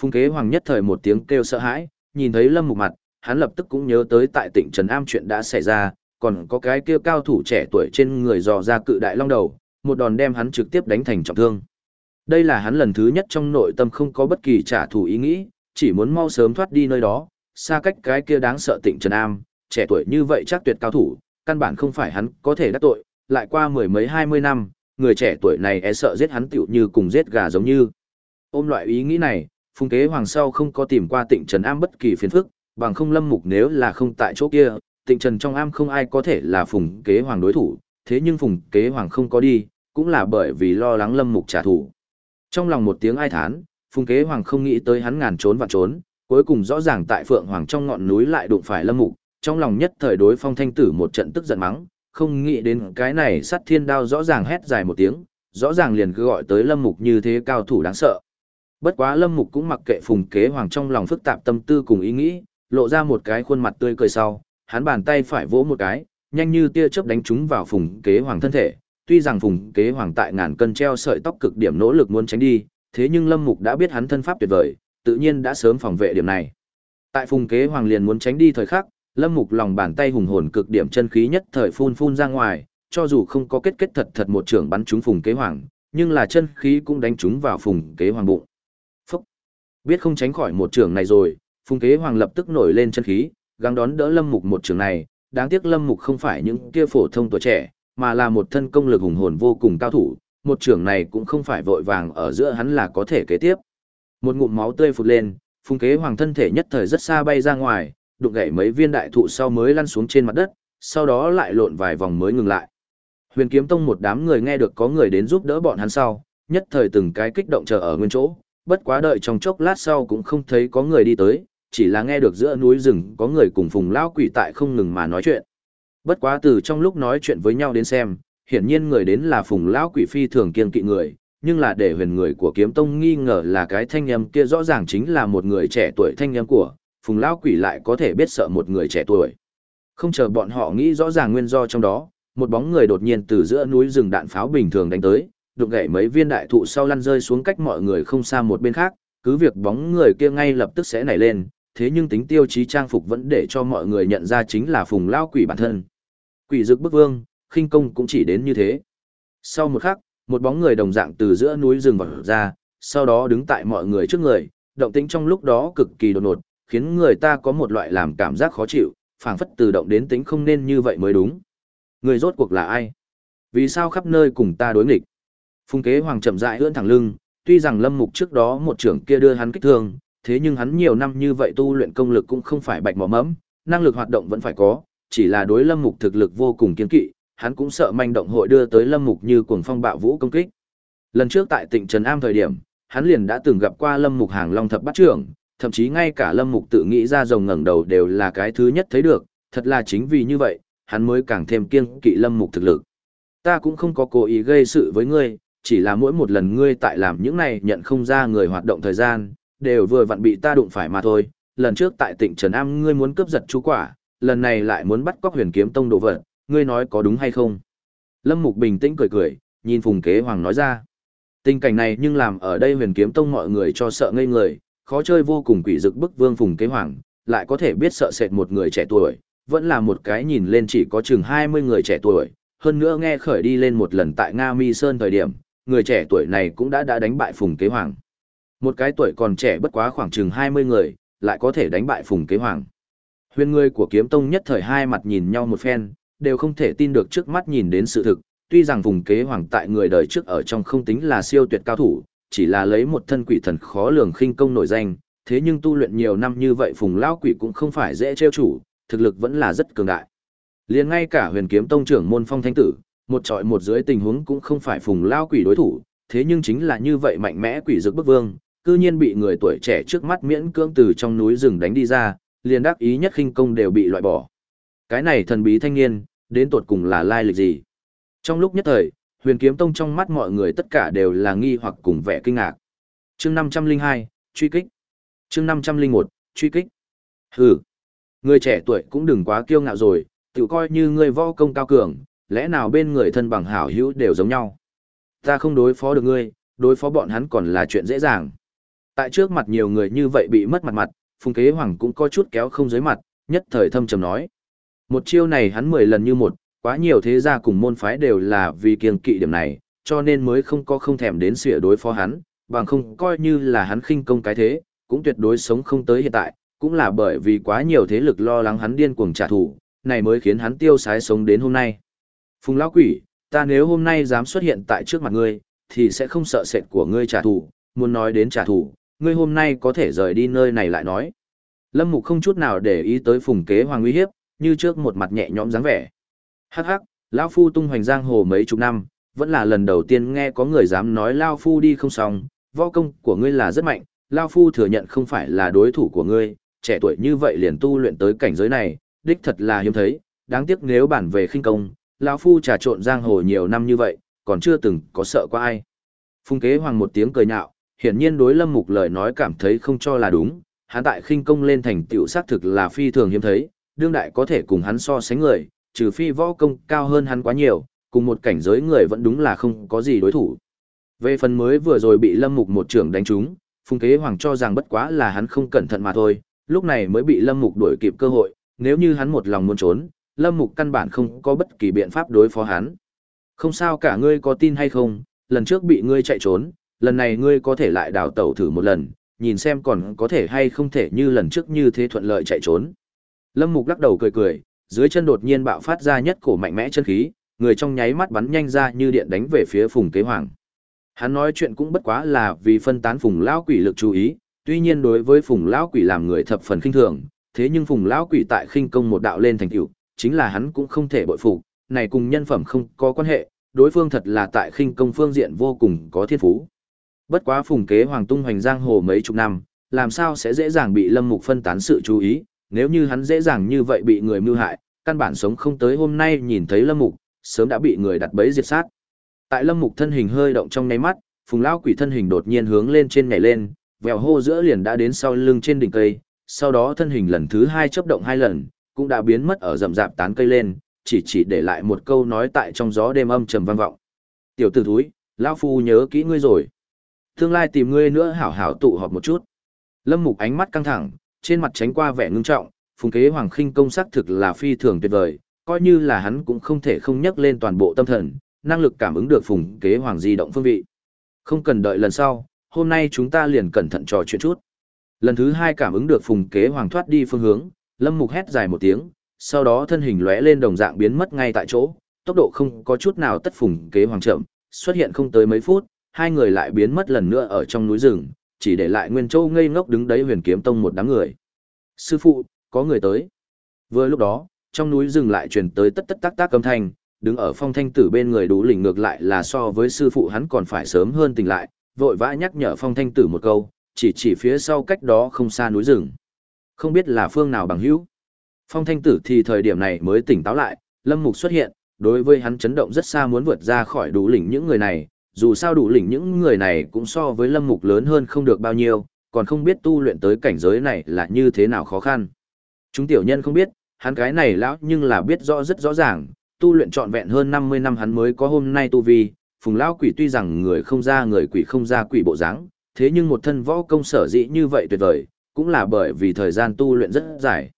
Phùng Kế Hoàng nhất thời một tiếng kêu sợ hãi, nhìn thấy Lâm Mục mặt, hắn lập tức cũng nhớ tới tại tỉnh Trần Am chuyện đã xảy ra, còn có cái kia cao thủ trẻ tuổi trên người dò ra cự đại long đầu, một đòn đem hắn trực tiếp đánh thành trọng thương. Đây là hắn lần thứ nhất trong nội tâm không có bất kỳ trả thù ý nghĩ, chỉ muốn mau sớm thoát đi nơi đó, xa cách cái kia đáng sợ tỉnh Trần Am, trẻ tuổi như vậy chắc tuyệt cao thủ, căn bản không phải hắn có thể đắc tội, lại qua mười mấy hai mươi năm, người trẻ tuổi này e sợ giết hắn tựu như cùng giết gà giống như. Ôm loại ý nghĩ này, Phùng Kế Hoàng sau không có tìm qua Tịnh Trần Am bất kỳ phiền phức, bằng không Lâm Mục nếu là không tại chỗ kia, Tịnh Trần trong am không ai có thể là Phùng Kế Hoàng đối thủ, thế nhưng Phùng Kế Hoàng không có đi, cũng là bởi vì lo lắng Lâm Mục trả thù. Trong lòng một tiếng ai thán, Phùng Kế Hoàng không nghĩ tới hắn ngàn trốn và trốn, cuối cùng rõ ràng tại Phượng Hoàng trong ngọn núi lại đụng phải Lâm Mục, trong lòng nhất thời đối phong thanh tử một trận tức giận mắng, không nghĩ đến cái này sắt thiên đao rõ ràng hét dài một tiếng, rõ ràng liền cứ gọi tới lâm mục như thế cao thủ đáng sợ. Bất quá Lâm Mục cũng mặc kệ Phùng Kế Hoàng trong lòng phức tạp tâm tư cùng ý nghĩ, lộ ra một cái khuôn mặt tươi cười sau, hắn bàn tay phải vỗ một cái, nhanh như tia chớp đánh trúng vào Phùng Kế Hoàng thân thể. Tuy rằng Phùng Kế Hoàng tại ngàn cân treo sợi tóc cực điểm nỗ lực muốn tránh đi, thế nhưng Lâm Mục đã biết hắn thân pháp tuyệt vời, tự nhiên đã sớm phòng vệ điểm này. Tại Phùng Kế Hoàng liền muốn tránh đi thời khắc, Lâm Mục lòng bàn tay hùng hồn cực điểm chân khí nhất thời phun phun ra ngoài, cho dù không có kết kết thật thật một trường bắn trúng Phùng Kế Hoàng, nhưng là chân khí cũng đánh trúng vào Phùng Kế Hoàng bụng. Phúc! Biết không tránh khỏi một trường này rồi, Phùng Kế Hoàng lập tức nổi lên chân khí, gắng đón đỡ Lâm Mục một trường này, đáng tiếc Lâm Mục không phải những kia phổ thông tuổi trẻ, mà là một thân công lực hùng hồn vô cùng cao thủ, một trường này cũng không phải vội vàng ở giữa hắn là có thể kế tiếp. Một ngụm máu tươi phụt lên, Phùng Kế Hoàng thân thể nhất thời rất xa bay ra ngoài, đụng gãy mấy viên đại thụ sau mới lăn xuống trên mặt đất, sau đó lại lộn vài vòng mới ngừng lại. Huyền Kiếm Tông một đám người nghe được có người đến giúp đỡ bọn hắn sau, nhất thời từng cái kích động chờ ở nguyên chỗ, bất quá đợi trong chốc lát sau cũng không thấy có người đi tới, chỉ là nghe được giữa núi rừng có người cùng Phùng lão quỷ tại không ngừng mà nói chuyện. Bất quá từ trong lúc nói chuyện với nhau đến xem, hiển nhiên người đến là Phùng lão quỷ phi thường kiên kỵ người, nhưng là để huyền người của kiếm tông nghi ngờ là cái thanh âm kia rõ ràng chính là một người trẻ tuổi thanh âm của, phùng lão quỷ lại có thể biết sợ một người trẻ tuổi. Không chờ bọn họ nghĩ rõ ràng nguyên do trong đó, một bóng người đột nhiên từ giữa núi rừng đạn pháo bình thường đánh tới, đụng gãy mấy viên đại thụ sau lăn rơi xuống cách mọi người không xa một bên khác, cứ việc bóng người kia ngay lập tức sẽ nảy lên, thế nhưng tính tiêu chí trang phục vẫn để cho mọi người nhận ra chính là phùng lão quỷ bản thân. Quỷ dực bức vương, khinh công cũng chỉ đến như thế. Sau một khắc, một bóng người đồng dạng từ giữa núi rừng vào ra, sau đó đứng tại mọi người trước người, động tĩnh trong lúc đó cực kỳ đột ngột, khiến người ta có một loại làm cảm giác khó chịu, phảng phất từ động đến tính không nên như vậy mới đúng. Người rốt cuộc là ai? Vì sao khắp nơi cùng ta đối nghịch? Phùng kế hoàng chậm rãi ưỡn thẳng lưng, tuy rằng lâm mục trước đó một trưởng kia đưa hắn kích thương, thế nhưng hắn nhiều năm như vậy tu luyện công lực cũng không phải bạch mỏ mẫm, năng lực hoạt động vẫn phải có, chỉ là đối lâm mục thực lực vô cùng kiên kỵ, hắn cũng sợ manh động hội đưa tới lâm mục như cuồng phong bạo vũ công kích. Lần trước tại tỉnh Trần Am thời điểm, hắn liền đã từng gặp qua lâm mục hàng long thập bát trưởng, thậm chí ngay cả lâm mục tự nghĩ ra rồng ngẩng đầu đều là cái thứ nhất thấy được, thật là chính vì như vậy, hắn mới càng thêm kiên kỵ lâm mục thực lực. Ta cũng không có cố ý gây sự với ngươi, chỉ là mỗi một lần ngươi tại làm những này nhận không ra người hoạt động thời gian, đều vừa vặn bị ta đụng phải mà thôi. Lần trước tại tỉnh Trần Am ngươi muốn cướp giật chú quả, lần này lại muốn bắt cóc huyền kiếm tông đồ vật, ngươi nói có đúng hay không? Lâm Mục bình tĩnh cười cười, nhìn Phùng Kế Hoàng nói ra. Tình cảnh này nhưng làm ở đây huyền kiếm tông mọi người cho sợ ngây người, khó chơi vô cùng quỷ dực bức vương Phùng Kế Hoàng, lại có thể biết sợ sệt một người trẻ tuổi, vẫn là một cái nhìn lên chỉ có chừng 20 người trẻ tuổi, hơn nữa nghe khởi đi lên một lần tại Nga Mi Sơn thời điểm, người trẻ tuổi này cũng đã đã đánh bại Phùng Kế Hoàng. Một cái tuổi còn trẻ bất quá khoảng chừng 20 người, lại có thể đánh bại Phùng Kế Hoàng. Huyền người của kiếm tông nhất thời hai mặt nhìn nhau một phen, đều không thể tin được trước mắt nhìn đến sự thực, tuy rằng phùng kế hoàng tại người đời trước ở trong không tính là siêu tuyệt cao thủ, chỉ là lấy một thân quỷ thần khó lường khinh công nổi danh, thế nhưng tu luyện nhiều năm như vậy phùng lão quỷ cũng không phải dễ trêu chủ, thực lực vẫn là rất cường đại. Liền ngay cả huyền kiếm tông trưởng môn phong thanh tử, một trọi một dưới tình huống cũng không phải phùng lão quỷ đối thủ, thế nhưng chính là như vậy mạnh mẽ quỷ dực bức vương, cư nhiên bị người tuổi trẻ trước mắt miễn cưỡng từ trong núi rừng đánh đi ra, liền đắc ý nhất khinh công đều bị loại bỏ. Cái này thần bí thanh niên, đến tột cùng là lai lịch gì? Trong lúc nhất thời, huyền kiếm tông trong mắt mọi người tất cả đều là nghi hoặc cùng vẻ kinh ngạc. chương 502, truy kích. chương 501, truy kích. Hừ, người trẻ tuổi cũng đừng quá kiêu ngạo rồi, tự coi như người võ công cao cường, lẽ nào bên người thân bằng hảo hữu đều giống nhau. Ta không đối phó được ngươi, đối phó bọn hắn còn là chuyện dễ dàng. Tại trước mặt nhiều người như vậy bị mất mặt mặt, Phùng Kế Hoàng cũng có chút kéo không dưới mặt, nhất thời thâm trầm nói. Một chiêu này hắn mười lần như một, quá nhiều thế gia cùng môn phái đều là vì kiêng kỵ điểm này, cho nên mới không có không thèm đến xỉa đối phó hắn, bằng không coi như là hắn khinh công cái thế, cũng tuyệt đối sống không tới hiện tại, cũng là bởi vì quá nhiều thế lực lo lắng hắn điên cuồng trả thù, này mới khiến hắn tiêu sái sống đến hôm nay. Phùng lão quỷ, ta nếu hôm nay dám xuất hiện tại trước mặt ngươi, thì sẽ không sợ sệt của ngươi trả thù, muốn nói đến trả thù, ngươi hôm nay có thể rời đi nơi này lại nói. Lâm Mục không chút nào để ý tới phùng kế hoàng uy hiếp, như trước một mặt nhẹ nhõm dáng vẻ. Hắc hắc, lão phu tung hoành giang hồ mấy chục năm, vẫn là lần đầu tiên nghe có người dám nói lão phu đi không xong, võ công của ngươi là rất mạnh, lão phu thừa nhận không phải là đối thủ của ngươi, trẻ tuổi như vậy liền tu luyện tới cảnh giới này, đích thật là hiếm thấy, đáng tiếc nếu bản về khinh công, lão phu trà trộn giang hồ nhiều năm như vậy, còn chưa từng có sợ qua ai. Phùng kế hoàng một tiếng cười nhạo, hiển nhiên đối Lâm Mục lời nói cảm thấy không cho là đúng, hắn tại khinh công lên thành tựu xác thực là phi thường hiếm thấy, đương đại có thể cùng hắn so sánh người, trừ phi võ công cao hơn hắn quá nhiều, cùng một cảnh giới người vẫn đúng là không có gì đối thủ. Về phần mới vừa rồi bị Lâm Mục một trưởng đánh trúng, Phùng Kế Hoàng cho rằng bất quá là hắn không cẩn thận mà thôi, lúc này mới bị Lâm Mục đuổi kịp cơ hội, nếu như hắn một lòng muốn trốn, Lâm Mục căn bản không có bất kỳ biện pháp đối phó hắn. Không sao cả ngươi có tin hay không, lần trước bị ngươi chạy trốn, lần này ngươi có thể lại đào tẩu thử một lần, nhìn xem còn có thể hay không thể như lần trước như thế thuận lợi chạy trốn. Lâm Mục lắc đầu cười cười, dưới chân đột nhiên bạo phát ra nhất cổ mạnh mẽ chân khí, người trong nháy mắt bắn nhanh ra như điện đánh về phía Phùng Kế Hoàng. Hắn nói chuyện cũng bất quá là vì phân tán Phùng lão quỷ lực chú ý, tuy nhiên đối với Phùng lão quỷ làm người thập phần khinh thường, thế nhưng Phùng lão quỷ tại khinh công một đạo lên thành tựu, chính là hắn cũng không thể bội phục, này cùng nhân phẩm không có quan hệ, đối phương thật là tại khinh công phương diện vô cùng có thiên phú. Bất quá Phùng Kế Hoàng tung hoành giang hồ mấy chục năm, làm sao sẽ dễ dàng bị Lâm Mục phân tán sự chú ý, nếu như hắn dễ dàng như vậy bị người mưu hại, căn bản sống không tới hôm nay nhìn thấy Lâm Mục, sớm đã bị người đặt bẫy diệt sát. Tại Lâm Mục thân hình hơi động trong nháy mắt, Phùng lão quỷ thân hình đột nhiên hướng lên trên nhảy lên, vèo hô giữa liền đã đến sau lưng trên đỉnh cây, sau đó thân hình lần thứ hai chớp động hai lần, cũng đã biến mất ở rậm rạp tán cây lên, chỉ chỉ để lại một câu nói tại trong gió đêm âm trầm vang vọng. Tiểu tử thúi, lão phu nhớ kỹ ngươi rồi. Tương lai tìm ngươi nữa hảo hảo tụ họp một chút. Lâm Mục ánh mắt căng thẳng, trên mặt tránh qua vẻ ngưng trọng, phùng kế hoàng khinh công sắc thực là phi thường tuyệt vời, coi như là hắn cũng không thể không nhắc lên toàn bộ tâm thần, năng lực cảm ứng được phùng kế hoàng di động phương vị. Không cần đợi lần sau, hôm nay chúng ta liền cẩn thận trò chuyện chút. Lần thứ hai cảm ứng được phùng kế hoàng thoát đi phương hướng, lâm mục hét dài một tiếng, sau đó thân hình lóe lên đồng dạng biến mất ngay tại chỗ, tốc độ không có chút nào tất phùng kế hoàng chậm, xuất hiện không tới mấy phút, hai người lại biến mất lần nữa ở trong núi rừng, chỉ để lại Nguyên Châu ngây ngốc đứng đấy huyền kiếm tông một đám người. Sư phụ, có người tới. Vừa lúc đó, trong núi rừng lại truyền tới tất tất tác tác âm thanh, đứng ở phong thanh tử bên người đủ lỉnh ngược lại là so với sư phụ hắn còn phải sớm hơn tỉnh lại, vội vã nhắc nhở phong thanh tử một câu, chỉ chỉ phía sau cách đó không xa núi rừng. Không biết là phương nào bằng hữu. Phong thanh tử thì thời điểm này mới tỉnh táo lại, lâm mục xuất hiện, đối với hắn chấn động rất xa muốn vượt ra khỏi đủ lỉnh những người này, dù sao đủ lỉnh những người này cũng so với lâm mục lớn hơn không được bao nhiêu, còn không biết tu luyện tới cảnh giới này là như thế nào khó khăn. Chúng tiểu nhân không biết, hắn cái này lão nhưng là biết rõ rất rõ ràng, tu luyện trọn vẹn hơn 50 năm hắn mới có hôm nay tu vi, phùng lão quỷ tuy rằng người không ra người quỷ không ra quỷ bộ dáng, thế nhưng một thân võ công sở dĩ như vậy tuyệt vời, cũng là bởi vì thời gian tu luyện rất dài.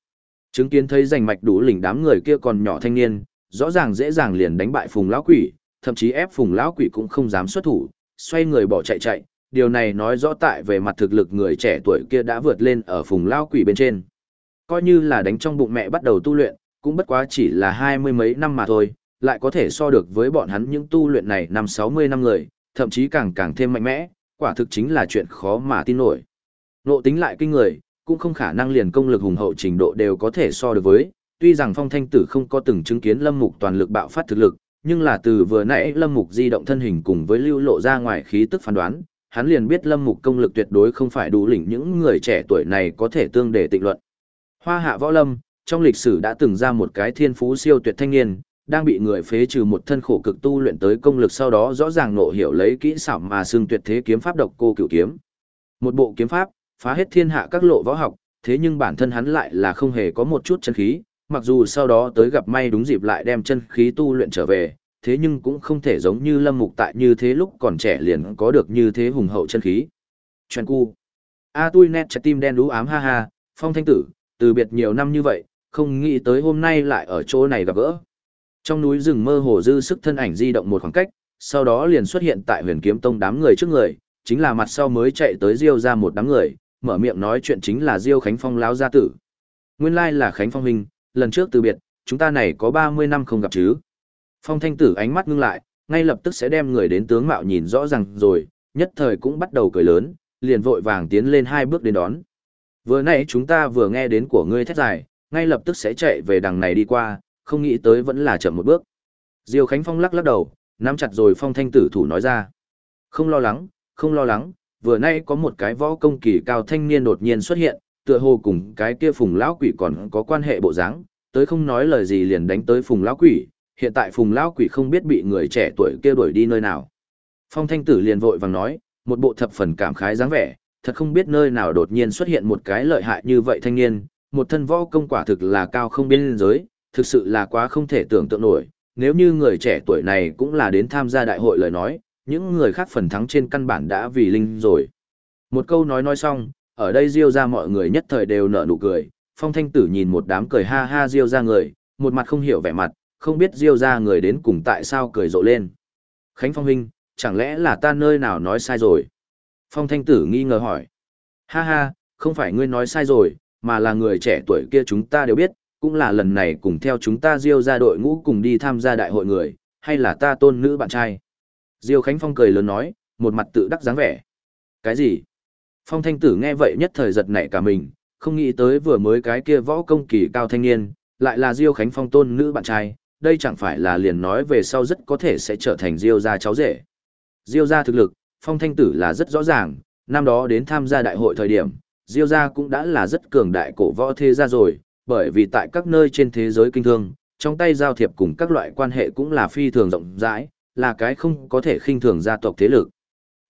Chứng kiến thấy rành mạch đủ lỉnh đám người kia còn nhỏ thanh niên, rõ ràng dễ dàng liền đánh bại phùng lão quỷ, thậm chí ép phùng lão quỷ cũng không dám xuất thủ, xoay người bỏ chạy chạy, điều này nói rõ tại về mặt thực lực người trẻ tuổi kia đã vượt lên ở phùng lão quỷ bên trên. Coi như là đánh trong bụng mẹ bắt đầu tu luyện, cũng bất quá chỉ là hai mươi mấy năm mà thôi, lại có thể so được với bọn hắn những tu luyện này năm sáu mươi năm người, thậm chí càng càng thêm mạnh mẽ, quả thực chính là chuyện khó mà tin nổi. Nộ tính lại kinh người, cũng không khả năng liền công lực hùng hậu trình độ đều có thể so được với, tuy rằng phong thanh tử không có từng chứng kiến lâm mục toàn lực bạo phát thực lực, nhưng là từ vừa nãy lâm mục di động thân hình cùng với lưu lộ ra ngoài khí tức phán đoán, hắn liền biết lâm mục công lực tuyệt đối không phải đủ lĩnh những người trẻ tuổi này có thể tương để tịnh luận. Hoa hạ võ lâm, trong lịch sử đã từng ra một cái thiên phú siêu tuyệt thanh niên, đang bị người phế trừ một thân khổ cực tu luyện tới công lực sau đó rõ ràng nộ hiểu lấy kỹ xảo mà xương tuyệt thế kiếm pháp độc cô cửu kiếm. Một bộ kiếm pháp, phá hết thiên hạ các lộ võ học, thế nhưng bản thân hắn lại là không hề có một chút chân khí, mặc dù sau đó tới gặp may đúng dịp lại đem chân khí tu luyện trở về, thế nhưng cũng không thể giống như lâm mục tại như thế lúc còn trẻ liền có được như thế hùng hậu chân khí. Chuyện cu. A tui nét trái tim đen đú ám ha ha, phong thanh tử, từ biệt nhiều năm như vậy, không nghĩ tới hôm nay lại ở chỗ này gặp gỡ. Trong núi rừng mơ hồ dư sức thân ảnh di động một khoảng cách, sau đó liền xuất hiện tại huyền kiếm tông đám người trước người, chính là mặt sau mới chạy tới Diêu ra một đám người, mở miệng nói chuyện chính là Diêu Khánh Phong láo gia tử. Nguyên lai là Khánh Phong huynh, lần trước từ biệt, chúng ta này có 30 năm không gặp chứ. Phong thanh tử ánh mắt ngưng lại, ngay lập tức sẽ đem người đến tướng mạo nhìn rõ ràng rồi, nhất thời cũng bắt đầu cười lớn, liền vội vàng tiến lên hai bước đến đón. Vừa nãy chúng ta vừa nghe đến của ngươi thét dài, ngay lập tức sẽ chạy về đằng này đi qua, không nghĩ tới vẫn là chậm một bước. Diêu Khánh Phong lắc lắc đầu, nắm chặt rồi phong thanh tử thủ nói ra. Không lo lắng, không lo lắng, vừa nay có một cái võ công kỳ cao thanh niên đột nhiên xuất hiện, tựa hồ cùng cái kia phùng lão quỷ còn có quan hệ bộ dáng, tới không nói lời gì liền đánh tới phùng lão quỷ, hiện tại phùng lão quỷ không biết bị người trẻ tuổi kia đuổi đi nơi nào. Phong thanh tử liền vội vàng nói, một bộ thập phần cảm khái dáng vẻ, thật không biết nơi nào đột nhiên xuất hiện một cái lợi hại như vậy thanh niên, một thân võ công quả thực là cao không biên giới, thực sự là quá không thể tưởng tượng nổi, nếu như người trẻ tuổi này cũng là đến tham gia đại hội lời nói, những người khác phần thắng trên căn bản đã vì linh rồi. Một câu nói nói xong, ở đây Diêu ra mọi người nhất thời đều nở nụ cười, Phong Thanh Tử nhìn một đám cười ha ha Diêu ra người, một mặt không hiểu vẻ mặt, không biết Diêu ra người đến cùng tại sao cười rộ lên. Khánh Phong huynh, chẳng lẽ là ta nơi nào nói sai rồi? Phong Thanh Tử nghi ngờ hỏi. Ha ha, không phải ngươi nói sai rồi, mà là người trẻ tuổi kia chúng ta đều biết, cũng là lần này cùng theo chúng ta Diêu ra đội ngũ cùng đi tham gia đại hội người, hay là ta tôn nữ bạn trai. Diêu Khánh Phong cười lớn nói, một mặt tự đắc dáng vẻ. Cái gì? Phong Thanh Tử nghe vậy nhất thời giật nảy cả mình, không nghĩ tới vừa mới cái kia võ công kỳ cao thanh niên, lại là Diêu Khánh Phong tôn nữ bạn trai, đây chẳng phải là liền nói về sau rất có thể sẽ trở thành Diêu gia cháu rể. Diêu gia thực lực, Phong Thanh Tử là rất rõ ràng, năm đó đến tham gia đại hội thời điểm, Diêu gia cũng đã là rất cường đại cổ võ thế gia rồi, bởi vì tại các nơi trên thế giới kinh thương, trong tay giao thiệp cùng các loại quan hệ cũng là phi thường rộng rãi, là cái không có thể khinh thường gia tộc thế lực.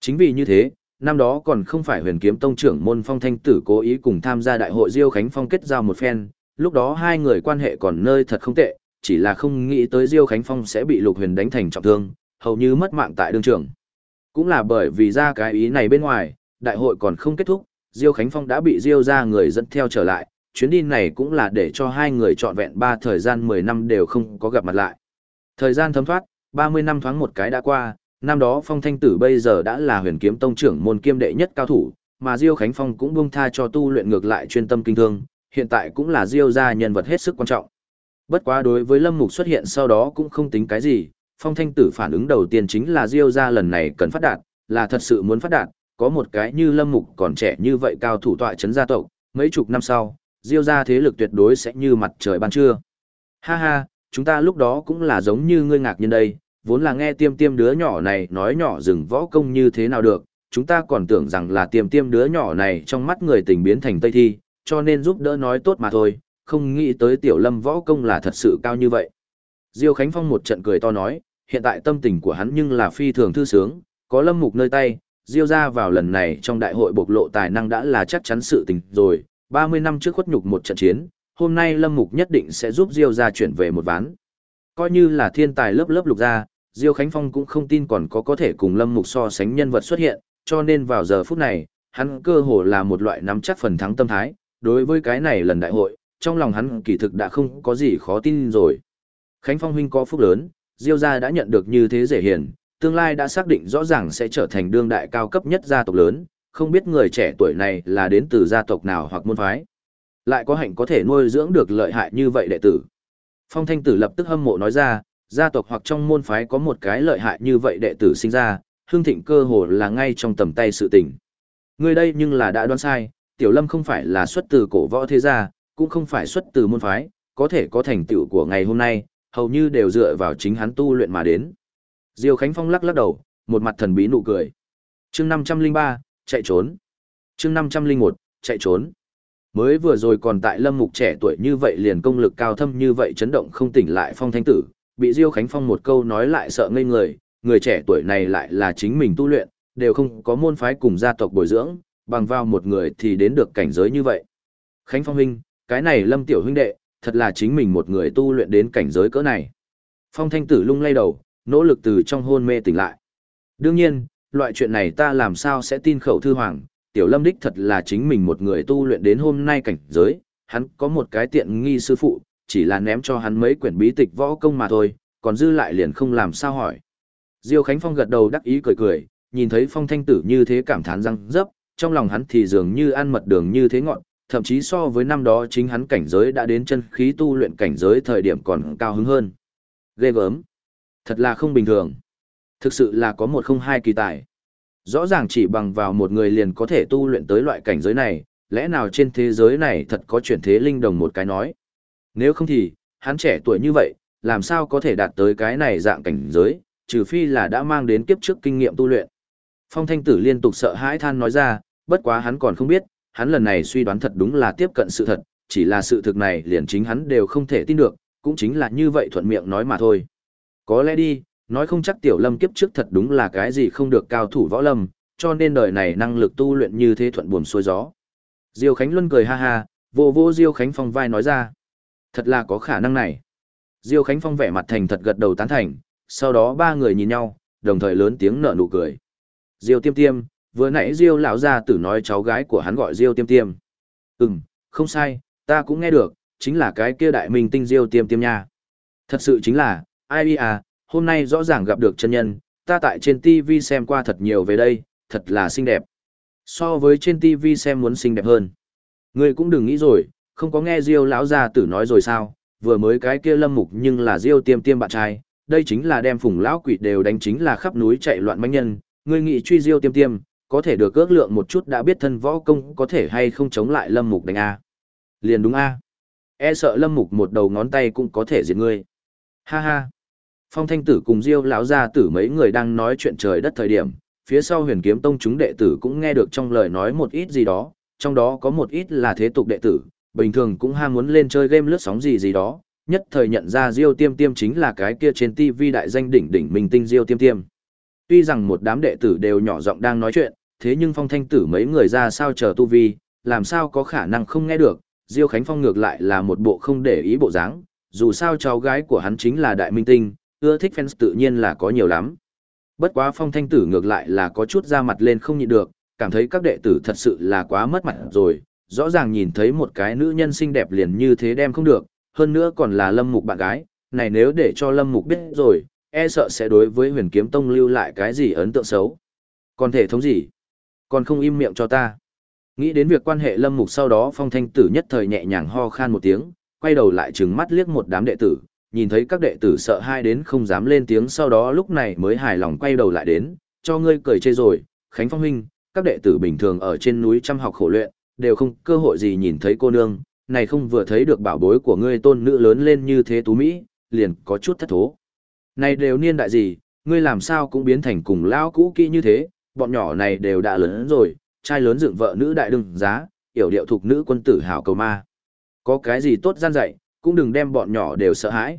Chính vì như thế, năm đó còn không phải huyền kiếm tông trưởng môn phong thanh tử cố ý cùng tham gia đại hội Diêu Khánh Phong kết giao một phen, lúc đó hai người quan hệ còn nơi thật không tệ, chỉ là không nghĩ tới Diêu Khánh Phong sẽ bị Lục Huyền đánh thành trọng thương, hầu như mất mạng tại đương trường. Cũng là bởi vì ra cái ý này bên ngoài, đại hội còn không kết thúc, Diêu Khánh Phong đã bị Diêu ra người dẫn theo trở lại, chuyến đi này cũng là để cho hai người trọn vẹn ba thời gian 10 năm đều không có gặp mặt lại. Thời gian thấm thoát, 30 năm thoáng một cái đã qua, năm đó Phong Thanh Tử bây giờ đã là huyền kiếm tông trưởng môn kiêm đệ nhất cao thủ, mà Diêu Khánh Phong cũng buông tha cho tu luyện ngược lại chuyên tâm kinh thương, hiện tại cũng là Diêu gia nhân vật hết sức quan trọng. Bất quá đối với Lâm Mục xuất hiện sau đó cũng không tính cái gì, Phong Thanh Tử phản ứng đầu tiên chính là Diêu gia lần này cần phát đạt, là thật sự muốn phát đạt, có một cái như Lâm Mục còn trẻ như vậy cao thủ tọa chấn gia tộc, mấy chục năm sau, Diêu gia thế lực tuyệt đối sẽ như mặt trời ban trưa. Ha ha, chúng ta lúc đó cũng là giống như ngươi ngạc nhiên đây, vốn là nghe tiêm tiêm đứa nhỏ này nói nhỏ dừng võ công như thế nào được, chúng ta còn tưởng rằng là tiêm tiêm đứa nhỏ này trong mắt người tình biến thành Tây Thi, cho nên giúp đỡ nói tốt mà thôi, không nghĩ tới tiểu lâm võ công là thật sự cao như vậy. Diêu Khánh Phong một trận cười to nói, hiện tại tâm tình của hắn nhưng là phi thường thư sướng, có lâm mục nơi tay, Diêu ra vào lần này trong đại hội bộc lộ tài năng đã là chắc chắn sự tình rồi, 30 năm trước khuất nhục một trận chiến, hôm nay lâm mục nhất định sẽ giúp Diêu ra chuyển về một ván. Coi như là thiên tài lớp lớp lục ra, Diêu Khánh Phong cũng không tin còn có có thể cùng lâm mục so sánh nhân vật xuất hiện, cho nên vào giờ phút này, hắn cơ hồ là một loại nắm chắc phần thắng tâm thái, đối với cái này lần đại hội, trong lòng hắn kỳ thực đã không có gì khó tin rồi. Khánh Phong huynh có phúc lớn, Diêu gia đã nhận được như thế dễ hiền, tương lai đã xác định rõ ràng sẽ trở thành đương đại cao cấp nhất gia tộc lớn, không biết người trẻ tuổi này là đến từ gia tộc nào hoặc môn phái. Lại có hạnh có thể nuôi dưỡng được lợi hại như vậy đệ tử. Phong Thanh Tử lập tức hâm mộ nói ra, gia tộc hoặc trong môn phái có một cái lợi hại như vậy đệ tử sinh ra, hương thịnh cơ hồ là ngay trong tầm tay sự tình. Người đây nhưng là đã đoán sai, Tiểu Lâm không phải là xuất từ cổ võ thế gia, cũng không phải xuất từ môn phái, có thể có thành tựu của ngày hôm nay, hầu như đều dựa vào chính hắn tu luyện mà đến. Diêu Khánh Phong lắc lắc đầu, một mặt thần bí nụ cười. Chương 503, chạy trốn. Chương 501, chạy trốn. Mới vừa rồi còn tại Lâm Mục trẻ tuổi như vậy liền công lực cao thâm như vậy chấn động không tỉnh lại Phong Thanh Tử, bị Diêu Khánh Phong một câu nói lại sợ ngây người, người trẻ tuổi này lại là chính mình tu luyện, đều không có môn phái cùng gia tộc bồi dưỡng, bằng vào một người thì đến được cảnh giới như vậy. Khánh Phong huynh, cái này Lâm tiểu huynh đệ, thật là chính mình một người tu luyện đến cảnh giới cỡ này. Phong Thanh Tử lung lay đầu, nỗ lực từ trong hôn mê tỉnh lại. Đương nhiên, loại chuyện này ta làm sao sẽ tin khẩu thư hoàng, tiểu lâm đích thật là chính mình một người tu luyện đến hôm nay cảnh giới, hắn có một cái tiện nghi sư phụ, chỉ là ném cho hắn mấy quyển bí tịch võ công mà thôi, còn dư lại liền không làm sao hỏi. Diêu Khánh Phong gật đầu đắc ý cười cười, nhìn thấy Phong Thanh Tử như thế cảm thán răng dấp, trong lòng hắn thì dường như ăn mật đường như thế ngọn, thậm chí so với năm đó chính hắn cảnh giới đã đến chân khí tu luyện cảnh giới thời điểm còn cao hứng hơn. Ghê gớm. Thật là không bình thường. Thực sự là có một không hai kỳ tài. Rõ ràng chỉ bằng vào một người liền có thể tu luyện tới loại cảnh giới này, lẽ nào trên thế giới này thật có chuyển thế linh đồng một cái nói. Nếu không thì, hắn trẻ tuổi như vậy, làm sao có thể đạt tới cái này dạng cảnh giới, trừ phi là đã mang đến kiếp trước kinh nghiệm tu luyện. Phong Thanh Tử liên tục sợ hãi than nói ra, bất quá hắn còn không biết, hắn lần này suy đoán thật đúng là tiếp cận sự thật, chỉ là sự thực này liền chính hắn đều không thể tin được, cũng chính là như vậy thuận miệng nói mà thôi. Có lẽ đi, nói không chắc tiểu lâm kiếp trước thật đúng là cái gì không được cao thủ võ lâm, cho nên đời này năng lực tu luyện như thế thuận buồm xuôi gió. Diêu Khánh Luân cười ha ha, vô vô Diêu Khánh Phong vai nói ra. Thật là có khả năng này. Diêu Khánh Phong vẻ mặt thành thật gật đầu tán thành, sau đó ba người nhìn nhau, đồng thời lớn tiếng nở nụ cười. Diêu Tiêm Tiêm, vừa nãy Diêu lão gia tử nói cháu gái của hắn gọi Diêu Tiêm Tiêm. Ừm, không sai, ta cũng nghe được, chính là cái kia đại minh tinh Diêu Tiêm Tiêm nha. Thật sự chính là, ai à, hôm nay rõ ràng gặp được chân nhân, ta tại trên TV xem qua thật nhiều về đây, thật là xinh đẹp. So với trên TV xem muốn xinh đẹp hơn. Ngươi cũng đừng nghĩ rồi, không có nghe Diêu lão gia tử nói rồi sao, vừa mới cái kia lâm mục nhưng là Diêu tiêm tiêm bạn trai, đây chính là đem phùng lão quỷ đều đánh chính là khắp núi chạy loạn mãnh nhân, ngươi nghĩ truy Diêu tiêm tiêm, có thể được ước lượng một chút đã biết thân võ công có thể hay không chống lại lâm mục đánh A. Liền đúng A. E sợ lâm mục một đầu ngón tay cũng có thể diệt ngươi. Ha ha. Phong Thanh Tử cùng Diêu lão gia tử mấy người đang nói chuyện trời đất thời điểm, phía sau Huyền Kiếm Tông chúng đệ tử cũng nghe được trong lời nói một ít gì đó, trong đó có một ít là thế tục đệ tử, bình thường cũng ham muốn lên chơi game lướt sóng gì gì đó, nhất thời nhận ra Diêu Tiêm Tiêm chính là cái kia trên TV đại danh đỉnh đỉnh minh tinh Diêu Tiêm Tiêm. Tuy rằng một đám đệ tử đều nhỏ giọng đang nói chuyện, thế nhưng Phong Thanh Tử mấy người ra sao chờ tu vi, làm sao có khả năng không nghe được, Diêu Khánh Phong ngược lại là một bộ không để ý bộ dáng, dù sao cháu gái của hắn chính là đại minh tinh, ưa thích fans tự nhiên là có nhiều lắm. Bất quá phong thanh tử ngược lại là có chút ra mặt lên không nhịn được, cảm thấy các đệ tử thật sự là quá mất mặt rồi, rõ ràng nhìn thấy một cái nữ nhân xinh đẹp liền như thế đem không được, hơn nữa còn là lâm mục bạn gái, này nếu để cho lâm mục biết rồi, e sợ sẽ đối với huyền kiếm tông lưu lại cái gì ấn tượng xấu. Còn thể thống gì? Còn không im miệng cho ta. Nghĩ đến việc quan hệ lâm mục sau đó phong thanh tử nhất thời nhẹ nhàng ho khan một tiếng, quay đầu lại trừng mắt liếc một đám đệ tử, nhìn thấy các đệ tử sợ hai đến không dám lên tiếng sau đó lúc này mới hài lòng quay đầu lại đến, cho ngươi cười chê rồi, Khánh Phong huynh, các đệ tử bình thường ở trên núi chăm học khổ luyện, đều không cơ hội gì nhìn thấy cô nương, này không vừa thấy được bảo bối của ngươi tôn nữ lớn lên như thế tú Mỹ, liền có chút thất thố. Này đều niên đại gì, ngươi làm sao cũng biến thành cùng lão cũ kỹ như thế, bọn nhỏ này đều đã lớn rồi, trai lớn dựng vợ nữ đại đừng giá, yểu điệu thuộc nữ quân tử hảo cầu ma. Có cái gì tốt gian dạy, cũng đừng đem bọn nhỏ đều sợ hãi.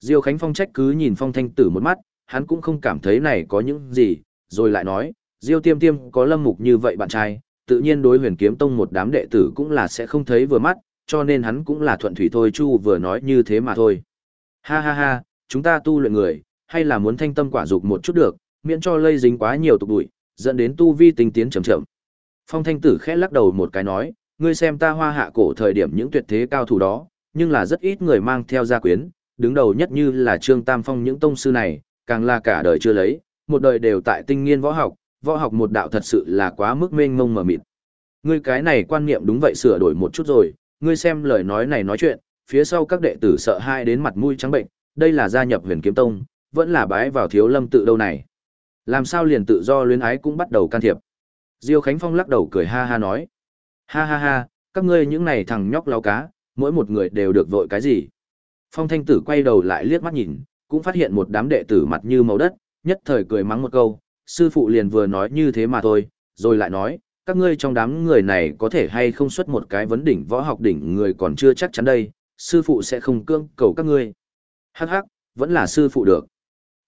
Diêu Khánh Phong trách cứ nhìn Phong Thanh Tử một mắt, hắn cũng không cảm thấy này có những gì, rồi lại nói, Diêu Tiêm Tiêm có lâm mục như vậy bạn trai, tự nhiên đối huyền kiếm tông một đám đệ tử cũng là sẽ không thấy vừa mắt, cho nên hắn cũng là thuận thủy thôi chu vừa nói như thế mà thôi. Ha ha ha, chúng ta tu luyện người, hay là muốn thanh tâm quả dục một chút được, miễn cho lây dính quá nhiều tục bụi, dẫn đến tu vi tinh tiến chậm chậm. Phong Thanh Tử khẽ lắc đầu một cái nói, ngươi xem ta hoa hạ cổ thời điểm những tuyệt thế cao thủ đó, nhưng là rất ít người mang theo gia quyến, đứng đầu nhất như là Trương Tam Phong những tông sư này, càng là cả đời chưa lấy, một đời đều tại tinh nghiên võ học, võ học một đạo thật sự là quá mức mênh mông mờ mịt. Ngươi cái này quan niệm đúng vậy sửa đổi một chút rồi, ngươi xem lời nói này nói chuyện, phía sau các đệ tử sợ hai đến mặt mũi trắng bệnh, đây là gia nhập huyền kiếm tông, vẫn là bái vào thiếu lâm tự đâu này. Làm sao liền tự do luyến ái cũng bắt đầu can thiệp. Diêu Khánh Phong lắc đầu cười ha ha nói. Ha ha ha, các ngươi những này thằng nhóc lao cá, mỗi một người đều được vội cái gì. Phong thanh tử quay đầu lại liếc mắt nhìn, cũng phát hiện một đám đệ tử mặt như màu đất, nhất thời cười mắng một câu, sư phụ liền vừa nói như thế mà thôi, rồi lại nói, các ngươi trong đám người này có thể hay không xuất một cái vấn đỉnh võ học đỉnh người còn chưa chắc chắn đây, sư phụ sẽ không cương cầu các ngươi. Hắc hắc, vẫn là sư phụ được.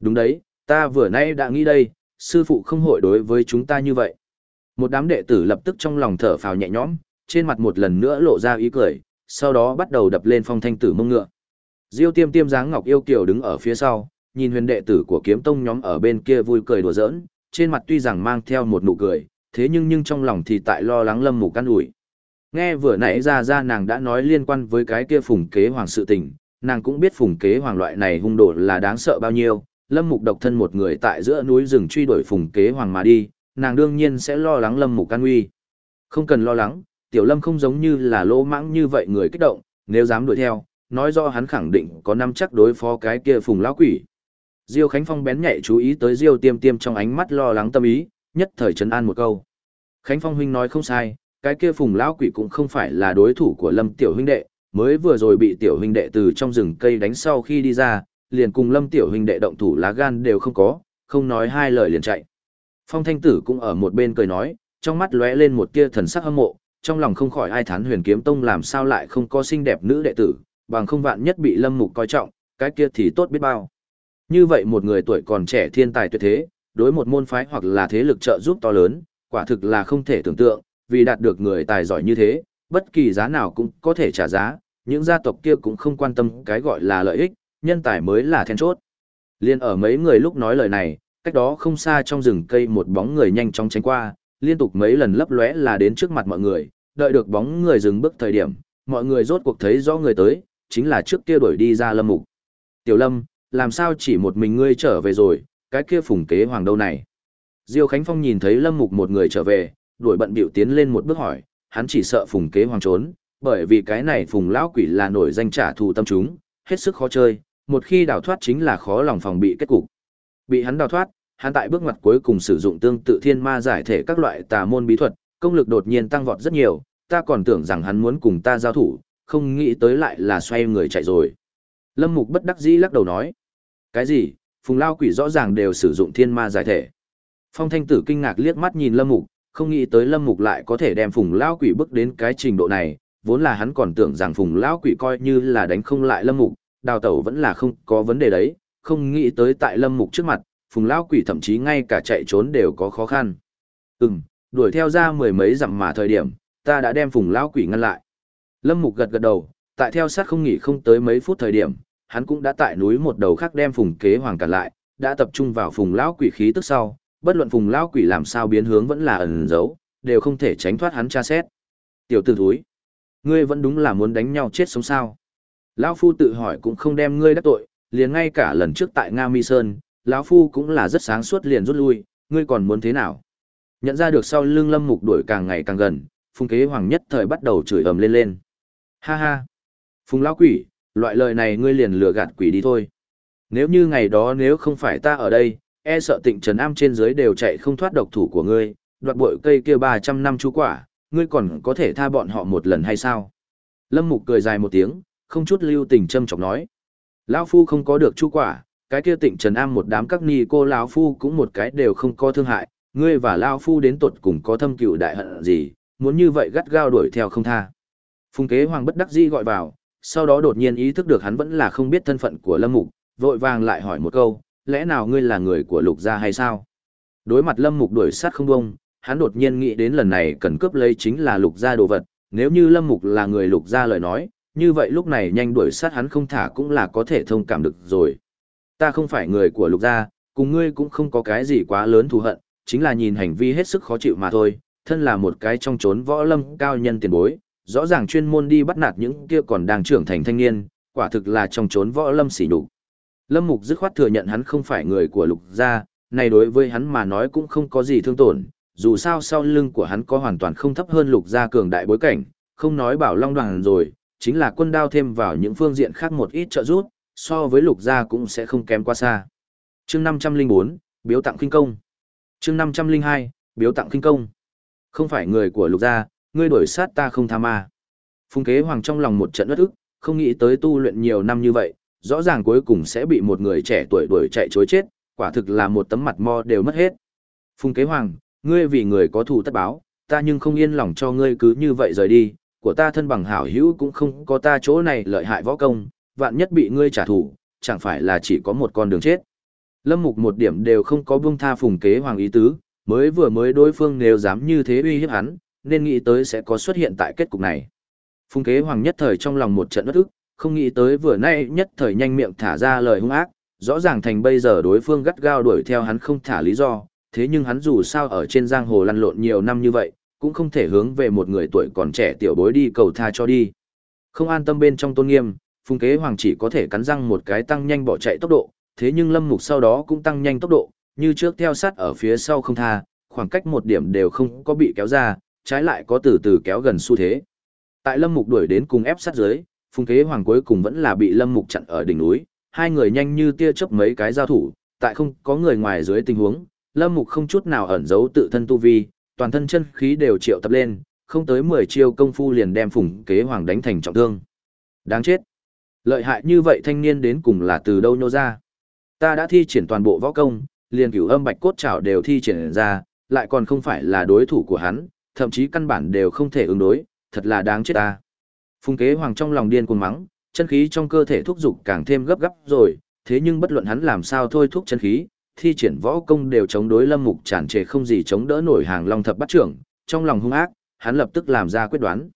Đúng đấy, ta vừa nay đã nghĩ đây, sư phụ không hội đối với chúng ta như vậy. Một đám đệ tử lập tức trong lòng thở phào nhẹ nhõm, trên mặt một lần nữa lộ ra ý cười, sau đó bắt đầu đập lên phong thanh tử mông ngựa. Diêu tiêm tiêm dáng ngọc yêu kiều đứng ở phía sau, nhìn huyền đệ tử của kiếm tông nhóm ở bên kia vui cười đùa giỡn, trên mặt tuy rằng mang theo một nụ cười, thế nhưng nhưng trong lòng thì tại lo lắng lâm mục căn ủi. Nghe vừa nãy ra ra nàng đã nói liên quan với cái kia phùng kế hoàng sự tình, nàng cũng biết phùng kế hoàng loại này hung đồ là đáng sợ bao nhiêu, lâm mục độc thân một người tại giữa núi rừng truy đuổi phùng kế hoàng mà đi, nàng đương nhiên sẽ lo lắng lâm mục căn uy. Không cần lo lắng, tiểu lâm không giống như là lỗ mãng như vậy người kích động, nếu dám đuổi theo, nói do hắn khẳng định có năm chắc đối phó cái kia phùng lão quỷ. Diêu Khánh Phong bén nhạy chú ý tới Diêu Tiêm Tiêm trong ánh mắt lo lắng tâm ý, nhất thời trấn an một câu. Khánh Phong huynh nói không sai, cái kia phùng lão quỷ cũng không phải là đối thủ của Lâm tiểu huynh đệ, mới vừa rồi bị tiểu huynh đệ từ trong rừng cây đánh sau khi đi ra, liền cùng Lâm tiểu huynh đệ động thủ lá gan đều không có, không nói hai lời liền chạy. Phong Thanh Tử cũng ở một bên cười nói, trong mắt lóe lên một tia thần sắc hâm mộ, trong lòng không khỏi ai thán Huyền Kiếm Tông làm sao lại không có xinh đẹp nữ đệ tử, bằng không vạn nhất bị Lâm Mục coi trọng, cái kia thì tốt biết bao. Như vậy một người tuổi còn trẻ thiên tài tuyệt thế, đối một môn phái hoặc là thế lực trợ giúp to lớn, quả thực là không thể tưởng tượng, vì đạt được người tài giỏi như thế, bất kỳ giá nào cũng có thể trả giá, những gia tộc kia cũng không quan tâm cái gọi là lợi ích, nhân tài mới là then chốt. Liên ở mấy người lúc nói lời này, cách đó không xa trong rừng cây một bóng người nhanh chóng tránh qua, liên tục mấy lần lấp lóe là đến trước mặt mọi người, đợi được bóng người dừng bước thời điểm, mọi người rốt cuộc thấy rõ người tới, chính là trước kia đuổi đi ra Lâm Mục. Tiểu Lâm, làm sao chỉ một mình ngươi trở về rồi, cái kia phùng kế hoàng đâu này? Diêu Khánh Phong nhìn thấy Lâm Mục một người trở về, đuổi bận biểu tiến lên một bước hỏi, hắn chỉ sợ phùng kế hoàng trốn, bởi vì cái này phùng lão quỷ là nổi danh trả thù tâm chúng, hết sức khó chơi, một khi đào thoát chính là khó lòng phòng bị kết cục. Bị hắn đào thoát, hắn tại bước ngoặt cuối cùng sử dụng tương tự thiên ma giải thể các loại tà môn bí thuật, công lực đột nhiên tăng vọt rất nhiều, ta còn tưởng rằng hắn muốn cùng ta giao thủ, không nghĩ tới lại là xoay người chạy rồi. Lâm Mục bất đắc dĩ lắc đầu nói. Cái gì, phùng lao quỷ rõ ràng đều sử dụng thiên ma giải thể. Phong thanh tử kinh ngạc liếc mắt nhìn Lâm Mục, không nghĩ tới Lâm Mục lại có thể đem phùng lao quỷ bước đến cái trình độ này, vốn là hắn còn tưởng rằng phùng lao quỷ coi như là đánh không lại Lâm Mục, đào tẩu vẫn là không có vấn đề đấy, không nghĩ tới tại Lâm Mục trước mặt, phùng Lão quỷ thậm chí ngay cả chạy trốn đều có khó khăn. Ừm, đuổi theo ra mười mấy dặm mà thời điểm, ta đã đem phùng Lão quỷ ngăn lại. Lâm Mục gật gật đầu, tại theo sát không nghỉ không tới mấy phút thời điểm, hắn cũng đã tại núi một đầu khác đem phùng kế hoàng cản lại, đã tập trung vào phùng lão quỷ khí tức sau, bất luận phùng lão quỷ làm sao biến hướng vẫn là ẩn giấu, đều không thể tránh thoát hắn tra xét. Tiểu tử thúi, ngươi vẫn đúng là muốn đánh nhau chết sống sao? Lão phu tự hỏi cũng không đem ngươi đắc tội, liền ngay cả lần trước tại Nga Mi Sơn, lão phu cũng là rất sáng suốt liền rút lui, ngươi còn muốn thế nào? Nhận ra được sau lưng Lâm Mục đuổi càng ngày càng gần, Phùng Kế Hoàng nhất thời bắt đầu chửi ầm lên lên. Ha ha, Phùng lão quỷ, loại lời này ngươi liền lừa gạt quỷ đi thôi. Nếu như ngày đó nếu không phải ta ở đây, e sợ tịnh trần am trên dưới đều chạy không thoát độc thủ của ngươi, đoạt bội cây kia 300 năm chú quả, ngươi còn có thể tha bọn họ một lần hay sao? Lâm Mục cười dài một tiếng, không chút lưu tình châm chọc nói. Lão Phu không có được chú quả, cái kia tịnh trần am một đám các ni cô lão Phu cũng một cái đều không có thương hại, ngươi và Lão Phu đến tuột cùng có thâm cựu đại hận gì, muốn như vậy gắt gao đuổi theo không tha. Phùng kế hoàng bất đắc dĩ gọi vào, sau đó đột nhiên ý thức được hắn vẫn là không biết thân phận của Lâm Mục, vội vàng lại hỏi một câu, lẽ nào ngươi là người của Lục gia hay sao? Đối mặt Lâm Mục đuổi sát không bông, hắn đột nhiên nghĩ đến lần này cần cướp lấy chính là Lục gia đồ vật, nếu như Lâm Mục là người Lục gia lời nói, như vậy lúc này nhanh đuổi sát hắn không thả cũng là có thể thông cảm được rồi. Ta không phải người của Lục gia, cùng ngươi cũng không có cái gì quá lớn thù hận, chính là nhìn hành vi hết sức khó chịu mà thôi, thân là một cái trong chốn võ lâm cao nhân tiền bối, rõ ràng chuyên môn đi bắt nạt những kia còn đang trưởng thành thanh niên, quả thực là trong chốn võ lâm xỉ nhục. Lâm Mục dứt khoát thừa nhận hắn không phải người của Lục gia, này đối với hắn mà nói cũng không có gì thương tổn, dù sao sau lưng của hắn có hoàn toàn không thấp hơn Lục gia cường đại bối cảnh, không nói bảo Long đoàn rồi, chính là quân đao thêm vào những phương diện khác một ít trợ giúp, so với Lục gia cũng sẽ không kém quá xa. Chương 504, biếu tặng kinh công. Chương 502, biếu tặng kinh công. Không phải người của Lục gia, ngươi đổi sát ta không tha ma. Phùng kế hoàng trong lòng một trận ướt ức, không nghĩ tới tu luyện nhiều năm như vậy, rõ ràng cuối cùng sẽ bị một người trẻ tuổi đuổi chạy chối chết, quả thực là một tấm mặt mo đều mất hết. Phùng kế hoàng, ngươi vì người có thù tất báo, ta nhưng không yên lòng cho ngươi cứ như vậy rời đi, của ta thân bằng hảo hữu cũng không có ta chỗ này lợi hại võ công, vạn nhất bị ngươi trả thù, chẳng phải là chỉ có một con đường chết. Lâm Mục một điểm đều không có buông tha phùng kế hoàng ý tứ, mới vừa mới đối phương nếu dám như thế uy hiếp hắn, nên nghĩ tới sẽ có xuất hiện tại kết cục này. Phùng kế hoàng nhất thời trong lòng một trận bất ức, không nghĩ tới vừa nay nhất thời nhanh miệng thả ra lời hung ác, rõ ràng thành bây giờ đối phương gắt gao đuổi theo hắn không thả lý do, thế nhưng hắn dù sao ở trên giang hồ lăn lộn nhiều năm như vậy, cũng không thể hướng về một người tuổi còn trẻ tiểu bối đi cầu tha cho đi. Không an tâm bên trong tôn nghiêm, Phùng Kế Hoàng chỉ có thể cắn răng một cái tăng nhanh bỏ chạy tốc độ, thế nhưng Lâm Mục sau đó cũng tăng nhanh tốc độ, như trước theo sát ở phía sau không tha, khoảng cách một điểm đều không có bị kéo ra, trái lại có từ từ kéo gần xu thế. Tại Lâm Mục đuổi đến cùng ép sát dưới, Phùng Kế Hoàng cuối cùng vẫn là bị Lâm Mục chặn ở đỉnh núi, hai người nhanh như tia chớp mấy cái giao thủ, tại không có người ngoài dưới tình huống, Lâm Mục không chút nào ẩn giấu tự thân tu vi, toàn thân chân khí đều triệu tập lên, không tới 10 chiêu công phu liền đem Phùng Kế Hoàng đánh thành trọng thương. Đáng chết. Lợi hại như vậy thanh niên đến cùng là từ đâu nhô ra? Ta đã thi triển toàn bộ võ công, liền cửu âm bạch cốt trảo đều thi triển ra, lại còn không phải là đối thủ của hắn, thậm chí căn bản đều không thể ứng đối, thật là đáng chết ta. Phùng kế hoàng trong lòng điên cuồng mắng, chân khí trong cơ thể thúc dục càng thêm gấp gáp rồi, thế nhưng bất luận hắn làm sao thôi thúc chân khí, thi triển võ công đều chống đối Lâm Mục tràn trề không gì chống đỡ nổi hàng long thập bắt trưởng, trong lòng hung ác, hắn lập tức làm ra quyết đoán.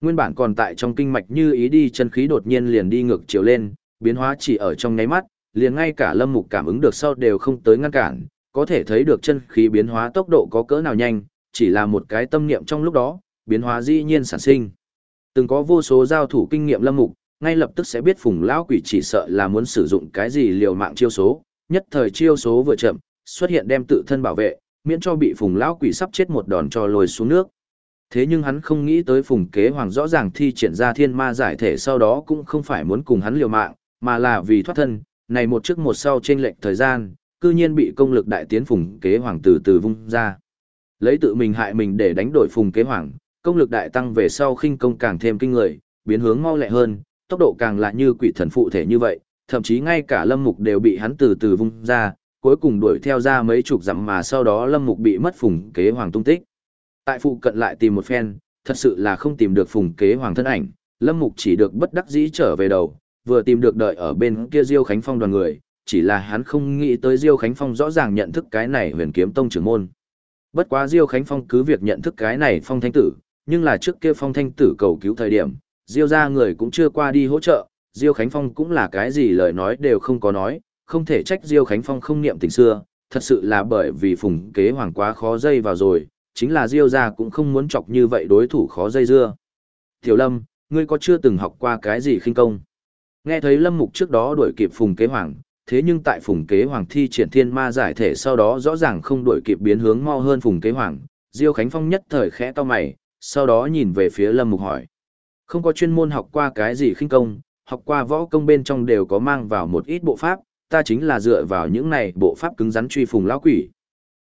Nguyên bản còn tại trong kinh mạch như ý đi chân khí đột nhiên liền đi ngược chiều lên, biến hóa chỉ ở trong nháy mắt, liền ngay cả Lâm Mục cảm ứng được sau đều không tới ngăn cản, có thể thấy được chân khí biến hóa tốc độ có cỡ nào nhanh, chỉ là một cái tâm niệm trong lúc đó, biến hóa dĩ nhiên sản sinh. Từng có vô số giao thủ kinh nghiệm Lâm Mục, ngay lập tức sẽ biết Phùng lão quỷ chỉ sợ là muốn sử dụng cái gì liều mạng chiêu số, nhất thời chiêu số vừa chậm, xuất hiện đem tự thân bảo vệ, miễn cho bị Phùng lão quỷ sắp chết một đòn cho lôi xuống nước. Thế nhưng hắn không nghĩ tới Phùng Kế Hoàng rõ ràng thi triển ra thiên ma giải thể sau đó cũng không phải muốn cùng hắn liều mạng, mà là vì thoát thân, này một trước một sau trên lệnh thời gian, cư nhiên bị công lực đại tiến Phùng Kế Hoàng từ từ vung ra. Lấy tự mình hại mình để đánh đổi Phùng Kế Hoàng, công lực đại tăng về sau khinh công càng thêm kinh người, biến hướng mau lẹ hơn, tốc độ càng là như quỷ thần phụ thể như vậy, thậm chí ngay cả Lâm Mục đều bị hắn từ từ vung ra, cuối cùng đuổi theo ra mấy chục dặm mà sau đó Lâm Mục bị mất Phùng Kế Hoàng tung tích. Tại phụ cận lại tìm một phen, thật sự là không tìm được Phùng Kế Hoàng thân ảnh, Lâm Mục chỉ được bất đắc dĩ trở về đầu, vừa tìm được đợi ở bên kia Diêu Khánh Phong đoàn người, chỉ là hắn không nghĩ tới Diêu Khánh Phong rõ ràng nhận thức cái này huyền kiếm tông trưởng môn. Bất quá Diêu Khánh Phong cứ việc nhận thức cái này phong thanh tử, nhưng là trước kia phong thanh tử cầu cứu thời điểm, Diêu ra người cũng chưa qua đi hỗ trợ, Diêu Khánh Phong cũng là cái gì lời nói đều không có nói, không thể trách Diêu Khánh Phong không niệm tình xưa, thật sự là bởi vì phùng kế hoàng quá khó dây vào rồi, chính là Diêu gia cũng không muốn chọc như vậy đối thủ khó dây dưa. Tiểu Lâm, ngươi có chưa từng học qua cái gì khinh công? Nghe thấy Lâm Mục trước đó đuổi kịp phùng kế hoàng, thế nhưng tại phùng kế hoàng thi triển thiên ma giải thể sau đó rõ ràng không đuổi kịp biến hướng mau hơn phùng kế hoàng, Diêu Khánh Phong nhất thời khẽ to mày, sau đó nhìn về phía Lâm Mục hỏi. Không có chuyên môn học qua cái gì khinh công, học qua võ công bên trong đều có mang vào một ít bộ pháp, ta chính là dựa vào những này bộ pháp cứng rắn truy phùng lão quỷ.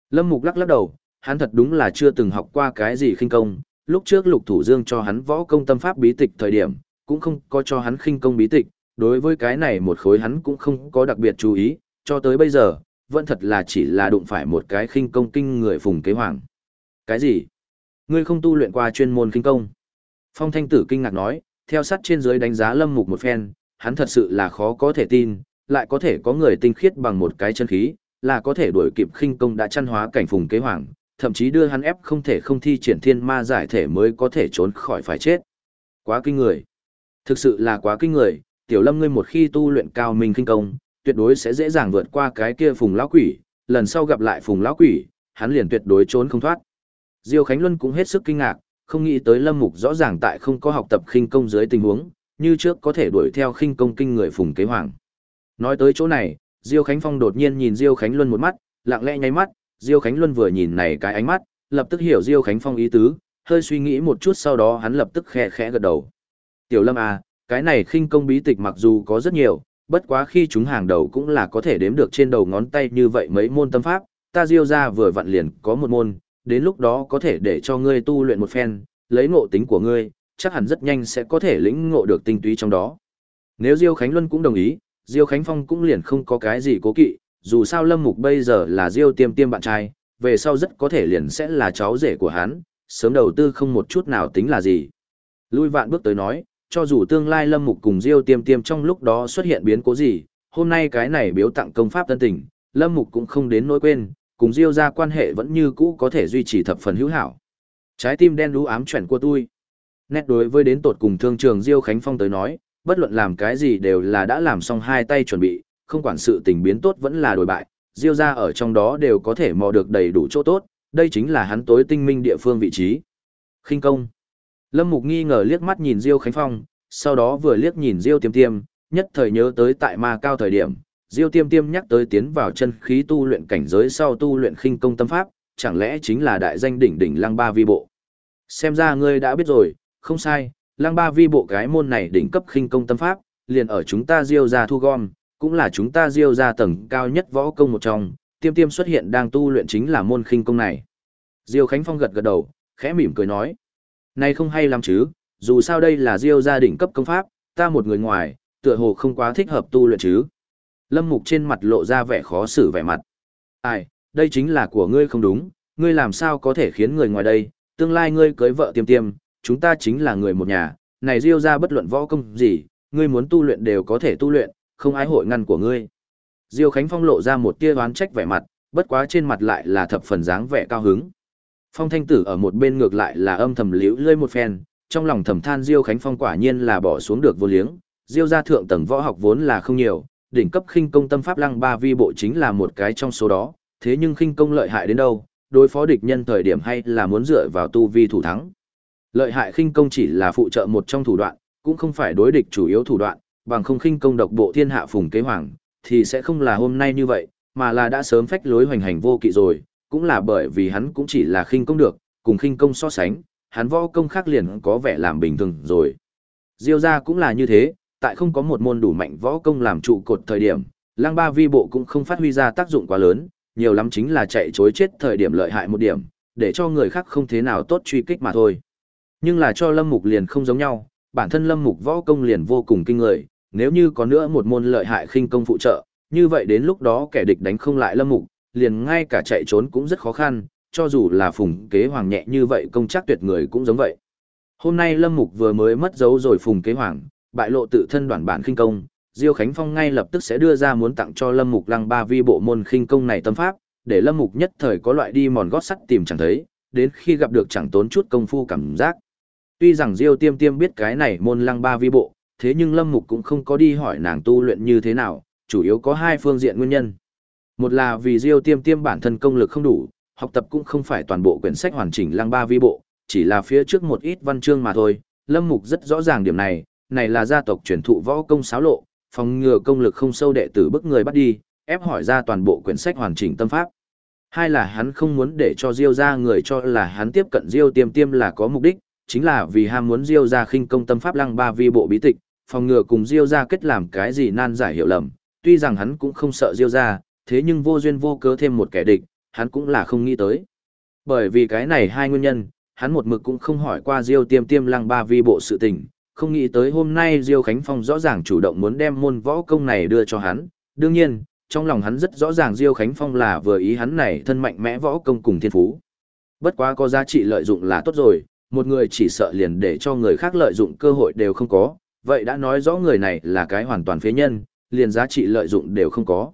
Lâm Mục lắc lắc đầu, hắn thật đúng là chưa từng học qua cái gì khinh công, lúc trước Lục Thủ Dương cho hắn võ công tâm pháp bí tịch thời điểm, cũng không có cho hắn khinh công bí tịch, đối với cái này một khối hắn cũng không có đặc biệt chú ý, cho tới bây giờ, vẫn thật là chỉ là đụng phải một cái khinh công kinh người phùng kế hoàng. Cái gì? Ngươi không tu luyện qua chuyên môn khinh công? Phong Thanh Tử kinh ngạc nói, theo sát trên dưới đánh giá Lâm Mục một phen, hắn thật sự là khó có thể tin, lại có thể có người tinh khiết bằng một cái chân khí, là có thể đuổi kịp khinh công đã chăn hóa cảnh phùng kế hoàng, thậm chí đưa hắn ép không thể không thi triển thiên ma giải thể mới có thể trốn khỏi phải chết. Quá kinh người. Thực sự là quá kinh người, tiểu lâm ngươi một khi tu luyện cao minh kinh công, tuyệt đối sẽ dễ dàng vượt qua cái kia phùng lão quỷ, lần sau gặp lại phùng lão quỷ, hắn liền tuyệt đối trốn không thoát. Diêu Khánh Luân cũng hết sức kinh ngạc, không nghĩ tới Lâm Mục rõ ràng tại không có học tập khinh công dưới tình huống, như trước có thể đuổi theo khinh công kinh người phùng kế hoàng. Nói tới chỗ này, Diêu Khánh Phong đột nhiên nhìn Diêu Khánh Luân một mắt, lặng lẽ nháy mắt, Diêu Khánh Luân vừa nhìn này cái ánh mắt, lập tức hiểu Diêu Khánh Phong ý tứ, hơi suy nghĩ một chút sau đó hắn lập tức khẽ khẽ gật đầu. Tiểu Lâm à, cái này khinh công bí tịch mặc dù có rất nhiều, bất quá khi chúng hàng đầu cũng là có thể đếm được trên đầu ngón tay như vậy mấy môn tâm pháp, ta Diêu ra vừa vặn liền có một môn, đến lúc đó có thể để cho ngươi tu luyện một phen, lấy ngộ tính của ngươi, chắc hẳn rất nhanh sẽ có thể lĩnh ngộ được tinh túy trong đó. Nếu Diêu Khánh Luân cũng đồng ý, Diêu Khánh Phong cũng liền không có cái gì cố kỵ, dù sao Lâm Mục bây giờ là Diêu Tiêm Tiêm bạn trai, về sau rất có thể liền sẽ là cháu rể của hắn, sớm đầu tư không một chút nào tính là gì. Lui vạn bước tới nói, cho dù tương lai Lâm Mục cùng Diêu Tiêm Tiêm trong lúc đó xuất hiện biến cố gì, hôm nay cái này biếu tặng công pháp tân tình, Lâm Mục cũng không đến nỗi quên, cùng Diêu ra quan hệ vẫn như cũ có thể duy trì thập phần hữu hảo. Trái tim đen đú ám chuẩn của tôi. Nét đối với đến tột cùng thương trường Diêu Khánh Phong tới nói, bất luận làm cái gì đều là đã làm xong hai tay chuẩn bị, không quản sự tình biến tốt vẫn là đổi bại, Diêu ra ở trong đó đều có thể mò được đầy đủ chỗ tốt, đây chính là hắn tối tinh minh địa phương vị trí. khinh công. Lâm Mục nghi ngờ liếc mắt nhìn Diêu Khánh Phong, sau đó vừa liếc nhìn Diêu Tiêm Tiêm, nhất thời nhớ tới tại ma cao thời điểm, Diêu Tiêm Tiêm nhắc tới tiến vào chân khí tu luyện cảnh giới sau tu luyện khinh công tâm pháp, chẳng lẽ chính là đại danh đỉnh đỉnh Lăng Ba Vi Bộ. Xem ra ngươi đã biết rồi, không sai, Lăng Ba Vi Bộ cái môn này đỉnh cấp khinh công tâm pháp, liền ở chúng ta Diêu gia thu gom, cũng là chúng ta Diêu gia tầng cao nhất võ công một trong, Tiêm Tiêm xuất hiện đang tu luyện chính là môn khinh công này. Diêu Khánh Phong gật gật đầu, khẽ mỉm cười nói: "Này không hay lắm chứ, dù sao đây là Diêu gia đỉnh cấp công pháp, ta một người ngoài, tựa hồ không quá thích hợp tu luyện chứ." Lâm Mục trên mặt lộ ra vẻ khó xử vẻ mặt. Ai, đây chính là của ngươi không đúng, ngươi làm sao có thể khiến người ngoài đây, tương lai ngươi cưới vợ tiêm tiêm, chúng ta chính là người một nhà, này Diêu ra bất luận võ công gì, ngươi muốn tu luyện đều có thể tu luyện, không ai hội ngăn của ngươi. Diêu Khánh Phong lộ ra một tia đoán trách vẻ mặt, bất quá trên mặt lại là thập phần dáng vẻ cao hứng. Phong Thanh Tử ở một bên ngược lại là âm thầm liễu lơi một phen, trong lòng thầm than Diêu Khánh Phong quả nhiên là bỏ xuống được vô liếng, Diêu gia thượng tầng võ học vốn là không nhiều, đỉnh cấp khinh công tâm pháp lăng ba vi bộ chính là một cái trong số đó, thế nhưng khinh công lợi hại đến đâu, đối phó địch nhân thời điểm hay là muốn dựa vào tu vi thủ thắng. Lợi hại khinh công chỉ là phụ trợ một trong thủ đoạn, cũng không phải đối địch chủ yếu thủ đoạn, bằng không khinh công độc bộ thiên hạ phùng kế hoàng, thì sẽ không là hôm nay như vậy, mà là đã sớm phách lối hoành hành vô kỵ rồi, cũng là bởi vì hắn cũng chỉ là khinh công được, cùng khinh công so sánh, hắn võ công khác liền có vẻ làm bình thường rồi. Diêu gia cũng là như thế, tại không có một môn đủ mạnh võ công làm trụ cột thời điểm, Lăng Ba Vi bộ cũng không phát huy ra tác dụng quá lớn, nhiều lắm chính là chạy chối chết thời điểm lợi hại một điểm, để cho người khác không thế nào tốt truy kích mà thôi. Nhưng là cho Lâm Mục liền không giống nhau, bản thân Lâm Mục võ công liền vô cùng kinh người, nếu như có nữa một môn lợi hại khinh công phụ trợ, như vậy đến lúc đó kẻ địch đánh không lại Lâm Mục, liền ngay cả chạy trốn cũng rất khó khăn, cho dù là phùng kế hoàng nhẹ như vậy công chắc tuyệt người cũng giống vậy. Hôm nay Lâm Mục vừa mới mất dấu rồi phùng kế hoàng, bại lộ tự thân đoàn bản khinh công, Diêu Khánh Phong ngay lập tức sẽ đưa ra muốn tặng cho Lâm Mục Lăng Ba Vi bộ môn khinh công này tâm pháp, để Lâm Mục nhất thời có loại đi mòn gót sắt tìm chẳng thấy, đến khi gặp được chẳng tốn chút công phu cảm giác. Tuy rằng Diêu Tiêm Tiêm biết cái này môn Lăng Ba Vi bộ, thế nhưng Lâm Mục cũng không có đi hỏi nàng tu luyện như thế nào, chủ yếu có hai phương diện nguyên nhân. Một là vì Diêu Tiêm Tiêm bản thân công lực không đủ, học tập cũng không phải toàn bộ quyển sách hoàn chỉnh Lăng Ba Vi bộ, chỉ là phía trước một ít văn chương mà thôi. Lâm Mục rất rõ ràng điểm này, này là gia tộc truyền thụ võ công xáo lộ, phòng ngừa công lực không sâu đệ tử bức người bắt đi, ép hỏi ra toàn bộ quyển sách hoàn chỉnh tâm pháp. Hai là hắn không muốn để cho Diêu gia người cho là hắn tiếp cận Diêu tiêm tiêm là có mục đích, chính là vì ham muốn Diêu gia khinh công tâm pháp lăng ba vi bộ bí tịch, phòng ngừa cùng Diêu ra kết làm cái gì nan giải hiểu lầm. Tuy rằng hắn cũng không sợ Diêu ra, thế nhưng vô duyên vô cớ thêm một kẻ địch, hắn cũng là không nghĩ tới. Bởi vì cái này hai nguyên nhân, hắn một mực cũng không hỏi qua Diêu tiêm tiêm lăng ba vi bộ sự tình, không nghĩ tới hôm nay Diêu Khánh Phong rõ ràng chủ động muốn đem môn võ công này đưa cho hắn. Đương nhiên, trong lòng hắn rất rõ ràng Diêu Khánh Phong là vừa ý hắn này thân mạnh mẽ võ công cùng thiên phú. Bất quá có giá trị lợi dụng là tốt rồi, một người chỉ sợ liền để cho người khác lợi dụng cơ hội đều không có, vậy đã nói rõ người này là cái hoàn toàn phế nhân, liền giá trị lợi dụng đều không có.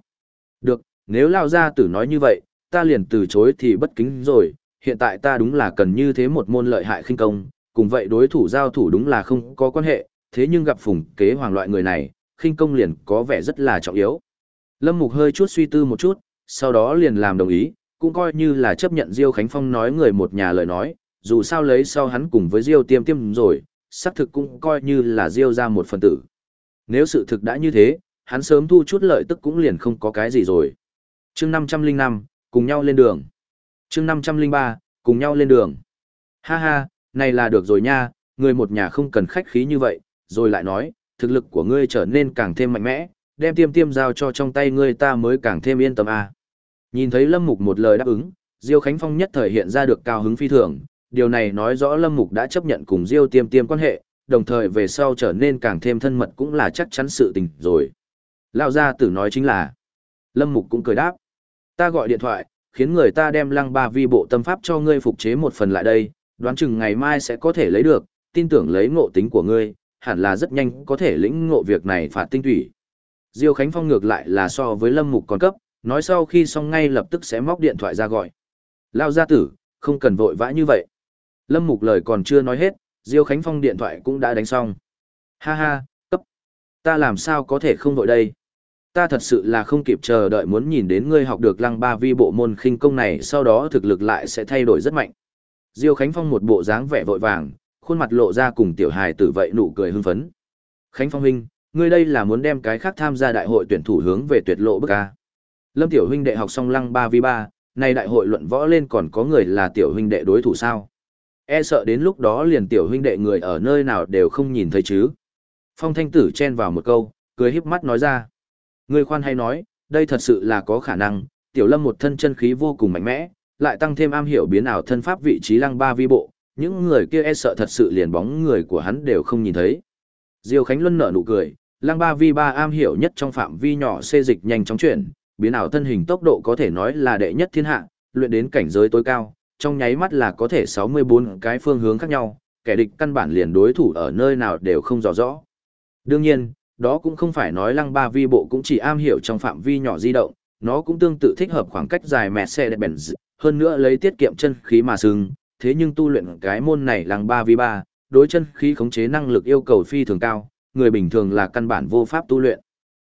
Được, nếu lao ra tử nói như vậy, ta liền từ chối thì bất kính rồi, hiện tại ta đúng là cần như thế một môn lợi hại khinh công, cùng vậy đối thủ giao thủ đúng là không có quan hệ, thế nhưng gặp phùng kế hoàng loại người này, khinh công liền có vẻ rất là trọng yếu. Lâm Mục hơi chút suy tư một chút, sau đó liền làm đồng ý, cũng coi như là chấp nhận Diêu Khánh Phong nói người một nhà lời nói, dù sao lấy sau hắn cùng với Diêu tiêm tiêm rồi, xác thực cũng coi như là Diêu ra một phần tử. Nếu sự thực đã như thế, hắn sớm thu chút lợi tức cũng liền không có cái gì rồi. chương 505, cùng nhau lên đường. chương 503, cùng nhau lên đường. Ha ha, này là được rồi nha, người một nhà không cần khách khí như vậy, rồi lại nói, thực lực của ngươi trở nên càng thêm mạnh mẽ, đem tiêm tiêm giao cho trong tay ngươi ta mới càng thêm yên tâm à. Nhìn thấy Lâm Mục một lời đáp ứng, Diêu Khánh Phong nhất thời hiện ra được cao hứng phi thường, điều này nói rõ Lâm Mục đã chấp nhận cùng Diêu tiêm tiêm quan hệ, đồng thời về sau trở nên càng thêm thân mật cũng là chắc chắn sự tình rồi. Lão gia tử nói chính là, Lâm Mục cũng cười đáp, ta gọi điện thoại, khiến người ta đem lăng ba vi bộ tâm pháp cho ngươi phục chế một phần lại đây, đoán chừng ngày mai sẽ có thể lấy được, tin tưởng lấy ngộ tính của ngươi, hẳn là rất nhanh có thể lĩnh ngộ việc này phạt tinh thủy. Diêu Khánh Phong ngược lại là so với Lâm Mục còn cấp, nói sau khi xong ngay lập tức sẽ móc điện thoại ra gọi. Lao gia tử, không cần vội vã như vậy. Lâm Mục lời còn chưa nói hết, Diêu Khánh Phong điện thoại cũng đã đánh xong. Ha ha, cấp. Ta làm sao có thể không vội đây? Ta thật sự là không kịp chờ đợi muốn nhìn đến ngươi học được lăng ba vi bộ môn khinh công này sau đó thực lực lại sẽ thay đổi rất mạnh. Diêu Khánh Phong một bộ dáng vẻ vội vàng, khuôn mặt lộ ra cùng tiểu hài tử vậy nụ cười hưng phấn. Khánh Phong huynh, ngươi đây là muốn đem cái khác tham gia đại hội tuyển thủ hướng về tuyệt lộ bức a. Lâm tiểu huynh đệ học xong lăng ba vi ba nay đại hội luận võ lên còn có người là tiểu huynh đệ đối thủ sao? E sợ đến lúc đó liền tiểu huynh đệ người ở nơi nào đều không nhìn thấy chứ. Phong thanh tử chen vào một câu, cười híp mắt nói ra. Ngươi khoan hay nói, đây thật sự là có khả năng, tiểu lâm một thân chân khí vô cùng mạnh mẽ, lại tăng thêm am hiểu biến ảo thân pháp vị trí lăng ba vi bộ, những người kia e sợ thật sự liền bóng người của hắn đều không nhìn thấy. Diêu Khánh Luân nở nụ cười, lăng ba vi ba am hiểu nhất trong phạm vi nhỏ xê dịch nhanh chóng chuyển, biến ảo thân hình tốc độ có thể nói là đệ nhất thiên hạ, luyện đến cảnh giới tối cao, trong nháy mắt là có thể 64 cái phương hướng khác nhau, kẻ địch căn bản liền đối thủ ở nơi nào đều không rõ rõ. Đương nhiên, đó cũng không phải nói lăng ba vi bộ cũng chỉ am hiểu trong phạm vi nhỏ di động, nó cũng tương tự thích hợp khoảng cách dài mẹ xe đẹp bèn hơn nữa lấy tiết kiệm chân khí mà sừng, thế nhưng tu luyện cái môn này lăng ba vi ba, đối chân khí khống chế năng lực yêu cầu phi thường cao, người bình thường là căn bản vô pháp tu luyện.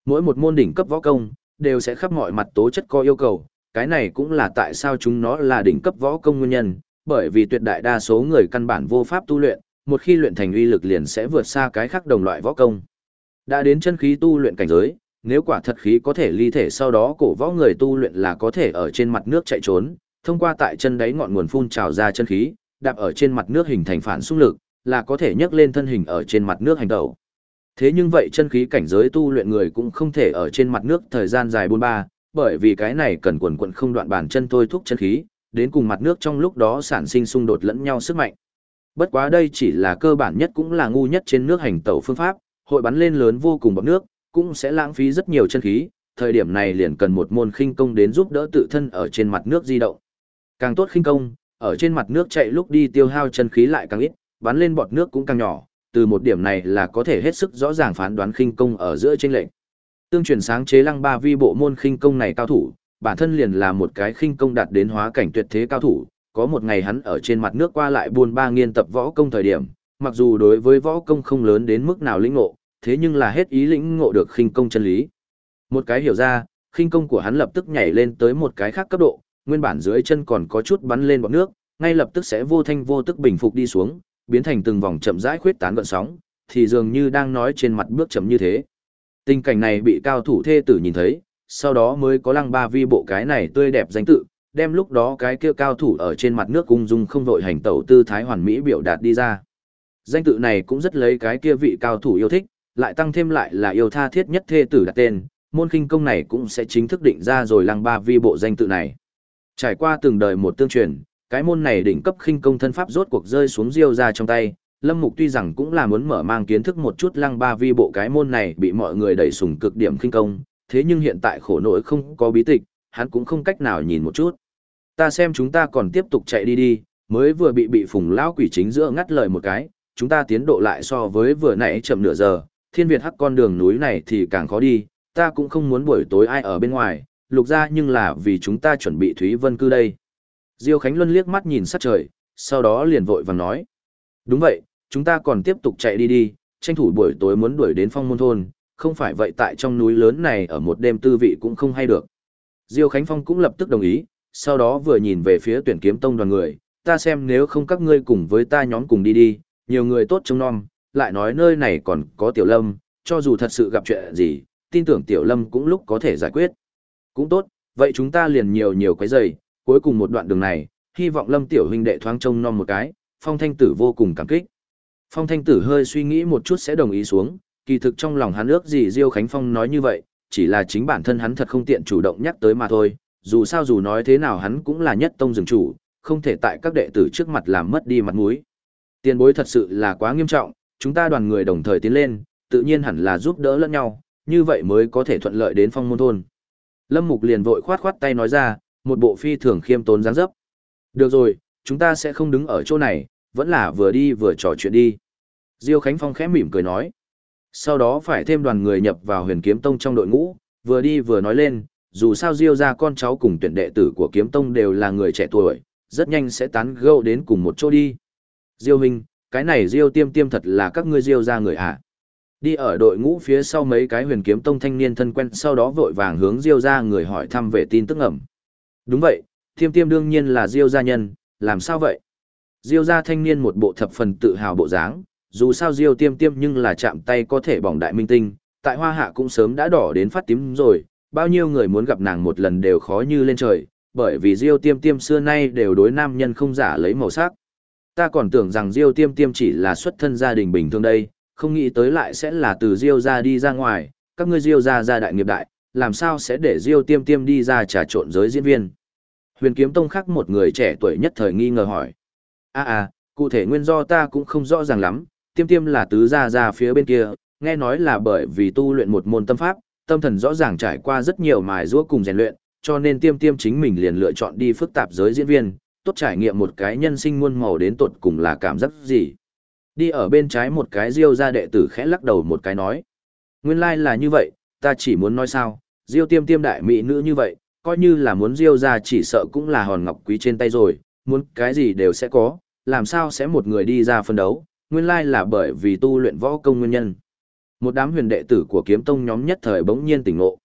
Mỗi một môn đỉnh cấp võ công đều sẽ khắp mọi mặt tố chất có yêu cầu, cái này cũng là tại sao chúng nó là đỉnh cấp võ công nguyên nhân, bởi vì tuyệt đại đa số người căn bản vô pháp tu luyện, một khi luyện thành uy lực liền sẽ vượt xa cái khác đồng loại võ công. Đã đến chân khí tu luyện cảnh giới, nếu quả thật khí có thể ly thể sau đó cổ võ người tu luyện là có thể ở trên mặt nước chạy trốn, thông qua tại chân đáy ngọn nguồn phun trào ra chân khí, đạp ở trên mặt nước hình thành phản xung lực, là có thể nhấc lên thân hình ở trên mặt nước hành động. Thế nhưng vậy chân khí cảnh giới tu luyện người cũng không thể ở trên mặt nước thời gian dài buôn ba, bởi vì cái này cần quần quận không đoạn bàn chân thôi thúc chân khí, đến cùng mặt nước trong lúc đó sản sinh xung đột lẫn nhau sức mạnh. Bất quá đây chỉ là cơ bản nhất cũng là ngu nhất trên nước hành tẩu phương pháp, hội bắn lên lớn vô cùng bọc nước, cũng sẽ lãng phí rất nhiều chân khí, thời điểm này liền cần một môn khinh công đến giúp đỡ tự thân ở trên mặt nước di động. Càng tốt khinh công, ở trên mặt nước chạy lúc đi tiêu hao chân khí lại càng ít, bắn lên bọt nước cũng càng nhỏ, từ một điểm này là có thể hết sức rõ ràng phán đoán khinh công ở giữa chênh lệnh. Tương truyền sáng chế lăng ba vi bộ môn khinh công này cao thủ, bản thân liền là một cái khinh công đạt đến hóa cảnh tuyệt thế cao thủ, có một ngày hắn ở trên mặt nước qua lại buôn ba nghiên tập võ công thời điểm, mặc dù đối với võ công không lớn đến mức nào lĩnh ngộ, thế nhưng là hết ý lĩnh ngộ được khinh công chân lý. Một cái hiểu ra, khinh công của hắn lập tức nhảy lên tới một cái khác cấp độ, nguyên bản dưới chân còn có chút bắn lên bọt nước, ngay lập tức sẽ vô thanh vô tức bình phục đi xuống, biến thành từng vòng chậm rãi khuyết tán gợn sóng, thì dường như đang nói trên mặt bước chậm như thế. Tình cảnh này bị cao thủ thê tử nhìn thấy, sau đó mới có lăng ba vi bộ cái này tươi đẹp danh tự, đem lúc đó cái kia cao thủ ở trên mặt nước cung dung không vội hành tẩu tư thái hoàn mỹ biểu đạt đi ra. Danh tự này cũng rất lấy cái kia vị cao thủ yêu thích, lại tăng thêm lại là yêu tha thiết nhất thê tử đặt tên, môn khinh công này cũng sẽ chính thức định ra rồi lăng ba vi bộ danh tự này. Trải qua từng đời một tương truyền, cái môn này đỉnh cấp khinh công thân pháp rốt cuộc rơi xuống diêu ra trong tay. Lâm Mục tuy rằng cũng là muốn mở mang kiến thức một chút lăng ba vi bộ cái môn này bị mọi người đẩy sùng cực điểm khinh công, thế nhưng hiện tại khổ nỗi không có bí tịch, hắn cũng không cách nào nhìn một chút. Ta xem chúng ta còn tiếp tục chạy đi đi, mới vừa bị bị phùng lão quỷ chính giữa ngắt lời một cái, chúng ta tiến độ lại so với vừa nãy chậm nửa giờ, thiên việt hắc con đường núi này thì càng khó đi, ta cũng không muốn buổi tối ai ở bên ngoài, lục ra nhưng là vì chúng ta chuẩn bị Thúy Vân cư đây. Diêu Khánh Luân liếc mắt nhìn sát trời, sau đó liền vội vàng nói. Đúng vậy, chúng ta còn tiếp tục chạy đi đi, tranh thủ buổi tối muốn đuổi đến phong môn thôn, không phải vậy tại trong núi lớn này ở một đêm tư vị cũng không hay được. Diêu Khánh Phong cũng lập tức đồng ý, sau đó vừa nhìn về phía tuyển kiếm tông đoàn người, ta xem nếu không các ngươi cùng với ta nhóm cùng đi đi, nhiều người tốt trông nom, lại nói nơi này còn có Tiểu Lâm, cho dù thật sự gặp chuyện gì, tin tưởng Tiểu Lâm cũng lúc có thể giải quyết. Cũng tốt, vậy chúng ta liền nhiều nhiều cái giày, cuối cùng một đoạn đường này, hy vọng Lâm Tiểu huynh đệ thoáng trông nom một cái, Phong Thanh Tử vô cùng cảm kích. Phong Thanh Tử hơi suy nghĩ một chút sẽ đồng ý xuống, kỳ thực trong lòng hắn ước gì Diêu Khánh Phong nói như vậy, chỉ là chính bản thân hắn thật không tiện chủ động nhắc tới mà thôi, dù sao dù nói thế nào hắn cũng là nhất tông rừng chủ, không thể tại các đệ tử trước mặt làm mất đi mặt mũi. Tiền bối thật sự là quá nghiêm trọng, chúng ta đoàn người đồng thời tiến lên, tự nhiên hẳn là giúp đỡ lẫn nhau, như vậy mới có thể thuận lợi đến phong môn thôn. Lâm Mục liền vội khoát khoát tay nói ra, một bộ phi thường khiêm tốn dáng dấp. Được rồi, chúng ta sẽ không đứng ở chỗ này, vẫn là vừa đi vừa trò chuyện đi. Diêu Khánh Phong khẽ mỉm cười nói. Sau đó phải thêm đoàn người nhập vào huyền kiếm tông trong đội ngũ, vừa đi vừa nói lên, dù sao Diêu ra con cháu cùng tuyển đệ tử của kiếm tông đều là người trẻ tuổi, rất nhanh sẽ tán gẫu đến cùng một chỗ đi. Diêu Minh, cái này Diêu tiêm tiêm thật là các ngươi Diêu ra người à? Đi ở đội ngũ phía sau mấy cái huyền kiếm tông thanh niên thân quen sau đó vội vàng hướng Diêu ra người hỏi thăm về tin tức ẩm. Đúng vậy, tiêm tiêm đương nhiên là Diêu gia nhân, làm sao vậy? Diêu gia thanh niên một bộ thập phần tự hào bộ dáng, dù sao Diêu tiêm tiêm nhưng là chạm tay có thể bỏng đại minh tinh, tại hoa hạ cũng sớm đã đỏ đến phát tím rồi, bao nhiêu người muốn gặp nàng một lần đều khó như lên trời, bởi vì Diêu tiêm tiêm xưa nay đều đối nam nhân không giả lấy màu sắc. Ta còn tưởng rằng Diêu tiêm tiêm chỉ là xuất thân gia đình bình thường đây, không nghĩ tới lại sẽ là từ Diêu gia đi ra ngoài, các ngươi Diêu gia gia đại nghiệp đại, làm sao sẽ để Diêu tiêm tiêm đi ra trà trộn giới diễn viên. Huyền kiếm tông khác một người trẻ tuổi nhất thời nghi ngờ hỏi. À à, cụ thể nguyên do ta cũng không rõ ràng lắm, tiêm tiêm là tứ gia ra phía bên kia, nghe nói là bởi vì tu luyện một môn tâm pháp, tâm thần rõ ràng trải qua rất nhiều mài giũa cùng rèn luyện, cho nên tiêm tiêm chính mình liền lựa chọn đi phức tạp giới diễn viên, tốt trải nghiệm một cái nhân sinh muôn màu đến tột cùng là cảm giác gì. Đi ở bên trái một cái diêu ra đệ tử khẽ lắc đầu một cái nói. Nguyên lai like là như vậy, ta chỉ muốn nói sao, Diêu tiêm tiêm đại mỹ nữ như vậy, coi như là muốn Diêu ra chỉ sợ cũng là hòn ngọc quý trên tay rồi, muốn cái gì đều sẽ có, làm sao sẽ một người đi ra phân đấu, nguyên lai là bởi vì tu luyện võ công nguyên nhân. Một đám huyền đệ tử của kiếm tông nhóm nhất thời bỗng nhiên tỉnh ngộ.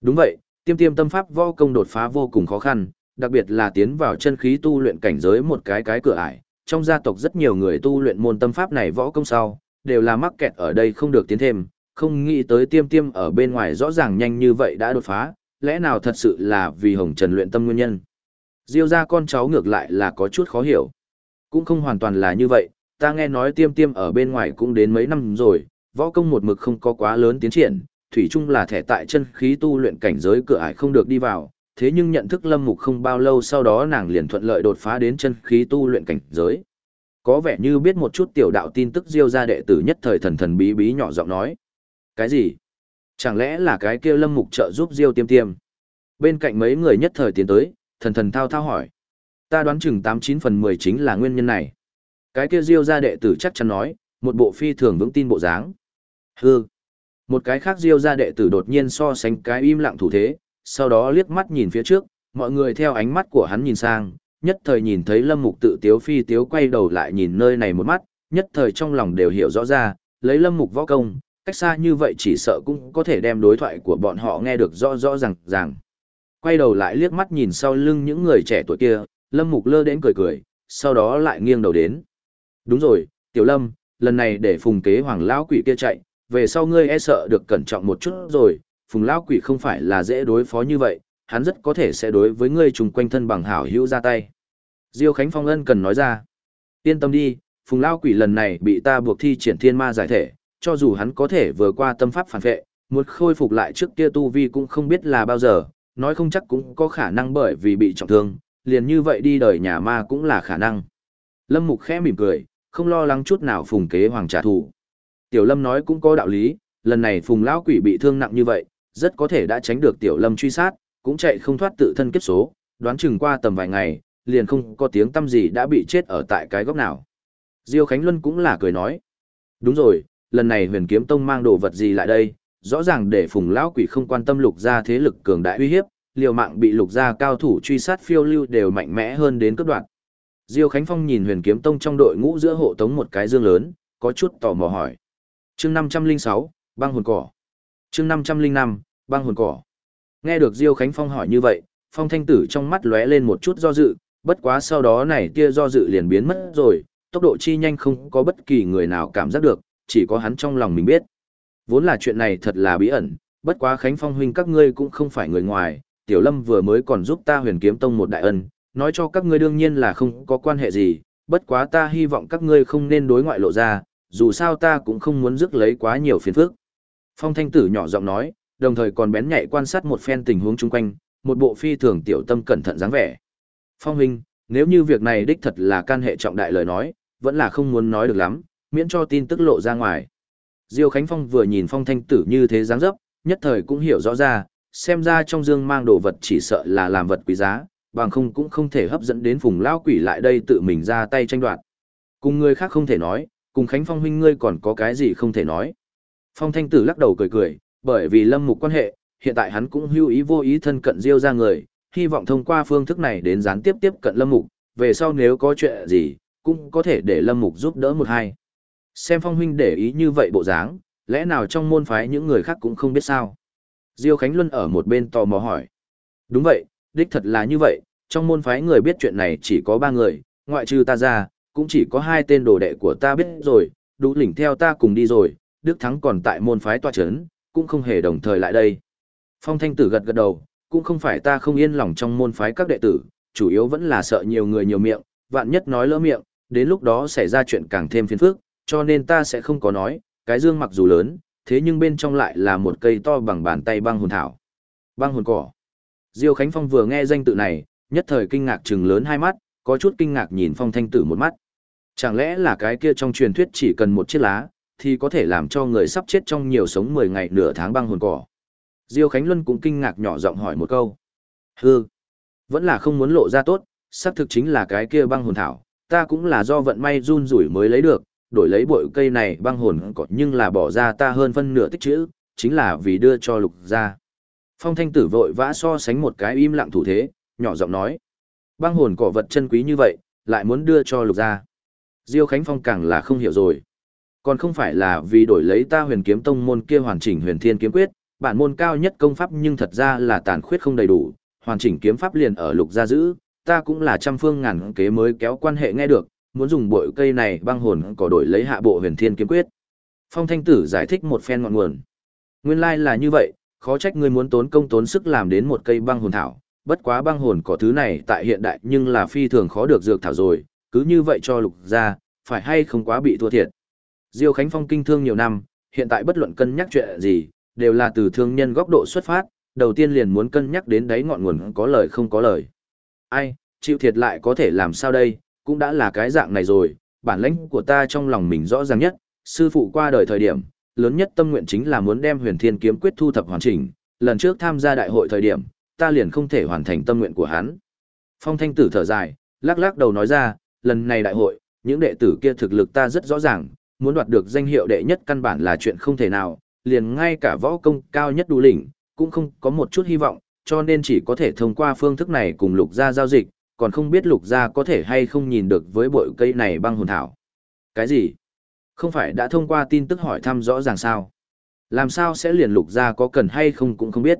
Đúng vậy, tiêm tiêm tâm pháp võ công đột phá vô cùng khó khăn, đặc biệt là tiến vào chân khí tu luyện cảnh giới một cái cái cửa ải. Trong gia tộc rất nhiều người tu luyện môn tâm pháp này võ công sau, đều là mắc kẹt ở đây không được tiến thêm, không nghĩ tới tiêm tiêm ở bên ngoài rõ ràng nhanh như vậy đã đột phá, lẽ nào thật sự là vì hồng trần luyện tâm nguyên nhân. Diêu ra con cháu ngược lại là có chút khó hiểu. Cũng không hoàn toàn là như vậy, ta nghe nói tiêm tiêm ở bên ngoài cũng đến mấy năm rồi, võ công một mực không có quá lớn tiến triển, thủy chung là thẻ tại chân khí tu luyện cảnh giới cửa ải không được đi vào, thế nhưng nhận thức lâm mục không bao lâu sau đó nàng liền thuận lợi đột phá đến chân khí tu luyện cảnh giới. Có vẻ như biết một chút tiểu đạo tin tức diêu ra đệ tử nhất thời thần thần bí bí nhỏ giọng nói. Cái gì? Chẳng lẽ là cái kia lâm mục trợ giúp diêu tiêm tiêm? Bên cạnh mấy người nhất thời tiến tới, thần thần thao thao hỏi. Ta đoán chừng 89 phần 10 chính là nguyên nhân này. Cái kia diêu gia đệ tử chắc chắn nói, một bộ phi thường vững tin bộ dáng. Hư. Một cái khác diêu gia đệ tử đột nhiên so sánh cái im lặng thủ thế, sau đó liếc mắt nhìn phía trước, mọi người theo ánh mắt của hắn nhìn sang, nhất thời nhìn thấy lâm mục tự tiếu phi tiếu quay đầu lại nhìn nơi này một mắt, nhất thời trong lòng đều hiểu rõ ra, lấy lâm mục võ công, cách xa như vậy chỉ sợ cũng có thể đem đối thoại của bọn họ nghe được rõ rõ ràng ràng. Quay đầu lại liếc mắt nhìn sau lưng những người trẻ tuổi kia, lâm mục lơ đến cười cười, sau đó lại nghiêng đầu đến. Đúng rồi, tiểu lâm, lần này để phùng kế hoàng lão quỷ kia chạy, về sau ngươi e sợ được cẩn trọng một chút rồi, phùng lão quỷ không phải là dễ đối phó như vậy, hắn rất có thể sẽ đối với ngươi trùng quanh thân bằng hảo hữu ra tay. Diêu Khánh Phong ân cần nói ra, yên tâm đi, phùng lão quỷ lần này bị ta buộc thi triển thiên ma giải thể, cho dù hắn có thể vừa qua tâm pháp phản vệ, muốn khôi phục lại trước kia tu vi cũng không biết là bao giờ, nói không chắc cũng có khả năng bởi vì bị trọng thương, liền như vậy đi đời nhà ma cũng là khả năng. Lâm Mục khẽ mỉm cười, không lo lắng chút nào phùng kế hoàng trả thù. Tiểu Lâm nói cũng có đạo lý, lần này phùng lão quỷ bị thương nặng như vậy, rất có thể đã tránh được Tiểu Lâm truy sát, cũng chạy không thoát tự thân kiếp số, đoán chừng qua tầm vài ngày, liền không có tiếng tâm gì đã bị chết ở tại cái góc nào. Diêu Khánh Luân cũng là cười nói. Đúng rồi, lần này huyền kiếm tông mang đồ vật gì lại đây, rõ ràng để phùng lão quỷ không quan tâm lục gia thế lực cường đại uy hiếp, liều mạng bị lục gia cao thủ truy sát phiêu lưu đều mạnh mẽ hơn đến cấp đoạn. Diêu Khánh Phong nhìn huyền kiếm tông trong đội ngũ giữa hộ tống một cái dương lớn, có chút tò mò hỏi. chương 506, băng hồn cỏ. chương 505, băng hồn cỏ. Nghe được Diêu Khánh Phong hỏi như vậy, Phong Thanh Tử trong mắt lóe lên một chút do dự, bất quá sau đó này tia do dự liền biến mất rồi, tốc độ chi nhanh không có bất kỳ người nào cảm giác được, chỉ có hắn trong lòng mình biết. Vốn là chuyện này thật là bí ẩn, bất quá Khánh Phong huynh các ngươi cũng không phải người ngoài, Tiểu Lâm vừa mới còn giúp ta huyền kiếm tông một đại ân, nói cho các ngươi đương nhiên là không có quan hệ gì, bất quá ta hy vọng các ngươi không nên đối ngoại lộ ra, dù sao ta cũng không muốn rước lấy quá nhiều phiền phức. Phong Thanh Tử nhỏ giọng nói, đồng thời còn bén nhạy quan sát một phen tình huống chung quanh, một bộ phi thường tiểu tâm cẩn thận dáng vẻ. Phong huynh, nếu như việc này đích thật là can hệ trọng đại lời nói, vẫn là không muốn nói được lắm, miễn cho tin tức lộ ra ngoài. Diêu Khánh Phong vừa nhìn Phong Thanh Tử như thế dáng dấp, nhất thời cũng hiểu rõ ra, xem ra trong dương mang đồ vật chỉ sợ là làm vật quý giá, bằng không cũng không thể hấp dẫn đến phùng lao quỷ lại đây tự mình ra tay tranh đoạt. Cùng người khác không thể nói, cùng Khánh Phong huynh ngươi còn có cái gì không thể nói. Phong Thanh Tử lắc đầu cười cười, bởi vì lâm mục quan hệ, hiện tại hắn cũng hưu ý vô ý thân cận Diêu ra người, hy vọng thông qua phương thức này đến gián tiếp tiếp cận lâm mục, về sau nếu có chuyện gì, cũng có thể để lâm mục giúp đỡ một hai. Xem phong huynh để ý như vậy bộ dáng, lẽ nào trong môn phái những người khác cũng không biết sao? Diêu Khánh Luân ở một bên tò mò hỏi. Đúng vậy, đích thật là như vậy, trong môn phái người biết chuyện này chỉ có ba người, ngoại trừ ta ra, cũng chỉ có hai tên đồ đệ của ta biết rồi, đủ lỉnh theo ta cùng đi rồi, Đức Thắng còn tại môn phái tòa chấn, cũng không hề đồng thời lại đây. Phong Thanh Tử gật gật đầu, cũng không phải ta không yên lòng trong môn phái các đệ tử, chủ yếu vẫn là sợ nhiều người nhiều miệng, vạn nhất nói lỡ miệng, đến lúc đó xảy ra chuyện càng thêm phiền phức, cho nên ta sẽ không có nói, cái dương mặc dù lớn, thế nhưng bên trong lại là một cây to bằng bàn tay băng hồn thảo. Băng hồn cỏ. Diêu Khánh Phong vừa nghe danh tự này, nhất thời kinh ngạc trừng lớn hai mắt, có chút kinh ngạc nhìn Phong Thanh Tử một mắt. Chẳng lẽ là cái kia trong truyền thuyết chỉ cần một chiếc lá, thì có thể làm cho người sắp chết trong nhiều sống 10 ngày nửa tháng băng hồn cỏ. Diêu Khánh Luân cũng kinh ngạc nhỏ giọng hỏi một câu. Hừ, vẫn là không muốn lộ ra tốt, xác thực chính là cái kia băng hồn thảo, ta cũng là do vận may run rủi mới lấy được, đổi lấy bội cây này băng hồn cọt nhưng là bỏ ra ta hơn phân nửa tích chữ, chính là vì đưa cho lục gia. Phong thanh tử vội vã so sánh một cái im lặng thủ thế, nhỏ giọng nói. Băng hồn cỏ vật chân quý như vậy, lại muốn đưa cho lục gia. Diêu Khánh Phong càng là không hiểu rồi. Còn không phải là vì đổi lấy ta huyền kiếm tông môn kia hoàn chỉnh huyền thiên kiếm quyết, bản môn cao nhất công pháp nhưng thật ra là tàn khuyết không đầy đủ, hoàn chỉnh kiếm pháp liền ở lục gia giữ, ta cũng là trăm phương ngàn kế mới kéo quan hệ nghe được, muốn dùng bội cây này băng hồn cỏ đổi lấy hạ bộ huyền thiên kiếm quyết. Phong Thanh Tử giải thích một phen ngọn nguồn. Nguyên lai like là như vậy, khó trách ngươi muốn tốn công tốn sức làm đến một cây băng hồn thảo, bất quá băng hồn cỏ thứ này tại hiện đại nhưng là phi thường khó được dược thảo rồi, cứ như vậy cho lục gia, phải hay không quá bị thua thiệt. Diêu Khánh Phong kinh thương nhiều năm, hiện tại bất luận cân nhắc chuyện gì, đều là từ thương nhân góc độ xuất phát, đầu tiên liền muốn cân nhắc đến đấy ngọn nguồn có lời không có lời. Ai, chịu thiệt lại có thể làm sao đây, cũng đã là cái dạng này rồi, bản lĩnh của ta trong lòng mình rõ ràng nhất, sư phụ qua đời thời điểm, lớn nhất tâm nguyện chính là muốn đem huyền thiên kiếm quyết thu thập hoàn chỉnh, lần trước tham gia đại hội thời điểm, ta liền không thể hoàn thành tâm nguyện của hắn. Phong thanh tử thở dài, lắc lắc đầu nói ra, lần này đại hội, những đệ tử kia thực lực ta rất rõ ràng, muốn đoạt được danh hiệu đệ nhất căn bản là chuyện không thể nào, liền ngay cả võ công cao nhất đủ lĩnh, cũng không có một chút hy vọng, cho nên chỉ có thể thông qua phương thức này cùng lục gia giao dịch, còn không biết lục gia có thể hay không nhìn được với bội cây này băng hồn thảo. Cái gì? Không phải đã thông qua tin tức hỏi thăm rõ ràng sao? Làm sao sẽ liền lục gia có cần hay không cũng không biết.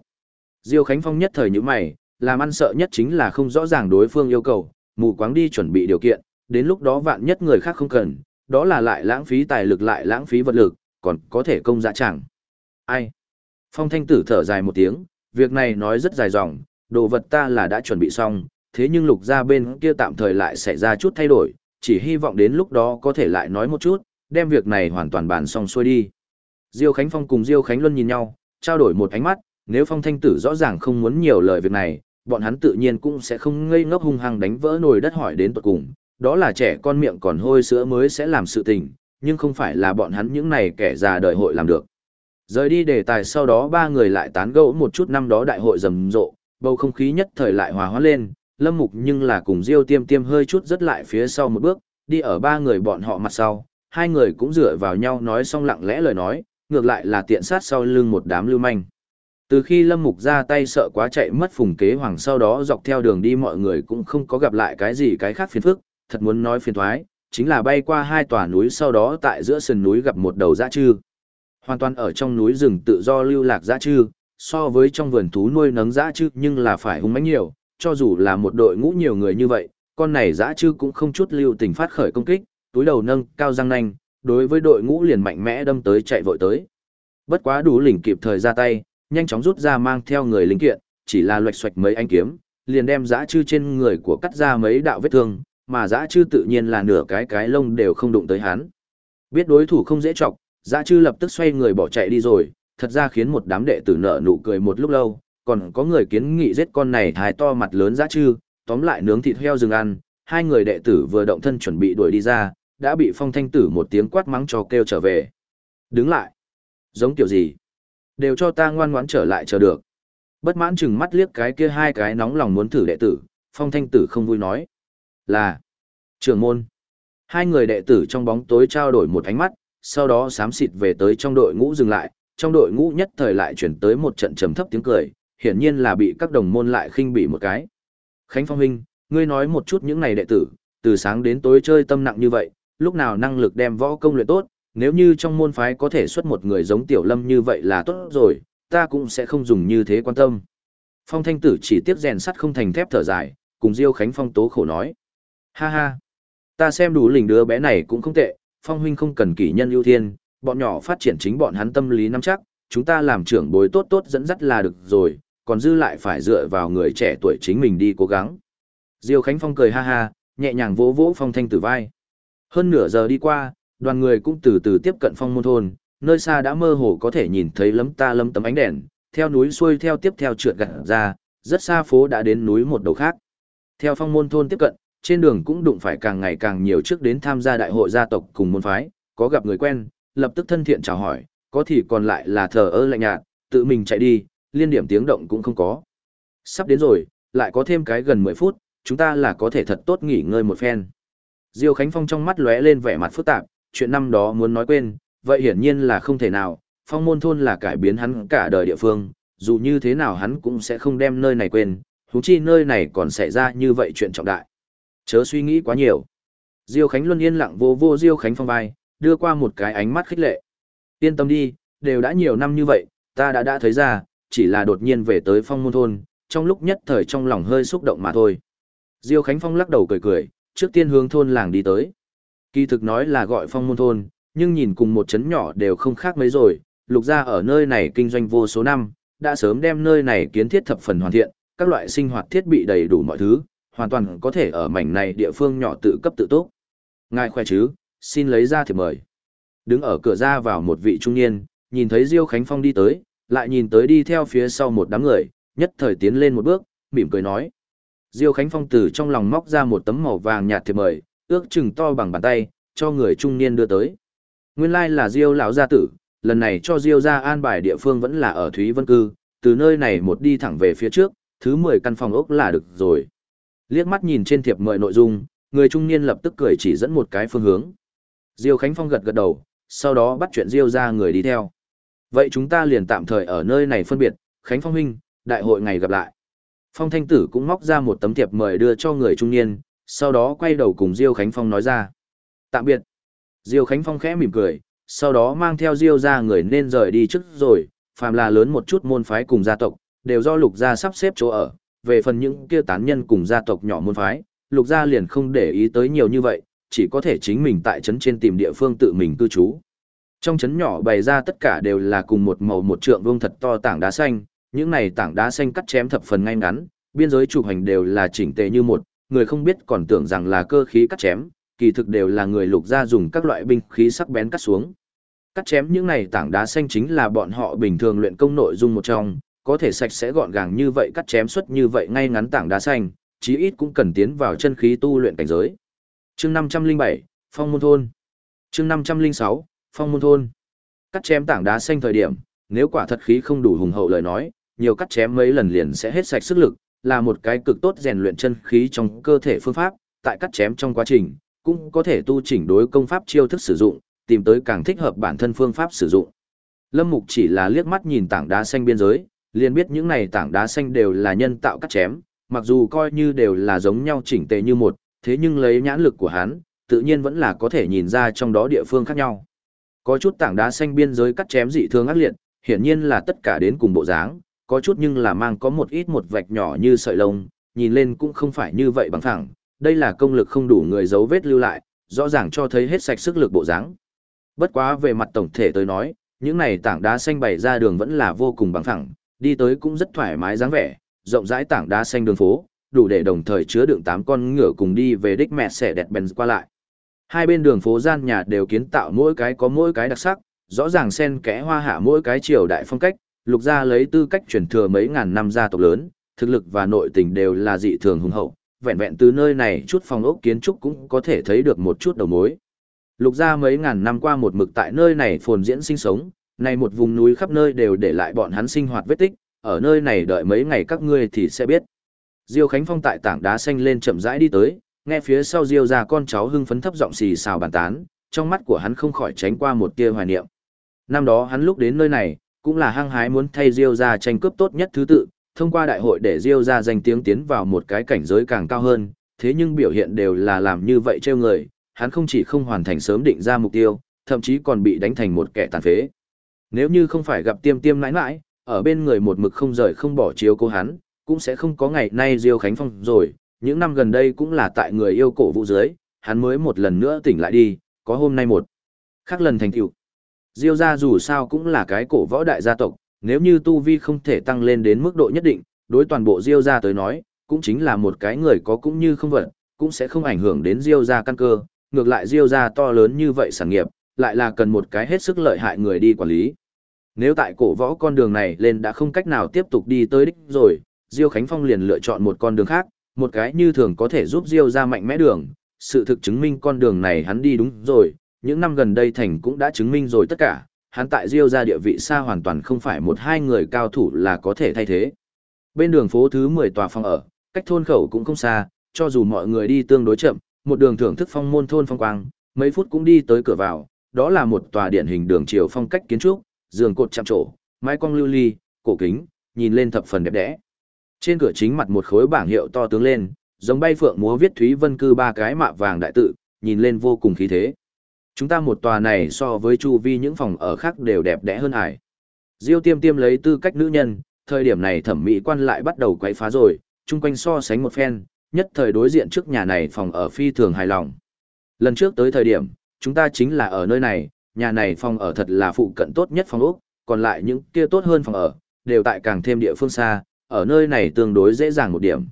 Diêu Khánh Phong nhất thời như mày, làm ăn sợ nhất chính là không rõ ràng đối phương yêu cầu, mù quáng đi chuẩn bị điều kiện, đến lúc đó vạn nhất người khác không cần, đó là lại lãng phí tài lực lại lãng phí vật lực, còn có thể công dạ chẳng. Ai? Phong Thanh Tử thở dài một tiếng, việc này nói rất dài dòng, đồ vật ta là đã chuẩn bị xong, thế nhưng lục gia bên kia tạm thời lại xảy ra chút thay đổi, chỉ hy vọng đến lúc đó có thể lại nói một chút, đem việc này hoàn toàn bàn xong xuôi đi. Diêu Khánh Phong cùng Diêu Khánh Luân nhìn nhau, trao đổi một ánh mắt, nếu Phong Thanh Tử rõ ràng không muốn nhiều lời việc này, bọn hắn tự nhiên cũng sẽ không ngây ngốc hung hăng đánh vỡ nồi đất hỏi đến tận cùng, đó là trẻ con miệng còn hôi sữa mới sẽ làm sự tình, nhưng không phải là bọn hắn những này kẻ già đời hội làm được. Rời đi đề tài sau đó ba người lại tán gẫu một chút năm đó đại hội rầm rộ, bầu không khí nhất thời lại hòa hóa lên, lâm mục nhưng là cùng diêu tiêm tiêm hơi chút rất lại phía sau một bước, đi ở ba người bọn họ mặt sau, hai người cũng dựa vào nhau nói xong lặng lẽ lời nói, ngược lại là tiện sát sau lưng một đám lưu manh. Từ khi Lâm Mục ra tay sợ quá chạy mất phùng kế hoàng sau đó dọc theo đường đi mọi người cũng không có gặp lại cái gì cái khác phiền phức, thật muốn nói phiền thoái, chính là bay qua hai tòa núi sau đó tại giữa sườn núi gặp một đầu dã chư. Hoàn toàn ở trong núi rừng tự do lưu lạc dã chư, so với trong vườn thú nuôi nấng dã chư nhưng là phải hung mãnh nhiều, cho dù là một đội ngũ nhiều người như vậy, con này dã chư cũng không chút lưu tình phát khởi công kích, túi đầu nâng cao răng nanh, đối với đội ngũ liền mạnh mẽ đâm tới chạy vội tới. Bất quá đủ lỉnh kịp thời ra tay, nhanh chóng rút ra mang theo người linh kiện, chỉ là loạch xoạch mấy anh kiếm, liền đem dã chư trên người của cắt ra mấy đạo vết thương, mà dã chư tự nhiên là nửa cái cái lông đều không đụng tới hắn. Biết đối thủ không dễ chọc, dã chư lập tức xoay người bỏ chạy đi rồi, thật ra khiến một đám đệ tử nợ nụ cười một lúc lâu, còn có người kiến nghị giết con này thái to mặt lớn dã chư, tóm lại nướng thịt heo rừng ăn, hai người đệ tử vừa động thân chuẩn bị đuổi đi ra, đã bị phong thanh tử một tiếng quát mắng cho kêu trở về. Đứng lại. Giống kiểu gì? Đều cho ta ngoan ngoãn trở lại chờ được. Bất mãn chừng mắt liếc cái kia hai cái nóng lòng muốn thử đệ tử, phong thanh tử không vui nói. Là. Trưởng môn. Hai người đệ tử trong bóng tối trao đổi một ánh mắt, sau đó xám xịt về tới trong đội ngũ dừng lại, trong đội ngũ nhất thời lại chuyển tới một trận trầm thấp tiếng cười, hiển nhiên là bị các đồng môn lại khinh bỉ một cái. Khánh Phong huynh, ngươi nói một chút những này đệ tử, từ sáng đến tối chơi tâm nặng như vậy, lúc nào năng lực đem võ công luyện tốt, nếu như trong môn phái có thể xuất một người giống Tiểu Lâm như vậy là tốt rồi, ta cũng sẽ không dùng như thế quan tâm. Phong Thanh Tử chỉ tiếp rèn sắt không thành thép thở dài, cùng Diêu Khánh Phong tố khổ nói. Ha ha, ta xem đủ lình đứa bé này cũng không tệ, Phong huynh không cần kỷ nhân ưu thiên, bọn nhỏ phát triển chính bọn hắn tâm lý nắm chắc, chúng ta làm trưởng bối tốt tốt dẫn dắt là được rồi, còn dư lại phải dựa vào người trẻ tuổi chính mình đi cố gắng. Diêu Khánh Phong cười ha ha, nhẹ nhàng vỗ vỗ Phong Thanh Tử vai. Hơn nửa giờ đi qua, đoàn người cũng từ từ tiếp cận phong môn thôn, nơi xa đã mơ hồ có thể nhìn thấy lấm ta lấm tấm ánh đèn, theo núi xuôi theo tiếp theo trượt gặt ra, rất xa phố đã đến núi một đầu khác. Theo phong môn thôn tiếp cận, trên đường cũng đụng phải càng ngày càng nhiều trước đến tham gia đại hội gia tộc cùng môn phái, có gặp người quen, lập tức thân thiện chào hỏi, có thì còn lại là thờ ơ lạnh nhạt, tự mình chạy đi, liên điểm tiếng động cũng không có. Sắp đến rồi, lại có thêm cái gần 10 phút, chúng ta là có thể thật tốt nghỉ ngơi một phen. Diêu Khánh Phong trong mắt lóe lên vẻ mặt phức tạp, chuyện năm đó muốn nói quên, vậy hiển nhiên là không thể nào, phong môn thôn là cải biến hắn cả đời địa phương, dù như thế nào hắn cũng sẽ không đem nơi này quên, huống chi nơi này còn xảy ra như vậy chuyện trọng đại. Chớ suy nghĩ quá nhiều. Diêu Khánh Luân yên lặng vô vô Diêu Khánh Phong vai, đưa qua một cái ánh mắt khích lệ. Yên tâm đi, đều đã nhiều năm như vậy, ta đã đã thấy ra, chỉ là đột nhiên về tới phong môn thôn, trong lúc nhất thời trong lòng hơi xúc động mà thôi. Diêu Khánh Phong lắc đầu cười cười, trước tiên hướng thôn làng đi tới. Kỳ thực nói là gọi phong môn thôn, nhưng nhìn cùng một chấn nhỏ đều không khác mấy rồi, lục gia ở nơi này kinh doanh vô số năm, đã sớm đem nơi này kiến thiết thập phần hoàn thiện, các loại sinh hoạt thiết bị đầy đủ mọi thứ, hoàn toàn có thể ở mảnh này địa phương nhỏ tự cấp tự túc. Ngài khỏe chứ, xin lấy ra thì mời. Đứng ở cửa ra vào một vị trung niên, nhìn thấy Diêu Khánh Phong đi tới, lại nhìn tới đi theo phía sau một đám người, nhất thời tiến lên một bước, mỉm cười nói. Diêu Khánh Phong từ trong lòng móc ra một tấm màu vàng nhạt thiệp mời, ước chừng to bằng bàn tay, cho người trung niên đưa tới. Nguyên lai like là Diêu lão gia tử, lần này cho Diêu gia an bài địa phương vẫn là ở Thúy Vân Cư, từ nơi này một đi thẳng về phía trước, thứ 10 căn phòng ốc là được rồi. Liếc mắt nhìn trên thiệp mời nội dung, người trung niên lập tức cười chỉ dẫn một cái phương hướng. Diêu Khánh Phong gật gật đầu, sau đó bắt chuyện Diêu gia người đi theo. Vậy chúng ta liền tạm thời ở nơi này phân biệt, Khánh Phong huynh, đại hội ngày gặp lại. Phong Thanh Tử cũng móc ra một tấm thiệp mời đưa cho người trung niên, sau đó quay đầu cùng Diêu Khánh Phong nói ra. Tạm biệt. Diêu Khánh Phong khẽ mỉm cười, sau đó mang theo Diêu ra người nên rời đi trước rồi, phàm là lớn một chút môn phái cùng gia tộc, đều do lục gia sắp xếp chỗ ở, về phần những kia tán nhân cùng gia tộc nhỏ môn phái, lục gia liền không để ý tới nhiều như vậy, chỉ có thể chính mình tại trấn trên tìm địa phương tự mình cư trú. Trong chấn nhỏ bày ra tất cả đều là cùng một màu một trượng vuông thật to tảng đá xanh, những này tảng đá xanh cắt chém thập phần ngay ngắn, biên giới trục hành đều là chỉnh tề như một, người không biết còn tưởng rằng là cơ khí cắt chém, kỳ thực đều là người lục gia dùng các loại binh khí sắc bén cắt xuống. Cắt chém những này tảng đá xanh chính là bọn họ bình thường luyện công nội dung một trong, có thể sạch sẽ gọn gàng như vậy cắt chém xuất như vậy ngay ngắn tảng đá xanh, chí ít cũng cần tiến vào chân khí tu luyện cảnh giới. Chương 507, Phong môn thôn. Chương 506, Phong môn thôn. Cắt chém tảng đá xanh thời điểm, nếu quả thật khí không đủ hùng hậu lời nói, nhiều cắt chém mấy lần liền sẽ hết sạch sức lực, là một cái cực tốt rèn luyện chân khí trong cơ thể phương pháp, tại cắt chém trong quá trình, cũng có thể tu chỉnh đối công pháp chiêu thức sử dụng, tìm tới càng thích hợp bản thân phương pháp sử dụng. Lâm Mục chỉ là liếc mắt nhìn tảng đá xanh biên giới, liền biết những này tảng đá xanh đều là nhân tạo cắt chém, mặc dù coi như đều là giống nhau chỉnh tề như một, thế nhưng lấy nhãn lực của hắn, tự nhiên vẫn là có thể nhìn ra trong đó địa phương khác nhau. Có chút tảng đá xanh biên giới cắt chém dị thường ác liệt, hiển nhiên là tất cả đến cùng bộ dáng, có chút nhưng là mang có một ít một vạch nhỏ như sợi lông, nhìn lên cũng không phải như vậy bằng thẳng, đây là công lực không đủ người dấu vết lưu lại, rõ ràng cho thấy hết sạch sức lực bộ dáng. Bất quá về mặt tổng thể tới nói, những này tảng đá xanh bày ra đường vẫn là vô cùng bằng thẳng, đi tới cũng rất thoải mái dáng vẻ, rộng rãi tảng đá xanh đường phố, đủ để đồng thời chứa đựng tám con ngựa cùng đi về đích mẹ sẽ đẹp bèn qua lại. Hai bên đường phố gian nhà đều kiến tạo mỗi cái có mỗi cái đặc sắc, rõ ràng xen kẽ hoa hạ mỗi cái triều đại phong cách, lục gia lấy tư cách truyền thừa mấy ngàn năm gia tộc lớn, thực lực và nội tình đều là dị thường hùng hậu, vẹn vẹn từ nơi này chút phòng ốc kiến trúc cũng có thể thấy được một chút đầu mối. Lục gia mấy ngàn năm qua một mực tại nơi này phồn diễn sinh sống, này một vùng núi khắp nơi đều để lại bọn hắn sinh hoạt vết tích, ở nơi này đợi mấy ngày các ngươi thì sẽ biết. Diêu Khánh Phong tại tảng đá xanh lên chậm rãi đi tới, nghe phía sau Diêu gia con cháu hưng phấn thấp giọng xì xào bàn tán, trong mắt của hắn không khỏi tránh qua một tia hoài niệm. Năm đó hắn lúc đến nơi này, cũng là hăng hái muốn thay Diêu gia tranh cướp tốt nhất thứ tự, thông qua đại hội để Diêu gia danh tiếng tiến vào một cái cảnh giới càng cao hơn, thế nhưng biểu hiện đều là làm như vậy trêu người, hắn không chỉ không hoàn thành sớm định ra mục tiêu, thậm chí còn bị đánh thành một kẻ tàn phế. Nếu như không phải gặp tiêm tiêm nãi nãi, ở bên người một mực không rời không bỏ chiếu cố hắn, cũng sẽ không có ngày nay Diêu Khánh Phong rồi, những năm gần đây cũng là tại người yêu cổ vũ dưới, hắn mới một lần nữa tỉnh lại đi, có hôm nay một. Khác lần thành tựu. Diêu gia dù sao cũng là cái cổ võ đại gia tộc, nếu như tu vi không thể tăng lên đến mức độ nhất định, đối toàn bộ Diêu gia tới nói, cũng chính là một cái người có cũng như không vật, cũng sẽ không ảnh hưởng đến Diêu gia căn cơ, ngược lại Diêu gia to lớn như vậy sản nghiệp, lại là cần một cái hết sức lợi hại người đi quản lý. Nếu tại cổ võ con đường này lên đã không cách nào tiếp tục đi tới đích rồi, Diêu Khánh Phong liền lựa chọn một con đường khác, một cái như thường có thể giúp Diêu ra mạnh mẽ đường. Sự thực chứng minh con đường này hắn đi đúng rồi, những năm gần đây thành cũng đã chứng minh rồi tất cả, hắn tại Diêu ra địa vị xa hoàn toàn không phải một hai người cao thủ là có thể thay thế. Bên đường phố thứ 10 tòa phòng ở, cách thôn khẩu cũng không xa, cho dù mọi người đi tương đối chậm, một đường thưởng thức phong môn thôn phong quang, mấy phút cũng đi tới cửa vào, đó là một tòa điển hình đường chiều phong cách kiến trúc, giường cột chạm trổ, mái cong lưu ly, cổ kính, nhìn lên thập phần đẹp đẽ. Trên cửa chính mặt một khối bảng hiệu to tướng lên, giống bay phượng múa viết Thúy Vân cư ba cái mạ vàng đại tự, nhìn lên vô cùng khí thế. Chúng ta một tòa này so với chu vi những phòng ở khác đều đẹp đẽ hơn hải. Diêu tiêm tiêm lấy tư cách nữ nhân, thời điểm này thẩm mỹ quan lại bắt đầu quấy phá rồi, chung quanh so sánh một phen, nhất thời đối diện trước nhà này phòng ở phi thường hài lòng. Lần trước tới thời điểm, chúng ta chính là ở nơi này, nhà này phòng ở thật là phụ cận tốt nhất phòng ốc, còn lại những kia tốt hơn phòng ở, đều tại càng thêm địa phương xa, ở nơi này tương đối dễ dàng một điểm.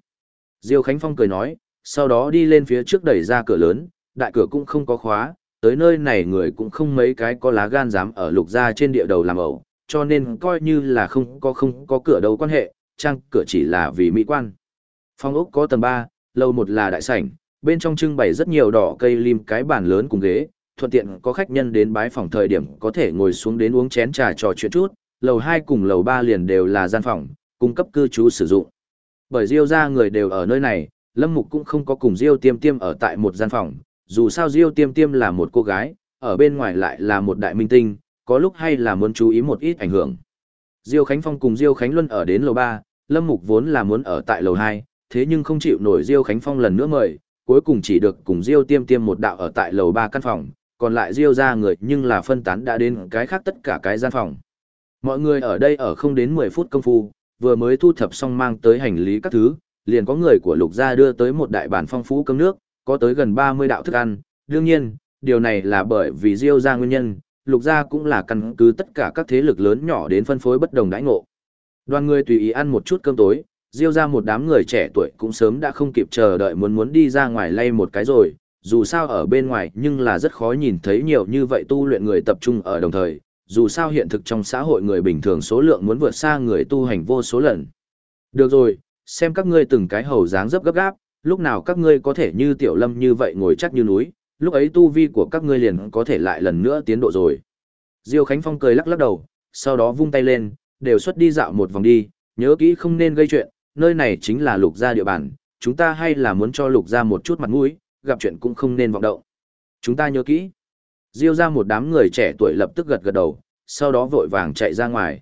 Diêu Khánh Phong cười nói, sau đó đi lên phía trước đẩy ra cửa lớn, đại cửa cũng không có khóa, tới nơi này người cũng không mấy cái có lá gan dám ở lục gia trên địa đầu làm ẩu, cho nên coi như là không có không có cửa đầu quan hệ, trang cửa chỉ là vì mỹ quan. Phong ốc có tầng 3, lầu một là đại sảnh, bên trong trưng bày rất nhiều đỏ cây lim cái bàn lớn cùng ghế, thuận tiện có khách nhân đến bái phòng thời điểm có thể ngồi xuống đến uống chén trà trò chuyện chút, lầu 2 cùng lầu 3 liền đều là gian phòng, cung cấp cư trú sử dụng. Bởi Diêu gia người đều ở nơi này, Lâm Mục cũng không có cùng Diêu Tiêm Tiêm ở tại một gian phòng, dù sao Diêu Tiêm Tiêm là một cô gái, ở bên ngoài lại là một đại minh tinh, có lúc hay là muốn chú ý một ít ảnh hưởng. Diêu Khánh Phong cùng Diêu Khánh Luân ở đến lầu 3, Lâm Mục vốn là muốn ở tại lầu 2, thế nhưng không chịu nổi Diêu Khánh Phong lần nữa mời, cuối cùng chỉ được cùng Diêu Tiêm Tiêm một đạo ở tại lầu 3 căn phòng, còn lại Diêu ra người nhưng là phân tán đã đến cái khác tất cả cái gian phòng. Mọi người ở đây ở không đến 10 phút công phu, vừa mới thu thập xong mang tới hành lý các thứ, liền có người của lục gia đưa tới một đại bản phong phú cơm nước, có tới gần 30 đạo thức ăn. Đương nhiên, điều này là bởi vì Diêu gia nguyên nhân, lục gia cũng là căn cứ tất cả các thế lực lớn nhỏ đến phân phối bất đồng đãi ngộ. Đoàn người tùy ý ăn một chút cơm tối, Diêu ra một đám người trẻ tuổi cũng sớm đã không kịp chờ đợi muốn muốn đi ra ngoài lay một cái rồi, dù sao ở bên ngoài nhưng là rất khó nhìn thấy nhiều như vậy tu luyện người tập trung ở đồng thời, dù sao hiện thực trong xã hội người bình thường số lượng muốn vượt xa người tu hành vô số lần. Được rồi, xem các ngươi từng cái hầu dáng dấp gấp gáp, lúc nào các ngươi có thể như tiểu lâm như vậy ngồi chắc như núi, lúc ấy tu vi của các ngươi liền có thể lại lần nữa tiến độ rồi. Diêu Khánh Phong cười lắc lắc đầu, sau đó vung tay lên, đều xuất đi dạo một vòng đi, nhớ kỹ không nên gây chuyện, nơi này chính là lục gia địa bàn, chúng ta hay là muốn cho lục gia một chút mặt mũi, gặp chuyện cũng không nên vọng động. Chúng ta nhớ kỹ. Diêu ra một đám người trẻ tuổi lập tức gật gật đầu, sau đó vội vàng chạy ra ngoài.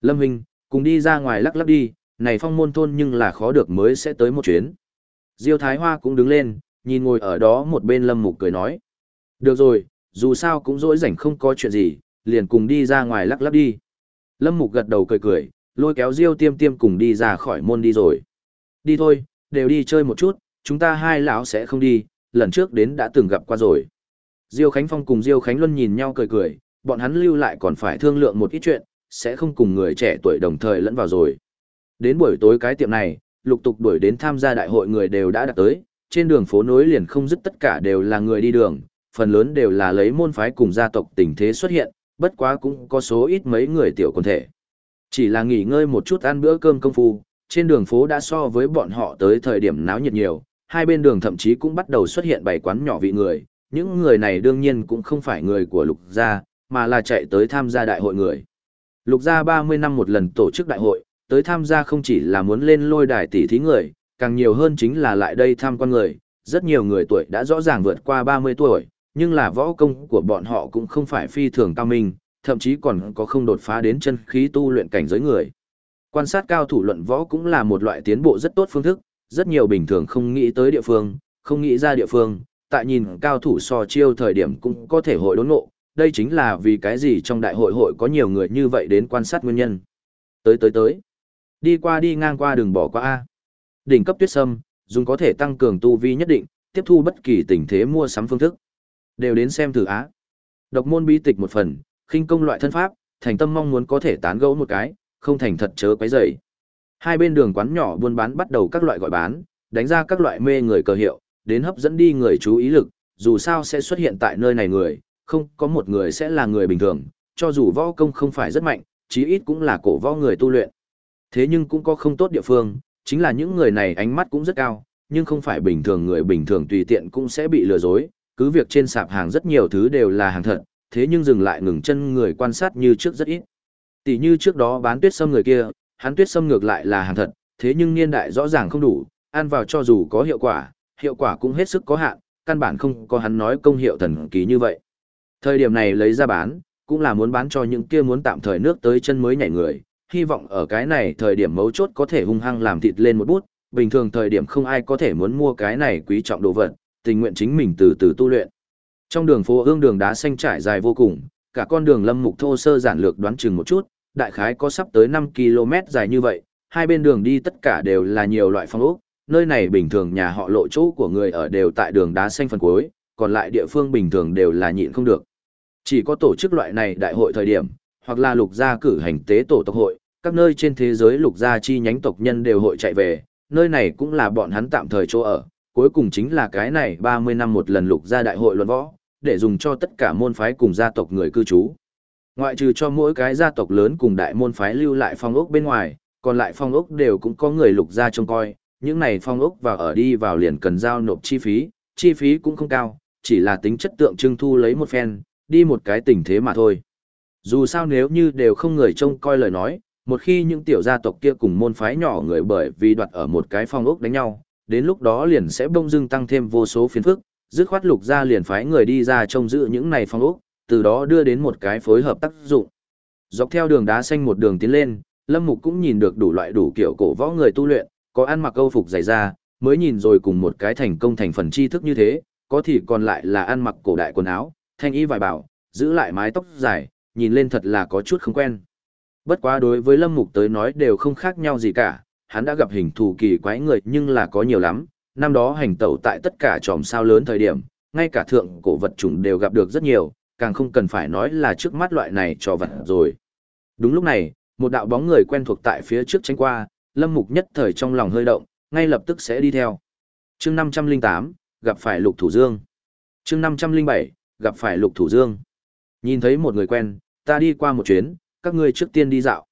Lâm Hinh, cùng đi ra ngoài lắc lắc đi, này phong môn thôn nhưng là khó được mới sẽ tới một chuyến. Diêu Thái Hoa cũng đứng lên, nhìn ngồi ở đó một bên Lâm Mục cười nói. Được rồi, dù sao cũng dỗi rảnh không có chuyện gì, liền cùng đi ra ngoài lắc lắc đi. Lâm Mục gật đầu cười cười, lôi kéo Diêu Tiêm Tiêm cùng đi ra khỏi môn đi rồi. Đi thôi, đều đi chơi một chút, chúng ta hai lão sẽ không đi, lần trước đến đã từng gặp qua rồi. Diêu Khánh Phong cùng Diêu Khánh Luân nhìn nhau cười cười, bọn hắn lưu lại còn phải thương lượng một ít chuyện, sẽ không cùng người trẻ tuổi đồng thời lẫn vào rồi. Đến buổi tối cái tiệm này, lục tục đuổi đến tham gia đại hội người đều đã đặt tới, trên đường phố nối liền không dứt tất cả đều là người đi đường, phần lớn đều là lấy môn phái cùng gia tộc tình thế xuất hiện, bất quá cũng có số ít mấy người tiểu quần thể. Chỉ là nghỉ ngơi một chút ăn bữa cơm công phu, trên đường phố đã so với bọn họ tới thời điểm náo nhiệt nhiều, hai bên đường thậm chí cũng bắt đầu xuất hiện bảy quán nhỏ vị người, những người này đương nhiên cũng không phải người của lục gia, mà là chạy tới tham gia đại hội người. Lục gia 30 năm một lần tổ chức đại hội, tới tham gia không chỉ là muốn lên lôi đài tỷ thí người, càng nhiều hơn chính là lại đây tham quan người, rất nhiều người tuổi đã rõ ràng vượt qua 30 tuổi, nhưng là võ công của bọn họ cũng không phải phi thường cao minh, thậm chí còn có không đột phá đến chân khí tu luyện cảnh giới người. Quan sát cao thủ luận võ cũng là một loại tiến bộ rất tốt phương thức, rất nhiều bình thường không nghĩ tới địa phương, không nghĩ ra địa phương, tại nhìn cao thủ so chiêu thời điểm cũng có thể hội đốn ngộ, đây chính là vì cái gì trong đại hội hội có nhiều người như vậy đến quan sát nguyên nhân. Tới tới tới, đi qua đi ngang qua đừng bỏ qua A. Đỉnh cấp tuyết sâm, dùng có thể tăng cường tu vi nhất định, tiếp thu bất kỳ tình thế mua sắm phương thức. Đều đến xem thử á. Độc môn bí tịch một phần, khinh công loại thân pháp, thành tâm mong muốn có thể tán gẫu một cái, không thành thật chớ quấy rầy. Hai bên đường quán nhỏ buôn bán bắt đầu các loại gọi bán, đánh ra các loại mê người cờ hiệu, đến hấp dẫn đi người chú ý lực, dù sao sẽ xuất hiện tại nơi này người, không có một người sẽ là người bình thường, cho dù võ công không phải rất mạnh, chí ít cũng là cổ võ người tu luyện. Thế nhưng cũng có không tốt địa phương, chính là những người này ánh mắt cũng rất cao, nhưng không phải bình thường người bình thường tùy tiện cũng sẽ bị lừa dối, cứ việc trên sạp hàng rất nhiều thứ đều là hàng thật, thế nhưng dừng lại ngừng chân người quan sát như trước rất ít. Tỷ như trước đó bán tuyết sâm người kia, hắn tuyết sâm ngược lại là hàng thật, thế nhưng niên đại rõ ràng không đủ, ăn vào cho dù có hiệu quả, hiệu quả cũng hết sức có hạn, căn bản không có hắn nói công hiệu thần kỳ như vậy. Thời điểm này lấy ra bán, cũng là muốn bán cho những kia muốn tạm thời nước tới chân mới nhảy người, hy vọng ở cái này thời điểm mấu chốt có thể hung hăng làm thịt lên một bút, bình thường thời điểm không ai có thể muốn mua cái này quý trọng đồ vật, tình nguyện chính mình từ từ tu luyện. Trong đường phố ương đường đá xanh trải dài vô cùng, cả con đường lâm mục thô sơ giản lược đoán chừng một chút, đại khái có sắp tới 5 km dài như vậy, hai bên đường đi tất cả đều là nhiều loại phong ốc, nơi này bình thường nhà họ lộ chỗ của người ở đều tại đường đá xanh phần cuối, còn lại địa phương bình thường đều là nhịn không được. Chỉ có tổ chức loại này đại hội thời điểm, hoặc là lục gia cử hành tế tổ tộc hội, các nơi trên thế giới lục gia chi nhánh tộc nhân đều hội chạy về, nơi này cũng là bọn hắn tạm thời chỗ ở, cuối cùng chính là cái này 30 năm một lần lục gia đại hội luận võ, để dùng cho tất cả môn phái cùng gia tộc người cư trú. Ngoại trừ cho mỗi cái gia tộc lớn cùng đại môn phái lưu lại phong ốc bên ngoài, còn lại phong ốc đều cũng có người lục gia trông coi, những này phong ốc vào ở đi vào liền cần giao nộp chi phí, chi phí cũng không cao, chỉ là tính chất tượng trưng thu lấy một phen, đi một cái tình thế mà thôi. Dù sao nếu như đều không người trông coi lời nói, một khi những tiểu gia tộc kia cùng môn phái nhỏ người bởi vì đoạt ở một cái phong ốc đánh nhau, đến lúc đó liền sẽ bông dưng tăng thêm vô số phiền phức, dứt khoát lục ra liền phái người đi ra trông giữ những này phong ốc, từ đó đưa đến một cái phối hợp tác dụng. Dọc theo đường đá xanh một đường tiến lên, Lâm Mục cũng nhìn được đủ loại đủ kiểu cổ võ người tu luyện, có ăn mặc câu phục dày da, mới nhìn rồi cùng một cái thành công thành phần tri thức như thế, có thì còn lại là ăn mặc cổ đại quần áo, thanh y vải bảo, giữ lại mái tóc dài, nhìn lên thật là có chút không quen. Bất quá đối với Lâm Mục tới nói đều không khác nhau gì cả, hắn đã gặp hình thù kỳ quái người nhưng là có nhiều lắm, năm đó hành tẩu tại tất cả tròm sao lớn thời điểm, ngay cả thượng cổ vật chủng đều gặp được rất nhiều, càng không cần phải nói là trước mắt loại này cho vật rồi. Đúng lúc này, một đạo bóng người quen thuộc tại phía trước tránh qua, Lâm Mục nhất thời trong lòng hơi động, ngay lập tức sẽ đi theo. Chương 508, gặp phải Lục Thủ Dương. Chương 507, gặp phải Lục Thủ Dương. Nhìn thấy một người quen, ta đi qua một chuyến, các ngươi trước tiên đi dạo.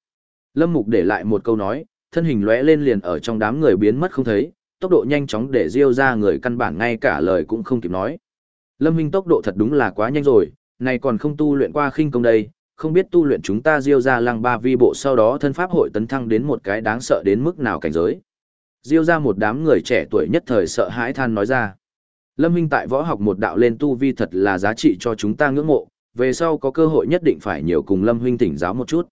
Lâm Mục để lại một câu nói, thân hình lóe lên liền ở trong đám người biến mất không thấy, tốc độ nhanh chóng để diêu ra người căn bản ngay cả lời cũng không kịp nói. Lâm Minh tốc độ thật đúng là quá nhanh rồi, này còn không tu luyện qua khinh công đây, không biết tu luyện chúng ta diêu ra lăng ba vi bộ sau đó thân pháp hội tấn thăng đến một cái đáng sợ đến mức nào cảnh giới. Diêu ra một đám người trẻ tuổi nhất thời sợ hãi than nói ra. Lâm Minh tại võ học một đạo lên tu vi thật là giá trị cho chúng ta ngưỡng mộ, về sau có cơ hội nhất định phải nhiều cùng Lâm huynh thỉnh giáo một chút.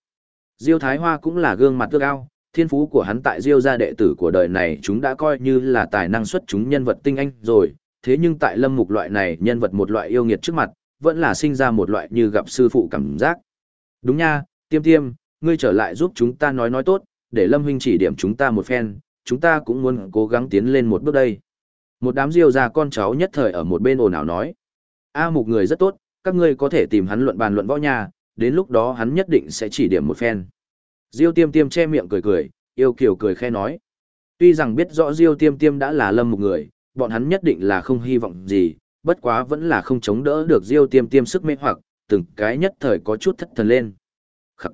Diêu Thái Hoa cũng là gương mặt tươi ao, thiên phú của hắn tại Diêu gia đệ tử của đời này chúng đã coi như là tài năng xuất chúng nhân vật tinh anh rồi, thế nhưng tại Lâm Mục loại này nhân vật một loại yêu nghiệt trước mặt, vẫn là sinh ra một loại như gặp sư phụ cảm giác. Đúng nha, Tiêm Tiêm, ngươi trở lại giúp chúng ta nói nói tốt, để Lâm huynh chỉ điểm chúng ta một phen, chúng ta cũng muốn cố gắng tiến lên một bước đây. Một đám Diêu già con cháu nhất thời ở một bên ồn ào nói: "A Mục người rất tốt, các ngươi có thể tìm hắn luận bàn luận võ nhà, đến lúc đó hắn nhất định sẽ chỉ điểm một phen. Diêu tiêm tiêm che miệng cười cười, yêu kiều cười khe nói. Tuy rằng biết rõ Diêu tiêm tiêm đã là lâm một người, bọn hắn nhất định là không hy vọng gì, bất quá vẫn là không chống đỡ được Diêu tiêm tiêm sức mê hoặc, từng cái nhất thời có chút thất thần lên. Khắc.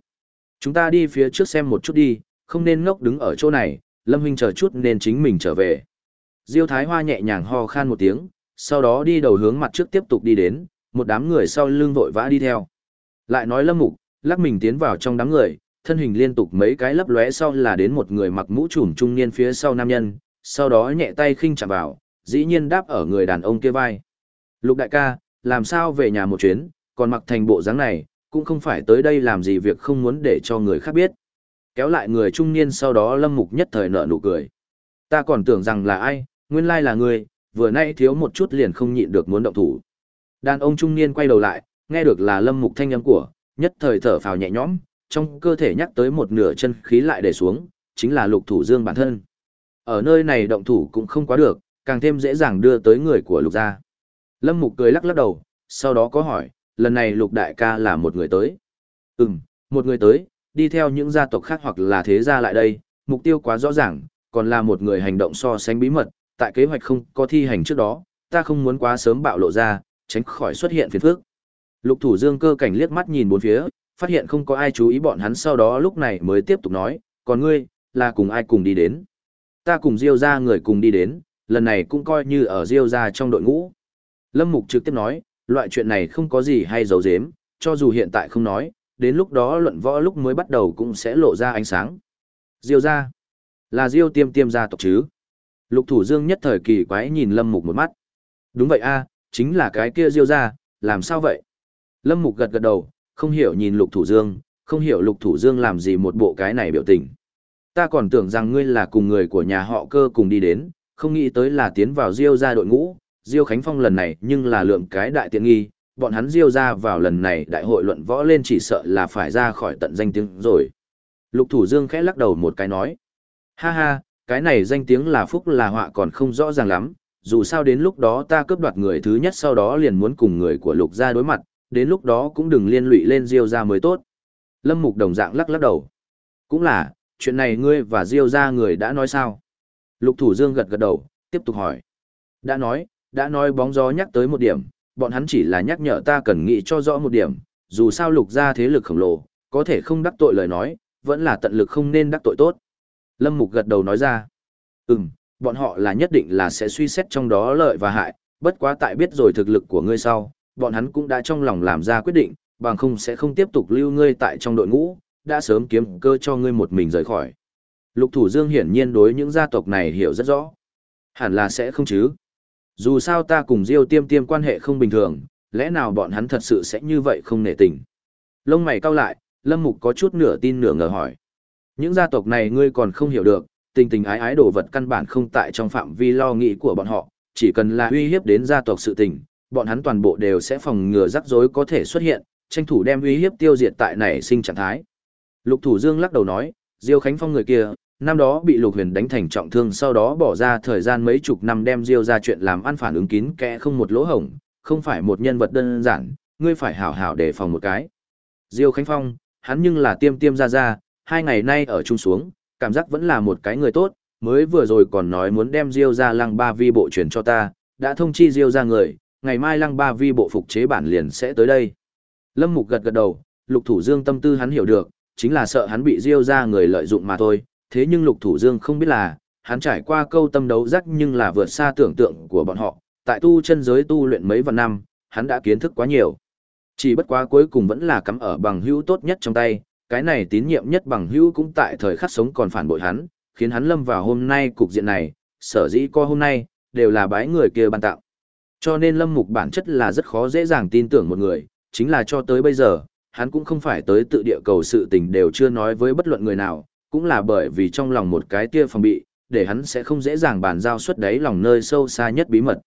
Chúng ta đi phía trước xem một chút đi, không nên ngốc đứng ở chỗ này, Lâm Huynh chờ chút nên chính mình trở về. Diêu Thái Hoa nhẹ nhàng ho khan một tiếng, sau đó đi đầu hướng mặt trước tiếp tục đi đến, một đám người sau lưng vội vã đi theo. Lại nói Lâm Mục, lắc mình tiến vào trong đám người, thân hình liên tục mấy cái lấp lóe sau là đến một người mặc mũ trùm trung niên phía sau nam nhân, sau đó nhẹ tay khinh chạm vào, dĩ nhiên đáp ở người đàn ông kia vai. Lục đại ca, làm sao về nhà một chuyến, còn mặc thành bộ dáng này, cũng không phải tới đây làm gì việc không muốn để cho người khác biết. Kéo lại người trung niên sau đó Lâm Mục nhất thời nở nụ cười. Ta còn tưởng rằng là ai, nguyên lai là người, vừa nay thiếu một chút liền không nhịn được muốn động thủ. Đàn ông trung niên quay đầu lại, nghe được là lâm mục thanh âm của, nhất thời thở phào nhẹ nhõm, trong cơ thể nhắc tới một nửa chân khí lại để xuống, chính là lục thủ dương bản thân. Ở nơi này động thủ cũng không quá được, càng thêm dễ dàng đưa tới người của lục gia. Lâm mục cười lắc lắc đầu, sau đó có hỏi, lần này lục đại ca là một người tới. Ừm, một người tới, đi theo những gia tộc khác hoặc là thế gia lại đây, mục tiêu quá rõ ràng, còn là một người hành động so sánh bí mật, tại kế hoạch không có thi hành trước đó, ta không muốn quá sớm bạo lộ ra, tránh khỏi xuất hiện phiền phức. Lục Thủ Dương cơ cảnh liếc mắt nhìn bốn phía, phát hiện không có ai chú ý bọn hắn sau đó lúc này mới tiếp tục nói, còn ngươi, là cùng ai cùng đi đến. Ta cùng Diêu ra người cùng đi đến, lần này cũng coi như ở Diêu ra trong đội ngũ. Lâm Mục trực tiếp nói, loại chuyện này không có gì hay giấu giếm, cho dù hiện tại không nói, đến lúc đó luận võ lúc mới bắt đầu cũng sẽ lộ ra ánh sáng. Diêu gia là Diêu tiêm tiêm gia tộc chứ. Lục Thủ Dương nhất thời kỳ quái nhìn Lâm Mục một mắt. Đúng vậy a, chính là cái kia diêu gia. làm sao vậy? Lâm Mục gật gật đầu, không hiểu nhìn Lục Thủ Dương, không hiểu Lục Thủ Dương làm gì một bộ cái này biểu tình. Ta còn tưởng rằng ngươi là cùng người của nhà họ cơ cùng đi đến, không nghĩ tới là tiến vào Diêu gia đội ngũ, Diêu Khánh Phong lần này nhưng là lượng cái đại tiện nghi, bọn hắn Diêu ra vào lần này đại hội luận võ lên chỉ sợ là phải ra khỏi tận danh tiếng rồi. Lục Thủ Dương khẽ lắc đầu một cái nói. Ha ha, cái này danh tiếng là phúc là họa còn không rõ ràng lắm, dù sao đến lúc đó ta cướp đoạt người thứ nhất sau đó liền muốn cùng người của Lục gia đối mặt, đến lúc đó cũng đừng liên lụy lên Diêu gia mới tốt. Lâm Mục đồng dạng lắc lắc đầu. Cũng là, chuyện này ngươi và Diêu gia người đã nói sao? Lục Thủ Dương gật gật đầu, tiếp tục hỏi. Đã nói, đã nói bóng gió nhắc tới một điểm, bọn hắn chỉ là nhắc nhở ta cần nghĩ cho rõ một điểm, dù sao lục gia thế lực khổng lồ, có thể không đắc tội lời nói, vẫn là tận lực không nên đắc tội tốt. Lâm Mục gật đầu nói ra, ừm, bọn họ là nhất định là sẽ suy xét trong đó lợi và hại, bất quá tại biết rồi thực lực của ngươi sau, bọn hắn cũng đã trong lòng làm ra quyết định, bằng không sẽ không tiếp tục lưu ngươi tại trong đội ngũ, đã sớm kiếm cơ cho ngươi một mình rời khỏi. Lục Thủ Dương hiển nhiên đối những gia tộc này hiểu rất rõ. Hẳn là sẽ không chứ. Dù sao ta cùng Diêu Tiêm Tiêm quan hệ không bình thường, lẽ nào bọn hắn thật sự sẽ như vậy không nể tình. Lông mày cau lại, Lâm Mục có chút nửa tin nửa ngờ hỏi. Những gia tộc này ngươi còn không hiểu được, tình tình ái ái đồ vật căn bản không tại trong phạm vi lo nghĩ của bọn họ, chỉ cần là uy hiếp đến gia tộc sự tình, bọn hắn toàn bộ đều sẽ phòng ngừa rắc rối có thể xuất hiện, tranh thủ đem uy hiếp tiêu diệt tại này sinh trạng thái. Lục Thủ Dương lắc đầu nói, Diêu Khánh Phong người kia, năm đó bị Lục Huyền đánh thành trọng thương sau đó bỏ ra thời gian mấy chục năm đem Diêu ra chuyện làm ăn phản ứng kín kẽ không một lỗ hổng, không phải một nhân vật đơn giản, ngươi phải hảo hảo đề phòng một cái. Diêu Khánh Phong, hắn nhưng là tiêm tiêm ra ra, hai ngày nay ở chung xuống, cảm giác vẫn là một cái người tốt, mới vừa rồi còn nói muốn đem Diêu ra lăng ba vi bộ truyền cho ta, đã thông chi Diêu ra người, ngày mai lăng ba vi bộ phục chế bản liền sẽ tới đây. Lâm Mục gật gật đầu, lục thủ dương tâm tư hắn hiểu được, chính là sợ hắn bị Diêu ra người lợi dụng mà thôi, thế nhưng lục thủ dương không biết là, hắn trải qua câu tâm đấu rắc nhưng là vượt xa tưởng tượng của bọn họ, tại tu chân giới tu luyện mấy vạn năm, hắn đã kiến thức quá nhiều. Chỉ bất quá cuối cùng vẫn là cắm ở bằng hữu tốt nhất trong tay, cái này tín nhiệm nhất bằng hữu cũng tại thời khắc sống còn phản bội hắn, khiến hắn lâm vào hôm nay cục diện này, sở dĩ co hôm nay, đều là bái người kia ban tạo. Cho nên lâm mục bản chất là rất khó dễ dàng tin tưởng một người, chính là cho tới bây giờ, hắn cũng không phải tới tự địa cầu sự tình đều chưa nói với bất luận người nào, cũng là bởi vì trong lòng một cái tia phòng bị, để hắn sẽ không dễ dàng bàn giao xuất đấy lòng nơi sâu xa nhất bí mật.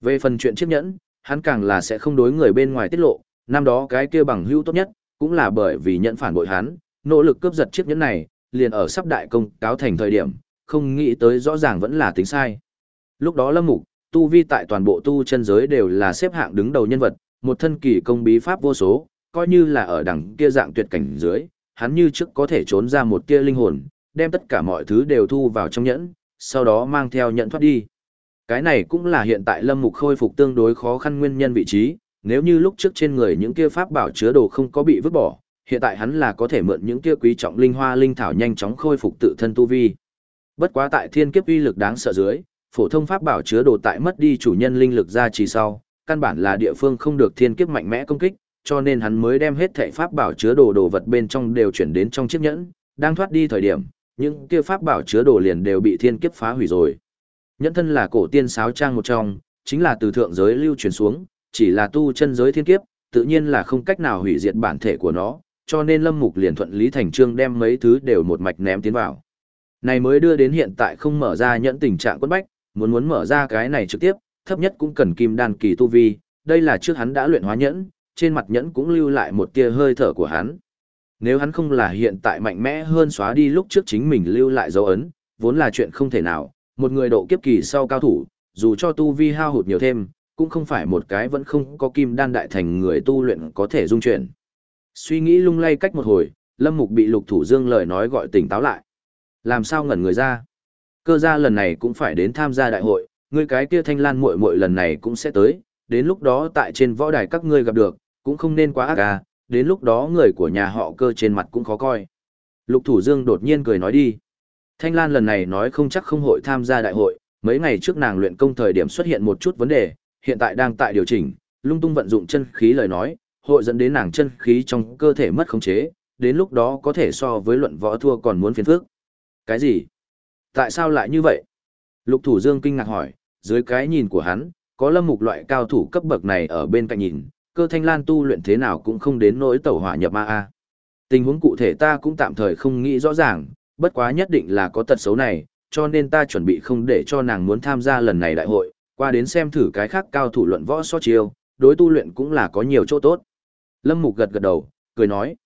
Về phần chuyện chiếc nhẫn, hắn càng là sẽ không đối người bên ngoài tiết lộ, năm đó cái kia bằng hữu tốt nhất, cũng là bởi vì nhận phản bội hắn, nỗ lực cướp giật chiếc nhẫn này, liền ở sắp đại công cáo thành thời điểm, không nghĩ tới rõ ràng vẫn là tính sai. Lúc đó Lâm Mục, tu vi tại toàn bộ tu chân giới đều là xếp hạng đứng đầu nhân vật, một thân kỳ công bí pháp vô số, coi như là ở đẳng kia dạng tuyệt cảnh dưới, hắn như trước có thể trốn ra một tia linh hồn, đem tất cả mọi thứ đều thu vào trong nhẫn, sau đó mang theo nhận thoát đi. Cái này cũng là hiện tại Lâm Mục khôi phục tương đối khó khăn nguyên nhân vị trí, nếu như lúc trước trên người những kia pháp bảo chứa đồ không có bị vứt bỏ, hiện tại hắn là có thể mượn những kia quý trọng linh hoa linh thảo nhanh chóng khôi phục tự thân tu vi. Bất quá tại thiên kiếp uy lực đáng sợ dưới, phổ thông pháp bảo chứa đồ tại mất đi chủ nhân linh lực ra chỉ sau, căn bản là địa phương không được thiên kiếp mạnh mẽ công kích, cho nên hắn mới đem hết thảy pháp bảo chứa đồ đồ vật bên trong đều chuyển đến trong chiếc nhẫn, đang thoát đi thời điểm, những kia pháp bảo chứa đồ liền đều bị thiên kiếp phá hủy rồi. Nhẫn thân là cổ tiên sáo trang một trong, chính là từ thượng giới lưu truyền xuống, chỉ là tu chân giới thiên kiếp, tự nhiên là không cách nào hủy diệt bản thể của nó, cho nên Lâm Mục liền thuận lý thành trương đem mấy thứ đều một mạch ném tiến vào. Này mới đưa đến hiện tại không mở ra nhẫn tình trạng quất bách, muốn muốn mở ra cái này trực tiếp, thấp nhất cũng cần kim đan kỳ tu vi, đây là trước hắn đã luyện hóa nhẫn, trên mặt nhẫn cũng lưu lại một tia hơi thở của hắn. Nếu hắn không là hiện tại mạnh mẽ hơn xóa đi lúc trước chính mình lưu lại dấu ấn, vốn là chuyện không thể nào, một người độ kiếp kỳ sau cao thủ, dù cho tu vi hao hụt nhiều thêm, cũng không phải một cái vẫn không có kim đan đại thành người tu luyện có thể dung chuyển. Suy nghĩ lung lay cách một hồi, Lâm Mục bị Lục Thủ Dương lời nói gọi tỉnh táo lại. Làm sao ngẩn người ra? Cơ gia lần này cũng phải đến tham gia đại hội, ngươi cái kia thanh lan muội muội lần này cũng sẽ tới, đến lúc đó tại trên võ đài các ngươi gặp được, cũng không nên quá ác à, đến lúc đó người của nhà họ cơ trên mặt cũng khó coi. Lục Thủ Dương đột nhiên cười nói đi. Thanh Lan lần này nói không chắc không hội tham gia đại hội, mấy ngày trước nàng luyện công thời điểm xuất hiện một chút vấn đề, hiện tại đang tại điều chỉnh, lung tung vận dụng chân khí lời nói, hội dẫn đến nàng chân khí trong cơ thể mất khống chế, đến lúc đó có thể so với luận võ thua còn muốn phiền phức. Cái gì? Tại sao lại như vậy? Lục Thủ Dương kinh ngạc hỏi, dưới cái nhìn của hắn, có lâm mục loại cao thủ cấp bậc này ở bên cạnh nhìn, cơ thanh lan tu luyện thế nào cũng không đến nỗi tẩu hỏa nhập ma a. Tình huống cụ thể ta cũng tạm thời không nghĩ rõ ràng, bất quá nhất định là có tật xấu này, cho nên ta chuẩn bị không để cho nàng muốn tham gia lần này đại hội, qua đến xem thử cái khác cao thủ luận võ so chiêu, đối tu luyện cũng là có nhiều chỗ tốt. Lâm Mục gật gật đầu, cười nói.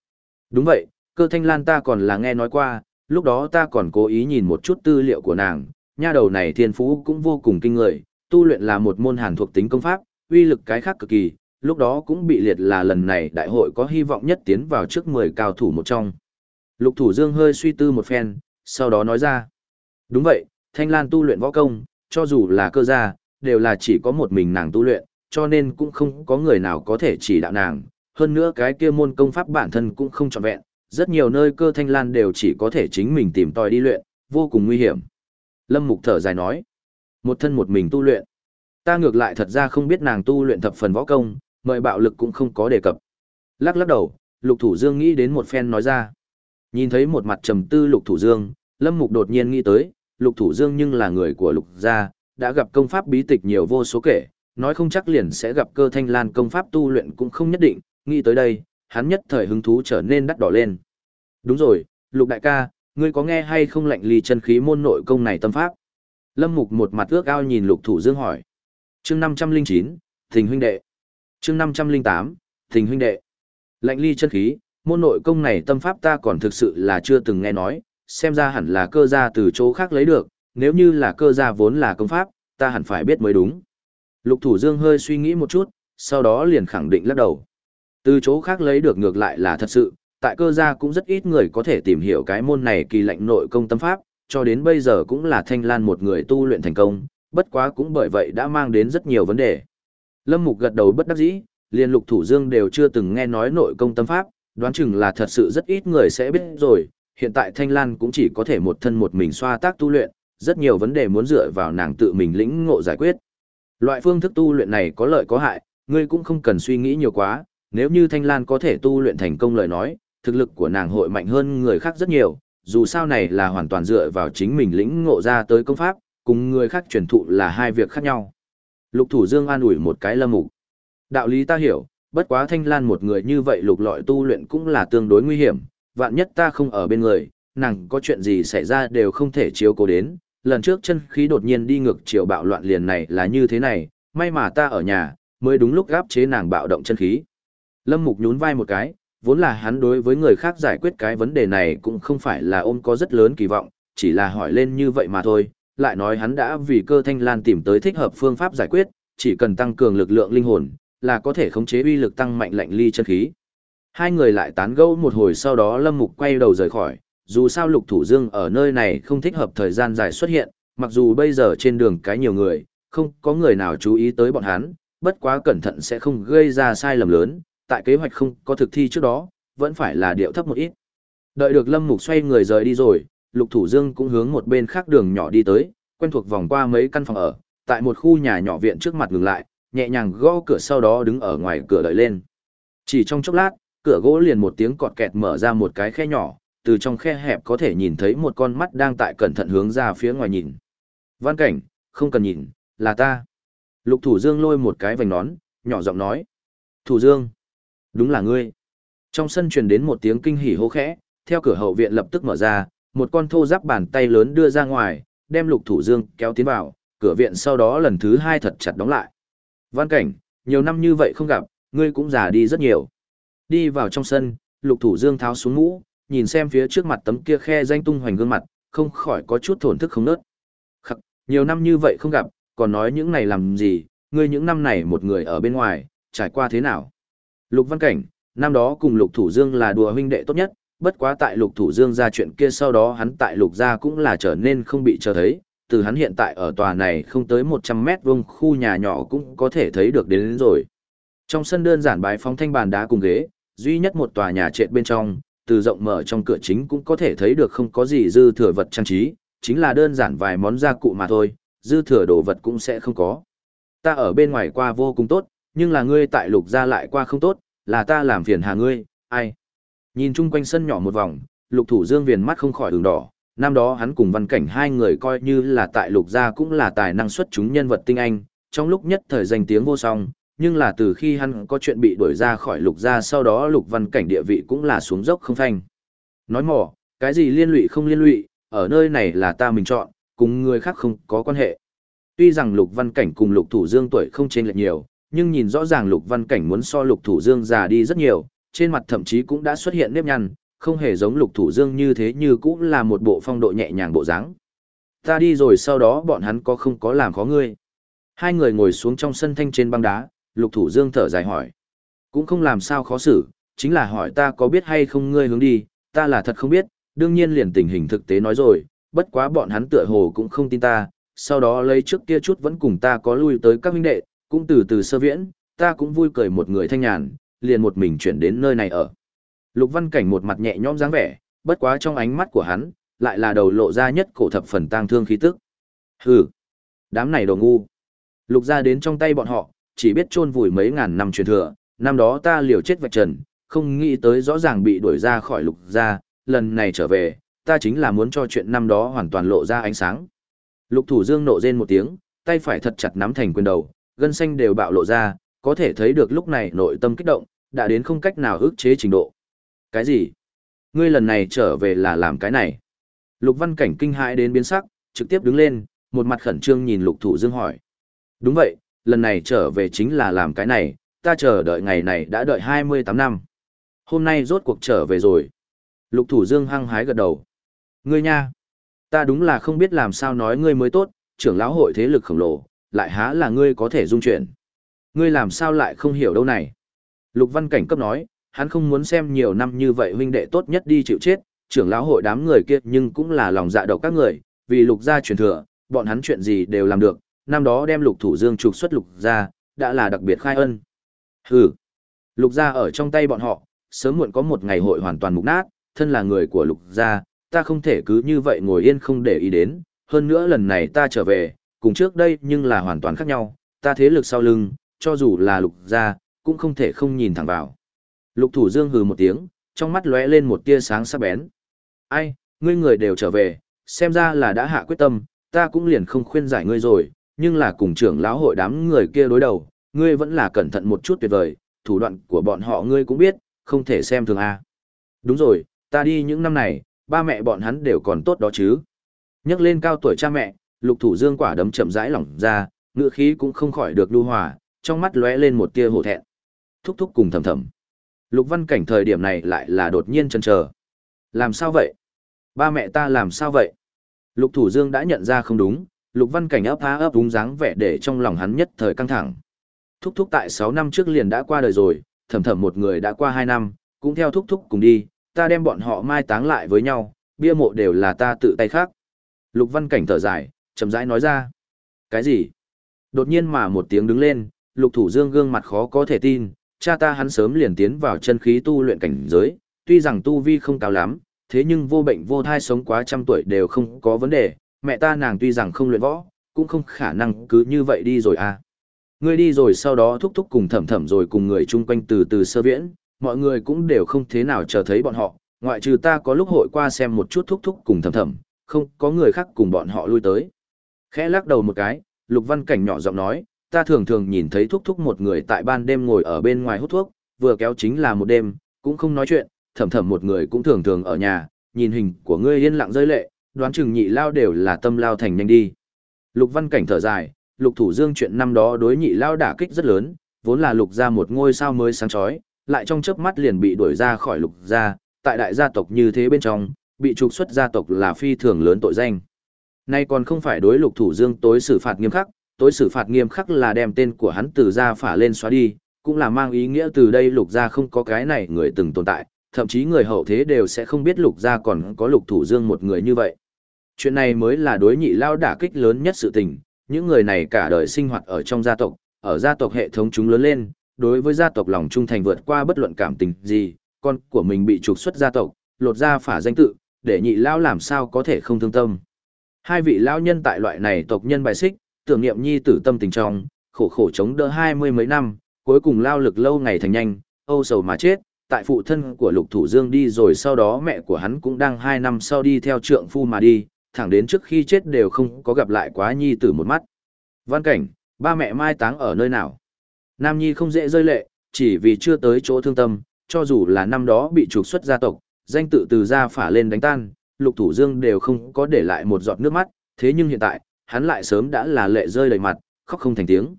Đúng vậy, cơ thanh lan ta còn là nghe nói qua, lúc đó ta còn cố ý nhìn một chút tư liệu của nàng, nha đầu này thiên phú cũng vô cùng kinh người, tu luyện là một môn hàn thuộc tính công pháp, uy lực cái khác cực kỳ, lúc đó cũng bị liệt là lần này đại hội có hy vọng nhất tiến vào trước 10 cao thủ một trong. Lục Thủ Dương hơi suy tư một phen, sau đó nói ra. Đúng vậy, Thanh Lan tu luyện võ công, cho dù là cơ gia, đều là chỉ có một mình nàng tu luyện, cho nên cũng không có người nào có thể chỉ đạo nàng. Hơn nữa cái kia môn công pháp bản thân cũng không trọn vẹn, rất nhiều nơi cơ Thanh Lan đều chỉ có thể chính mình tìm tòi đi luyện, vô cùng nguy hiểm. Lâm Mục thở dài nói, một thân một mình tu luyện. Ta ngược lại thật ra không biết nàng tu luyện thập phần võ công, mời bạo lực cũng không có đề cập. Lắc lắc đầu, Lục Thủ Dương nghĩ đến một phen nói ra. Nhìn thấy một mặt trầm tư Lục Thủ Dương, Lâm Mục đột nhiên nghĩ tới, Lục Thủ Dương nhưng là người của Lục gia, đã gặp công pháp bí tịch nhiều vô số kể, nói không chắc liền sẽ gặp cơ thanh lan công pháp tu luyện cũng không nhất định, nghĩ tới đây, hắn nhất thời hứng thú trở nên đắt đỏ lên. Đúng rồi, Lục đại ca, ngươi có nghe hay không lệnh lì chân khí môn nội công này tâm pháp? Lâm Mục một mặt ước ao nhìn Lục Thủ Dương hỏi. Chương 509, Tình huynh đệ. Chương 508, Tình huynh đệ. Lệnh ly chân khí, môn nội công này tâm pháp ta còn thực sự là chưa từng nghe nói, xem ra hẳn là cơ gia từ chỗ khác lấy được, nếu như là cơ gia vốn là công pháp, ta hẳn phải biết mới đúng. Lục Thủ Dương hơi suy nghĩ một chút, sau đó liền khẳng định lắc đầu. Từ chỗ khác lấy được ngược lại là thật sự, tại cơ gia cũng rất ít người có thể tìm hiểu cái môn này kỳ lệnh nội công tâm pháp, cho đến bây giờ cũng là Thanh Lan một người tu luyện thành công, bất quá cũng bởi vậy đã mang đến rất nhiều vấn đề. Lâm Mục gật đầu bất đắc dĩ, liền Lục Thủ Dương đều chưa từng nghe nói nội công tâm pháp, đoán chừng là thật sự rất ít người sẽ biết rồi, hiện tại Thanh Lan cũng chỉ có thể một thân một mình xoa tác tu luyện, rất nhiều vấn đề muốn dựa vào nàng tự mình lĩnh ngộ giải quyết. Loại phương thức tu luyện này có lợi có hại, ngươi cũng không cần suy nghĩ nhiều quá, nếu như Thanh Lan có thể tu luyện thành công lời nói, thực lực của nàng hội mạnh hơn người khác rất nhiều, dù sao này là hoàn toàn dựa vào chính mình lĩnh ngộ ra tới công pháp, cùng người khác truyền thụ là hai việc khác nhau. Lục Thủ Dương an ủi một cái lâm mục. Đạo lý ta hiểu, bất quá Thanh Lan một người như vậy lục lọi tu luyện cũng là tương đối nguy hiểm, vạn nhất ta không ở bên người, nàng có chuyện gì xảy ra đều không thể chiếu cố đến. Lần trước chân khí đột nhiên đi ngược chiều bạo loạn liền này là như thế này, may mà ta ở nhà, mới đúng lúc gáp chế nàng bạo động chân khí. Lâm Mục nhún vai một cái, vốn là hắn đối với người khác giải quyết cái vấn đề này cũng không phải là ôm có rất lớn kỳ vọng, chỉ là hỏi lên như vậy mà thôi, lại nói hắn đã vì cơ thanh lan tìm tới thích hợp phương pháp giải quyết, chỉ cần tăng cường lực lượng linh hồn, là có thể khống chế uy lực tăng mạnh lạnh ly chân khí. Hai người lại tán gẫu một hồi sau đó Lâm Mục quay đầu rời khỏi, dù sao Lục Thủ Dương ở nơi này không thích hợp thời gian dài xuất hiện, mặc dù bây giờ trên đường cái nhiều người, không có người nào chú ý tới bọn hắn, bất quá cẩn thận sẽ không gây ra sai lầm lớn, tại kế hoạch không có thực thi trước đó, vẫn phải là điệu thấp một ít. Đợi được Lâm Mục xoay người rời đi rồi, Lục Thủ Dương cũng hướng một bên khác đường nhỏ đi tới, quen thuộc vòng qua mấy căn phòng ở, tại một khu nhà nhỏ viện trước mặt ngừng lại, nhẹ nhàng gõ cửa sau đó đứng ở ngoài cửa đợi lên. Chỉ trong chốc lát, cửa gỗ liền một tiếng cọt kẹt mở ra một cái khe nhỏ, từ trong khe hẹp có thể nhìn thấy một con mắt đang tại cẩn thận hướng ra phía ngoài nhìn. Văn cảnh, không cần nhìn, là ta. Lục Thủ Dương lôi một cái vành nón, nhỏ giọng nói. Thủ Dương, đúng là ngươi. Trong sân truyền đến một tiếng kinh hỉ hô khẽ, theo cửa hậu viện lập tức mở ra, một con thô giáp bàn tay lớn đưa ra ngoài, đem Lục Thủ Dương kéo tiến vào, cửa viện sau đó lần thứ hai thật chặt đóng lại. Văn cảnh, nhiều năm như vậy không gặp, ngươi cũng già đi rất nhiều. Đi vào trong sân, Lục Thủ Dương tháo xuống mũ, nhìn xem phía trước mặt tấm kia khe danh tung hoành gương mặt, không khỏi có chút thổn thức không nớt. Khắc, nhiều năm như vậy không gặp, còn nói những này làm gì, ngươi những năm này một người ở bên ngoài, trải qua thế nào? Lục Văn Cảnh, năm đó cùng Lục Thủ Dương là đùa huynh đệ tốt nhất, bất quá tại Lục Thủ Dương ra chuyện kia sau đó hắn tại Lục gia cũng là trở nên không bị chờ thấy, từ hắn hiện tại ở tòa này không tới 100 mét vuông khu nhà nhỏ cũng có thể thấy được đến, đến rồi. Trong sân đơn giản bái phóng thanh bàn đá cùng ghế, duy nhất một tòa nhà trệt bên trong, từ rộng mở trong cửa chính cũng có thể thấy được không có gì dư thừa vật trang trí, chính là đơn giản vài món gia cụ mà thôi, dư thừa đồ vật cũng sẽ không có. Ta ở bên ngoài qua vô cùng tốt, nhưng là ngươi tại lục gia lại qua không tốt, là ta làm phiền hà ngươi, ai. Nhìn chung quanh sân nhỏ một vòng, lục thủ dương viền mắt không khỏi đường đỏ, năm đó hắn cùng văn cảnh hai người coi như là tại lục gia cũng là tài năng xuất chúng nhân vật tinh anh, trong lúc nhất thời danh tiếng vô song, nhưng là từ khi hắn có chuyện bị đuổi ra khỏi lục gia sau đó lục văn cảnh địa vị cũng là xuống dốc không phanh. Nói mỏ, cái gì liên lụy không liên lụy, ở nơi này là ta mình chọn, cùng người khác không có quan hệ. Tuy rằng lục văn cảnh cùng lục thủ dương tuổi không chênh lệch nhiều, nhưng nhìn rõ ràng lục văn cảnh muốn so lục thủ dương già đi rất nhiều, trên mặt thậm chí cũng đã xuất hiện nếp nhăn, không hề giống lục thủ dương như thế như cũng là một bộ phong độ nhẹ nhàng bộ dáng. Ta đi rồi sau đó bọn hắn có không có làm khó ngươi. Hai người ngồi xuống trong sân thanh trên băng đá, lục thủ dương thở dài hỏi. Cũng không làm sao khó xử, chính là hỏi ta có biết hay không ngươi hướng đi, ta là thật không biết, đương nhiên liền tình hình thực tế nói rồi, bất quá bọn hắn tựa hồ cũng không tin ta, sau đó lấy trước kia chút vẫn cùng ta có lui tới các huynh đệ, cũng từ từ sơ viễn, ta cũng vui cười một người thanh nhàn, liền một mình chuyển đến nơi này ở. Lục Văn Cảnh một mặt nhẹ nhõm dáng vẻ, bất quá trong ánh mắt của hắn, lại là đầu lộ ra nhất cổ thập phần tang thương khí tức. Hừ, đám này đồ ngu. Lục ra đến trong tay bọn họ, chỉ biết chôn vùi mấy ngàn năm truyền thừa, năm đó ta liều chết vạch trần, không nghĩ tới rõ ràng bị đuổi ra khỏi lục gia, lần này trở về, ta chính là muốn cho chuyện năm đó hoàn toàn lộ ra ánh sáng. Lục thủ dương nộ rên một tiếng, tay phải thật chặt nắm thành quyền đầu, gân xanh đều bạo lộ ra, có thể thấy được lúc này nội tâm kích động, đã đến không cách nào ức chế trình độ. Cái gì? Ngươi lần này trở về là làm cái này? Lục văn cảnh kinh hãi đến biến sắc, trực tiếp đứng lên, một mặt khẩn trương nhìn lục thủ dương hỏi. Đúng vậy, lần này trở về chính là làm cái này, ta chờ đợi ngày này đã đợi 28 năm. Hôm nay rốt cuộc trở về rồi. Lục thủ dương hăng hái gật đầu. Ngươi nha, ta đúng là không biết làm sao nói ngươi mới tốt, trưởng lão hội thế lực khổng lồ, lại há là ngươi có thể dung chuyển. Ngươi làm sao lại không hiểu đâu này. Lục văn cảnh cấp nói, hắn không muốn xem nhiều năm như vậy huynh đệ tốt nhất đi chịu chết, trưởng lão hội đám người kia nhưng cũng là lòng dạ độc các người, vì lục gia truyền thừa, bọn hắn chuyện gì đều làm được, năm đó đem lục thủ dương trục xuất lục gia, đã là đặc biệt khai ân. Hừ, lục gia ở trong tay bọn họ, sớm muộn có một ngày hội hoàn toàn mục nát, thân là người của lục gia, ta không thể cứ như vậy ngồi yên không để ý đến, hơn nữa lần này ta trở về, cùng trước đây nhưng là hoàn toàn khác nhau, ta thế lực sau lưng, cho dù là lục gia, cũng không thể không nhìn thẳng vào. Lục thủ dương hừ một tiếng, trong mắt lóe lên một tia sáng sắc bén. Ai, ngươi người đều trở về, xem ra là đã hạ quyết tâm, ta cũng liền không khuyên giải ngươi rồi, nhưng là cùng trưởng lão hội đám người kia đối đầu, ngươi vẫn là cẩn thận một chút tuyệt vời, thủ đoạn của bọn họ ngươi cũng biết, không thể xem thường a. Đúng rồi, ta đi những năm này, ba mẹ bọn hắn đều còn tốt đó chứ. Nhắc lên cao tuổi cha mẹ, lục thủ dương quả đấm chậm rãi lỏng ra, ngựa khí cũng không khỏi được lưu hòa, trong mắt lóe lên một tia hổ thẹn. Thúc thúc cùng thầm thầm. Lục văn cảnh thời điểm này lại là đột nhiên chần chờ. Làm sao vậy? Ba mẹ ta làm sao vậy? Lục thủ dương đã nhận ra không đúng, lục văn cảnh ấp há ấp đúng dáng vẻ để trong lòng hắn nhất thời căng thẳng. Thúc thúc tại 6 năm trước liền đã qua đời rồi, thầm thầm một người đã qua 2 năm, cũng theo thúc thúc cùng đi, ta đem bọn họ mai táng lại với nhau, bia mộ đều là ta tự tay khác. Lục văn cảnh thở dài, chậm rãi nói ra. Cái gì? Đột nhiên mà một tiếng đứng lên, lục thủ dương gương mặt khó có thể tin, cha ta hắn sớm liền tiến vào chân khí tu luyện cảnh giới, tuy rằng tu vi không cao lắm, thế nhưng vô bệnh vô thai sống quá trăm tuổi đều không có vấn đề, mẹ ta nàng tuy rằng không luyện võ, cũng không khả năng cứ như vậy đi rồi à. Ngươi đi rồi sau đó thúc thúc cùng thầm thầm rồi cùng người chung quanh từ từ sơ viễn, mọi người cũng đều không thế nào chờ thấy bọn họ, ngoại trừ ta có lúc hội qua xem một chút thúc thúc cùng thầm thầm, không có người khác cùng bọn họ lui tới. Khẽ lắc đầu một cái, Lục Văn Cảnh nhỏ giọng nói, ta thường thường nhìn thấy thúc thúc một người tại ban đêm ngồi ở bên ngoài hút thuốc, vừa kéo chính là một đêm, cũng không nói chuyện, thầm thầm một người cũng thường thường ở nhà, nhìn hình của ngươi yên lặng rơi lệ, đoán chừng nhị lao đều là tâm lao thành nhanh đi. Lục Văn Cảnh thở dài, Lục Thủ Dương chuyện năm đó đối nhị lao đả kích rất lớn, vốn là lục ra một ngôi sao mới sáng chói, lại trong chớp mắt liền bị đuổi ra khỏi lục gia, tại đại gia tộc như thế bên trong, bị trục xuất gia tộc là phi thường lớn tội danh. Nay còn không phải đối lục thủ dương tối xử phạt nghiêm khắc, tối xử phạt nghiêm khắc là đem tên của hắn từ gia phả lên xóa đi, cũng là mang ý nghĩa từ đây lục gia không có cái này người từng tồn tại, thậm chí người hậu thế đều sẽ không biết lục gia còn có lục thủ dương một người như vậy. Chuyện này mới là đối nhị lao đả kích lớn nhất sự tình, những người này cả đời sinh hoạt ở trong gia tộc, ở gia tộc hệ thống chúng lớn lên, đối với gia tộc lòng trung thành vượt qua bất luận cảm tình gì, con của mình bị trục xuất gia tộc, lột ra phả danh tự, để nhị lao làm sao có thể không thương tâm. Hai vị lao nhân tại loại này tộc nhân bài xích, tưởng niệm nhi tử tâm tình trong, khổ khổ chống đỡ hai mươi mấy năm, cuối cùng lao lực lâu ngày thành nhanh, âu sầu mà chết, tại phụ thân của lục thủ dương đi rồi sau đó mẹ của hắn cũng đang hai năm sau đi theo trượng phu mà đi, thẳng đến trước khi chết đều không có gặp lại quá nhi tử một mắt. Văn cảnh, ba mẹ mai táng ở nơi nào? Nam Nhi không dễ rơi lệ, chỉ vì chưa tới chỗ thương tâm, cho dù là năm đó bị trục xuất gia tộc, danh tự từ gia phả lên đánh tan, Lục Thủ Dương đều không có để lại một giọt nước mắt, thế nhưng hiện tại, hắn lại sớm đã là lệ rơi đầy mặt, khóc không thành tiếng.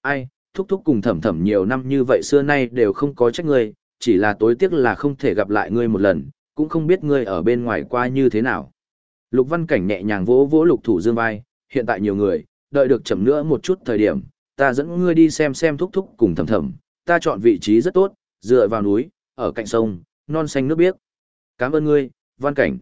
Ai, thúc thúc cùng thẩm thẩm nhiều năm như vậy xưa nay đều không có trách ngươi, chỉ là tối tiếc là không thể gặp lại ngươi một lần, cũng không biết ngươi ở bên ngoài qua như thế nào. Lục Văn Cảnh nhẹ nhàng vỗ vỗ Lục Thủ Dương vai, hiện tại nhiều người, đợi được chậm nữa một chút thời điểm, ta dẫn ngươi đi xem xem thúc thúc cùng thầm thầm, ta chọn vị trí rất tốt, dựa vào núi, ở cạnh sông, non xanh nước biếc. Cảm ơn ngươi, Văn Cảnh.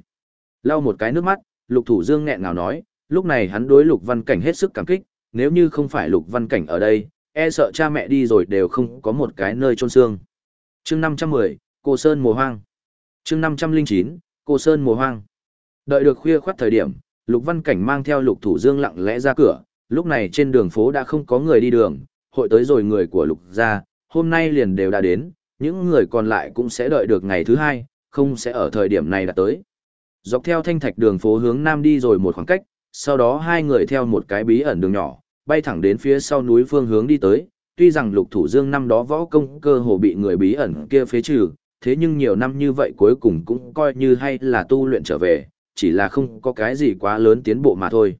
Lau một cái nước mắt, Lục Thủ Dương nghẹn ngào nói, lúc này hắn đối Lục Văn Cảnh hết sức cảm kích, nếu như không phải Lục Văn Cảnh ở đây, e sợ cha mẹ đi rồi đều không có một cái nơi chôn xương. Chương 510, Cô Sơn mùa hoang. Chương 509, Cô Sơn mùa hoang. Đợi được khuya khoắt thời điểm, Lục Văn Cảnh mang theo Lục Thủ Dương lặng lẽ ra cửa, lúc này trên đường phố đã không có người đi đường, hội tới rồi người của Lục gia, hôm nay liền đều đã đến, những người còn lại cũng sẽ đợi được ngày thứ hai, không sẽ ở thời điểm này đã tới. Dọc theo thanh thạch đường phố hướng nam đi rồi một khoảng cách, sau đó hai người theo một cái bí ẩn đường nhỏ, bay thẳng đến phía sau núi phương hướng đi tới, tuy rằng Lục Thủ Dương năm đó võ công cơ hồ bị người bí ẩn kia phế trừ, thế nhưng nhiều năm như vậy cuối cùng cũng coi như hay là tu luyện trở về, chỉ là không có cái gì quá lớn tiến bộ mà thôi.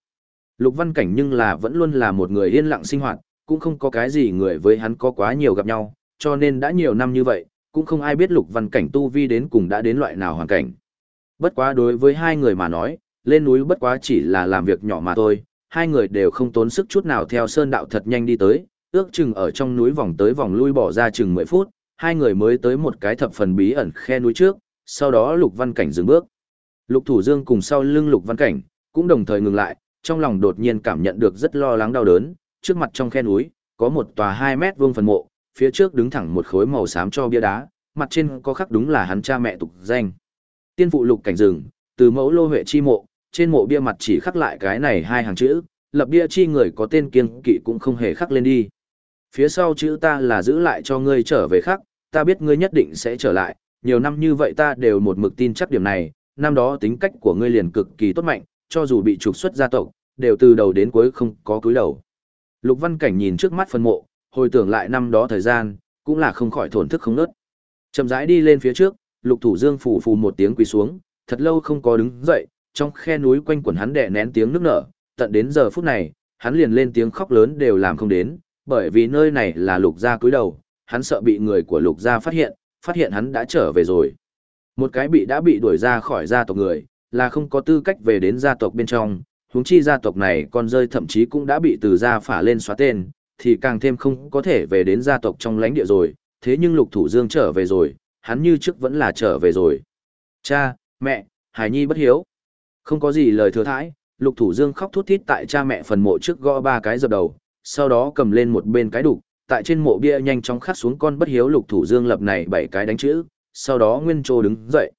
Lục Văn Cảnh nhưng là vẫn luôn là một người yên lặng sinh hoạt, cũng không có cái gì người với hắn có quá nhiều gặp nhau, cho nên đã nhiều năm như vậy, cũng không ai biết Lục Văn Cảnh tu vi đến cùng đã đến loại nào hoàn cảnh. Bất quá đối với hai người mà nói, lên núi bất quá chỉ là làm việc nhỏ mà thôi, hai người đều không tốn sức chút nào theo sơn đạo thật nhanh đi tới, ước chừng ở trong núi vòng tới vòng lui bỏ ra chừng 10 phút, hai người mới tới một cái thập phần bí ẩn khe núi trước, sau đó Lục Văn Cảnh dừng bước. Lục Thủ Dương cùng sau lưng Lục Văn Cảnh, cũng đồng thời ngừng lại, trong lòng đột nhiên cảm nhận được rất lo lắng đau đớn, trước mặt trong khe núi, có một tòa 2 mét vuông phần mộ, phía trước đứng thẳng một khối màu xám cho bia đá, mặt trên có khắc đúng là hắn cha mẹ tục danh. Tiên phụ Lục Cảnh rừng, từ mẫu lô huệ chi mộ, trên mộ bia mặt chỉ khắc lại cái này hai hàng chữ, lập bia chi người có tên kiên kỵ cũng không hề khắc lên đi. Phía sau chữ ta là giữ lại cho ngươi trở về khắc, ta biết ngươi nhất định sẽ trở lại, nhiều năm như vậy ta đều một mực tin chắc điểm này, năm đó tính cách của ngươi liền cực kỳ tốt mạnh, cho dù bị trục xuất gia tộc, đều từ đầu đến cuối không có cúi đầu. Lục Văn Cảnh nhìn trước mắt phân mộ, hồi tưởng lại năm đó thời gian, cũng là không khỏi thổn thức không nớt. Chậm rãi đi lên phía trước, Lục Thủ Dương phủ phù một tiếng quỳ xuống, thật lâu không có đứng dậy, trong khe núi quanh quẩn hắn đè nén tiếng nước nở, tận đến giờ phút này, hắn liền lên tiếng khóc lớn đều làm không đến, bởi vì nơi này là Lục gia cúi đầu, hắn sợ bị người của Lục gia phát hiện, phát hiện hắn đã trở về rồi. Một cái bị đã bị đuổi ra khỏi gia tộc người, là không có tư cách về đến gia tộc bên trong, huống chi gia tộc này con rơi thậm chí cũng đã bị từ gia phả lên xóa tên, thì càng thêm không có thể về đến gia tộc trong lãnh địa rồi, thế nhưng lục thủ dương trở về rồi, hắn như trước vẫn là trở về rồi. Cha, mẹ, Hải Nhi bất hiếu. Không có gì lời thừa thãi, lục thủ dương khóc thút thít tại cha mẹ phần mộ trước gõ ba cái dập đầu, sau đó cầm lên một bên cái đục, tại trên mộ bia nhanh chóng khắc xuống con bất hiếu lục thủ dương lập này bảy cái đánh chữ, sau đó nguyên trô đứng dậy.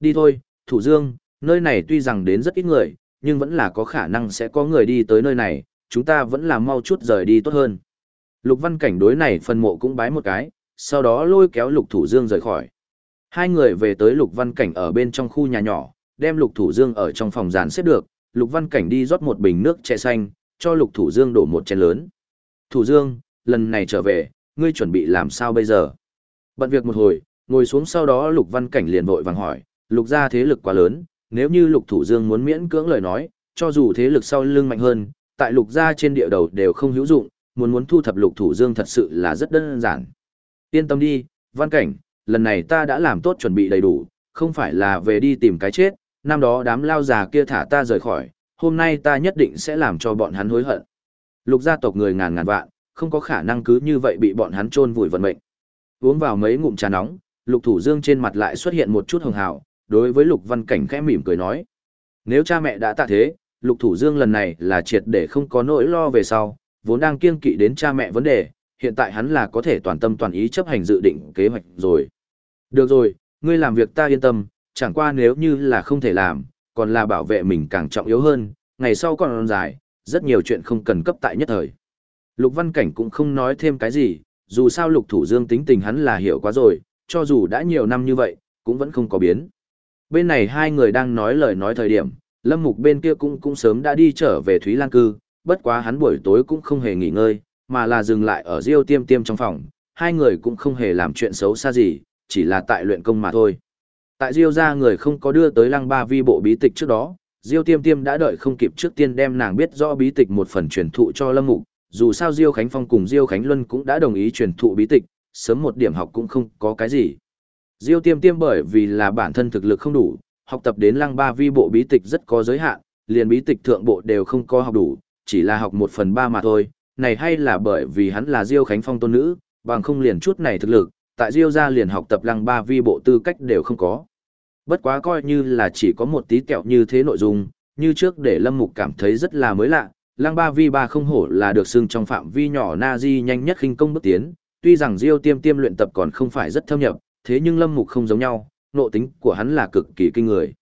Đi thôi, thủ dương, nơi này tuy rằng đến rất ít người, nhưng vẫn là có khả năng sẽ có người đi tới nơi này, chúng ta vẫn là mau chút rời đi tốt hơn. Lục văn cảnh đối này phần mộ cũng bái một cái, sau đó lôi kéo lục thủ dương rời khỏi. Hai người về tới lục văn cảnh ở bên trong khu nhà nhỏ, đem lục thủ dương ở trong phòng dàn xếp được, lục văn cảnh đi rót một bình nước chè xanh, cho lục thủ dương đổ một chén lớn. Thủ dương, lần này trở về, ngươi chuẩn bị làm sao bây giờ? Bận việc một hồi, ngồi xuống sau đó lục văn cảnh liền vội vàng hỏi, lục gia thế lực quá lớn, nếu như lục thủ dương muốn miễn cưỡng lời nói, cho dù thế lực sau lưng mạnh hơn, tại lục gia trên địa đầu đều không hữu dụng, muốn muốn thu thập lục thủ dương thật sự là rất đơn giản. Yên tâm đi, văn cảnh, lần này ta đã làm tốt chuẩn bị đầy đủ, không phải là về đi tìm cái chết, năm đó đám lao già kia thả ta rời khỏi, hôm nay ta nhất định sẽ làm cho bọn hắn hối hận. Lục gia tộc người ngàn ngàn vạn, không có khả năng cứ như vậy bị bọn hắn chôn vùi vận mệnh. Uống vào mấy ngụm trà nóng, Lục Thủ Dương trên mặt lại xuất hiện một chút hồng hào, đối với Lục Văn Cảnh khẽ mỉm cười nói. Nếu cha mẹ đã tạ thế, Lục Thủ Dương lần này là triệt để không có nỗi lo về sau, vốn đang kiêng kỵ đến cha mẹ vấn đề, hiện tại hắn là có thể toàn tâm toàn ý chấp hành dự định kế hoạch rồi. Được rồi, ngươi làm việc ta yên tâm, chẳng qua nếu như là không thể làm, còn là bảo vệ mình càng trọng yếu hơn, ngày sau còn dài, rất nhiều chuyện không cần cấp tại nhất thời. Lục Văn Cảnh cũng không nói thêm cái gì, dù sao Lục Thủ Dương tính tình hắn là hiểu quá rồi, cho dù đã nhiều năm như vậy, cũng vẫn không có biến. Bên này hai người đang nói lời nói thời điểm, Lâm Mục bên kia cũng cũng sớm đã đi trở về Thúy Lan Cư, bất quá hắn buổi tối cũng không hề nghỉ ngơi, mà là dừng lại ở Diêu Tiêm Tiêm trong phòng, hai người cũng không hề làm chuyện xấu xa gì, chỉ là tại luyện công mà thôi. Tại Diêu gia người không có đưa tới Lăng Ba Vi bộ bí tịch trước đó, Diêu Tiêm Tiêm đã đợi không kịp trước tiên đem nàng biết rõ bí tịch một phần truyền thụ cho Lâm Mục, dù sao Diêu Khánh Phong cùng Diêu Khánh Luân cũng đã đồng ý truyền thụ bí tịch, sớm một điểm học cũng không có cái gì. Diêu Tiêm Tiêm bởi vì là bản thân thực lực không đủ, học tập đến Lăng Ba Vi bộ bí tịch rất có giới hạn, liền bí tịch thượng bộ đều không có học đủ, chỉ là học một phần ba mà thôi, này hay là bởi vì hắn là Diêu Khánh Phong tôn nữ, bằng không liền chút này thực lực, tại Diêu gia liền học tập Lăng Ba Vi bộ tư cách đều không có. Bất quá coi như là chỉ có một tí kẹo như thế nội dung, như trước để Lâm Mục cảm thấy rất là mới lạ, Lăng Ba Vi ba không hổ là được xưng trong phạm vi nhỏ na di nhanh nhất khinh công bước tiến, tuy rằng Diêu Tiêm Tiêm luyện tập còn không phải rất thâm nhập, thế nhưng Lâm Mục không giống nhau, nộ tính của hắn là cực kỳ kinh người.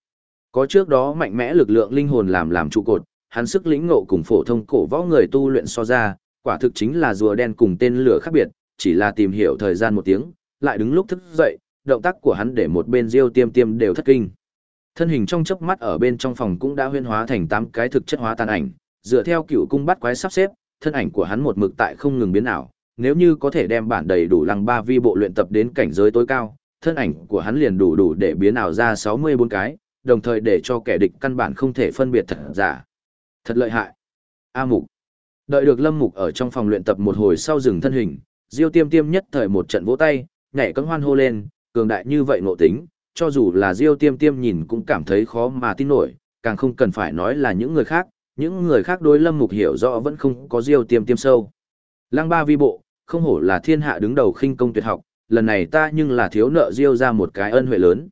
Có trước đó mạnh mẽ lực lượng linh hồn làm làm trụ cột, hắn sức lĩnh ngộ cùng phổ thông cổ võ người tu luyện so ra, quả thực chính là rùa đen cùng tên lửa khác biệt, chỉ là tìm hiểu thời gian một tiếng, lại đứng lúc thức dậy, động tác của hắn để một bên Diêu Tiêm Tiêm đều thất kinh. Thân hình trong chớp mắt ở bên trong phòng cũng đã huyên hóa thành tám cái thực chất hóa tàn ảnh, dựa theo cựu cung bắt quái sắp xếp, thân ảnh của hắn một mực tại không ngừng biến ảo, nếu như có thể đem bản đầy đủ lăng ba vi bộ luyện tập đến cảnh giới tối cao, thân ảnh của hắn liền đủ đủ để biến ảo ra 64 cái, đồng thời để cho kẻ địch căn bản không thể phân biệt thật giả. Thật lợi hại. A Mục. Đợi được Lâm Mục ở trong phòng luyện tập một hồi sau dừng thân hình, Diêu Tiêm Tiêm nhất thời một trận vỗ tay, nhảy cẫng hoan hô lên, cường đại như vậy ngộ tính, cho dù là Diêu Tiêm Tiêm nhìn cũng cảm thấy khó mà tin nổi, càng không cần phải nói là những người khác, những người khác đối Lâm Mục hiểu rõ vẫn không có Diêu Tiêm Tiêm sâu. Lăng Ba vi bộ, không hổ là thiên hạ đứng đầu khinh công tuyệt học, lần này ta nhưng là thiếu nợ Diêu ra một cái ân huệ lớn.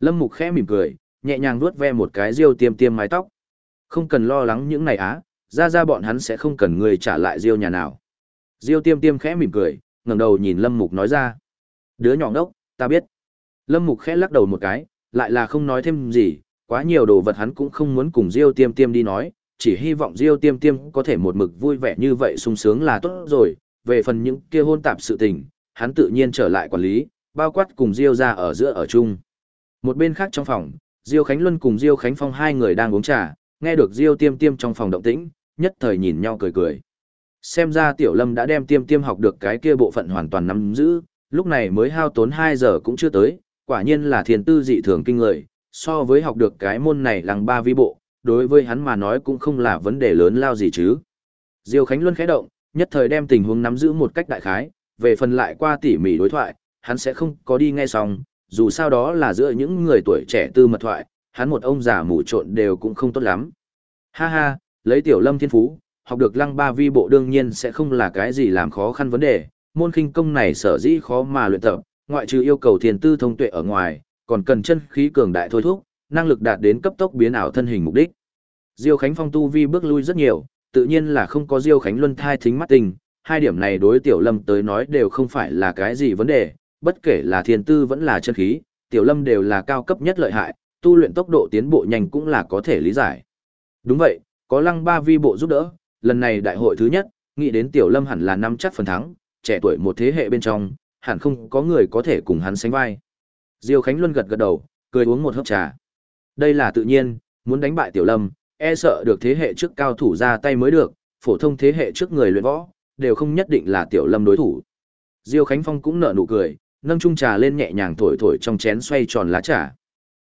Lâm Mục khẽ mỉm cười, nhẹ nhàng vuốt ve một cái Diêu Tiêm Tiêm mái tóc. Không cần lo lắng những này á, ra ra bọn hắn sẽ không cần người trả lại Diêu nhà nào. Diêu Tiêm Tiêm khẽ mỉm cười, ngẩng đầu nhìn Lâm Mục nói ra. Đứa nhỏ ngốc, ta biết. Lâm Mục khẽ lắc đầu một cái, lại là không nói thêm gì, quá nhiều đồ vật hắn cũng không muốn cùng Diêu Tiêm Tiêm đi nói, chỉ hy vọng Diêu Tiêm Tiêm có thể một mực vui vẻ như vậy sung sướng là tốt rồi, về phần những kia hôn tạp sự tình, hắn tự nhiên trở lại quản lý, bao quát cùng Diêu ra ở giữa ở chung. Một bên khác trong phòng, Diêu Khánh Luân cùng Diêu Khánh Phong hai người đang uống trà, nghe được Diêu Tiêm Tiêm trong phòng động tĩnh, nhất thời nhìn nhau cười cười. Xem ra Tiểu Lâm đã đem Tiêm Tiêm học được cái kia bộ phận hoàn toàn nắm giữ, lúc này mới hao tốn 2 giờ cũng chưa tới, quả nhiên là thiền tư dị thường kinh người, so với học được cái môn này lăng ba vi bộ, đối với hắn mà nói cũng không là vấn đề lớn lao gì chứ. Diêu Khánh Luân khẽ động, nhất thời đem tình huống nắm giữ một cách đại khái, về phần lại qua tỉ mỉ đối thoại, hắn sẽ không có đi nghe xong, dù sao đó là giữa những người tuổi trẻ tư mật thoại, hắn một ông già mù trộn đều cũng không tốt lắm. Ha ha, lấy tiểu lâm thiên phú, học được lăng ba vi bộ đương nhiên sẽ không là cái gì làm khó khăn vấn đề, môn khinh công này sở dĩ khó mà luyện tập, ngoại trừ yêu cầu thiền tư thông tuệ ở ngoài, còn cần chân khí cường đại thôi thúc, năng lực đạt đến cấp tốc biến ảo thân hình mục đích. Diêu Khánh Phong tu vi bước lui rất nhiều, tự nhiên là không có Diêu Khánh Luân thai thính mắt tình, hai điểm này đối Tiểu Lâm tới nói đều không phải là cái gì vấn đề, bất kể là thiền tư vẫn là chân khí, Tiểu Lâm đều là cao cấp nhất lợi hại, tu luyện tốc độ tiến bộ nhanh cũng là có thể lý giải. Đúng vậy, có Lăng Ba Vi bộ giúp đỡ, lần này đại hội thứ nhất, nghĩ đến Tiểu Lâm hẳn là năm chắc phần thắng, trẻ tuổi một thế hệ bên trong, hẳn không có người có thể cùng hắn sánh vai. Diêu Khánh Luân gật gật đầu, cười uống một hớp trà. Đây là tự nhiên, muốn đánh bại Tiểu Lâm, e sợ được thế hệ trước cao thủ ra tay mới được, phổ thông thế hệ trước người luyện võ, đều không nhất định là Tiểu Lâm đối thủ. Diêu Khánh Phong cũng nở nụ cười, nâng chung trà lên nhẹ nhàng thổi thổi trong chén xoay tròn lá trà.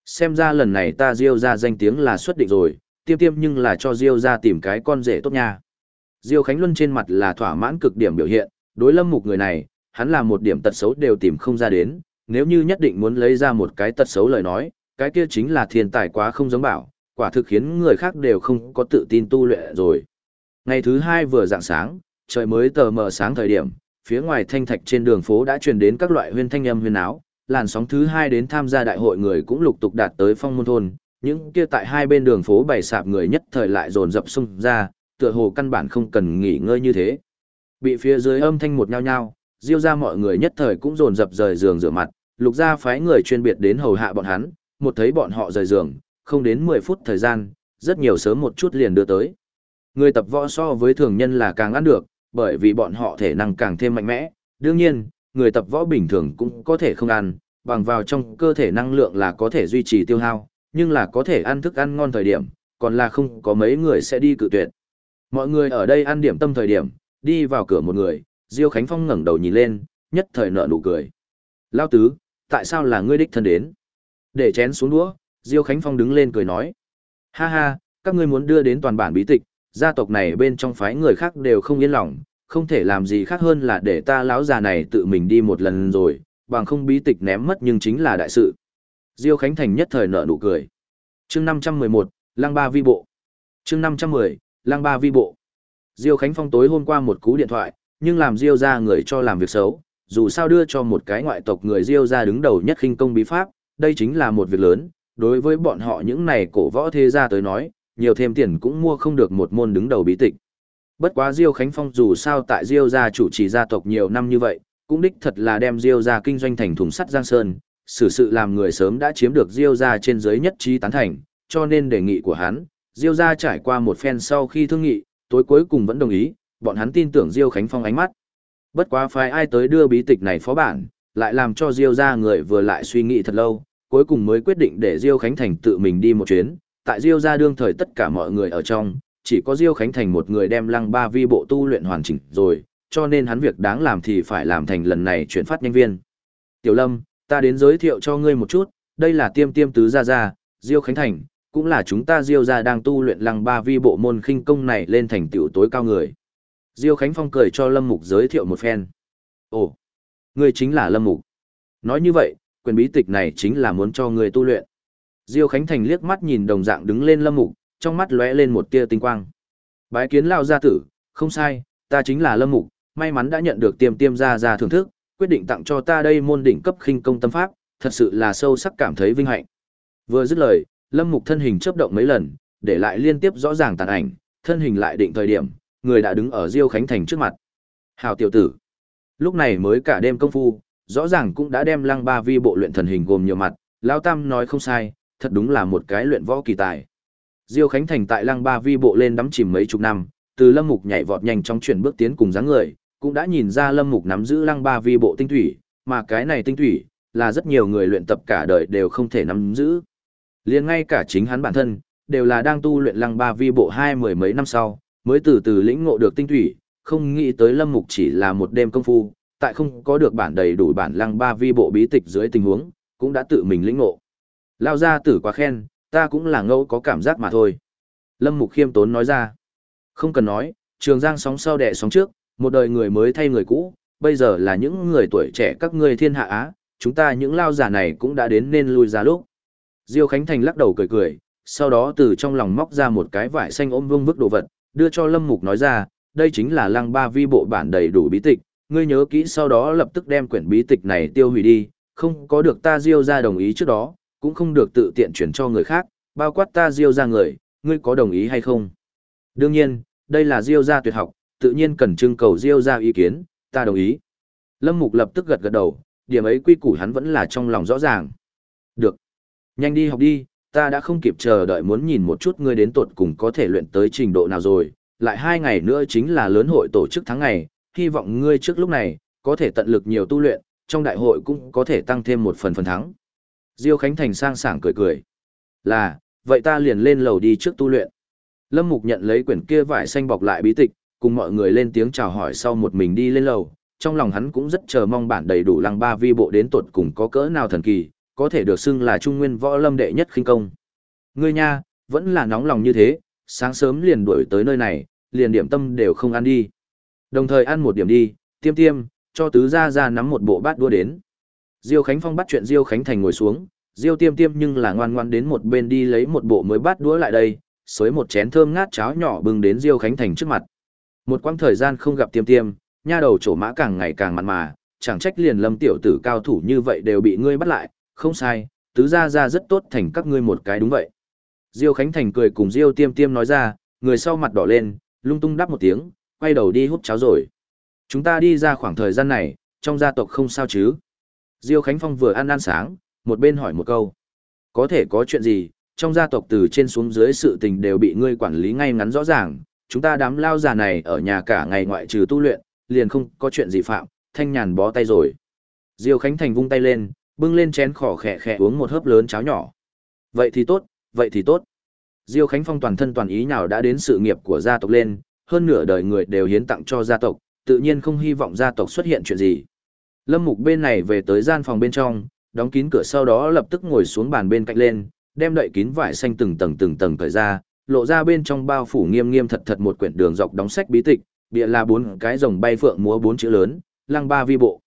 Xem ra lần này ta Diêu ra danh tiếng là xuất định rồi, tiêm tiêm nhưng là cho Diêu ra tìm cái con rể tốt nha. Diêu Khánh Luân trên mặt là thỏa mãn cực điểm biểu hiện, đối lâm mục người này, hắn là một điểm tật xấu đều tìm không ra đến, nếu như nhất định muốn lấy ra một cái tật xấu lời nói, cái kia chính là thiên tài quá không giống bảo, quả thực khiến người khác đều không có tự tin tu luyện rồi. Ngày thứ hai vừa dạng sáng, trời mới tờ mờ sáng thời điểm, phía ngoài thanh thạch trên đường phố đã truyền đến các loại huyên thanh âm huyên áo, làn sóng thứ hai đến tham gia đại hội người cũng lục tục đạt tới phong môn thôn, những kia tại hai bên đường phố bày sạp người nhất thời lại dồn dập xung ra, tựa hồ căn bản không cần nghỉ ngơi như thế. Bị phía dưới âm thanh một nhao nhao, diêu ra mọi người nhất thời cũng dồn dập rời giường rửa mặt, lục ra phái người chuyên biệt đến hầu hạ bọn hắn, một thấy bọn họ rời giường, không đến 10 phút thời gian, rất nhiều sớm một chút liền đưa tới. Người tập võ so với thường nhân là càng ăn được, bởi vì bọn họ thể năng càng thêm mạnh mẽ, đương nhiên, người tập võ bình thường cũng có thể không ăn, bằng vào trong cơ thể năng lượng là có thể duy trì tiêu hao, nhưng là có thể ăn thức ăn ngon thời điểm, còn là không có mấy người sẽ đi cự tuyệt. Mọi người ở đây ăn điểm tâm thời điểm, Đi vào cửa một người, Diêu Khánh Phong ngẩng đầu nhìn lên, nhất thời nở nụ cười. Lao tứ, tại sao là ngươi đích thân đến? Để chén xuống đũa, Diêu Khánh Phong đứng lên cười nói. Ha ha, các ngươi muốn đưa đến toàn bản bí tịch, gia tộc này bên trong phái người khác đều không yên lòng, không thể làm gì khác hơn là để ta lão già này tự mình đi một lần rồi, bằng không bí tịch ném mất nhưng chính là đại sự. Diêu Khánh Thành nhất thời nở nụ cười. Chương 511, Lăng Ba Vi Bộ. Chương 510, Lăng Ba Vi Bộ. Diêu Khánh Phong tối hôm qua một cú điện thoại, nhưng làm Diêu ra người cho làm việc xấu, dù sao đưa cho một cái ngoại tộc người Diêu ra đứng đầu nhất khinh công bí pháp, đây chính là một việc lớn, đối với bọn họ những này cổ võ thế gia tới nói, nhiều thêm tiền cũng mua không được một môn đứng đầu bí tịch. Bất quá Diêu Khánh Phong dù sao tại Diêu gia chủ trì gia tộc nhiều năm như vậy, cũng đích thật là đem Diêu gia kinh doanh thành thùng sắt Giang Sơn, xử sự làm người sớm đã chiếm được Diêu gia trên dưới nhất trí tán thành, cho nên đề nghị của hắn, Diêu gia trải qua một phen sau khi thương nghị, tối cuối cùng vẫn đồng ý, bọn hắn tin tưởng Diêu Khánh Phong ánh mắt. Bất quá phái ai tới đưa bí tịch này phó bản, lại làm cho Diêu gia người vừa lại suy nghĩ thật lâu, cuối cùng mới quyết định để Diêu Khánh Thành tự mình đi một chuyến, tại Diêu gia đương thời tất cả mọi người ở trong, chỉ có Diêu Khánh Thành một người đem lăng ba vi bộ tu luyện hoàn chỉnh rồi, cho nên hắn việc đáng làm thì phải làm thành lần này chuyển phát nhanh viên. Tiểu Lâm, ta đến giới thiệu cho ngươi một chút, đây là tiêm tiêm tứ gia gia, Diêu Khánh Thành, cũng là chúng ta Diêu gia đang tu luyện lăng ba vi bộ môn khinh công này lên thành tiểu tối cao người. Diêu Khánh Phong cười cho Lâm Mục giới thiệu một phen. Ồ, ngươi chính là Lâm Mục. Nói như vậy, quyền bí tịch này chính là muốn cho ngươi tu luyện. Diêu Khánh Thành liếc mắt nhìn đồng dạng đứng lên Lâm Mục, trong mắt lóe lên một tia tinh quang. Bái kiến lao gia tử, không sai, ta chính là Lâm Mục, may mắn đã nhận được tiêm tiêm gia gia thưởng thức, quyết định tặng cho ta đây môn đỉnh cấp khinh công tâm pháp, thật sự là sâu sắc cảm thấy vinh hạnh. Vừa dứt lời, Lâm Mục thân hình chớp động mấy lần, để lại liên tiếp rõ ràng tàn ảnh, thân hình lại định thời điểm, người đã đứng ở Diêu Khánh Thành trước mặt. Hào tiểu tử. Lúc này mới cả đêm công phu, rõ ràng cũng đã đem lăng ba vi bộ luyện thần hình gồm nhiều mặt, Lao Tam nói không sai, thật đúng là một cái luyện võ kỳ tài. Diêu Khánh Thành tại lăng ba vi bộ lên đắm chìm mấy chục năm, từ lâm mục nhảy vọt nhanh trong chuyển bước tiến cùng dáng người, cũng đã nhìn ra lâm mục nắm giữ lăng ba vi bộ tinh thủy, mà cái này tinh thủy, là rất nhiều người luyện tập cả đời đều không thể nắm giữ. liền ngay cả chính hắn bản thân, đều là đang tu luyện lăng ba vi bộ hai mười mấy năm sau, mới từ từ lĩnh ngộ được tinh thủy, không nghĩ tới lâm mục chỉ là một đêm công phu, tại không có được bản đầy đủ bản lăng ba vi bộ bí tịch dưới tình huống, cũng đã tự mình lĩnh ngộ. Lao ra tử quá khen, ta cũng là ngẫu có cảm giác mà thôi. Lâm Mục khiêm tốn nói ra. Không cần nói, trường giang sóng sau đẻ sóng trước, một đời người mới thay người cũ, bây giờ là những người tuổi trẻ các ngươi thiên hạ á, chúng ta những lao giả này cũng đã đến nên lui ra lúc. Diêu Khánh Thành lắc đầu cười cười, sau đó từ trong lòng móc ra một cái vải xanh ôm vương vức đồ vật, đưa cho Lâm Mục nói ra, đây chính là lăng ba vi bộ bản đầy đủ bí tịch, ngươi nhớ kỹ sau đó lập tức đem quyển bí tịch này tiêu hủy đi, không có được ta Diêu ra đồng ý trước đó, cũng không được tự tiện chuyển cho người khác, bao quát ta Diêu ra người, ngươi có đồng ý hay không? Đương nhiên, đây là Diêu ra tuyệt học, tự nhiên cần trưng cầu Diêu ra ý kiến, ta đồng ý. Lâm Mục lập tức gật gật đầu, điểm ấy quy củ hắn vẫn là trong lòng rõ ràng. Được. Nhanh đi học đi, ta đã không kịp chờ đợi muốn nhìn một chút ngươi đến tuột cùng có thể luyện tới trình độ nào rồi. Lại hai ngày nữa chính là lớn hội tổ chức tháng ngày, hy vọng ngươi trước lúc này, có thể tận lực nhiều tu luyện, trong đại hội cũng có thể tăng thêm một phần phần thắng. Diêu Khánh Thành sang sảng cười cười. Là, vậy ta liền lên lầu đi trước tu luyện. Lâm Mục nhận lấy quyển kia vải xanh bọc lại bí tịch, cùng mọi người lên tiếng chào hỏi sau một mình đi lên lầu. Trong lòng hắn cũng rất chờ mong bản đầy đủ lăng ba vi bộ đến tột cùng có cỡ nào thần kỳ, có thể được xưng là trung nguyên võ lâm đệ nhất khinh công. Ngươi nha, vẫn là nóng lòng như thế, sáng sớm liền đuổi tới nơi này, liền điểm tâm đều không ăn đi. Đồng thời ăn một điểm đi, tiêm tiêm, cho tứ gia ra nắm một bộ bát đua đến. Diêu Khánh Phong bắt chuyện Diêu Khánh Thành ngồi xuống, Diêu Tiêm Tiêm nhưng là ngoan ngoan đến một bên đi lấy một bộ mới bát đũa lại đây, xới một chén thơm ngát cháo nhỏ bưng đến Diêu Khánh Thành trước mặt. Một quãng thời gian không gặp Tiêm Tiêm, nha đầu trổ mã càng ngày càng mặn mà, chẳng trách liền Lâm tiểu tử cao thủ như vậy đều bị ngươi bắt lại, không sai, tứ gia gia rất tốt thành các ngươi một cái đúng vậy. Diêu Khánh Thành cười cùng Diêu Tiêm Tiêm nói ra, người sau mặt đỏ lên, lung tung đáp một tiếng, quay đầu đi hút cháo rồi. Chúng ta đi ra khoảng thời gian này, trong gia tộc không sao chứ? Diêu Khánh Phong vừa ăn ăn sáng, một bên hỏi một câu. Có thể có chuyện gì, trong gia tộc từ trên xuống dưới sự tình đều bị ngươi quản lý ngay ngắn rõ ràng, chúng ta đám lao già này ở nhà cả ngày ngoại trừ tu luyện, liền không có chuyện gì phạm, thanh nhàn bó tay rồi. Diêu Khánh Thành vung tay lên, bưng lên chén khỏ khẽ khẽ uống một hớp lớn cháo nhỏ. Vậy thì tốt, vậy thì tốt. Diêu Khánh Phong toàn thân toàn ý nào đã đến sự nghiệp của gia tộc lên, hơn nửa đời người đều hiến tặng cho gia tộc, tự nhiên không hy vọng gia tộc xuất hiện chuyện gì. Lâm Mục bên này về tới gian phòng bên trong, đóng kín cửa sau đó lập tức ngồi xuống bàn bên cạnh lên, đem đậy kín vải xanh từng tầng từng tầng cởi ra, lộ ra bên trong bao phủ nghiêm nghiêm thật thật một quyển đường dọc đóng sách bí tịch, bịa là bốn cái rồng bay phượng múa bốn chữ lớn, lăng ba vi bộ.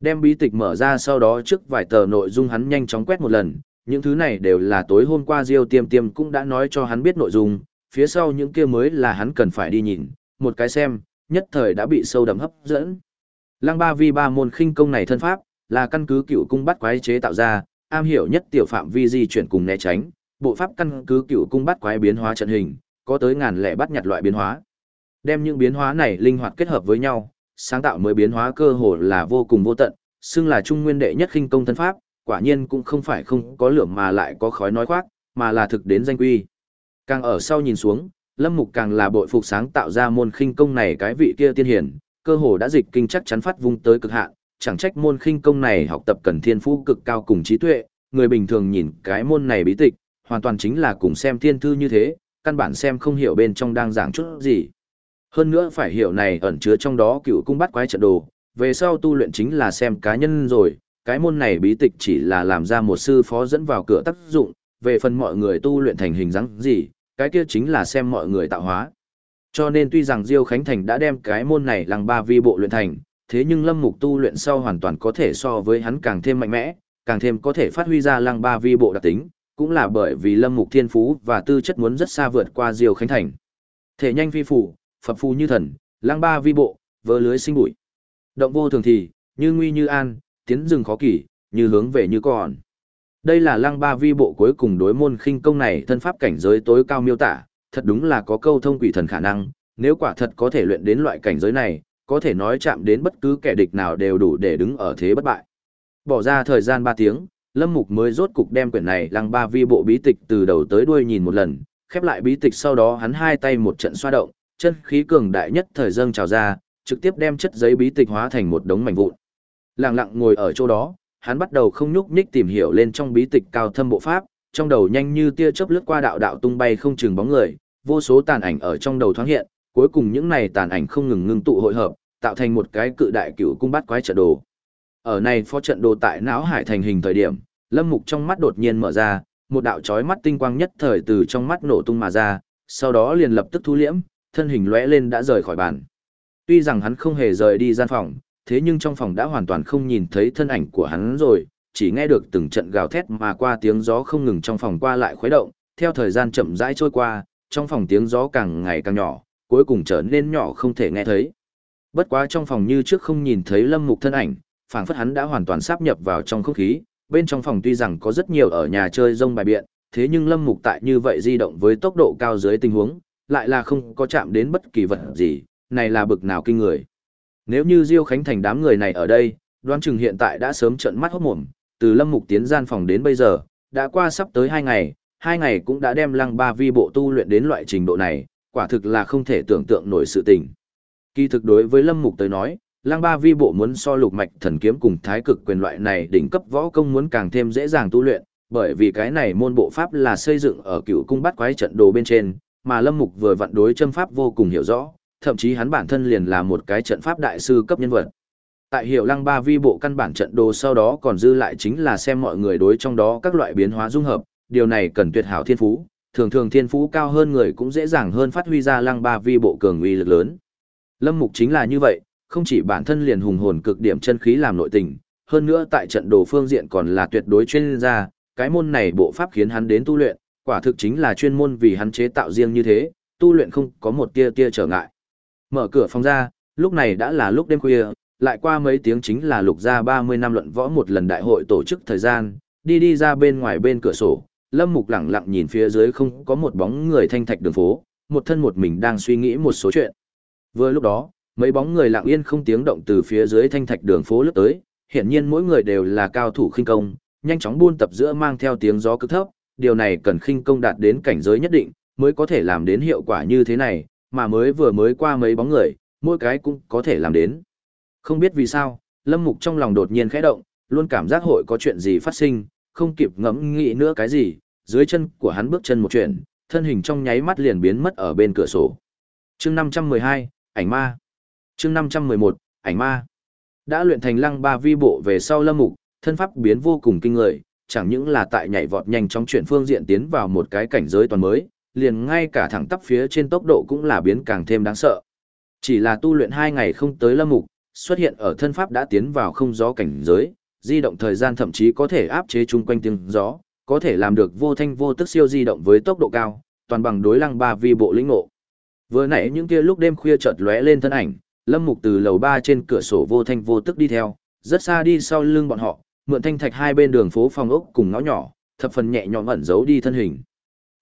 Đem bí tịch mở ra sau đó trước vài tờ nội dung hắn nhanh chóng quét một lần, những thứ này đều là tối hôm qua Diêu Tiêm Tiêm cũng đã nói cho hắn biết nội dung, phía sau những kia mới là hắn cần phải đi nhìn, một cái xem, nhất thời đã bị sâu đậm hấp dẫn. Lăng ba vi ba môn khinh công này thân pháp, là căn cứ cựu cung bắt quái chế tạo ra, am hiểu nhất tiểu phạm vi di chuyển cùng né tránh, bộ pháp căn cứ cựu cung bắt quái biến hóa trận hình, có tới ngàn lẻ bắt nhặt loại biến hóa. Đem những biến hóa này linh hoạt kết hợp với nhau, sáng tạo mới biến hóa cơ hồ là vô cùng vô tận, xưng là trung nguyên đệ nhất khinh công thân pháp, quả nhiên cũng không phải không có lửa mà lại có khói nói khoác, mà là thực đến danh quy. Càng ở sau nhìn xuống, Lâm Mục càng là bội phục sáng tạo ra môn khinh công này cái vị kia tiên hiển, cơ hồ đã dịch kinh chắc chắn phát vung tới cực hạn, chẳng trách môn khinh công này học tập cần thiên phú cực cao cùng trí tuệ, người bình thường nhìn cái môn này bí tịch, hoàn toàn chính là cùng xem thiên thư như thế, căn bản xem không hiểu bên trong đang giảng chút gì. Hơn nữa phải hiểu này ẩn chứa trong đó cựu cung bắt quái trận đồ, về sau tu luyện chính là xem cá nhân rồi, cái môn này bí tịch chỉ là làm ra một sư phó dẫn vào cửa tác dụng, về phần mọi người tu luyện thành hình dáng gì, cái kia chính là xem mọi người tạo hóa. Cho nên tuy rằng Diêu Khánh Thành đã đem cái môn này lăng ba vi bộ luyện thành, thế nhưng Lâm Mục tu luyện sau hoàn toàn có thể so với hắn càng thêm mạnh mẽ, càng thêm có thể phát huy ra lăng ba vi bộ đặc tính, cũng là bởi vì Lâm Mục thiên phú và tư chất muốn rất xa vượt qua diều Khánh Thành. Thể nhanh phi phủ, phập phù như thần, lăng ba vi bộ, vỡ lưới sinh bụi. Động vô thường thì, như nguy như an, tiến rừng khó kỳ, như hướng về như còn. Đây là lăng ba vi bộ cuối cùng đối môn khinh công này thân pháp cảnh giới tối cao miêu tả, thật đúng là có câu thông quỷ thần khả năng, nếu quả thật có thể luyện đến loại cảnh giới này, có thể nói chạm đến bất cứ kẻ địch nào đều đủ để đứng ở thế bất bại. Bỏ ra thời gian 3 tiếng, Lâm Mục mới rốt cục đem quyển này lăng ba vi bộ bí tịch từ đầu tới đuôi nhìn một lần, khép lại bí tịch sau đó hắn hai tay một trận xoa động, chân khí cường đại nhất thời dâng trào ra, trực tiếp đem chất giấy bí tịch hóa thành một đống mảnh vụn. Lặng lặng ngồi ở chỗ đó, hắn bắt đầu không nhúc nhích tìm hiểu lên trong bí tịch cao thâm bộ pháp, trong đầu nhanh như tia chớp lướt qua đạo đạo tung bay không chừng bóng người, vô số tàn ảnh ở trong đầu thoáng hiện, cuối cùng những này tàn ảnh không ngừng ngưng tụ hội hợp, tạo thành một cái cự đại cựu cung bát quái trận đồ. Ở này phó trận đồ tại não hải thành hình thời điểm, Lâm Mục trong mắt đột nhiên mở ra, một đạo chói mắt tinh quang nhất thời từ trong mắt nổ tung mà ra, sau đó liền lập tức thu liễm, thân hình lóe lên đã rời khỏi bàn. Tuy rằng hắn không hề rời đi gian phòng, thế nhưng trong phòng đã hoàn toàn không nhìn thấy thân ảnh của hắn rồi, chỉ nghe được từng trận gào thét mà qua tiếng gió không ngừng trong phòng qua lại khuấy động, theo thời gian chậm rãi trôi qua, trong phòng tiếng gió càng ngày càng nhỏ, cuối cùng trở nên nhỏ không thể nghe thấy. Bất quá trong phòng như trước không nhìn thấy Lâm Mục thân ảnh, phảng phất hắn đã hoàn toàn sáp nhập vào trong không khí, bên trong phòng tuy rằng có rất nhiều ở nhà chơi rông bài biện, thế nhưng Lâm Mục tại như vậy di động với tốc độ cao dưới tình huống, lại là không có chạm đến bất kỳ vật gì, này là bực nào kinh người. Nếu như Diêu Khánh Thành đám người này ở đây, đoán chừng hiện tại đã sớm trợn mắt hốt mồm, từ Lâm Mục tiến gian phòng đến bây giờ, đã qua sắp tới 2 ngày, 2 ngày cũng đã đem lăng ba vi bộ tu luyện đến loại trình độ này, quả thực là không thể tưởng tượng nổi sự tình. Kỳ thực đối với Lâm Mục tới nói, lăng ba vi bộ muốn so lục mạch thần kiếm cùng thái cực quyền loại này đỉnh cấp võ công muốn càng thêm dễ dàng tu luyện, bởi vì cái này môn bộ pháp là xây dựng ở cựu cung bắt quái trận đồ bên trên, mà Lâm Mục vừa vặn đối châm pháp vô cùng hiểu rõ, thậm chí hắn bản thân liền là một cái trận pháp đại sư cấp nhân vật. Tại hiệu lăng ba vi bộ căn bản trận đồ sau đó còn dư lại chính là xem mọi người đối trong đó các loại biến hóa dung hợp, điều này cần tuyệt hảo thiên phú, thường thường thiên phú cao hơn người cũng dễ dàng hơn phát huy ra lăng ba vi bộ cường uy lực lớn. Lâm Mục chính là như vậy, không chỉ bản thân liền hùng hồn cực điểm chân khí làm nội tình, hơn nữa tại trận đồ phương diện còn là tuyệt đối chuyên gia, cái môn này bộ pháp khiến hắn đến tu luyện, quả thực chính là chuyên môn vì hắn chế tạo riêng như thế, tu luyện không có một tia tia trở ngại. Mở cửa phòng ra, lúc này đã là lúc đêm khuya, lại qua mấy tiếng chính là lục gia 30 năm luận võ một lần đại hội tổ chức thời gian, đi đi ra bên ngoài bên cửa sổ, Lâm Mục lặng lặng nhìn phía dưới không có một bóng người thanh thạch đường phố, một thân một mình đang suy nghĩ một số chuyện. Vừa lúc đó, mấy bóng người lặng yên không tiếng động từ phía dưới thanh thạch đường phố lướt tới, hiện nhiên mỗi người đều là cao thủ khinh công, nhanh chóng buôn tập giữa mang theo tiếng gió cực thấp, điều này cần khinh công đạt đến cảnh giới nhất định, mới có thể làm đến hiệu quả như thế này, mà mới vừa mới qua mấy bóng người, mỗi cái cũng có thể làm đến. Không biết vì sao, Lâm Mục trong lòng đột nhiên khẽ động, luôn cảm giác hội có chuyện gì phát sinh, không kịp ngẫm nghĩ nữa cái gì, dưới chân của hắn bước chân một chuyện, thân hình trong nháy mắt liền biến mất ở bên cửa sổ. chương 512, ảnh ma chương 511, ảnh ma. Đã luyện thành lăng ba vi bộ về sau lâm mục, thân pháp biến vô cùng kinh người, chẳng những là tại nhảy vọt nhanh trong chuyển phương diện tiến vào một cái cảnh giới toàn mới, liền ngay cả thẳng tắp phía trên tốc độ cũng là biến càng thêm đáng sợ. Chỉ là tu luyện hai ngày không tới lâm mục, xuất hiện ở thân pháp đã tiến vào không gió cảnh giới, di động thời gian thậm chí có thể áp chế chung quanh tiếng gió, có thể làm được vô thanh vô tức siêu di động với tốc độ cao, toàn bằng đối lăng ba vi bộ lĩnh ngộ. Vừa nãy những kia lúc đêm khuya chợt lóe lên thân ảnh, Lâm Mục từ lầu ba trên cửa sổ vô thanh vô tức đi theo, rất xa đi sau lưng bọn họ, mượn thanh thạch hai bên đường phố phòng ốc cùng ngõ nhỏ, thập phần nhẹ nhõm ẩn giấu đi thân hình.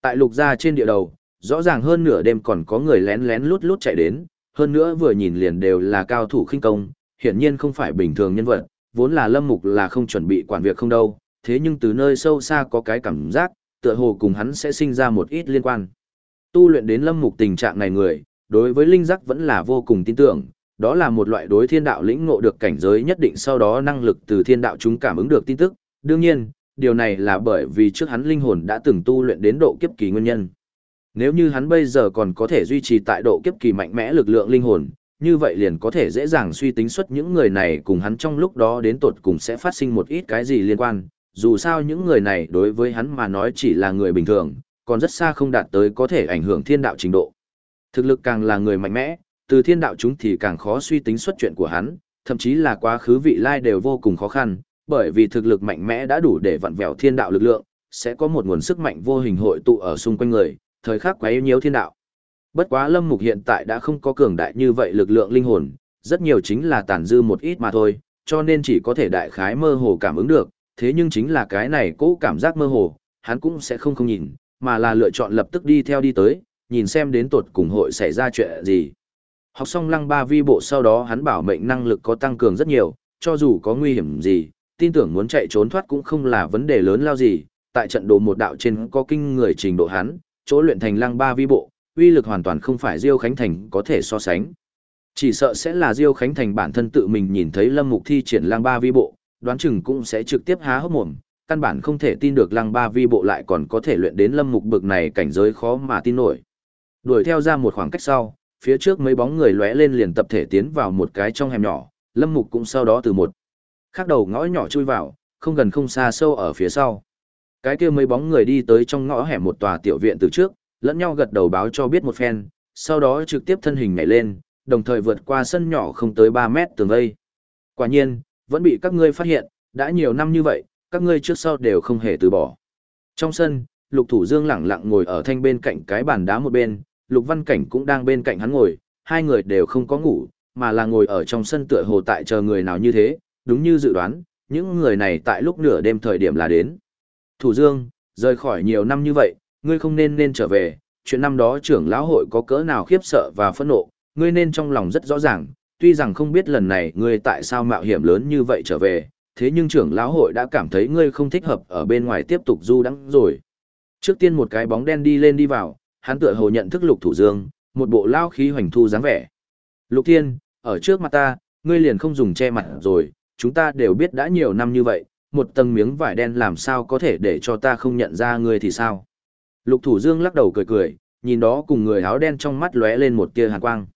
Tại lục gia trên địa đầu, rõ ràng hơn nửa đêm còn có người lén lén lút lút chạy đến, hơn nữa vừa nhìn liền đều là cao thủ khinh công, hiển nhiên không phải bình thường nhân vật, vốn là Lâm Mục là không chuẩn bị quản việc không đâu, thế nhưng từ nơi sâu xa có cái cảm giác, tựa hồ cùng hắn sẽ sinh ra một ít liên quan. Tu luyện đến Lâm Mục tình trạng này người, đối với linh giác vẫn là vô cùng tin tưởng, đó là một loại đối thiên đạo lĩnh ngộ được cảnh giới nhất định sau đó năng lực từ thiên đạo chúng cảm ứng được tin tức. Đương nhiên, điều này là bởi vì trước hắn linh hồn đã từng tu luyện đến độ kiếp kỳ nguyên nhân. Nếu như hắn bây giờ còn có thể duy trì tại độ kiếp kỳ mạnh mẽ lực lượng linh hồn, như vậy liền có thể dễ dàng suy tính xuất những người này cùng hắn trong lúc đó đến tột cùng sẽ phát sinh một ít cái gì liên quan. Dù sao những người này đối với hắn mà nói chỉ là người bình thường, còn rất xa không đạt tới có thể ảnh hưởng thiên đạo trình độ. Thực lực càng là người mạnh mẽ, từ thiên đạo chúng thì càng khó suy tính xuất chuyện của hắn, thậm chí là quá khứ vị lai đều vô cùng khó khăn, bởi vì thực lực mạnh mẽ đã đủ để vặn vẹo thiên đạo lực lượng, sẽ có một nguồn sức mạnh vô hình hội tụ ở xung quanh người, thời khắc quá yếu nhiều thiên đạo. Bất quá Lâm Mục hiện tại đã không có cường đại như vậy lực lượng linh hồn, rất nhiều chính là tàn dư một ít mà thôi, cho nên chỉ có thể đại khái mơ hồ cảm ứng được, thế nhưng chính là cái này cố cảm giác mơ hồ, hắn cũng sẽ không không nhìn, mà là lựa chọn lập tức đi theo đi tới, nhìn xem đến tột cùng hội xảy ra chuyện gì. Học xong lăng ba vi bộ sau đó hắn bảo mệnh năng lực có tăng cường rất nhiều, cho dù có nguy hiểm gì, tin tưởng muốn chạy trốn thoát cũng không là vấn đề lớn lao gì, tại trận đồ một đạo trên có kinh người trình độ hắn, chỗ luyện thành lăng ba vi bộ, uy lực hoàn toàn không phải Diêu Khánh Thành có thể so sánh. Chỉ sợ sẽ là Diêu Khánh Thành bản thân tự mình nhìn thấy Lâm Mục thi triển lăng ba vi bộ, đoán chừng cũng sẽ trực tiếp há hốc mồm, căn bản không thể tin được lăng ba vi bộ lại còn có thể luyện đến Lâm Mục bực này cảnh giới khó mà tin nổi. Đuổi theo ra một khoảng cách sau, phía trước mấy bóng người lóe lên liền tập thể tiến vào một cái trong hẻm nhỏ, Lâm Mục cũng sau đó từ một khác đầu ngõ nhỏ chui vào, không gần không xa sâu ở phía sau. Cái kia mấy bóng người đi tới trong ngõ hẻm một tòa tiểu viện từ trước, lẫn nhau gật đầu báo cho biết một phen, sau đó trực tiếp thân hình nhảy lên, đồng thời vượt qua sân nhỏ không tới 3 mét tường vây. Quả nhiên, vẫn bị các ngươi phát hiện, đã nhiều năm như vậy, các ngươi trước sau đều không hề từ bỏ. Trong sân, Lục Thủ Dương lẳng lặng ngồi ở thanh bên cạnh cái bàn đá một bên, Lục Văn Cảnh cũng đang bên cạnh hắn ngồi, hai người đều không có ngủ, mà là ngồi ở trong sân tựa hồ tại chờ người nào như thế, đúng như dự đoán, những người này tại lúc nửa đêm thời điểm là đến. Thủ Dương, rời khỏi nhiều năm như vậy, ngươi không nên nên trở về, chuyện năm đó trưởng lão hội có cỡ nào khiếp sợ và phẫn nộ, ngươi nên trong lòng rất rõ ràng, tuy rằng không biết lần này ngươi tại sao mạo hiểm lớn như vậy trở về, thế nhưng trưởng lão hội đã cảm thấy ngươi không thích hợp ở bên ngoài tiếp tục du đắng rồi. Trước tiên một cái bóng đen đi lên đi vào, hắn tựa hồ nhận thức Lục Thủ Dương, một bộ lao khí hoành thu dáng vẻ. Lục Thiên, ở trước mặt ta, ngươi liền không dùng che mặt rồi, chúng ta đều biết đã nhiều năm như vậy, một tầng miếng vải đen làm sao có thể để cho ta không nhận ra ngươi thì sao. Lục Thủ Dương lắc đầu cười cười, nhìn đó cùng người áo đen trong mắt lóe lên một tia hàn quang.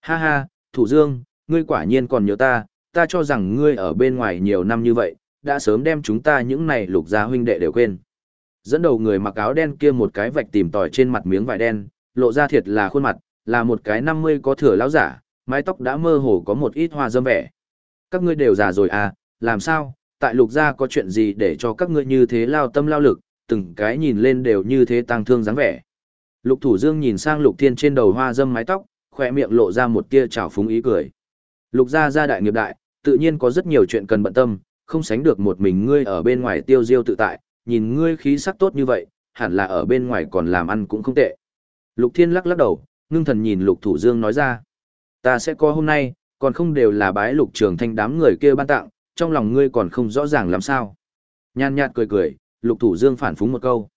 Ha ha, Thủ Dương, ngươi quả nhiên còn nhớ ta, ta cho rằng ngươi ở bên ngoài nhiều năm như vậy, đã sớm đem chúng ta những này lục gia huynh đệ đều quên. Dẫn đầu người mặc áo đen kia một cái vạch tìm tòi trên mặt miếng vải đen, lộ ra thiệt là khuôn mặt, là một cái năm mươi có thừa lão giả, mái tóc đã mơ hồ có một ít hoa dâm vẻ. Các ngươi đều già rồi à, làm sao, tại lục gia có chuyện gì để cho các ngươi như thế lao tâm lao lực, từng cái nhìn lên đều như thế tăng thương dáng vẻ. Lục Thủ Dương nhìn sang Lục Thiên trên đầu hoa dâm mái tóc, khỏe miệng lộ ra một tia trào phúng ý cười. Lục gia gia đại nghiệp đại, tự nhiên có rất nhiều chuyện cần bận tâm, không sánh được một mình ngươi ở bên ngoài tiêu diêu tự tại, nhìn ngươi khí sắc tốt như vậy, hẳn là ở bên ngoài còn làm ăn cũng không tệ. Lục Thiên lắc lắc đầu, ngưng thần nhìn Lục Thủ Dương nói ra. Ta sẽ có hôm nay, còn không đều là bái Lục Trường Thanh đám người kia ban tặng, trong lòng ngươi còn không rõ ràng làm sao. Nhan nhạt cười cười, Lục Thủ Dương phản phúng một câu.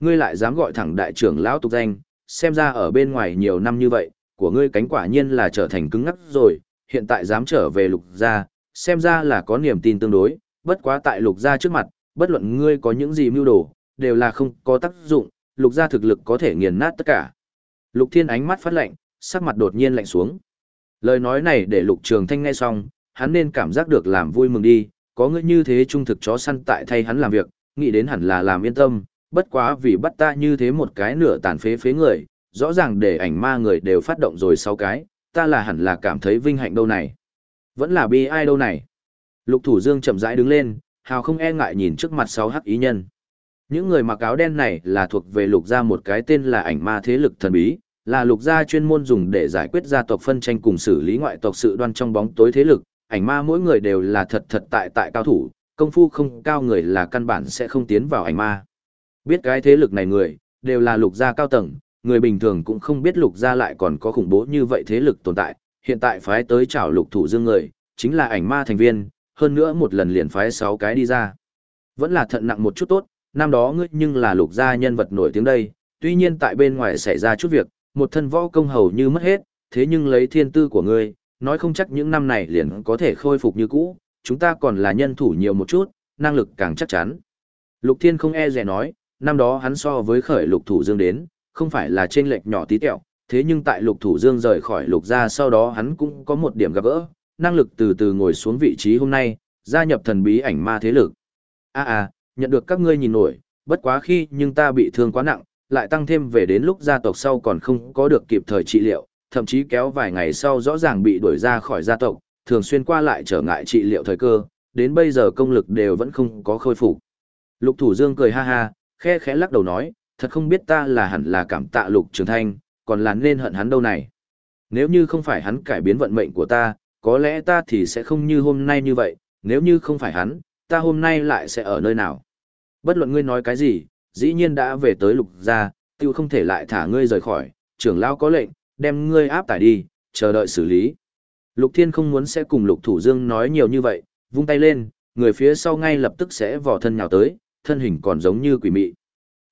Ngươi lại dám gọi thẳng đại trưởng lão tục danh, xem ra ở bên ngoài nhiều năm như vậy, của ngươi cánh quả nhiên là trở thành cứng ngắc rồi, hiện tại dám trở về lục gia, xem ra là có niềm tin tương đối, bất quá tại lục gia trước mặt, bất luận ngươi có những gì mưu đồ, đều là không có tác dụng, lục gia thực lực có thể nghiền nát tất cả. Lục Thiên ánh mắt phát lạnh, sắc mặt đột nhiên lạnh xuống. Lời nói này để Lục Trường Thanh nghe xong, hắn nên cảm giác được làm vui mừng đi, có ngươi như thế trung thực chó săn tại thay hắn làm việc, nghĩ đến hẳn là làm yên tâm, bất quá vì bắt ta như thế một cái nửa tàn phế phế người, rõ ràng để ảnh ma người đều phát động rồi sau cái, ta là hẳn là cảm thấy vinh hạnh đâu này. Vẫn là bi ai đâu này. Lục Thủ Dương chậm rãi đứng lên, hào không e ngại nhìn trước mặt sáu hắc ý nhân. Những người mặc áo đen này là thuộc về lục gia một cái tên là ảnh ma thế lực thần bí, là lục gia chuyên môn dùng để giải quyết gia tộc phân tranh cùng xử lý ngoại tộc sự đoan trong bóng tối thế lực. Ảnh ma mỗi người đều là thật thật tại tại cao thủ, công phu không cao người là căn bản sẽ không tiến vào ảnh ma. Biết cái thế lực này người, đều là lục gia cao tầng, người bình thường cũng không biết lục gia lại còn có khủng bố như vậy thế lực tồn tại. Hiện tại phái tới chảo lục thủ dương người, chính là ảnh ma thành viên, hơn nữa một lần liền phái sáu cái đi ra. Vẫn là thận nặng một chút tốt, năm đó ngươi nhưng là lục gia nhân vật nổi tiếng đây, tuy nhiên tại bên ngoài xảy ra chút việc, một thân võ công hầu như mất hết, thế nhưng lấy thiên tư của ngươi, nói không chắc những năm này liền có thể khôi phục như cũ, chúng ta còn là nhân thủ nhiều một chút, năng lực càng chắc chắn. Lục Thiên không e dè nói, năm đó hắn so với khởi lục thủ dương đến, không phải là trên lệch nhỏ tí tẹo, thế nhưng tại lục thủ dương rời khỏi lục gia sau đó hắn cũng có một điểm gặp gỡ, năng lực từ từ ngồi xuống vị trí hôm nay, gia nhập thần bí ảnh ma thế lực. A à, à, nhận được các ngươi nhìn nổi, bất quá khi nhưng ta bị thương quá nặng, lại tăng thêm về đến lúc gia tộc sau còn không có được kịp thời trị liệu, thậm chí kéo vài ngày sau rõ ràng bị đuổi ra khỏi gia tộc, thường xuyên qua lại trở ngại trị liệu thời cơ, đến bây giờ công lực đều vẫn không có khôi phục. Lục Thủ Dương cười ha ha, khẽ khẽ lắc đầu nói, thật không biết ta là hẳn là cảm tạ Lục Trường Thanh, còn là nên hận hắn đâu này. Nếu như không phải hắn cải biến vận mệnh của ta, có lẽ ta thì sẽ không như hôm nay như vậy, nếu như không phải hắn, ta hôm nay lại sẽ ở nơi nào. Bất luận ngươi nói cái gì, dĩ nhiên đã về tới lục gia, tiêu không thể lại thả ngươi rời khỏi, trưởng lão có lệnh, đem ngươi áp tải đi, chờ đợi xử lý. Lục Thiên không muốn sẽ cùng Lục Thủ Dương nói nhiều như vậy, vung tay lên, người phía sau ngay lập tức sẽ vò thân nhào tới, thân hình còn giống như quỷ mị.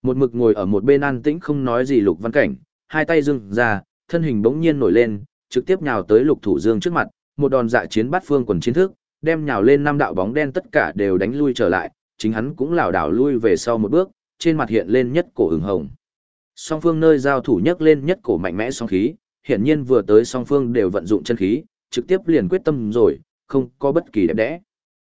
Một mực ngồi ở một bên an tĩnh không nói gì Lục Văn Cảnh, hai tay dưng ra, thân hình bỗng nhiên nổi lên, trực tiếp nhào tới Lục Thủ Dương trước mặt, một đòn dạ chiến bắt phương quần chiến thức, đem nhào lên năm đạo bóng đen tất cả đều đánh lui trở lại, chính hắn cũng lảo đảo lui về sau một bước, trên mặt hiện lên nhất cổ ửng hồng. Song phương nơi giao thủ nhấc lên nhất cổ mạnh mẽ song khí, hiển nhiên vừa tới song phương đều vận dụng chân khí, trực tiếp liền quyết tâm rồi, không có bất kỳ đẹp đẽ.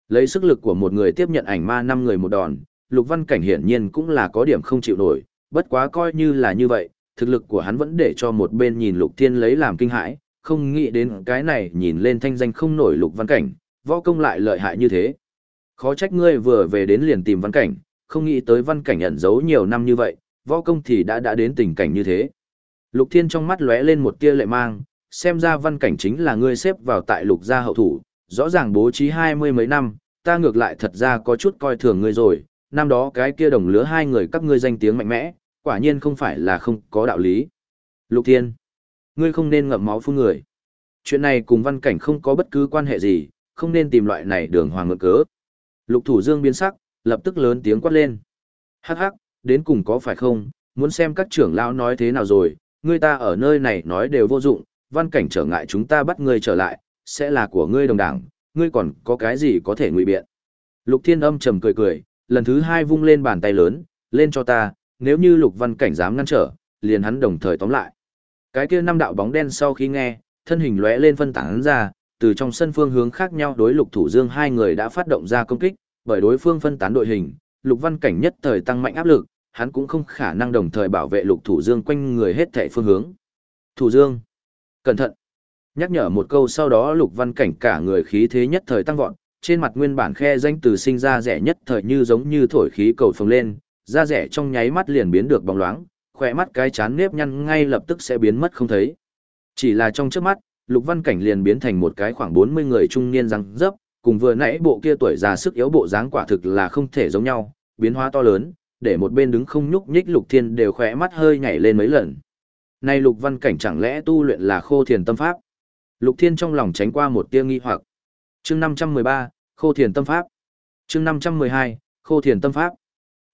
Lấy sức lực của một người tiếp nhận ảnh ma năm người một đòn, Lục Văn Cảnh hiển nhiên cũng là có điểm không chịu nổi, bất quá coi như là như vậy, thực lực của hắn vẫn để cho một bên nhìn Lục Thiên lấy làm kinh hãi, không nghĩ đến cái này nhìn lên thanh danh không nổi Lục Văn Cảnh, võ công lại lợi hại như thế. Khó trách ngươi vừa về đến liền tìm Văn Cảnh, không nghĩ tới Văn Cảnh ẩn giấu nhiều năm như vậy, võ công thì đã đã đến tình cảnh như thế. Lục Thiên trong mắt lóe lên một tia lệ mang, xem ra Văn Cảnh chính là ngươi xếp vào tại Lục gia hậu thủ, rõ ràng bố trí hai mươi mấy năm, ta ngược lại thật ra có chút coi thường ngươi rồi, năm đó cái kia đồng lứa hai người các ngươi danh tiếng mạnh mẽ, quả nhiên không phải là không có đạo lý. Lục Thiên, ngươi không nên ngậm máu phun người. Chuyện này cùng Văn Cảnh không có bất cứ quan hệ gì, không nên tìm loại này đường hoàng ngược cớ. Lục Thủ Dương biến sắc, lập tức lớn tiếng quát lên. Hắc hắc, đến cùng có phải không, muốn xem các trưởng lão nói thế nào rồi, ngươi ta ở nơi này nói đều vô dụng, văn cảnh trở ngại chúng ta bắt ngươi trở lại, sẽ là của ngươi đồng đảng, ngươi còn có cái gì có thể ngụy biện. Lục Thiên âm trầm cười cười, lần thứ hai vung lên bàn tay lớn, lên cho ta, nếu như Lục Văn Cảnh dám ngăn trở, liền hắn đồng thời tóm lại. Cái kia năm đạo bóng đen sau khi nghe, thân hình lóe lên phân tán ra, từ trong sân phương hướng khác nhau đối Lục Thủ Dương hai người đã phát động ra công kích, bởi đối phương phân tán đội hình, Lục Văn Cảnh nhất thời tăng mạnh áp lực, hắn cũng không khả năng đồng thời bảo vệ Lục Thủ Dương quanh người hết thảy phương hướng. Thủ Dương, cẩn thận. Nhắc nhở một câu sau đó Lục Văn Cảnh cả người khí thế nhất thời tăng vọt, trên mặt nguyên bản khe danh từ sinh ra rẻ nhất thời như giống như thổi khí cầu phồng lên, da rẻ trong nháy mắt liền biến được bóng loáng, khỏe mắt cái chán nếp nhăn ngay lập tức sẽ biến mất không thấy. Chỉ là trong trước mắt, Lục Văn Cảnh liền biến thành một cái khoảng 40 người trung niên răng dấp, cùng vừa nãy bộ kia tuổi già sức yếu bộ dáng quả thực là không thể giống nhau, biến hóa to lớn, để một bên đứng không nhúc nhích Lục Thiên đều khỏe mắt hơi nhảy lên mấy lần. Này Lục Văn Cảnh chẳng lẽ tu luyện là khô thiền tâm pháp? Lục Thiên trong lòng tránh qua một tia nghi hoặc. Chương 513, Khô thiền tâm pháp. Chương 512, Khô thiền tâm pháp.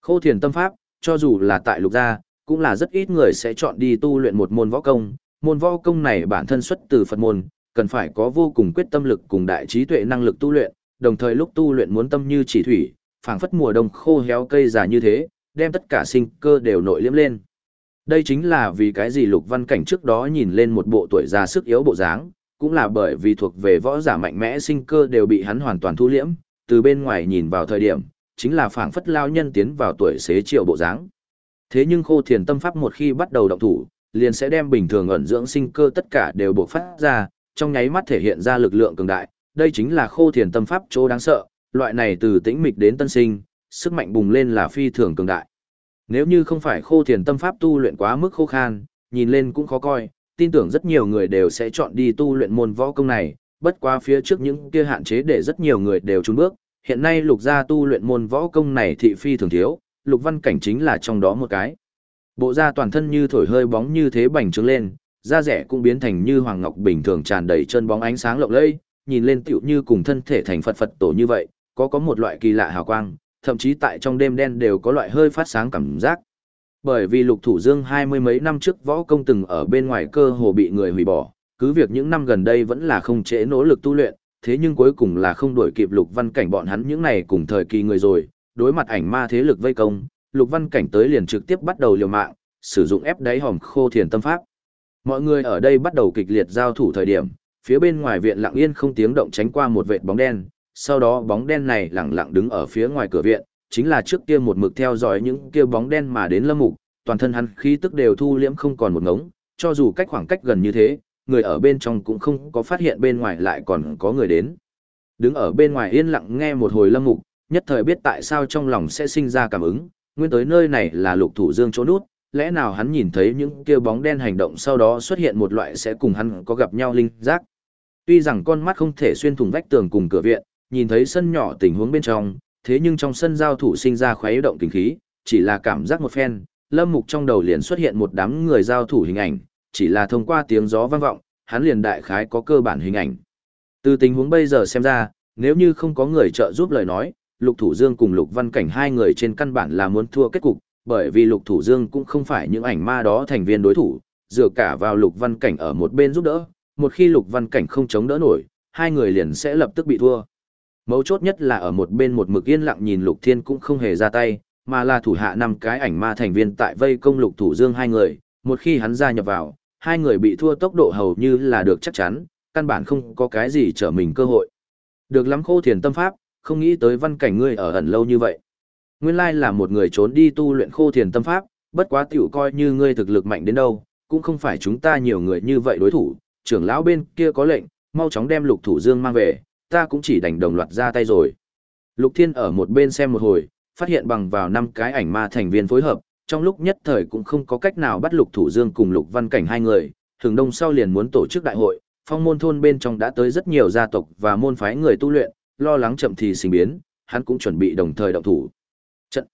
Khô thiền tâm pháp, cho dù là tại Lục gia, cũng là rất ít người sẽ chọn đi tu luyện một môn võ công, môn võ công này bản thân xuất từ Phật môn, cần phải có vô cùng quyết tâm lực cùng đại trí tuệ năng lực tu luyện, đồng thời lúc tu luyện muốn tâm như chỉ thủy, phảng phất mùa đông khô héo cây già như thế, đem tất cả sinh cơ đều nội liễm lên. Đây chính là vì cái gì Lục Văn Cảnh trước đó nhìn lên một bộ tuổi già sức yếu bộ dáng, cũng là bởi vì thuộc về võ giả mạnh mẽ sinh cơ đều bị hắn hoàn toàn thu liễm, từ bên ngoài nhìn vào thời điểm, chính là phảng phất lao nhân tiến vào tuổi xế chiều bộ dáng. Thế nhưng khô thiền tâm pháp một khi bắt đầu động thủ, liền sẽ đem bình thường ẩn dưỡng sinh cơ tất cả đều bộc phát ra, trong nháy mắt thể hiện ra lực lượng cường đại, đây chính là khô thiền tâm pháp chỗ đáng sợ, loại này từ tĩnh mịch đến tân sinh, sức mạnh bùng lên là phi thường cường đại. Nếu như không phải khô thiền tâm pháp tu luyện quá mức khô khan, nhìn lên cũng khó coi, tin tưởng rất nhiều người đều sẽ chọn đi tu luyện môn võ công này, bất quá phía trước những kia hạn chế để rất nhiều người đều trốn bước, hiện nay lục gia tu luyện môn võ công này thị phi thường thiếu, lục văn cảnh chính là trong đó một cái. Bộ da toàn thân như thổi hơi bóng như thế bành trướng lên, da rẻ cũng biến thành như hoàng ngọc bình thường tràn đầy chân bóng ánh sáng lộng lẫy, nhìn lên tựu như cùng thân thể thành Phật Phật tổ như vậy, có có một loại kỳ lạ hào quang, thậm chí tại trong đêm đen đều có loại hơi phát sáng cảm giác. Bởi vì Lục Thủ Dương hai mươi mấy năm trước võ công từng ở bên ngoài cơ hồ bị người hủy bỏ, cứ việc những năm gần đây vẫn là không trễ nỗ lực tu luyện, thế nhưng cuối cùng là không đuổi kịp Lục Văn Cảnh bọn hắn những này cùng thời kỳ người rồi, đối mặt ảnh ma thế lực vây công, Lục Văn Cảnh tới liền trực tiếp bắt đầu liều mạng, sử dụng ép đáy hòm khô thiền tâm pháp. Mọi người ở đây bắt đầu kịch liệt giao thủ thời điểm, phía bên ngoài viện lặng yên không tiếng động tránh qua một vệt bóng đen, sau đó bóng đen này lặng lặng đứng ở phía ngoài cửa viện, chính là trước kia một mực theo dõi những kia bóng đen mà đến lâm mục, toàn thân hắn khí tức đều thu liễm không còn một ngống, cho dù cách khoảng cách gần như thế, người ở bên trong cũng không có phát hiện bên ngoài lại còn có người đến. Đứng ở bên ngoài yên lặng nghe một hồi lâm mục, nhất thời biết tại sao trong lòng sẽ sinh ra cảm ứng, nguyên tới nơi này là lục thủ dương chỗ nút, lẽ nào hắn nhìn thấy những kia bóng đen hành động sau đó xuất hiện một loại sẽ cùng hắn có gặp nhau linh giác. Tuy rằng con mắt không thể xuyên thủng vách tường cùng cửa viện, nhìn thấy sân nhỏ tình huống bên trong, thế nhưng trong sân giao thủ sinh ra khuấy động kinh khí, chỉ là cảm giác một phen, lâm mục trong đầu liền xuất hiện một đám người giao thủ hình ảnh, chỉ là thông qua tiếng gió vang vọng, hắn liền đại khái có cơ bản hình ảnh. Từ tình huống bây giờ xem ra, nếu như không có người trợ giúp lời nói, Lục Thủ Dương cùng Lục Văn Cảnh hai người trên căn bản là muốn thua kết cục, bởi vì Lục Thủ Dương cũng không phải những ảnh ma đó thành viên đối thủ, dựa cả vào Lục Văn Cảnh ở một bên giúp đỡ, một khi Lục Văn Cảnh không chống đỡ nổi, hai người liền sẽ lập tức bị thua. Mấu chốt nhất là ở một bên một mực yên lặng nhìn Lục Thiên cũng không hề ra tay, mà là thủ hạ năm cái ảnh ma thành viên tại vây công Lục Thủ Dương hai người, một khi hắn gia nhập vào, hai người bị thua tốc độ hầu như là được chắc chắn, căn bản không có cái gì trở mình cơ hội. Được lắm khô thiền tâm pháp, không nghĩ tới văn cảnh ngươi ở ẩn lâu như vậy. Nguyên lai là một người trốn đi tu luyện khô thiền tâm pháp, bất quá tiểu coi như ngươi thực lực mạnh đến đâu, cũng không phải chúng ta nhiều người như vậy đối thủ, trưởng lão bên kia có lệnh, mau chóng đem lục thủ dương mang về, ta cũng chỉ đành đồng loạt ra tay rồi. Lục thiên ở một bên xem một hồi, phát hiện bằng vào năm cái ảnh ma thành viên phối hợp, trong lúc nhất thời cũng không có cách nào bắt lục thủ dương cùng lục văn cảnh hai người, thường đông sau liền muốn tổ chức đại hội, phong môn thôn bên trong đã tới rất nhiều gia tộc và môn phái người tu luyện, lo lắng chậm thì sinh biến, hắn cũng chuẩn bị đồng thời động thủ. Trận.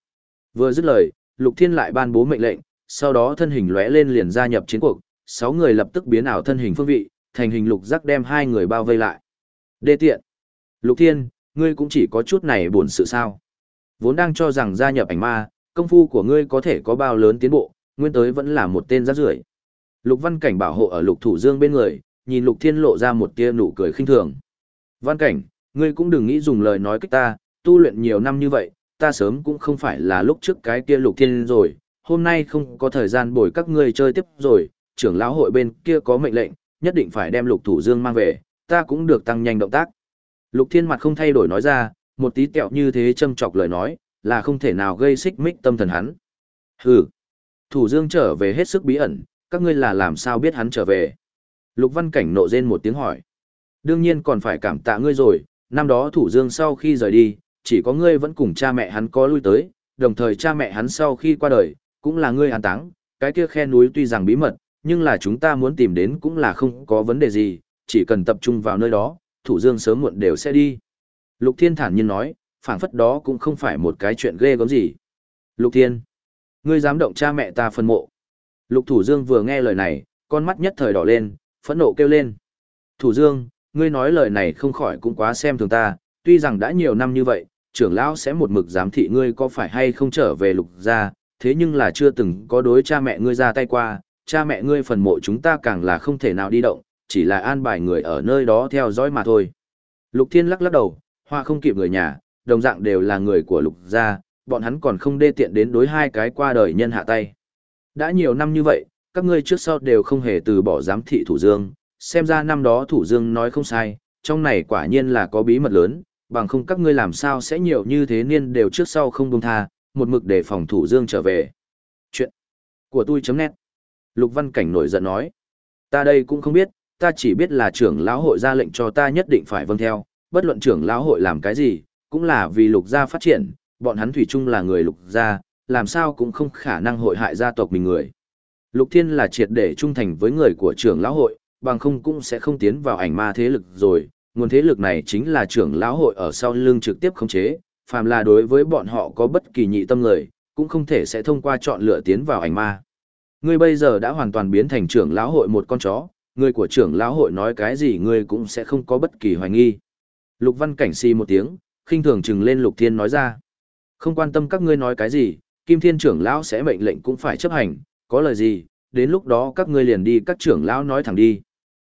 Vừa dứt lời, Lục Thiên lại ban bố mệnh lệnh, sau đó thân hình lóe lên liền gia nhập chiến cuộc, sáu người lập tức biến ảo thân hình phương vị, thành hình lục giác đem hai người bao vây lại. Đê tiện. Lục Thiên, ngươi cũng chỉ có chút này buồn sự sao? Vốn đang cho rằng gia nhập ảnh ma, công phu của ngươi có thể có bao lớn tiến bộ, nguyên tới vẫn là một tên rác rưởi. Lục Văn Cảnh bảo hộ ở Lục Thủ Dương bên người, nhìn Lục Thiên lộ ra một tia nụ cười khinh thường. Văn Cảnh, ngươi cũng đừng nghĩ dùng lời nói kích ta, tu luyện nhiều năm như vậy, ta sớm cũng không phải là lúc trước cái kia Lục Thiên rồi, hôm nay không có thời gian bồi các ngươi chơi tiếp rồi, trưởng lão hội bên kia có mệnh lệnh, nhất định phải đem Lục Thủ Dương mang về, ta cũng được tăng nhanh động tác. Lục Thiên mặt không thay đổi nói ra, một tí tẹo như thế châm chọc lời nói, là không thể nào gây xích mích tâm thần hắn. Hừ, Thủ Dương trở về hết sức bí ẩn, các ngươi là làm sao biết hắn trở về? Lục Văn Cảnh nộ rên một tiếng hỏi. Đương nhiên còn phải cảm tạ ngươi rồi, năm đó Thủ Dương sau khi rời đi, chỉ có ngươi vẫn cùng cha mẹ hắn có lui tới, đồng thời cha mẹ hắn sau khi qua đời, cũng là ngươi an táng, cái kia khe núi tuy rằng bí mật, nhưng là chúng ta muốn tìm đến cũng là không có vấn đề gì, chỉ cần tập trung vào nơi đó, Thủ Dương sớm muộn đều sẽ đi. Lục Thiên thản nhiên nói, phảng phất đó cũng không phải một cái chuyện ghê gớm gì. Lục Thiên, ngươi dám động cha mẹ ta phân mộ. Lục Thủ Dương vừa nghe lời này, con mắt nhất thời đỏ lên, phẫn nộ kêu lên. Thủ Dương, ngươi nói lời này không khỏi cũng quá xem thường ta, tuy rằng đã nhiều năm như vậy, trưởng lão sẽ một mực giám thị ngươi có phải hay không trở về lục gia, thế nhưng là chưa từng có đối cha mẹ ngươi ra tay qua, cha mẹ ngươi phần mộ chúng ta càng là không thể nào đi động, chỉ là an bài người ở nơi đó theo dõi mà thôi. Lục Thiên lắc lắc đầu, hoa không kịp người nhà, đồng dạng đều là người của lục gia, bọn hắn còn không đê tiện đến đối hai cái qua đời nhân hạ tay. đã nhiều năm như vậy, các ngươi trước sau đều không hề từ bỏ giám thị thủ dương, xem ra năm đó thủ dương nói không sai, trong này quả nhiên là có bí mật lớn, bằng không các ngươi làm sao sẽ nhiều như thế niên đều trước sau không buông tha, một mực để phòng thủ dương trở về. Chuyện của tôi chấm nét. Lục Văn Cảnh nổi giận nói, ta đây cũng không biết, ta chỉ biết là trưởng lão hội ra lệnh cho ta nhất định phải vâng theo, bất luận trưởng lão hội làm cái gì, cũng là vì lục gia phát triển, bọn hắn thủy chung là người lục gia, làm sao cũng không khả năng hội hại gia tộc mình người. Lục Thiên là triệt để trung thành với người của trưởng lão hội, bằng không cũng sẽ không tiến vào ảnh ma thế lực rồi, nguồn thế lực này chính là trưởng lão hội ở sau lưng trực tiếp khống chế, phàm là đối với bọn họ có bất kỳ nhị tâm người, cũng không thể sẽ thông qua chọn lựa tiến vào ảnh ma. Ngươi bây giờ đã hoàn toàn biến thành trưởng lão hội một con chó, người của trưởng lão hội nói cái gì ngươi cũng sẽ không có bất kỳ hoài nghi. Lục Văn Cảnh si một tiếng, khinh thường chừng lên Lục Thiên nói ra. Không quan tâm các ngươi nói cái gì, Kim Thiên trưởng lão sẽ mệnh lệnh cũng phải chấp hành, có lời gì, đến lúc đó các ngươi liền đi các trưởng lão nói thẳng đi.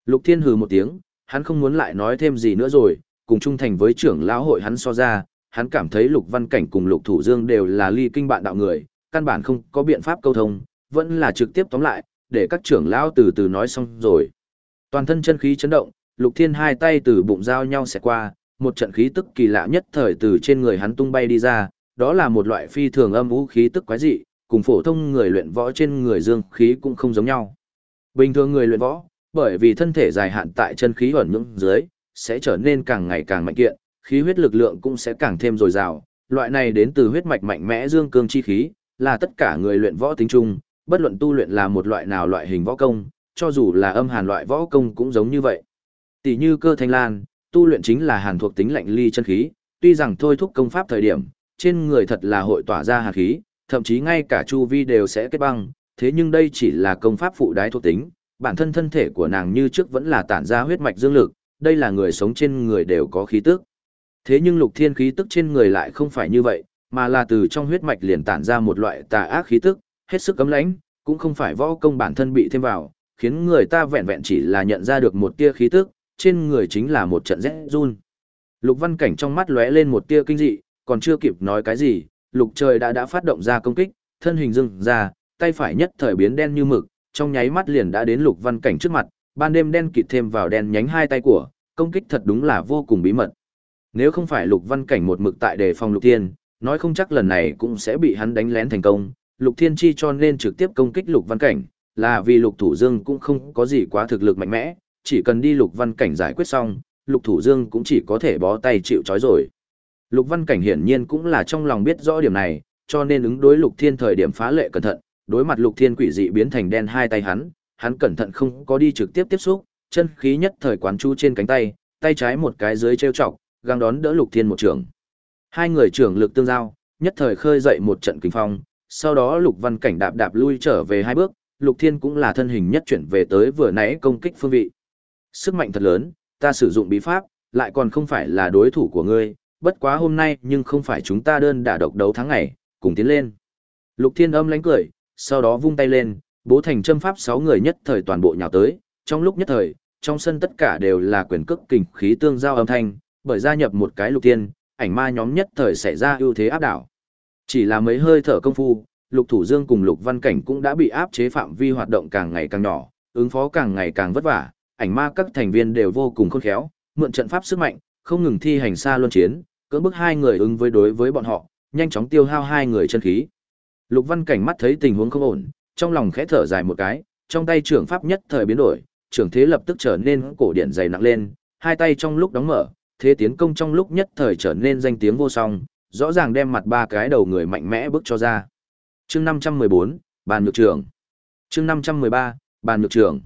Lục Thiên hừ một tiếng, hắn không muốn lại nói thêm gì nữa rồi, cùng trung thành với trưởng lão hội hắn so ra, hắn cảm thấy Lục Văn Cảnh cùng Lục Thủ Dương đều là ly kinh bạn đạo người, căn bản không có biện pháp câu thông, vẫn là trực tiếp tóm lại, để các trưởng lão từ từ nói xong rồi. Toàn thân chân khí chấn động, Lục Thiên hai tay từ bụng giao nhau xẹt qua, một trận khí tức kỳ lạ nhất thời từ trên người hắn tung bay đi ra, đó là một loại phi thường âm vũ khí tức quái dị, cùng phổ thông người luyện võ trên người dương khí cũng không giống nhau. Bình thường người luyện võ, bởi vì thân thể dài hạn tại chân khí ẩn những dưới, sẽ trở nên càng ngày càng mạnh kiện, khí huyết lực lượng cũng sẽ càng thêm dồi dào. Loại này đến từ huyết mạch mạnh mẽ dương cương chi khí, là tất cả người luyện võ tính chung, bất luận tu luyện là một loại nào loại hình võ công, cho dù là âm hàn loại võ công cũng giống như vậy. Tỷ như cơ thanh lan, tu luyện chính là hàn thuộc tính lạnh ly chân khí, tuy rằng thôi thúc công pháp thời điểm, trên người thật là hội tỏa ra hàn khí, thậm chí ngay cả chu vi đều sẽ kết băng, thế nhưng đây chỉ là công pháp phụ đái thuộc tính, bản thân thân thể của nàng như trước vẫn là tản ra huyết mạch dương lực, đây là người sống trên người đều có khí tức. Thế nhưng lục thiên khí tức trên người lại không phải như vậy, mà là từ trong huyết mạch liền tản ra một loại tà ác khí tức, hết sức cấm lãnh, cũng không phải võ công bản thân bị thêm vào, khiến người ta vẹn vẹn chỉ là nhận ra được một tia khí tức, trên người chính là một trận rét run. Lục Văn Cảnh trong mắt lóe lên một tia kinh dị, còn chưa kịp nói cái gì, Lục Trời đã đã phát động ra công kích, thân hình dưng ra, tay phải nhất thời biến đen như mực, trong nháy mắt liền đã đến Lục Văn Cảnh trước mặt, ban đêm đen kịt thêm vào đen nhánh hai tay của, công kích thật đúng là vô cùng bí mật. Nếu không phải Lục Văn Cảnh một mực tại đề phòng Lục Thiên, nói không chắc lần này cũng sẽ bị hắn đánh lén thành công, Lục Thiên Chi cho nên trực tiếp công kích Lục Văn Cảnh, là vì Lục Thủ Dương cũng không có gì quá thực lực mạnh mẽ, chỉ cần đi Lục Văn Cảnh giải quyết xong, Lục Thủ Dương cũng chỉ có thể bó tay chịu trói rồi. Lục Văn Cảnh hiển nhiên cũng là trong lòng biết rõ điểm này, cho nên ứng đối Lục Thiên thời điểm phá lệ cẩn thận, đối mặt Lục Thiên quỷ dị biến thành đen hai tay hắn, hắn cẩn thận không có đi trực tiếp tiếp xúc, chân khí nhất thời quán chú trên cánh tay, tay trái một cái dưới treo chọc, găng đón đỡ Lục Thiên một trường. Hai người trưởng lực tương giao, nhất thời khơi dậy một trận kinh phong, sau đó Lục Văn Cảnh đạp đạp lui trở về hai bước, Lục Thiên cũng là thân hình nhất chuyển về tới vừa nãy công kích phương vị. Sức mạnh thật lớn, ta sử dụng bí pháp, lại còn không phải là đối thủ của ngươi, bất quá hôm nay nhưng không phải chúng ta đơn đả độc đấu tháng ngày, cùng tiến lên. Lục Thiên âm lánh cười, sau đó vung tay lên, bố thành châm pháp sáu người nhất thời toàn bộ nhào tới, trong lúc nhất thời, trong sân tất cả đều là quyền cước kình khí tương giao âm thanh, bởi gia nhập một cái Lục tiên, ảnh ma nhóm nhất thời xảy ra ưu thế áp đảo. Chỉ là mấy hơi thở công phu, Lục Thủ Dương cùng Lục Văn Cảnh cũng đã bị áp chế phạm vi hoạt động càng ngày càng nhỏ, ứng phó càng ngày càng vất vả, ảnh ma các thành viên đều vô cùng khôn khéo, mượn trận pháp sức mạnh, không ngừng thi hành xa luân chiến, cưỡng bức hai người ứng với đối với bọn họ, nhanh chóng tiêu hao hai người chân khí. Lục Văn Cảnh mắt thấy tình huống không ổn, trong lòng khẽ thở dài một cái, trong tay trưởng pháp nhất thời biến đổi, trưởng thế lập tức trở nên cổ điển dày nặng lên, hai tay trong lúc đóng mở, thế tiến công trong lúc nhất thời trở nên danh tiếng vô song, rõ ràng đem mặt ba cái đầu người mạnh mẽ bước cho ra. Chương 514, bàn nhược trưởng. Chương 513, bàn nhược trưởng.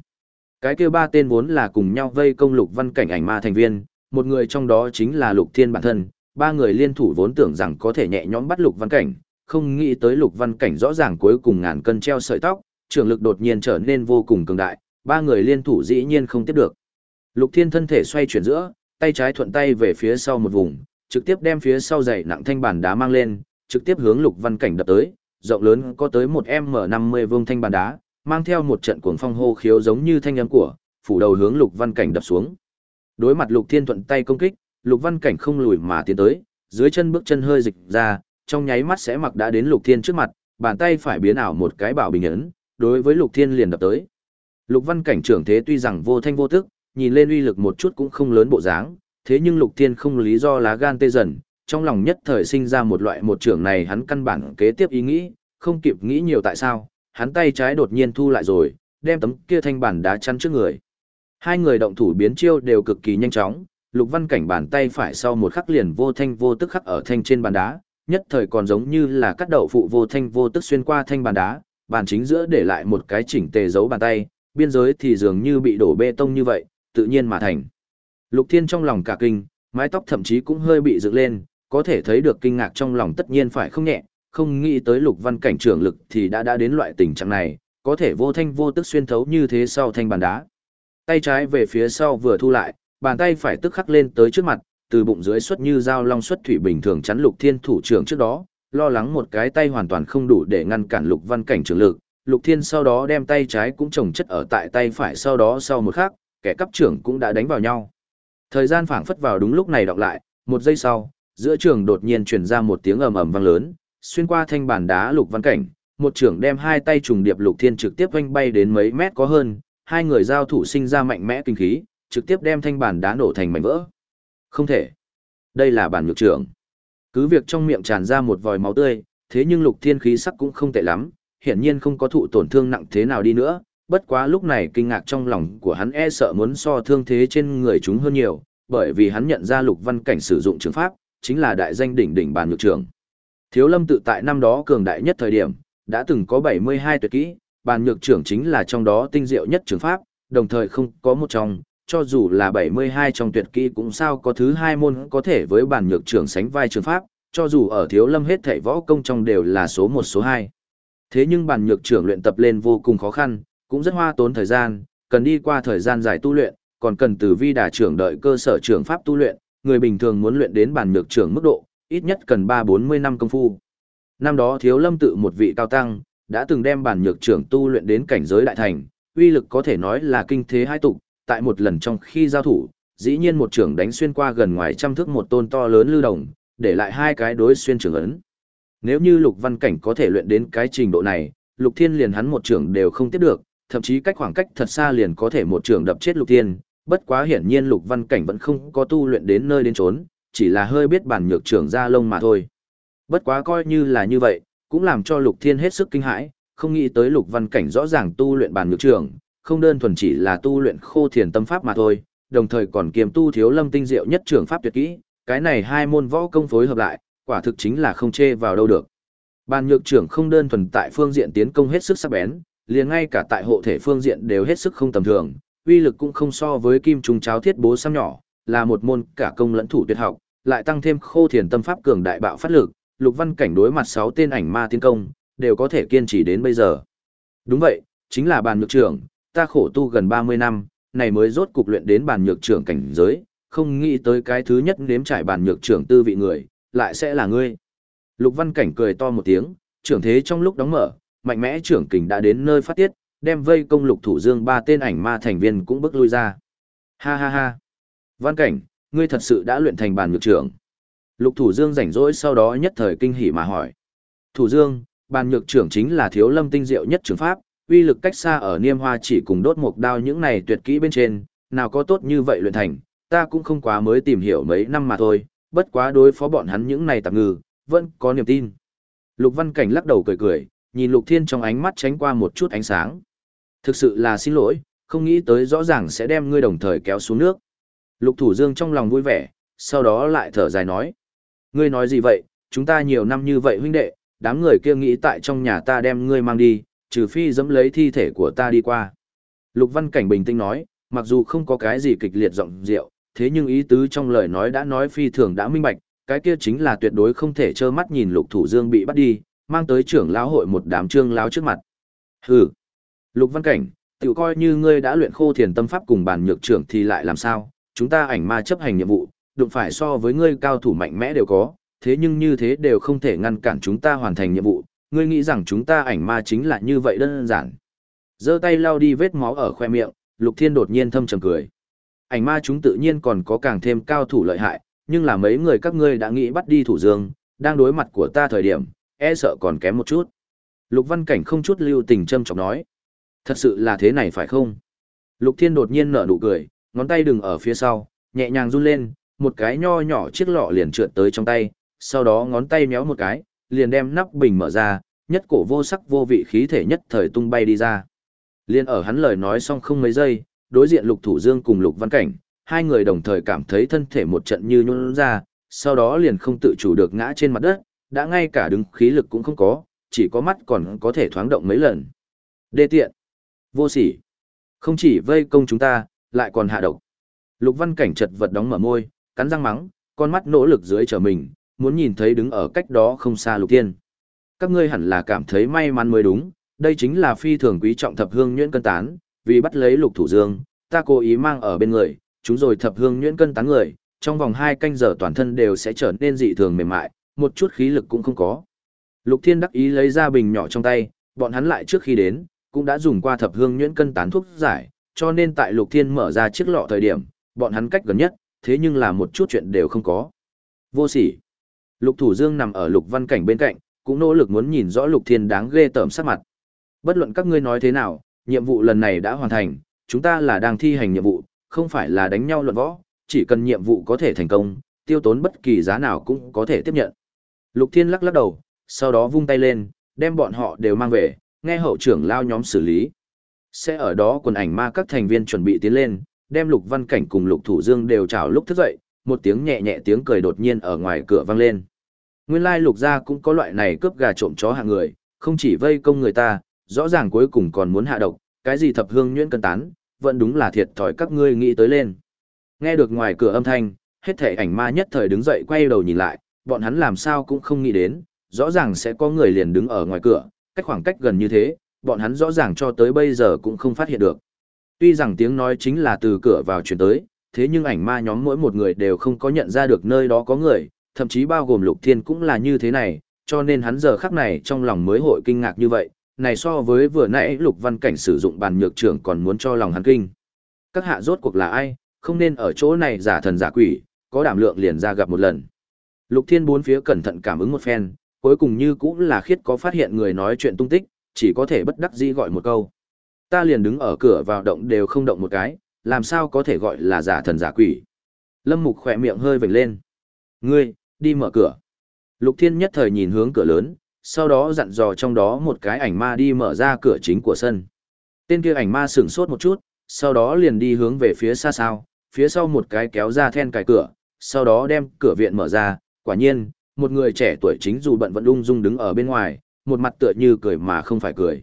Cái kia ba tên vốn là cùng nhau vây công Lục Văn Cảnh ảnh ma thành viên, một người trong đó chính là Lục Thiên bản thân, ba người liên thủ vốn tưởng rằng có thể nhẹ nhõm bắt Lục Văn Cảnh, không nghĩ tới Lục Văn Cảnh rõ ràng cuối cùng ngàn cân treo sợi tóc, trưởng lực đột nhiên trở nên vô cùng cường đại, ba người liên thủ dĩ nhiên không tiếp được. Lục Thiên thân thể xoay chuyển giữa, tay trái thuận tay về phía sau một vùng, trực tiếp đem phía sau dày nặng thanh bản đá mang lên, trực tiếp hướng Lục Văn Cảnh đập tới, rộng lớn có tới một M50 vương thanh bản đá, mang theo một trận cuồng phong hô khiếu giống như thanh âm của, phủ đầu hướng Lục Văn Cảnh đập xuống. Đối mặt Lục Thiên thuận tay công kích, Lục Văn Cảnh không lùi mà tiến tới, dưới chân bước chân hơi dịch ra, trong nháy mắt sẽ mặc đã đến Lục Thiên trước mặt, bàn tay phải biến ảo một cái bảo bình ấn, đối với Lục Thiên liền đập tới. Lục Văn cảnh trưởng thế tuy rằng vô thanh vô tức, nhìn lên uy lực một chút cũng không lớn bộ dáng, thế nhưng Lục Thiên không lý do lá gan tê dần, trong lòng nhất thời sinh ra một loại một trưởng này hắn căn bản kế tiếp ý nghĩ, không kịp nghĩ nhiều tại sao, hắn tay trái đột nhiên thu lại rồi, đem tấm kia thanh bản đá chắn trước người. Hai người động thủ biến chiêu đều cực kỳ nhanh chóng, Lục Văn Cảnh bàn tay phải sau một khắc liền vô thanh vô tức khắc ở thanh trên bàn đá, nhất thời còn giống như là cắt đậu phụ vô thanh vô tức xuyên qua thanh bàn đá, bàn chính giữa để lại một cái chỉnh tề dấu bàn tay, biên giới thì dường như bị đổ bê tông như vậy, tự nhiên mà thành. Lục Thiên trong lòng cả kinh, mái tóc thậm chí cũng hơi bị dựng lên, có thể thấy được kinh ngạc trong lòng tất nhiên phải không nhẹ, không nghĩ tới Lục Văn cảnh trưởng lực thì đã đã đến loại tình trạng này, có thể vô thanh vô tức xuyên thấu như thế sau thanh bàn đá. Tay trái về phía sau vừa thu lại, bàn tay phải tức khắc lên tới trước mặt, từ bụng dưới xuất như dao long xuất thủy bình thường chắn Lục Thiên thủ trưởng trước đó, lo lắng một cái tay hoàn toàn không đủ để ngăn cản Lục Văn cảnh trưởng lực, Lục Thiên sau đó đem tay trái cũng trồng chất ở tại tay phải sau đó sau một khắc, kẻ cấp trưởng cũng đã đánh vào nhau. Thời gian phảng phất vào đúng lúc này đọc lại, một giây sau, giữa trường đột nhiên truyền ra một tiếng ầm ầm vang lớn, xuyên qua thanh bàn đá Lục Văn cảnh, một trưởng đem hai tay trùng điệp Lục Thiên trực tiếp vanh bay đến mấy mét có hơn, hai người giao thủ sinh ra mạnh mẽ kinh khí, trực tiếp đem thanh bàn đá nổ thành mảnh vỡ. Không thể. Đây là bản nhược trưởng. Cứ việc trong miệng tràn ra một vòi máu tươi, thế nhưng Lục Thiên khí sắc cũng không tệ lắm, hiển nhiên không có thụ tổn thương nặng thế nào đi nữa, bất quá lúc này kinh ngạc trong lòng của hắn e sợ muốn so thương thế trên người chúng hơn nhiều, bởi vì hắn nhận ra Lục Văn Cảnh sử dụng trường pháp, chính là đại danh đỉnh đỉnh bàn nhược trưởng. Thiếu Lâm tự tại năm đó cường đại nhất thời điểm, đã từng có 72 tuyệt kỹ, bàn nhược trưởng chính là trong đó tinh diệu nhất trường pháp, đồng thời không có một trong, cho dù là 72 trong tuyệt kỹ cũng sao có thứ hai môn có thể với bản nhược trưởng sánh vai trường pháp, cho dù ở thiếu lâm hết thảy võ công trong đều là số 1 số 2. Thế nhưng bản nhược trưởng luyện tập lên vô cùng khó khăn, cũng rất hoa tốn thời gian, cần đi qua thời gian dài tu luyện, còn cần từ vi đà trưởng đợi cơ sở trưởng pháp tu luyện, người bình thường muốn luyện đến bản nhược trưởng mức độ, ít nhất cần 3-40 năm công phu. Năm đó thiếu lâm tự một vị cao tăng, đã từng đem bản nhược trưởng tu luyện đến cảnh giới đại thành, uy lực có thể nói là kinh thế hai tục, tại một lần trong khi giao thủ, dĩ nhiên một trưởng đánh xuyên qua gần ngoài trăm thước một tôn to lớn lưu đồng, để lại hai cái đối xuyên trưởng ấn. Nếu như Lục Văn Cảnh có thể luyện đến cái trình độ này, Lục Thiên liền hắn một trưởng đều không tiếp được, thậm chí cách khoảng cách thật xa liền có thể một trưởng đập chết Lục Thiên, bất quá hiển nhiên Lục Văn Cảnh vẫn không có tu luyện đến nơi đến trốn, chỉ là hơi biết bản nhược trưởng ra lông mà thôi. Bất quá coi như là như vậy, cũng làm cho Lục Thiên hết sức kinh hãi, không nghĩ tới Lục Văn Cảnh rõ ràng tu luyện bản nhược trưởng, không đơn thuần chỉ là tu luyện khô thiền tâm pháp mà thôi, đồng thời còn kiềm tu thiếu lâm tinh diệu nhất trưởng pháp tuyệt kỹ, cái này hai môn võ công phối hợp lại, quả thực chính là không chê vào đâu được. Bàn nhược trưởng không đơn thuần tại phương diện tiến công hết sức sắc bén, liền ngay cả tại hộ thể phương diện đều hết sức không tầm thường, uy lực cũng không so với kim trùng cháo thiết bố xăm nhỏ, là một môn cả công lẫn thủ tuyệt học, lại tăng thêm khô thiền tâm pháp cường đại bạo phát lực, lục văn cảnh đối mặt sáu tên ảnh ma tiến công, đều có thể kiên trì đến bây giờ. Đúng vậy, chính là bàn nhược trưởng, ta khổ tu gần 30 năm, này mới rốt cục luyện đến bàn nhược trưởng cảnh giới, không nghĩ tới cái thứ nhất nếm trải bàn nhược trưởng tư vị người, lại sẽ là ngươi. Lục Văn Cảnh cười to một tiếng, trưởng thế trong lúc đóng mở, mạnh mẽ trưởng kình đã đến nơi phát tiết, đem vây công Lục Thủ Dương ba tên ảnh ma thành viên cũng bước lui ra. Ha ha ha. Văn Cảnh, ngươi thật sự đã luyện thành bàn nhược trưởng. Lục Thủ Dương rảnh rỗi sau đó nhất thời kinh hỉ mà hỏi. Thủ Dương, bàn nhược trưởng chính là thiếu lâm tinh diệu nhất trường pháp, uy lực cách xa ở niêm hoa chỉ cùng đốt một đao những này tuyệt kỹ bên trên, nào có tốt như vậy luyện thành, ta cũng không quá mới tìm hiểu mấy năm mà thôi, bất quá đối phó bọn hắn những này tạm ngừ, vẫn có niềm tin. Lục Văn Cảnh lắc đầu cười cười, nhìn Lục Thiên trong ánh mắt tránh qua một chút ánh sáng. Thực sự là xin lỗi, không nghĩ tới rõ ràng sẽ đem ngươi đồng thời kéo xuống nước. Lục Thủ Dương trong lòng vui vẻ, sau đó lại thở dài nói. Ngươi nói gì vậy, chúng ta nhiều năm như vậy huynh đệ, đám người kia nghĩ tại trong nhà ta đem ngươi mang đi, trừ phi dẫm lấy thi thể của ta đi qua. Lục Văn Cảnh bình tĩnh nói, mặc dù không có cái gì kịch liệt giọng rượu, thế nhưng ý tứ trong lời nói đã nói phi thường đã minh bạch, cái kia chính là tuyệt đối không thể trơ mắt nhìn Lục Thủ Dương bị bắt đi, mang tới trưởng lão hội một đám trương lão trước mặt. Hừ. Lục Văn Cảnh, tự coi như ngươi đã luyện khô thiền tâm pháp cùng bản nhược trưởng thì lại làm sao? Chúng ta ảnh ma chấp hành nhiệm vụ, đụng phải so với ngươi cao thủ mạnh mẽ đều có, thế nhưng như thế đều không thể ngăn cản chúng ta hoàn thành nhiệm vụ, ngươi nghĩ rằng chúng ta ảnh ma chính là như vậy đơn giản. giơ tay lau đi vết máu ở khoe miệng, Lục Thiên đột nhiên thâm trầm cười. Ảnh ma chúng tự nhiên còn có càng thêm cao thủ lợi hại, nhưng là mấy người các ngươi đã nghĩ bắt đi thủ dương, đang đối mặt của ta thời điểm, e sợ còn kém một chút. Lục Văn Cảnh không chút lưu tình châm chọc nói. Thật sự là thế này phải không? Lục Thiên đột nhiên nở nụ cười, ngón tay đừng ở phía sau, nhẹ nhàng run lên, một cái nho nhỏ chiếc lọ liền trượt tới trong tay, sau đó ngón tay méo một cái, liền đem nắp bình mở ra, nhất cổ vô sắc vô vị khí thể nhất thời tung bay đi ra. Liên ở hắn lời nói xong không mấy giây, đối diện Lục Thủ Dương cùng Lục Văn Cảnh, hai người đồng thời cảm thấy thân thể một trận như nhũn ra, sau đó liền không tự chủ được ngã trên mặt đất, đã ngay cả đứng khí lực cũng không có, chỉ có mắt còn có thể thoáng động mấy lần. Đê tiện, vô sỉ, không chỉ vây công chúng ta, lại còn hạ độc. Lục Văn Cảnh chật vật đóng mở môi, cắn răng mắng, con mắt nỗ lực dưới trở mình, muốn nhìn thấy đứng ở cách đó không xa Lục Thiên. Các ngươi hẳn là cảm thấy may mắn mới đúng, đây chính là phi thường quý trọng thập hương nhuyễn cân tán, vì bắt lấy Lục Thủ Dương, ta cố ý mang ở bên người, chúng rồi thập hương nhuyễn cân tán người, trong vòng hai canh giờ toàn thân đều sẽ trở nên dị thường mềm mại, một chút khí lực cũng không có. Lục Thiên đắc ý lấy ra bình nhỏ trong tay, bọn hắn lại trước khi đến, cũng đã dùng qua thập hương nhuyễn cân tán thuốc giải, cho nên tại Lục Thiên mở ra chiếc lọ thời điểm, bọn hắn cách gần nhất, thế nhưng là một chút chuyện đều không có. Vô sỉ. Lục Thủ Dương nằm ở Lục Văn Cảnh bên cạnh, cũng nỗ lực muốn nhìn rõ Lục Thiên đáng ghê tởm sắc mặt. Bất luận các ngươi nói thế nào, nhiệm vụ lần này đã hoàn thành, chúng ta là đang thi hành nhiệm vụ, không phải là đánh nhau luận võ, chỉ cần nhiệm vụ có thể thành công, tiêu tốn bất kỳ giá nào cũng có thể tiếp nhận. Lục Thiên lắc lắc đầu, sau đó vung tay lên, đem bọn họ đều mang về, nghe hậu trưởng lao nhóm xử lý. Sẽ ở đó quần ảnh ma các thành viên chuẩn bị tiến lên, đem Lục Văn Cảnh cùng Lục Thủ Dương đều chào lúc thức dậy, một tiếng nhẹ nhẹ tiếng cười đột nhiên ở ngoài cửa vang lên. Nguyên lai Lục gia cũng có loại này cướp gà trộm chó hạng người, không chỉ vây công người ta, rõ ràng cuối cùng còn muốn hạ độc, cái gì thập hương nhuyễn cân tán, vẫn đúng là thiệt thòi các ngươi nghĩ tới lên. Nghe được ngoài cửa âm thanh, hết thể ảnh ma nhất thời đứng dậy quay đầu nhìn lại, bọn hắn làm sao cũng không nghĩ đến, rõ ràng sẽ có người liền đứng ở ngoài cửa, cách khoảng cách gần như thế, bọn hắn rõ ràng cho tới bây giờ cũng không phát hiện được. Tuy rằng tiếng nói chính là từ cửa vào truyền tới, thế nhưng ảnh ma nhóm mỗi một người đều không có nhận ra được nơi đó có người, thậm chí bao gồm lục thiên cũng là như thế này, cho nên hắn giờ khắc này trong lòng mới hội kinh ngạc như vậy, này so với vừa nãy lục văn cảnh sử dụng bàn nhược trưởng còn muốn cho lòng hắn kinh. Các hạ rốt cuộc là ai, không nên ở chỗ này giả thần giả quỷ, có đảm lượng liền ra gặp một lần. Lục thiên bốn phía cẩn thận cảm ứng một phen, cuối cùng như cũng là khiết có phát hiện người nói chuyện tung tích, chỉ có thể bất đắc dĩ gọi một câu. Ta liền đứng ở cửa vào động đều không động một cái, làm sao có thể gọi là giả thần giả quỷ. Lâm Mục khỏe miệng hơi vểnh lên. Ngươi, đi mở cửa. Lục Thiên nhất thời nhìn hướng cửa lớn, sau đó dặn dò trong đó một cái ảnh ma đi mở ra cửa chính của sân. Tên kia ảnh ma sửng sốt một chút, sau đó liền đi hướng về phía xa sao, phía sau một cái kéo ra then cài cửa, sau đó đem cửa viện mở ra, quả nhiên, một người trẻ tuổi chính dù bận vẫn ung dung đứng ở bên ngoài, một mặt tựa như cười mà không phải cười.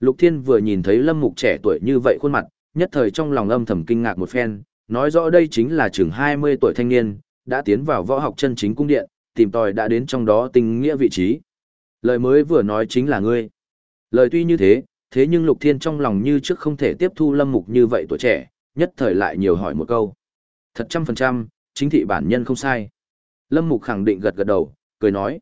Lục Thiên vừa nhìn thấy Lâm Mục trẻ tuổi như vậy khuôn mặt, nhất thời trong lòng âm thầm kinh ngạc một phen, nói rõ đây chính là chừng 20 tuổi thanh niên, đã tiến vào võ học chân chính cung điện, tìm tòi đã đến trong đó tình nghĩa vị trí. Lời mới vừa nói chính là ngươi. Lời tuy như thế, thế nhưng Lục Thiên trong lòng như trước không thể tiếp thu Lâm Mục như vậy tuổi trẻ, nhất thời lại nhiều hỏi một câu. Thật trăm phần trăm, chính thị bản nhân không sai. Lâm Mục khẳng định gật gật đầu, cười nói.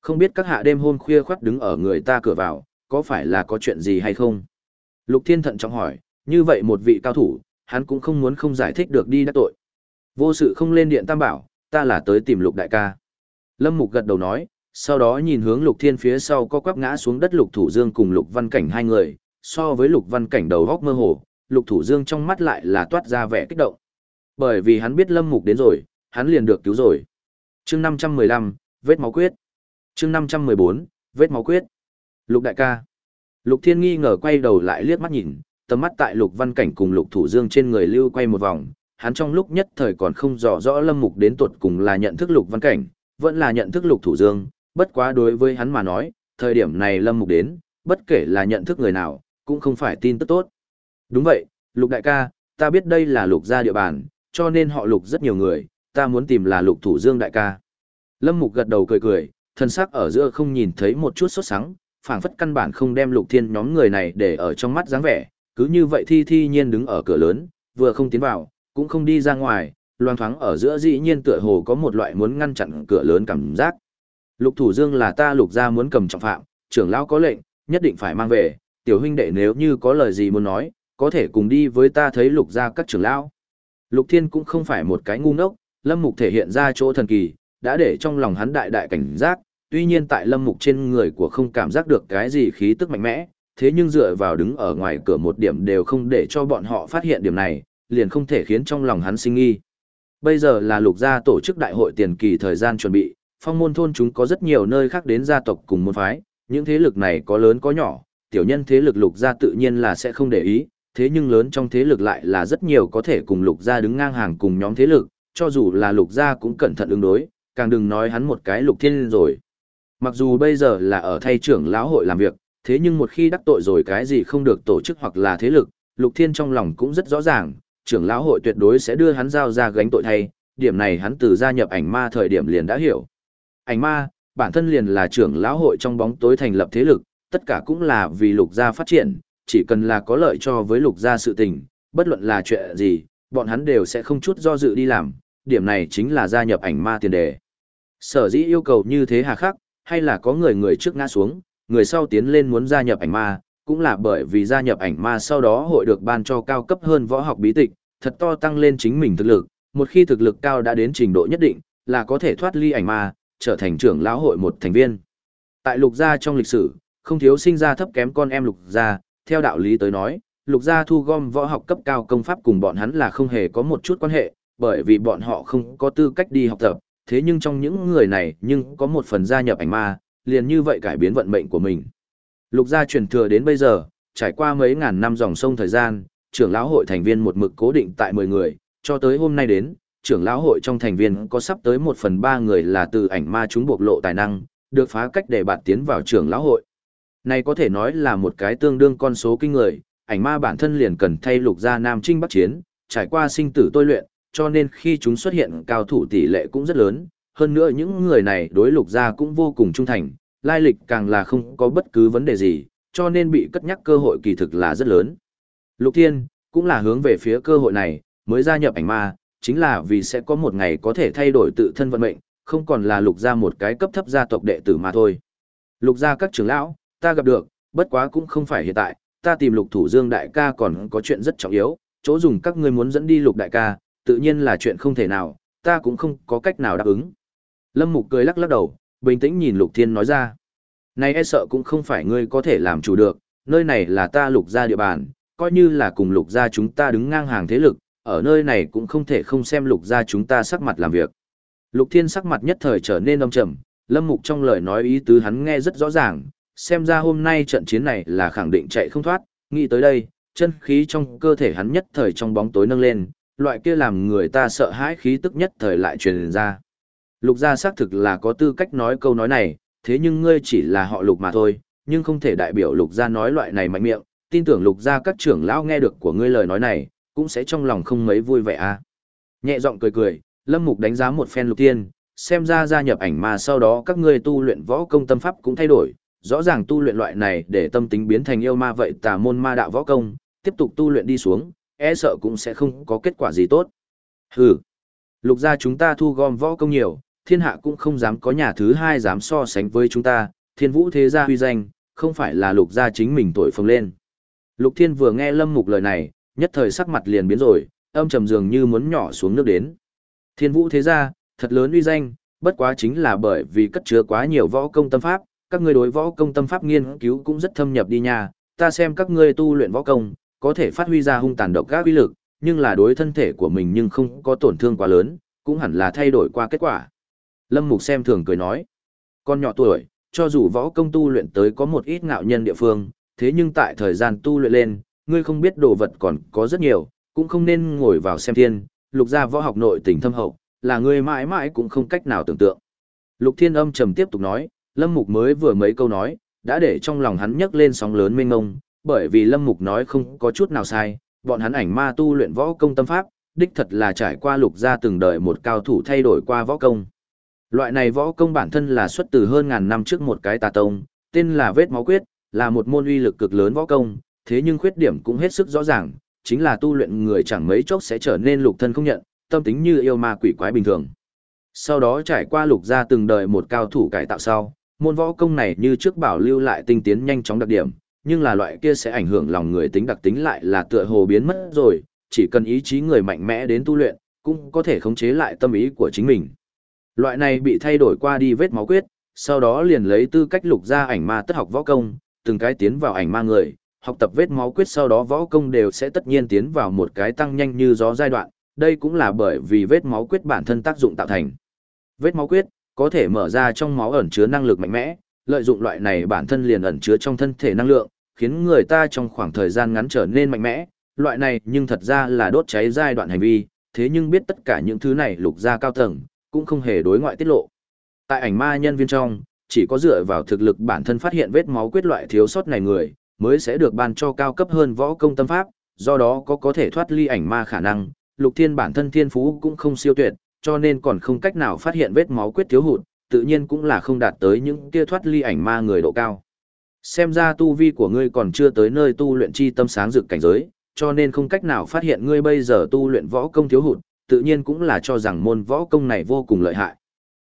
Không biết các hạ đêm hôm khuya khoắt đứng ở người ta cửa vào, có phải là có chuyện gì hay không? Lục Thiên thận trọng hỏi, như vậy một vị cao thủ, hắn cũng không muốn không giải thích được đi đắc tội. Vô sự không lên điện tam bảo, ta là tới tìm Lục đại ca. Lâm Mục gật đầu nói, sau đó nhìn hướng Lục Thiên phía sau có quắp ngã xuống đất Lục Thủ Dương cùng Lục Văn Cảnh hai người, so với Lục Văn Cảnh đầu góc mơ hồ, Lục Thủ Dương trong mắt lại là toát ra vẻ kích động. Bởi vì hắn biết Lâm Mục đến rồi, hắn liền được cứu rồi. Chương 515, vết máu quyết. Chương 514, vết máu quyết. Lục đại ca. Lục Thiên nghi ngờ quay đầu lại liếc mắt nhìn, tầm mắt tại Lục Văn Cảnh cùng Lục Thủ Dương trên người lưu quay một vòng, hắn trong lúc nhất thời còn không rõ rõ Lâm Mục đến tuột cùng là nhận thức Lục Văn Cảnh, vẫn là nhận thức Lục Thủ Dương, bất quá đối với hắn mà nói, thời điểm này Lâm Mục đến, bất kể là nhận thức người nào, cũng không phải tin tức tốt. Đúng vậy, Lục đại ca, ta biết đây là Lục gia địa bàn, cho nên họ Lục rất nhiều người, ta muốn tìm là Lục Thủ Dương đại ca. Lâm Mục gật đầu cười cười, thân xác ở giữa không nhìn thấy một chút sốt sắng, phảng phất căn bản không đem Lục Thiên nhóm người này để ở trong mắt dáng vẻ, cứ như vậy thi thi nhiên đứng ở cửa lớn, vừa không tiến vào, cũng không đi ra ngoài, loang thoáng ở giữa dĩ nhiên tựa hồ có một loại muốn ngăn chặn cửa lớn cảm giác. Lục Thủ Dương là ta lục gia muốn cầm trọng phạm, trưởng lão có lệnh, nhất định phải mang về, tiểu huynh đệ nếu như có lời gì muốn nói, có thể cùng đi với ta thấy lục gia các trưởng lão. Lục Thiên cũng không phải một cái ngu ngốc, Lâm Mục thể hiện ra chỗ thần kỳ, đã để trong lòng hắn đại đại cảnh giác, tuy nhiên tại lâm mục trên người của không cảm giác được cái gì khí tức mạnh mẽ, thế nhưng dựa vào đứng ở ngoài cửa một điểm đều không để cho bọn họ phát hiện điểm này, liền không thể khiến trong lòng hắn sinh nghi. Bây giờ là lục gia tổ chức đại hội tiền kỳ thời gian chuẩn bị, phong môn thôn chúng có rất nhiều nơi khác đến gia tộc cùng môn phái, những thế lực này có lớn có nhỏ, tiểu nhân thế lực lục gia tự nhiên là sẽ không để ý, thế nhưng lớn trong thế lực lại là rất nhiều có thể cùng lục gia đứng ngang hàng cùng nhóm thế lực, cho dù là lục gia cũng cẩn thận ứng đối, càng đừng nói hắn một cái lục thiên rồi. Mặc dù bây giờ là ở thay trưởng lão hội làm việc, thế nhưng một khi đắc tội rồi cái gì không được tổ chức hoặc là thế lực, lục thiên trong lòng cũng rất rõ ràng, trưởng lão hội tuyệt đối sẽ đưa hắn giao ra gánh tội thay, điểm này hắn từ gia nhập ảnh ma thời điểm liền đã hiểu. Ảnh ma, bản thân liền là trưởng lão hội trong bóng tối thành lập thế lực, tất cả cũng là vì lục gia phát triển, chỉ cần là có lợi cho với lục gia sự tình, bất luận là chuyện gì, bọn hắn đều sẽ không chút do dự đi làm, điểm này chính là gia nhập ảnh ma tiền đề. Sở dĩ yêu cầu như thế hà khắc, hay là có người người trước ngã xuống, người sau tiến lên muốn gia nhập ảnh ma, cũng là bởi vì gia nhập ảnh ma sau đó hội được ban cho cao cấp hơn võ học bí tịch, thật to tăng lên chính mình thực lực, một khi thực lực cao đã đến trình độ nhất định, là có thể thoát ly ảnh ma, trở thành trưởng lão hội một thành viên. Tại lục gia trong lịch sử, không thiếu sinh ra thấp kém con em lục gia, theo đạo lý tới nói, lục gia thu gom võ học cấp cao công pháp cùng bọn hắn là không hề có một chút quan hệ, bởi vì bọn họ không có tư cách đi học tập, thế nhưng trong những người này nhưng có một phần gia nhập ảnh ma, liền như vậy cải biến vận mệnh của mình. Lục gia truyền thừa đến bây giờ, trải qua mấy ngàn năm dòng sông thời gian, trưởng lão hội thành viên một mực cố định tại 10 người, cho tới hôm nay đến, trưởng lão hội trong thành viên có sắp tới 1 phần 3 người là từ ảnh ma chúng bộc lộ tài năng, được phá cách để bạn tiến vào trưởng lão hội. Này có thể nói là một cái tương đương con số kinh người, ảnh ma bản thân liền cần thay lục gia nam trinh bắc chiến, trải qua sinh tử tôi luyện, cho nên khi chúng xuất hiện cao thủ tỷ lệ cũng rất lớn, hơn nữa những người này đối lục gia cũng vô cùng trung thành, lai lịch càng là không có bất cứ vấn đề gì, cho nên bị cất nhắc cơ hội kỳ thực là rất lớn. Lục Thiên, cũng là hướng về phía cơ hội này, mới gia nhập ảnh ma, chính là vì sẽ có một ngày có thể thay đổi tự thân vận mệnh, không còn là lục gia một cái cấp thấp gia tộc đệ tử mà thôi. Lục gia các trưởng lão, ta gặp được, bất quá cũng không phải hiện tại, ta tìm lục thủ dương đại ca còn có chuyện rất trọng yếu, chỗ dùng các ngươi muốn dẫn đi lục đại ca, tự nhiên là chuyện không thể nào, ta cũng không có cách nào đáp ứng. Lâm Mục cười lắc lắc đầu, bình tĩnh nhìn Lục Thiên nói ra. Này e sợ cũng không phải ngươi có thể làm chủ được, nơi này là ta lục gia địa bàn, coi như là cùng lục gia chúng ta đứng ngang hàng thế lực, ở nơi này cũng không thể không xem lục gia chúng ta sắc mặt làm việc. Lục Thiên sắc mặt nhất thời trở nên âm trầm, Lâm Mục trong lời nói ý tứ hắn nghe rất rõ ràng, xem ra hôm nay trận chiến này là khẳng định chạy không thoát, nghĩ tới đây, chân khí trong cơ thể hắn nhất thời trong bóng tối nâng lên, loại kia làm người ta sợ hãi khí tức nhất thời lại truyền ra. Lục gia xác thực là có tư cách nói câu nói này, thế nhưng ngươi chỉ là họ lục mà thôi, nhưng không thể đại biểu lục gia nói loại này mạnh miệng, tin tưởng lục gia các trưởng lão nghe được của ngươi lời nói này, cũng sẽ trong lòng không mấy vui vẻ à. Nhẹ giọng cười cười, Lâm Mục đánh giá một phen lục tiên, xem ra gia nhập ảnh mà sau đó các ngươi tu luyện võ công tâm pháp cũng thay đổi, rõ ràng tu luyện loại này để tâm tính biến thành yêu ma vậy tà môn ma đạo võ công, tiếp tục tu luyện đi xuống, e sợ cũng sẽ không có kết quả gì tốt. Hừ, lục gia chúng ta thu gom võ công nhiều, thiên hạ cũng không dám có nhà thứ hai dám so sánh với chúng ta, thiên vũ thế gia huy danh, không phải là lục gia chính mình tội phồng lên. Lục thiên vừa nghe lâm mục lời này, nhất thời sắc mặt liền biến rồi, âm trầm dường như muốn nhỏ xuống nước đến. Thiên vũ thế gia, thật lớn uy danh, bất quá chính là bởi vì cất chứa quá nhiều võ công tâm pháp, các ngươi đối võ công tâm pháp nghiên cứu cũng rất thâm nhập đi nha, ta xem các ngươi tu luyện võ công, có thể phát huy ra hung tàn độc các uy lực, nhưng là đối thân thể của mình nhưng không có tổn thương quá lớn, cũng hẳn là thay đổi qua kết quả. Lâm Mục xem thường cười nói, con nhỏ tuổi, cho dù võ công tu luyện tới có một ít ngạo nhân địa phương, thế nhưng tại thời gian tu luyện lên, ngươi không biết đồ vật còn có rất nhiều, cũng không nên ngồi vào xem thiên, lục gia võ học nội tình thâm hậu, là ngươi mãi mãi cũng không cách nào tưởng tượng. Lục Thiên âm trầm tiếp tục nói, Lâm Mục mới vừa mấy câu nói, đã để trong lòng hắn nhấc lên sóng lớn mênh mông, bởi vì Lâm Mục nói không có chút nào sai, bọn hắn ảnh ma tu luyện võ công tâm pháp, đích thật là trải qua lục gia từng đời một cao thủ thay đổi qua võ công. Loại này võ công bản thân là xuất từ hơn ngàn năm trước một cái tà tông, tên là vết máu quyết, là một môn uy lực cực lớn võ công, thế nhưng khuyết điểm cũng hết sức rõ ràng, chính là tu luyện người chẳng mấy chốc sẽ trở nên lục thân không nhận, tâm tính như yêu ma quỷ quái bình thường. Sau đó trải qua lục gia từng đời một cao thủ cải tạo sau, môn võ công này như trước bảo lưu lại tinh tiến nhanh chóng đặc điểm, nhưng là loại kia sẽ ảnh hưởng lòng người tính đặc tính lại là tựa hồ biến mất rồi, chỉ cần ý chí người mạnh mẽ đến tu luyện, cũng có thể khống chế lại tâm ý của chính mình. Loại này bị thay đổi qua đi vết máu quyết, sau đó liền lấy tư cách lục ra ảnh ma tất học võ công, từng cái tiến vào ảnh ma người, học tập vết máu quyết sau đó võ công đều sẽ tất nhiên tiến vào một cái tăng nhanh như gió giai đoạn, đây cũng là bởi vì vết máu quyết bản thân tác dụng tạo thành. Vết máu quyết có thể mở ra trong máu ẩn chứa năng lực mạnh mẽ, lợi dụng loại này bản thân liền ẩn chứa trong thân thể năng lượng, khiến người ta trong khoảng thời gian ngắn trở nên mạnh mẽ, loại này nhưng thật ra là đốt cháy giai đoạn hành vi, thế nhưng biết tất cả những thứ này lục ra cao tầng, cũng không hề đối ngoại tiết lộ. Tại ảnh ma nhân viên trong, chỉ có dựa vào thực lực bản thân phát hiện vết máu quyết loại thiếu sót này người, mới sẽ được ban cho cao cấp hơn võ công tâm pháp, do đó có có thể thoát ly ảnh ma khả năng, lục thiên bản thân thiên phú cũng không siêu tuyệt, cho nên còn không cách nào phát hiện vết máu quyết thiếu hụt, tự nhiên cũng là không đạt tới những kia thoát ly ảnh ma người độ cao. Xem ra tu vi của ngươi còn chưa tới nơi tu luyện chi tâm sáng dược cảnh giới, cho nên không cách nào phát hiện ngươi bây giờ tu luyện võ công thiếu hụt, tự nhiên cũng là cho rằng môn võ công này vô cùng lợi hại.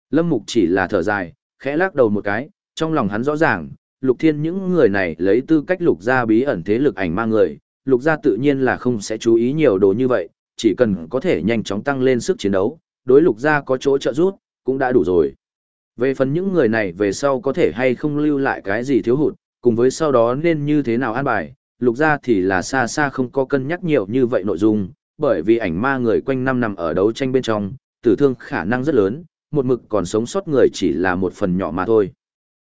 Lâm Mục chỉ là thở dài, khẽ lắc đầu một cái, trong lòng hắn rõ ràng, lục thiên những người này lấy tư cách lục gia bí ẩn thế lực ảnh ma người, lục gia tự nhiên là không sẽ chú ý nhiều đồ như vậy, chỉ cần có thể nhanh chóng tăng lên sức chiến đấu, đối lục gia có chỗ trợ giúp, cũng đã đủ rồi. Về phần những người này về sau có thể hay không lưu lại cái gì thiếu hụt, cùng với sau đó nên như thế nào an bài, lục gia thì là xa xa không có cân nhắc nhiều như vậy nội dung, bởi vì ảnh ma người quanh năm nằm ở đấu tranh bên trong, tử thương khả năng rất lớn, một mực còn sống sót người chỉ là một phần nhỏ mà thôi.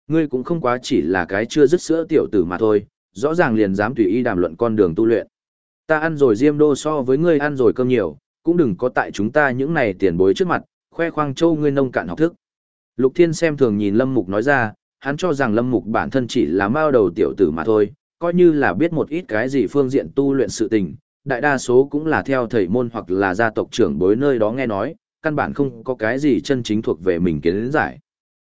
Ngươi cũng không quá chỉ là cái chưa dứt sữa tiểu tử mà thôi, rõ ràng liền dám tùy ý đàm luận con đường tu luyện. Ta ăn rồi diêm đô so với ngươi ăn rồi cơm nhiều, cũng đừng có tại chúng ta những này tiền bối trước mặt, khoe khoang châu ngươi nông cạn học thức. Lục Thiên xem thường nhìn Lâm Mục nói ra, hắn cho rằng Lâm Mục bản thân chỉ là mao đầu tiểu tử mà thôi, coi như là biết một ít cái gì phương diện tu luyện sự tình, đại đa số cũng là theo thầy môn hoặc là gia tộc trưởng bối nơi đó nghe nói, căn bản không có cái gì chân chính thuộc về mình kiến giải.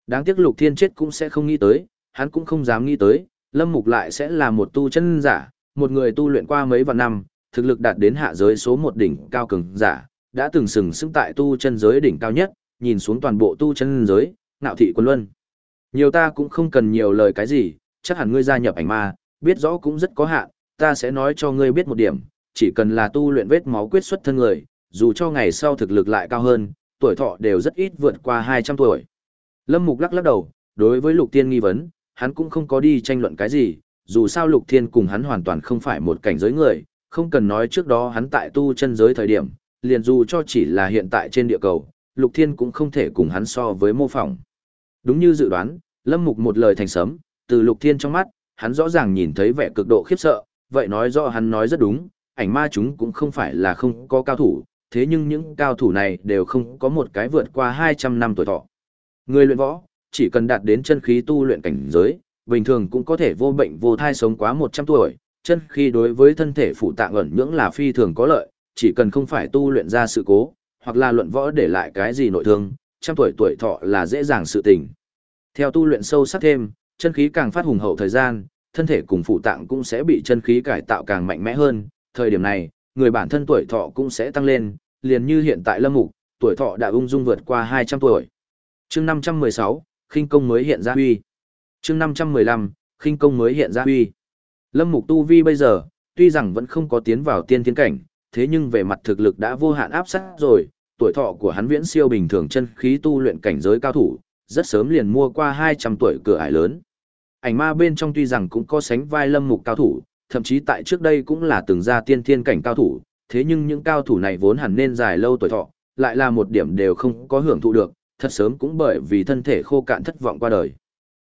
Đáng tiếc Lục Thiên chết cũng sẽ không nghĩ tới, hắn cũng không dám nghĩ tới, Lâm Mục lại sẽ là một tu chân giả, một người tu luyện qua mấy vạn năm, thực lực đạt đến hạ giới số một đỉnh cao cường giả, đã từng sừng sững tại tu chân giới đỉnh cao nhất, nhìn xuống toàn bộ tu chân giới, ngạo thị quân luân. Nhiều ta cũng không cần nhiều lời cái gì, chắc hẳn ngươi gia nhập ảnh ma, biết rõ cũng rất có hạn, ta sẽ nói cho ngươi biết một điểm, chỉ cần là tu luyện vết máu quyết xuất thân người, dù cho ngày sau thực lực lại cao hơn, tuổi thọ đều rất ít vượt qua 200 tuổi. Lâm Mục lắc lắc đầu, đối với Lục Thiên nghi vấn, hắn cũng không có đi tranh luận cái gì, dù sao Lục Thiên cùng hắn hoàn toàn không phải một cảnh giới người, không cần nói trước đó hắn tại tu chân giới thời điểm, liền dù cho chỉ là hiện tại trên địa cầu, Lục Thiên cũng không thể cùng hắn so với mô phỏng. Đúng như dự đoán, Lâm Mục một lời thành sấm, từ Lục Thiên trong mắt, hắn rõ ràng nhìn thấy vẻ cực độ khiếp sợ, vậy nói rõ hắn nói rất đúng, ảnh ma chúng cũng không phải là không có cao thủ, thế nhưng những cao thủ này đều không có một cái vượt qua 200 năm tuổi thọ. Người luyện võ, chỉ cần đạt đến chân khí tu luyện cảnh giới, bình thường cũng có thể vô bệnh vô thai sống quá 100 tuổi, chân khí đối với thân thể phụ tạng ẩn nhưỡng là phi thường có lợi, chỉ cần không phải tu luyện ra sự cố, hoặc là luận võ để lại cái gì nội thương, trăm tuổi tuổi thọ là dễ dàng sự tình. Theo tu luyện sâu sắc thêm, chân khí càng phát hùng hậu thời gian, thân thể cùng phụ tạng cũng sẽ bị chân khí cải tạo càng mạnh mẽ hơn, thời điểm này, người bản thân tuổi thọ cũng sẽ tăng lên, liền như hiện tại Lâm Mục, tuổi thọ đã ung dung vượt qua 200 tuổi. Chương 516, khinh công mới hiện ra huy. Chương 515, khinh công mới hiện ra huy. Lâm Mục tu vi bây giờ, tuy rằng vẫn không có tiến vào tiên thiên cảnh, thế nhưng về mặt thực lực đã vô hạn áp sát rồi, tuổi thọ của hắn viễn siêu bình thường chân khí tu luyện cảnh giới cao thủ, rất sớm liền mua qua 200 tuổi cửa ải lớn. Ảnh ma bên trong tuy rằng cũng có sánh vai Lâm Mục cao thủ, thậm chí tại trước đây cũng là từng ra tiên thiên cảnh cao thủ, thế nhưng những cao thủ này vốn hẳn nên dài lâu tuổi thọ, lại là một điểm đều không có hưởng thụ được, thật sớm cũng bởi vì thân thể khô cạn thất vọng qua đời.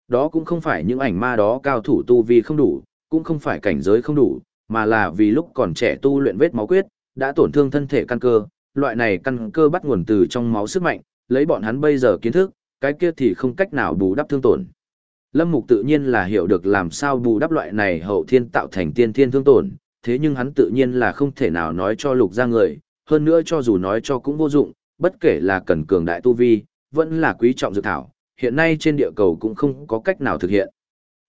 Đó cũng không phải những ảnh ma đó cao thủ tu vi không đủ, cũng không phải cảnh giới không đủ, mà là vì lúc còn trẻ tu luyện vết máu quyết, đã tổn thương thân thể căn cơ, loại này căn cơ bắt nguồn từ trong máu sức mạnh, lấy bọn hắn bây giờ kiến thức, cái kia thì không cách nào bù đắp thương tổn. Lâm Mục tự nhiên là hiểu được làm sao bù đắp loại này hậu thiên tạo thành tiên thiên thương tổn, thế nhưng hắn tự nhiên là không thể nào nói cho lục ra người, hơn nữa cho dù nói cho cũng vô dụng, bất kể là cần cường đại tu vi, vẫn là quý trọng dược thảo, hiện nay trên địa cầu cũng không có cách nào thực hiện.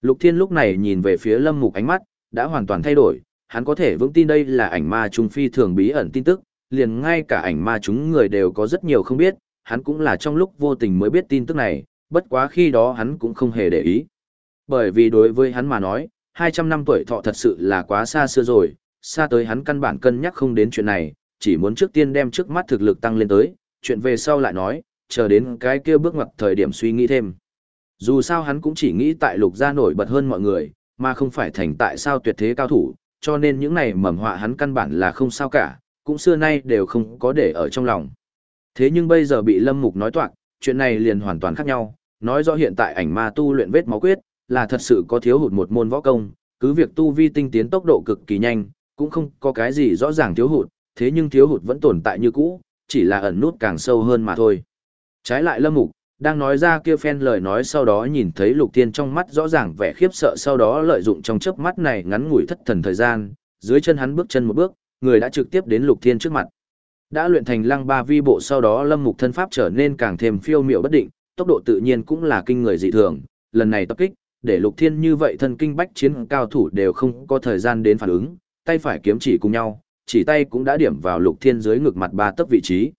Lục Thiên lúc này nhìn về phía Lâm Mục ánh mắt, đã hoàn toàn thay đổi, hắn có thể vững tin đây là ảnh ma trung phi thường bí ẩn tin tức, liền ngay cả ảnh ma chúng người đều có rất nhiều không biết, hắn cũng là trong lúc vô tình mới biết tin tức này, bất quá khi đó hắn cũng không hề để ý. Bởi vì đối với hắn mà nói, 200 năm tuổi thọ thật sự là quá xa xưa rồi, xa tới hắn căn bản cân nhắc không đến chuyện này, chỉ muốn trước tiên đem trước mắt thực lực tăng lên tới, chuyện về sau lại nói, chờ đến cái kia bước ngoặt thời điểm suy nghĩ thêm. Dù sao hắn cũng chỉ nghĩ tại lục gia nổi bật hơn mọi người, mà không phải thành tại sao tuyệt thế cao thủ, cho nên những này mầm họa hắn căn bản là không sao cả, cũng xưa nay đều không có để ở trong lòng. Thế nhưng bây giờ bị Lâm Mục nói toạc, chuyện này liền hoàn toàn khác nhau, nói rõ hiện tại ảnh ma tu luyện vết máu quyết, là thật sự có thiếu hụt một môn võ công, cứ việc tu vi tinh tiến tốc độ cực kỳ nhanh, cũng không có cái gì rõ ràng thiếu hụt, thế nhưng thiếu hụt vẫn tồn tại như cũ, chỉ là ẩn nút càng sâu hơn mà thôi. Trái lại Lâm Mục, đang nói ra kia phen lời nói sau đó nhìn thấy Lục Thiên trong mắt rõ ràng vẻ khiếp sợ sau đó lợi dụng trong chớp mắt này ngắn ngủi thất thần thời gian, dưới chân hắn bước chân một bước, người đã trực tiếp đến Lục Thiên trước mặt. Đã luyện thành lăng ba vi bộ sau đó Lâm Mục thân pháp trở nên càng thêm phiêu miệu bất định, tốc độ tự nhiên cũng là kinh người dị thường, lần này tập kích, để Lục Thiên như vậy thân kinh bách chiến cao thủ đều không có thời gian đến phản ứng, tay phải kiếm chỉ cùng nhau, chỉ tay cũng đã điểm vào Lục Thiên dưới ngực mặt ba tấc vị trí.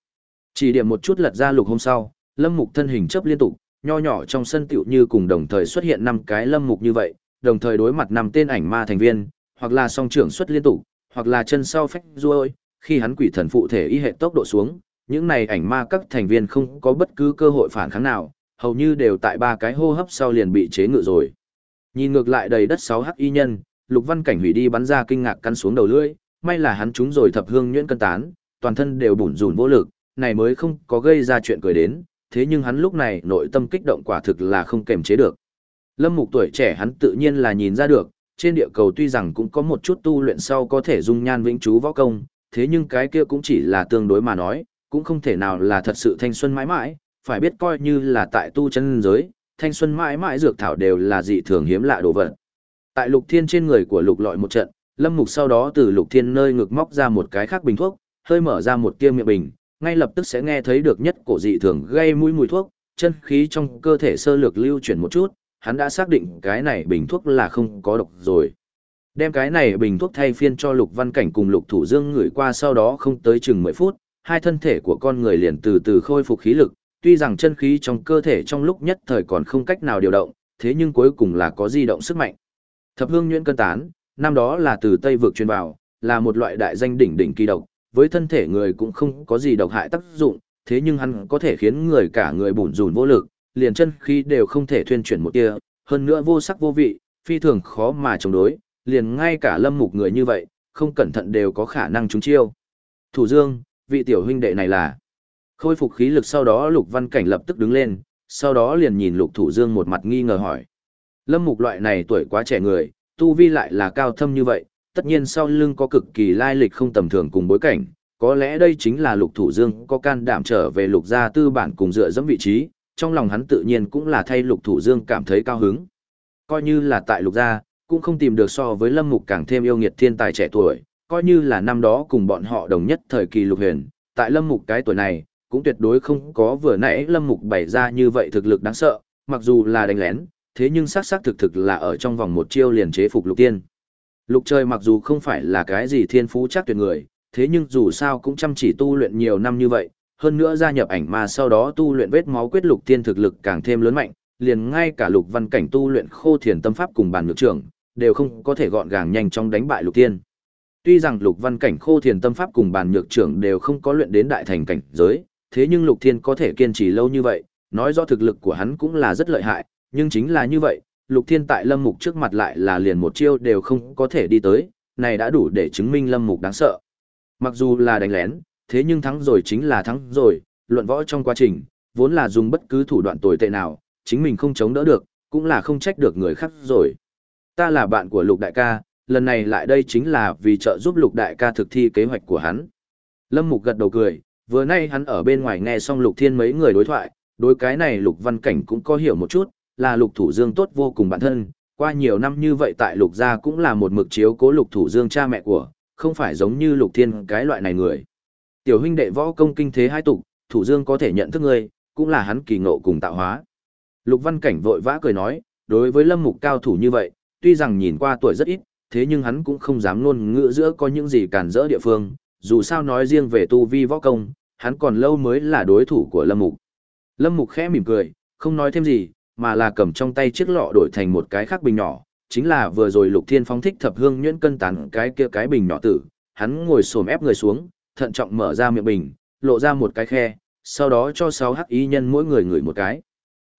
Chỉ điểm một chút lật ra lục hôm sau, Lâm Mục thân hình chớp liên tục, nho nhỏ trong sân tiểu như cùng đồng thời xuất hiện năm cái Lâm Mục như vậy, đồng thời đối mặt năm tên ảnh ma thành viên, hoặc là song trưởng xuất liên tục, hoặc là chân sau phách ruôi, khi hắn quỷ thần phụ thể y hệ tốc độ xuống, những này ảnh ma các thành viên không có bất cứ cơ hội phản kháng nào, hầu như đều tại ba cái hô hấp sau liền bị chế ngự rồi. Nhìn ngược lại đầy đất sáu hắc y nhân, Lục Văn Cảnh hủy đi bắn ra kinh ngạc cắn xuống đầu lưỡi, may là hắn trúng rồi thập hương nhuyễn cân tán, toàn thân đều bủn rủn vô lực, này mới không có gây ra chuyện cười đến, thế nhưng hắn lúc này nội tâm kích động quả thực là không kềm chế được. Lâm Mục tuổi trẻ hắn tự nhiên là nhìn ra được, trên địa cầu tuy rằng cũng có một chút tu luyện sau có thể dung nhan vĩnh trú võ công, thế nhưng cái kia cũng chỉ là tương đối mà nói, cũng không thể nào là thật sự thanh xuân mãi mãi, phải biết coi như là tại tu chân giới, thanh xuân mãi mãi dược thảo đều là dị thường hiếm lạ đồ vật. Tại Lục Thiên trên người của Lục Lọi một trận, Lâm Mục sau đó từ Lục Thiên nơi ngực móc ra một cái khác bình thuốc, hơi mở ra một kia miệng bình, ngay lập tức sẽ nghe thấy được nhất cổ dị thường gây mũi mùi thuốc, chân khí trong cơ thể sơ lược lưu chuyển một chút, hắn đã xác định cái này bình thuốc là không có độc rồi. Đem cái này bình thuốc thay phiên cho Lục Văn Cảnh cùng Lục Thủ Dương ngửi qua sau đó không tới chừng 10 phút, hai thân thể của con người liền từ từ khôi phục khí lực, tuy rằng chân khí trong cơ thể trong lúc nhất thời còn không cách nào điều động, thế nhưng cuối cùng là có di động sức mạnh. Thập hương nhuyễn cân tán, năm đó là từ Tây vực truyền vào, là một loại đại danh đỉnh đỉnh kỳ độc, với thân thể người cũng không có gì độc hại tác dụng, thế nhưng hắn có thể khiến người cả người bủn rủn vô lực, liền chân khí đều không thể thuyên chuyển một tia, hơn nữa vô sắc vô vị, phi thường khó mà chống đối, liền ngay cả lâm mục người như vậy, không cẩn thận đều có khả năng trúng chiêu. Thủ Dương, vị tiểu huynh đệ này là Khôi phục khí lực sau đó Lục Văn Cảnh lập tức đứng lên, sau đó liền nhìn Lục Thủ Dương một mặt nghi ngờ hỏi. Lâm Mục loại này tuổi quá trẻ người, tu vi lại là cao thâm như vậy, tất nhiên sau lưng có cực kỳ lai lịch không tầm thường cùng bối cảnh, có lẽ đây chính là Lục Thủ Dương có can đảm trở về Lục gia tư bản cùng dựa dẫm vị trí, trong lòng hắn tự nhiên cũng là thay Lục Thủ Dương cảm thấy cao hứng. Coi như là tại Lục gia, cũng không tìm được so với Lâm Mục càng thêm yêu nghiệt thiên tài trẻ tuổi, coi như là năm đó cùng bọn họ đồng nhất thời kỳ Lục Huyền, tại Lâm Mục cái tuổi này, cũng tuyệt đối không có vừa nãy Lâm Mục bày ra như vậy thực lực đáng sợ, mặc dù là đánh lén, thế nhưng xác xác thực thực là ở trong vòng một chiêu liền chế phục Lục Tiên. Lục Trời mặc dù không phải là cái gì thiên phú chắc tuyệt người, thế nhưng dù sao cũng chăm chỉ tu luyện nhiều năm như vậy, hơn nữa gia nhập ảnh mà sau đó tu luyện vết máu quyết Lục Tiên thực lực càng thêm lớn mạnh, liền ngay cả Lục Văn cảnh tu luyện khô thiền tâm pháp cùng bản nhược trưởng, đều không có thể gọn gàng nhanh chóng đánh bại Lục Tiên. Tuy rằng Lục Văn cảnh khô thiền tâm pháp cùng Bàn nhược trưởng đều không có luyện đến đại thành cảnh giới, thế nhưng Lục Thiên có thể kiên trì lâu như vậy, nói rõ thực lực của hắn cũng là rất lợi hại, nhưng chính là như vậy, Lục Thiên tại Lâm Mục trước mặt lại là liền một chiêu đều không có thể đi tới, này đã đủ để chứng minh Lâm Mục đáng sợ. Mặc dù là đánh lén, thế nhưng thắng rồi chính là thắng rồi, luận võ trong quá trình, vốn là dùng bất cứ thủ đoạn tồi tệ nào, chính mình không chống đỡ được, cũng là không trách được người khác rồi. Ta là bạn của Lục Đại ca, lần này lại đây chính là vì trợ giúp Lục Đại ca thực thi kế hoạch của hắn. Lâm Mục gật đầu cười, vừa nay hắn ở bên ngoài nghe xong Lục Thiên mấy người đối thoại, đối cái này Lục Văn Cảnh cũng có hiểu một chút, là Lục Thủ Dương tốt vô cùng bản thân, qua nhiều năm như vậy tại Lục gia cũng là một mực chiếu cố Lục Thủ Dương cha mẹ của, không phải giống như Lục Thiên cái loại này người. Tiểu huynh đệ võ công kinh thế hai tục, Thủ Dương có thể nhận thức ngươi, cũng là hắn kỳ ngộ cùng tạo hóa. Lục Văn Cảnh vội vã cười nói, đối với Lâm Mục cao thủ như vậy, tuy rằng nhìn qua tuổi rất ít, thế nhưng hắn cũng không dám ngôn ngữ giữa có những gì cản rỡ địa phương, dù sao nói riêng về tu vi võ công, hắn còn lâu mới là đối thủ của Lâm Mục. Lâm Mục khẽ mỉm cười, không nói thêm gì, mà là cầm trong tay chiếc lọ đổi thành một cái khác bình nhỏ, chính là vừa rồi Lục Thiên phong thích thập hương nhuyễn cân tán cái kia cái bình nhỏ tử, hắn ngồi xổm ép người xuống, thận trọng mở ra miệng bình, lộ ra một cái khe, sau đó cho sáu hắc ý nhân mỗi người ngửi một cái.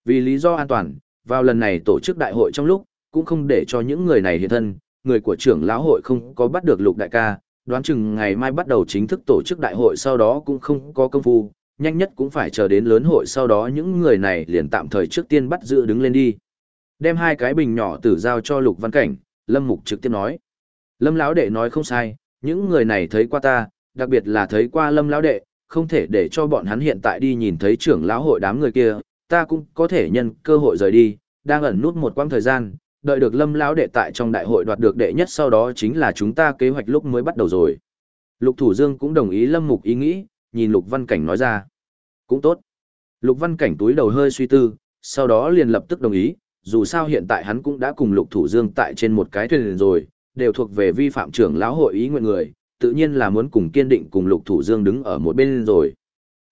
Vì lý do an toàn, vào lần này tổ chức đại hội trong lúc, cũng không để cho những người này hiện thân, người của trưởng lão hội không có bắt được lục đại ca, đoán chừng ngày mai bắt đầu chính thức tổ chức đại hội sau đó cũng không có công phu, nhanh nhất cũng phải chờ đến lớn hội sau đó những người này liền tạm thời trước tiên bắt giữ đứng lên đi. Đem hai cái bình nhỏ tử giao cho Lục Văn Cảnh, Lâm Mục trực tiếp nói. Lâm lão đệ nói không sai, những người này thấy qua ta, đặc biệt là thấy qua Lâm lão đệ, không thể để cho bọn hắn hiện tại đi nhìn thấy trưởng lão hội đám người kia, ta cũng có thể nhân cơ hội rời đi, đang ẩn nút một quãng thời gian, đợi được Lâm lão đệ tại trong đại hội đoạt được đệ nhất sau đó chính là chúng ta kế hoạch lúc mới bắt đầu rồi. Lục Thủ Dương cũng đồng ý Lâm Mục ý nghĩ, nhìn Lục Văn Cảnh nói ra. Cũng tốt. Lục Văn Cảnh túi đầu hơi suy tư, sau đó liền lập tức đồng ý, dù sao hiện tại hắn cũng đã cùng Lục Thủ Dương tại trên một cái thuyền rồi, đều thuộc về vi phạm trưởng lão hội ý nguyện người, tự nhiên là muốn cùng kiên định cùng Lục Thủ Dương đứng ở một bên rồi.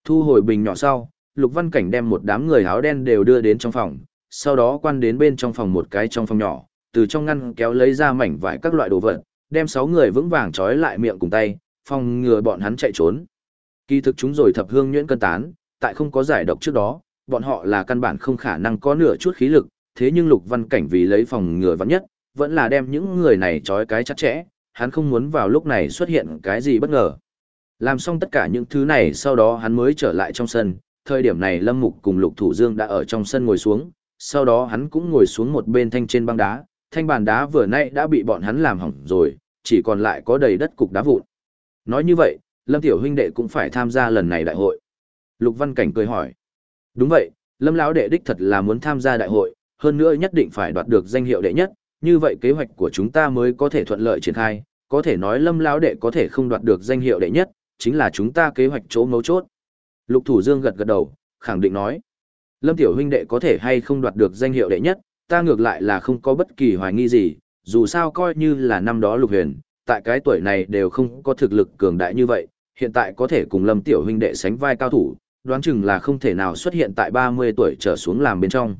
Thu hồi bình nhỏ sau, Lục Văn Cảnh đem một đám người áo đen đều đưa đến trong phòng, sau đó quan đến bên trong phòng một cái trong phòng nhỏ, từ trong ngăn kéo lấy ra mảnh vải các loại đồ vật, đem sáu người vững vàng trói lại miệng cùng tay, phòng ngừa bọn hắn chạy trốn. Kỳ thực chúng rồi thập hương nhuyễn cân tán, tại không có giải độc trước đó, bọn họ là căn bản không khả năng có nửa chút khí lực, thế nhưng Lục Văn Cảnh vì lấy phòng ngừa vắng nhất, vẫn là đem những người này trói cái chặt chẽ, hắn không muốn vào lúc này xuất hiện cái gì bất ngờ. Làm xong tất cả những thứ này sau đó hắn mới trở lại trong sân, thời điểm này Lâm Mục cùng Lục Thủ Dương đã ở trong sân ngồi xuống, sau đó hắn cũng ngồi xuống một bên thanh trên băng đá, thanh bàn đá vừa nãy đã bị bọn hắn làm hỏng rồi, chỉ còn lại có đầy đất cục đá vụn. Nói như vậy, Lâm Tiểu huynh đệ cũng phải tham gia lần này đại hội. Lục Văn Cảnh cười hỏi. Đúng vậy, Lâm lão đệ đích thật là muốn tham gia đại hội, hơn nữa nhất định phải đoạt được danh hiệu đệ nhất, như vậy kế hoạch của chúng ta mới có thể thuận lợi triển khai, có thể nói Lâm lão đệ có thể không đoạt được danh hiệu đệ nhất, chính là chúng ta kế hoạch chỗ mấu chốt. Lục Thủ Dương gật gật đầu, khẳng định nói. Lâm Tiểu huynh đệ có thể hay không đoạt được danh hiệu đệ nhất, ta ngược lại là không có bất kỳ hoài nghi gì, dù sao coi như là năm đó Lục Huyền, tại cái tuổi này đều không có thực lực cường đại như vậy, hiện tại có thể cùng Lâm Tiểu huynh đệ sánh vai cao thủ, đoán chừng là không thể nào xuất hiện tại 30 tuổi trở xuống làm bên trong.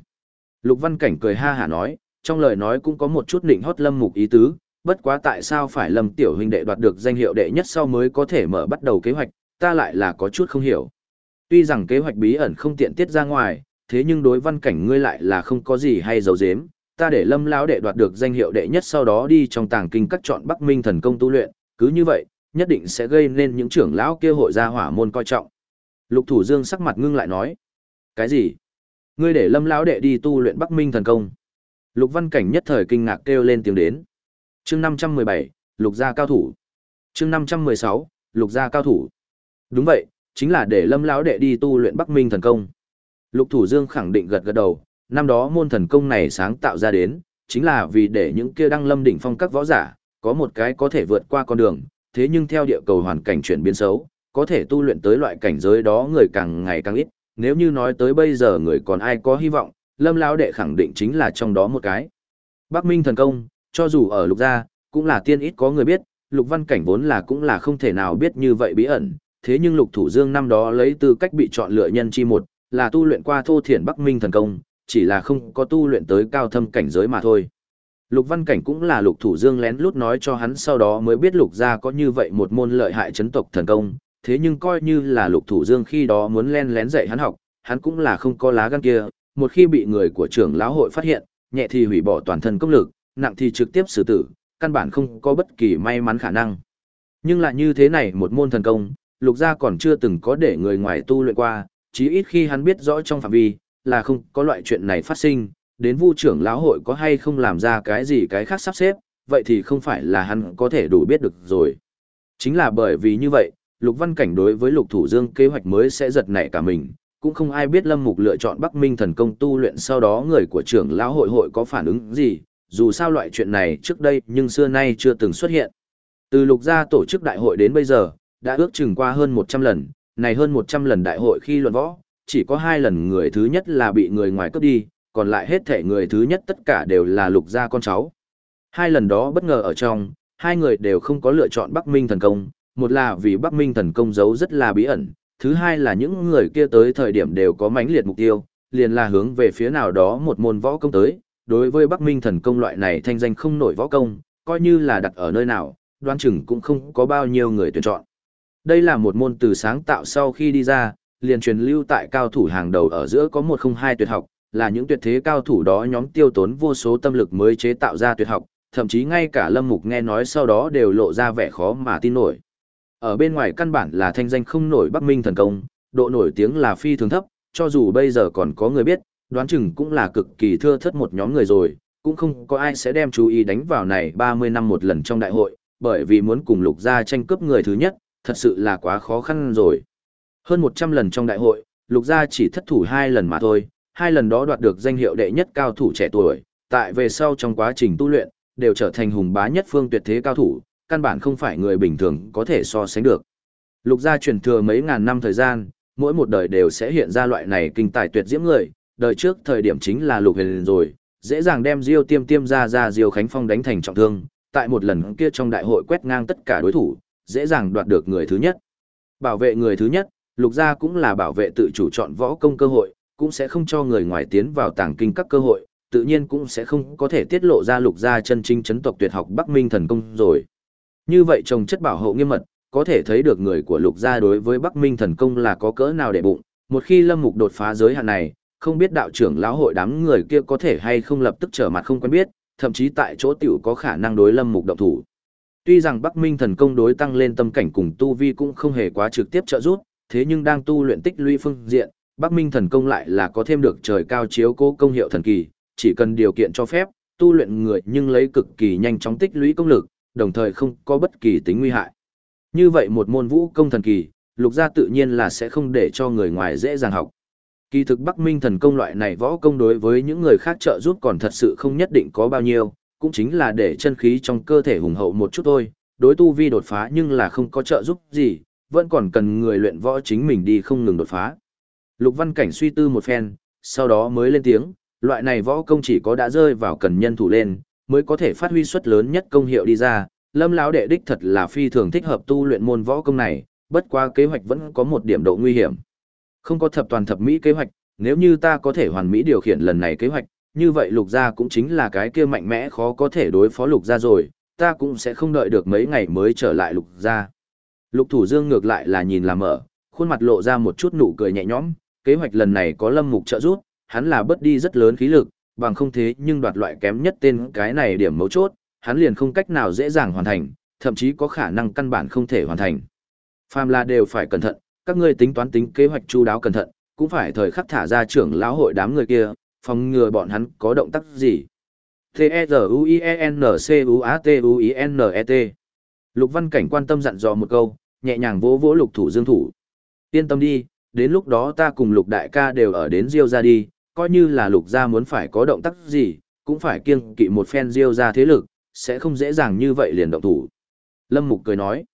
Lục Văn Cảnh cười ha hả nói, trong lời nói cũng có một chút định hót Lâm Mục ý tứ, bất quá tại sao phải Lâm Tiểu huynh đệ đoạt được danh hiệu đệ nhất sau mới có thể mở bắt đầu kế hoạch, ta lại là có chút không hiểu. Tuy rằng kế hoạch bí ẩn không tiện tiết ra ngoài, thế nhưng đối văn cảnh ngươi lại là không có gì hay giấu dếm, ta để Lâm lão đệ đoạt được danh hiệu đệ nhất sau đó đi trong tàng kinh các chọn Bắc Minh thần công tu luyện, cứ như vậy, nhất định sẽ gây nên những trưởng lão kia hội gia hỏa môn coi trọng. Lục Thủ Dương sắc mặt ngưng lại nói, cái gì? Ngươi để Lâm lão đệ đi tu luyện Bắc Minh thần công? Lục Văn Cảnh nhất thời kinh ngạc kêu lên tiếng đến. Chương 517, Lục gia cao thủ. Chương 516, Lục gia cao thủ. Đúng vậy, chính là để Lâm lão đệ đi tu luyện Bắc Minh thần công. Lục Thủ Dương khẳng định gật gật đầu, năm đó môn thần công này sáng tạo ra đến, chính là vì để những kia đăng lâm đỉnh phong các võ giả, có một cái có thể vượt qua con đường, thế nhưng theo địa cầu hoàn cảnh chuyển biến xấu, có thể tu luyện tới loại cảnh giới đó người càng ngày càng ít, nếu như nói tới bây giờ người còn ai có hy vọng, Lâm lão đệ khẳng định chính là trong đó một cái. Bắc Minh thần công, cho dù ở lục gia, cũng là tiên ít có người biết, lục văn cảnh vốn là cũng là không thể nào biết như vậy bí ẩn, thế nhưng lục thủ dương năm đó lấy tư cách bị chọn lựa nhân chi một, là tu luyện qua thô thiển Bắc Minh thần công, chỉ là không có tu luyện tới cao thâm cảnh giới mà thôi. Lục Văn Cảnh cũng là Lục Thủ Dương lén lút nói cho hắn sau đó mới biết Lục gia có như vậy một môn lợi hại chấn tộc thần công, thế nhưng coi như là Lục Thủ Dương khi đó muốn len lén dạy hắn học, hắn cũng là không có lá gan kia, một khi bị người của trưởng lão hội phát hiện, nhẹ thì hủy bỏ toàn thân công lực, nặng thì trực tiếp xử tử, căn bản không có bất kỳ may mắn khả năng. Nhưng lại như thế này một môn thần công, Lục gia còn chưa từng có để người ngoài tu luyện qua, chí ít khi hắn biết rõ trong phạm vi, là không có loại chuyện này phát sinh, đến vu trưởng lão hội có hay không làm ra cái gì cái khác sắp xếp, vậy thì không phải là hắn có thể đủ biết được rồi. Chính là bởi vì như vậy, Lục Văn Cảnh đối với Lục Thủ Dương kế hoạch mới sẽ giật nảy cả mình, cũng không ai biết Lâm Mục lựa chọn Bắc Minh thần công tu luyện sau đó người của trưởng lão hội hội có phản ứng gì, dù sao loại chuyện này trước đây nhưng xưa nay chưa từng xuất hiện. Từ Lục gia tổ chức đại hội đến bây giờ, đã ước chừng qua hơn 100 lần, này hơn 100 lần đại hội khi luận võ, chỉ có hai lần người thứ nhất là bị người ngoài cướp đi, còn lại hết thể người thứ nhất tất cả đều là lục gia con cháu. Hai lần đó bất ngờ ở trong, hai người đều không có lựa chọn Bắc Minh thần công, một là vì Bắc Minh thần công giấu rất là bí ẩn, thứ hai là những người kia tới thời điểm đều có mãnh liệt mục tiêu, liền là hướng về phía nào đó một môn võ công tới. Đối với Bắc Minh thần công loại này thanh danh không nổi võ công, coi như là đặt ở nơi nào, đoán chừng cũng không có bao nhiêu người tuyển chọn. Đây là một môn từ sáng tạo sau khi đi ra, liền truyền lưu tại cao thủ hàng đầu ở giữa có một không hai tuyệt học, là những tuyệt thế cao thủ đó nhóm tiêu tốn vô số tâm lực mới chế tạo ra tuyệt học, thậm chí ngay cả Lâm Mục nghe nói sau đó đều lộ ra vẻ khó mà tin nổi. Ở bên ngoài căn bản là thanh danh không nổi Bắc Minh thần công, độ nổi tiếng là phi thường thấp, cho dù bây giờ còn có người biết, đoán chừng cũng là cực kỳ thưa thất một nhóm người rồi, cũng không có ai sẽ đem chú ý đánh vào này 30 năm một lần trong đại hội, bởi vì muốn cùng lục gia tranh cướp người thứ nhất, thật sự là quá khó khăn rồi. Hơn 100 lần trong đại hội, lục gia chỉ thất thủ hai lần mà thôi, hai lần đó đoạt được danh hiệu đệ nhất cao thủ trẻ tuổi, tại về sau trong quá trình tu luyện, đều trở thành hùng bá nhất phương tuyệt thế cao thủ, căn bản không phải người bình thường có thể so sánh được. Lục gia truyền thừa mấy ngàn năm thời gian, mỗi một đời đều sẽ hiện ra loại này kinh tài tuyệt diễm người, đời trước thời điểm chính là lục huyền rồi, dễ dàng đem Diêu Tiêm Tiêm ra ra Diêu Khánh Phong đánh thành trọng thương, tại một lần kia trong đại hội quét ngang tất cả đối thủ, dễ dàng đoạt được người thứ nhất. Bảo vệ người thứ nhất, lục gia cũng là bảo vệ tự chủ chọn võ công cơ hội, cũng sẽ không cho người ngoài tiến vào tàng kinh các cơ hội, tự nhiên cũng sẽ không có thể tiết lộ ra lục gia chân chính chấn tộc tuyệt học Bắc Minh thần công rồi. Như vậy trồng chất bảo hộ nghiêm mật, có thể thấy được người của lục gia đối với Bắc Minh thần công là có cỡ nào để bụng, một khi Lâm Mục đột phá giới hạn này, không biết đạo trưởng lão hội đám người kia có thể hay không lập tức trở mặt không quen biết, thậm chí tại chỗ tiểu có khả năng đối Lâm Mục động thủ. Tuy rằng Bắc Minh thần công đối tăng lên tâm cảnh cùng tu vi cũng không hề quá trực tiếp trợ giúp, thế nhưng đang tu luyện tích lũy phương diện, Bắc Minh thần công lại là có thêm được trời cao chiếu cố công hiệu thần kỳ, chỉ cần điều kiện cho phép, tu luyện người nhưng lấy cực kỳ nhanh chóng tích lũy công lực, đồng thời không có bất kỳ tính nguy hại. Như vậy một môn vũ công thần kỳ, lục gia tự nhiên là sẽ không để cho người ngoài dễ dàng học. Kỳ thực Bắc Minh thần công loại này võ công đối với những người khác trợ giúp còn thật sự không nhất định có bao nhiêu, cũng chính là để chân khí trong cơ thể hùng hậu một chút thôi, đối tu vi đột phá nhưng là không có trợ giúp gì, vẫn còn cần người luyện võ chính mình đi không ngừng đột phá. Lục Văn Cảnh suy tư một phen, sau đó mới lên tiếng, loại này võ công chỉ có đã rơi vào cần nhân thủ lên, mới có thể phát huy suất lớn nhất công hiệu đi ra. Lâm lão đệ đích thật là phi thường thích hợp tu luyện môn võ công này, bất qua kế hoạch vẫn có một điểm độ nguy hiểm. Không có thập toàn thập mỹ kế hoạch, nếu như ta có thể hoàn mỹ điều khiển lần này kế hoạch, như vậy lục gia cũng chính là cái kia mạnh mẽ khó có thể đối phó lục gia rồi, ta cũng sẽ không đợi được mấy ngày mới trở lại lục gia. Lục thủ dương ngược lại là nhìn làm mở, khuôn mặt lộ ra một chút nụ cười nhẹ nhõm, kế hoạch lần này có lâm mục trợ giúp, hắn là bớt đi rất lớn khí lực, bằng không thế nhưng đoạt loại kém nhất tên cái này điểm mấu chốt, hắn liền không cách nào dễ dàng hoàn thành, thậm chí có khả năng căn bản không thể hoàn thành. Phàm là đều phải cẩn thận, các ngươi tính toán tính kế hoạch chu đáo cẩn thận, cũng phải thời khắc thả ra trưởng lão hội đám người kia, phòng ngừa bọn hắn có động tác gì. T-E-Z-U-I-E-N-C-U-A-T-U-I-N-E-T Lục Văn Cảnh quan tâm dặn dò một câu, nhẹ nhàng vỗ vỗ lục thủ dương thủ. Yên tâm đi, đến lúc đó ta cùng lục đại ca đều ở đến Diêu ra đi, coi như là lục gia muốn phải có động tác gì, cũng phải kiêng kỵ một phen Diêu ra thế lực, sẽ không dễ dàng như vậy liền động thủ. Lâm Mục cười nói,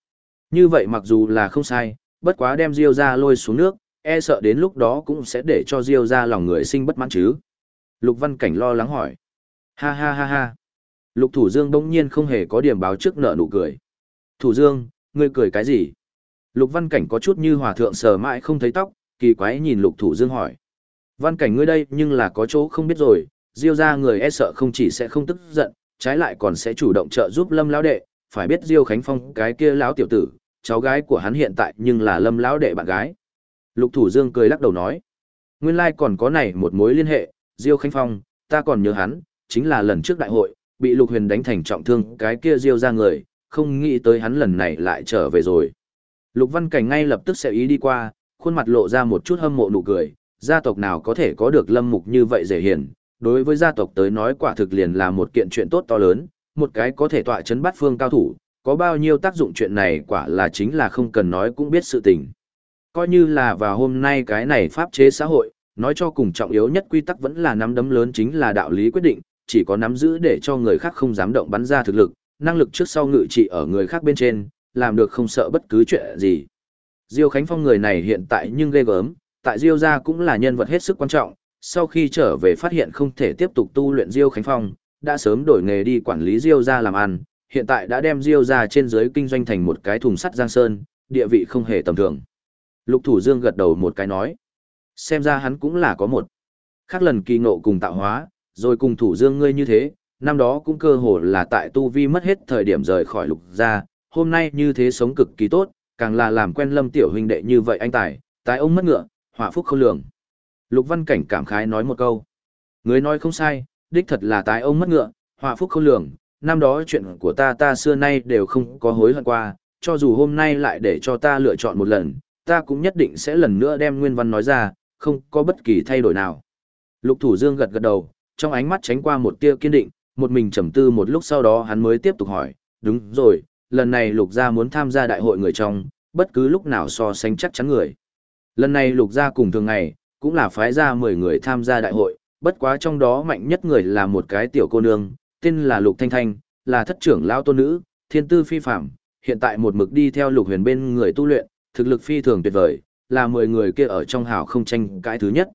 như vậy mặc dù là không sai, bất quá đem Diêu ra lôi xuống nước, e sợ đến lúc đó cũng sẽ để cho Diêu ra lòng người sinh bất mãn chứ. Lục Văn Cảnh lo lắng hỏi. Ha ha ha ha. Lục Thủ Dương bỗng nhiên không hề có điểm báo trước nợ nụ cười. Thủ Dương, ngươi cười cái gì? Lục Văn Cảnh có chút như hòa thượng sờ mãi không thấy tóc, kỳ quái nhìn Lục Thủ Dương hỏi. Văn Cảnh ngươi đây nhưng là có chỗ không biết rồi, Diêu ra người e sợ không chỉ sẽ không tức giận, trái lại còn sẽ chủ động trợ giúp Lâm lão đệ, phải biết Diêu Khánh Phong cái kia lão tiểu tử, cháu gái của hắn hiện tại nhưng là Lâm lão đệ bạn gái. Lục Thủ Dương cười lắc đầu nói, nguyên lai còn có này một mối liên hệ, Diêu Khánh Phong, ta còn nhớ hắn, chính là lần trước đại hội, bị Lục Huyền đánh thành trọng thương, cái kia Diêu ra người, không nghĩ tới hắn lần này lại trở về rồi. Lục Văn Cảnh ngay lập tức sẽ ý đi qua, khuôn mặt lộ ra một chút hâm mộ nụ cười, gia tộc nào có thể có được lâm mục như vậy dễ hiền, đối với gia tộc tới nói quả thực liền là một kiện chuyện tốt to lớn, một cái có thể tọa chấn bắt phương cao thủ, có bao nhiêu tác dụng chuyện này quả là chính là không cần nói cũng biết sự tình. Coi như là vào hôm nay cái này pháp chế xã hội, nói cho cùng trọng yếu nhất quy tắc vẫn là nắm đấm lớn chính là đạo lý quyết định, chỉ có nắm giữ để cho người khác không dám động bắn ra thực lực, năng lực trước sau ngự trị ở người khác bên trên, làm được không sợ bất cứ chuyện gì. Diêu Khánh Phong người này hiện tại nhưng ghê gớm, tại Diêu gia cũng là nhân vật hết sức quan trọng, sau khi trở về phát hiện không thể tiếp tục tu luyện Diêu Khánh Phong, đã sớm đổi nghề đi quản lý Diêu gia làm ăn, hiện tại đã đem Diêu gia trên dưới kinh doanh thành một cái thùng sắt giang sơn, địa vị không hề tầm thường. Lục Thủ Dương gật đầu một cái nói, xem ra hắn cũng là có một khác lần kỳ ngộ cùng tạo hóa, rồi cùng Thủ Dương ngươi như thế, năm đó cũng cơ hồ là tại tu vi mất hết thời điểm rời khỏi lục gia, hôm nay như thế sống cực kỳ tốt, càng là làm quen lâm tiểu huynh đệ như vậy anh tài, tái ông mất ngựa, hỏa phúc không lường. Lục Văn Cảnh cảm khái nói một câu. Người nói không sai, đích thật là tái ông mất ngựa, họa phúc không lường, năm đó chuyện của ta ta xưa nay đều không có hối hận qua, cho dù hôm nay lại để cho ta lựa chọn một lần, ta cũng nhất định sẽ lần nữa đem nguyên văn nói ra, không có bất kỳ thay đổi nào. Lục Thủ Dương gật gật đầu, trong ánh mắt tránh qua một tia kiên định, một mình trầm tư một lúc sau đó hắn mới tiếp tục hỏi, đúng rồi, lần này Lục gia muốn tham gia đại hội người trong, bất cứ lúc nào so sánh chắc chắn người. Lần này Lục gia cùng thường ngày, cũng là phái ra 10 người tham gia đại hội, bất quá trong đó mạnh nhất người là một cái tiểu cô nương, tên là Lục Thanh Thanh, là thất trưởng lão tôn nữ, thiên tư phi phạm, hiện tại một mực đi theo Lục Huyền bên người tu luyện, thực lực phi thường tuyệt vời, là 10 người kia ở trong hào không tranh cãi thứ nhất.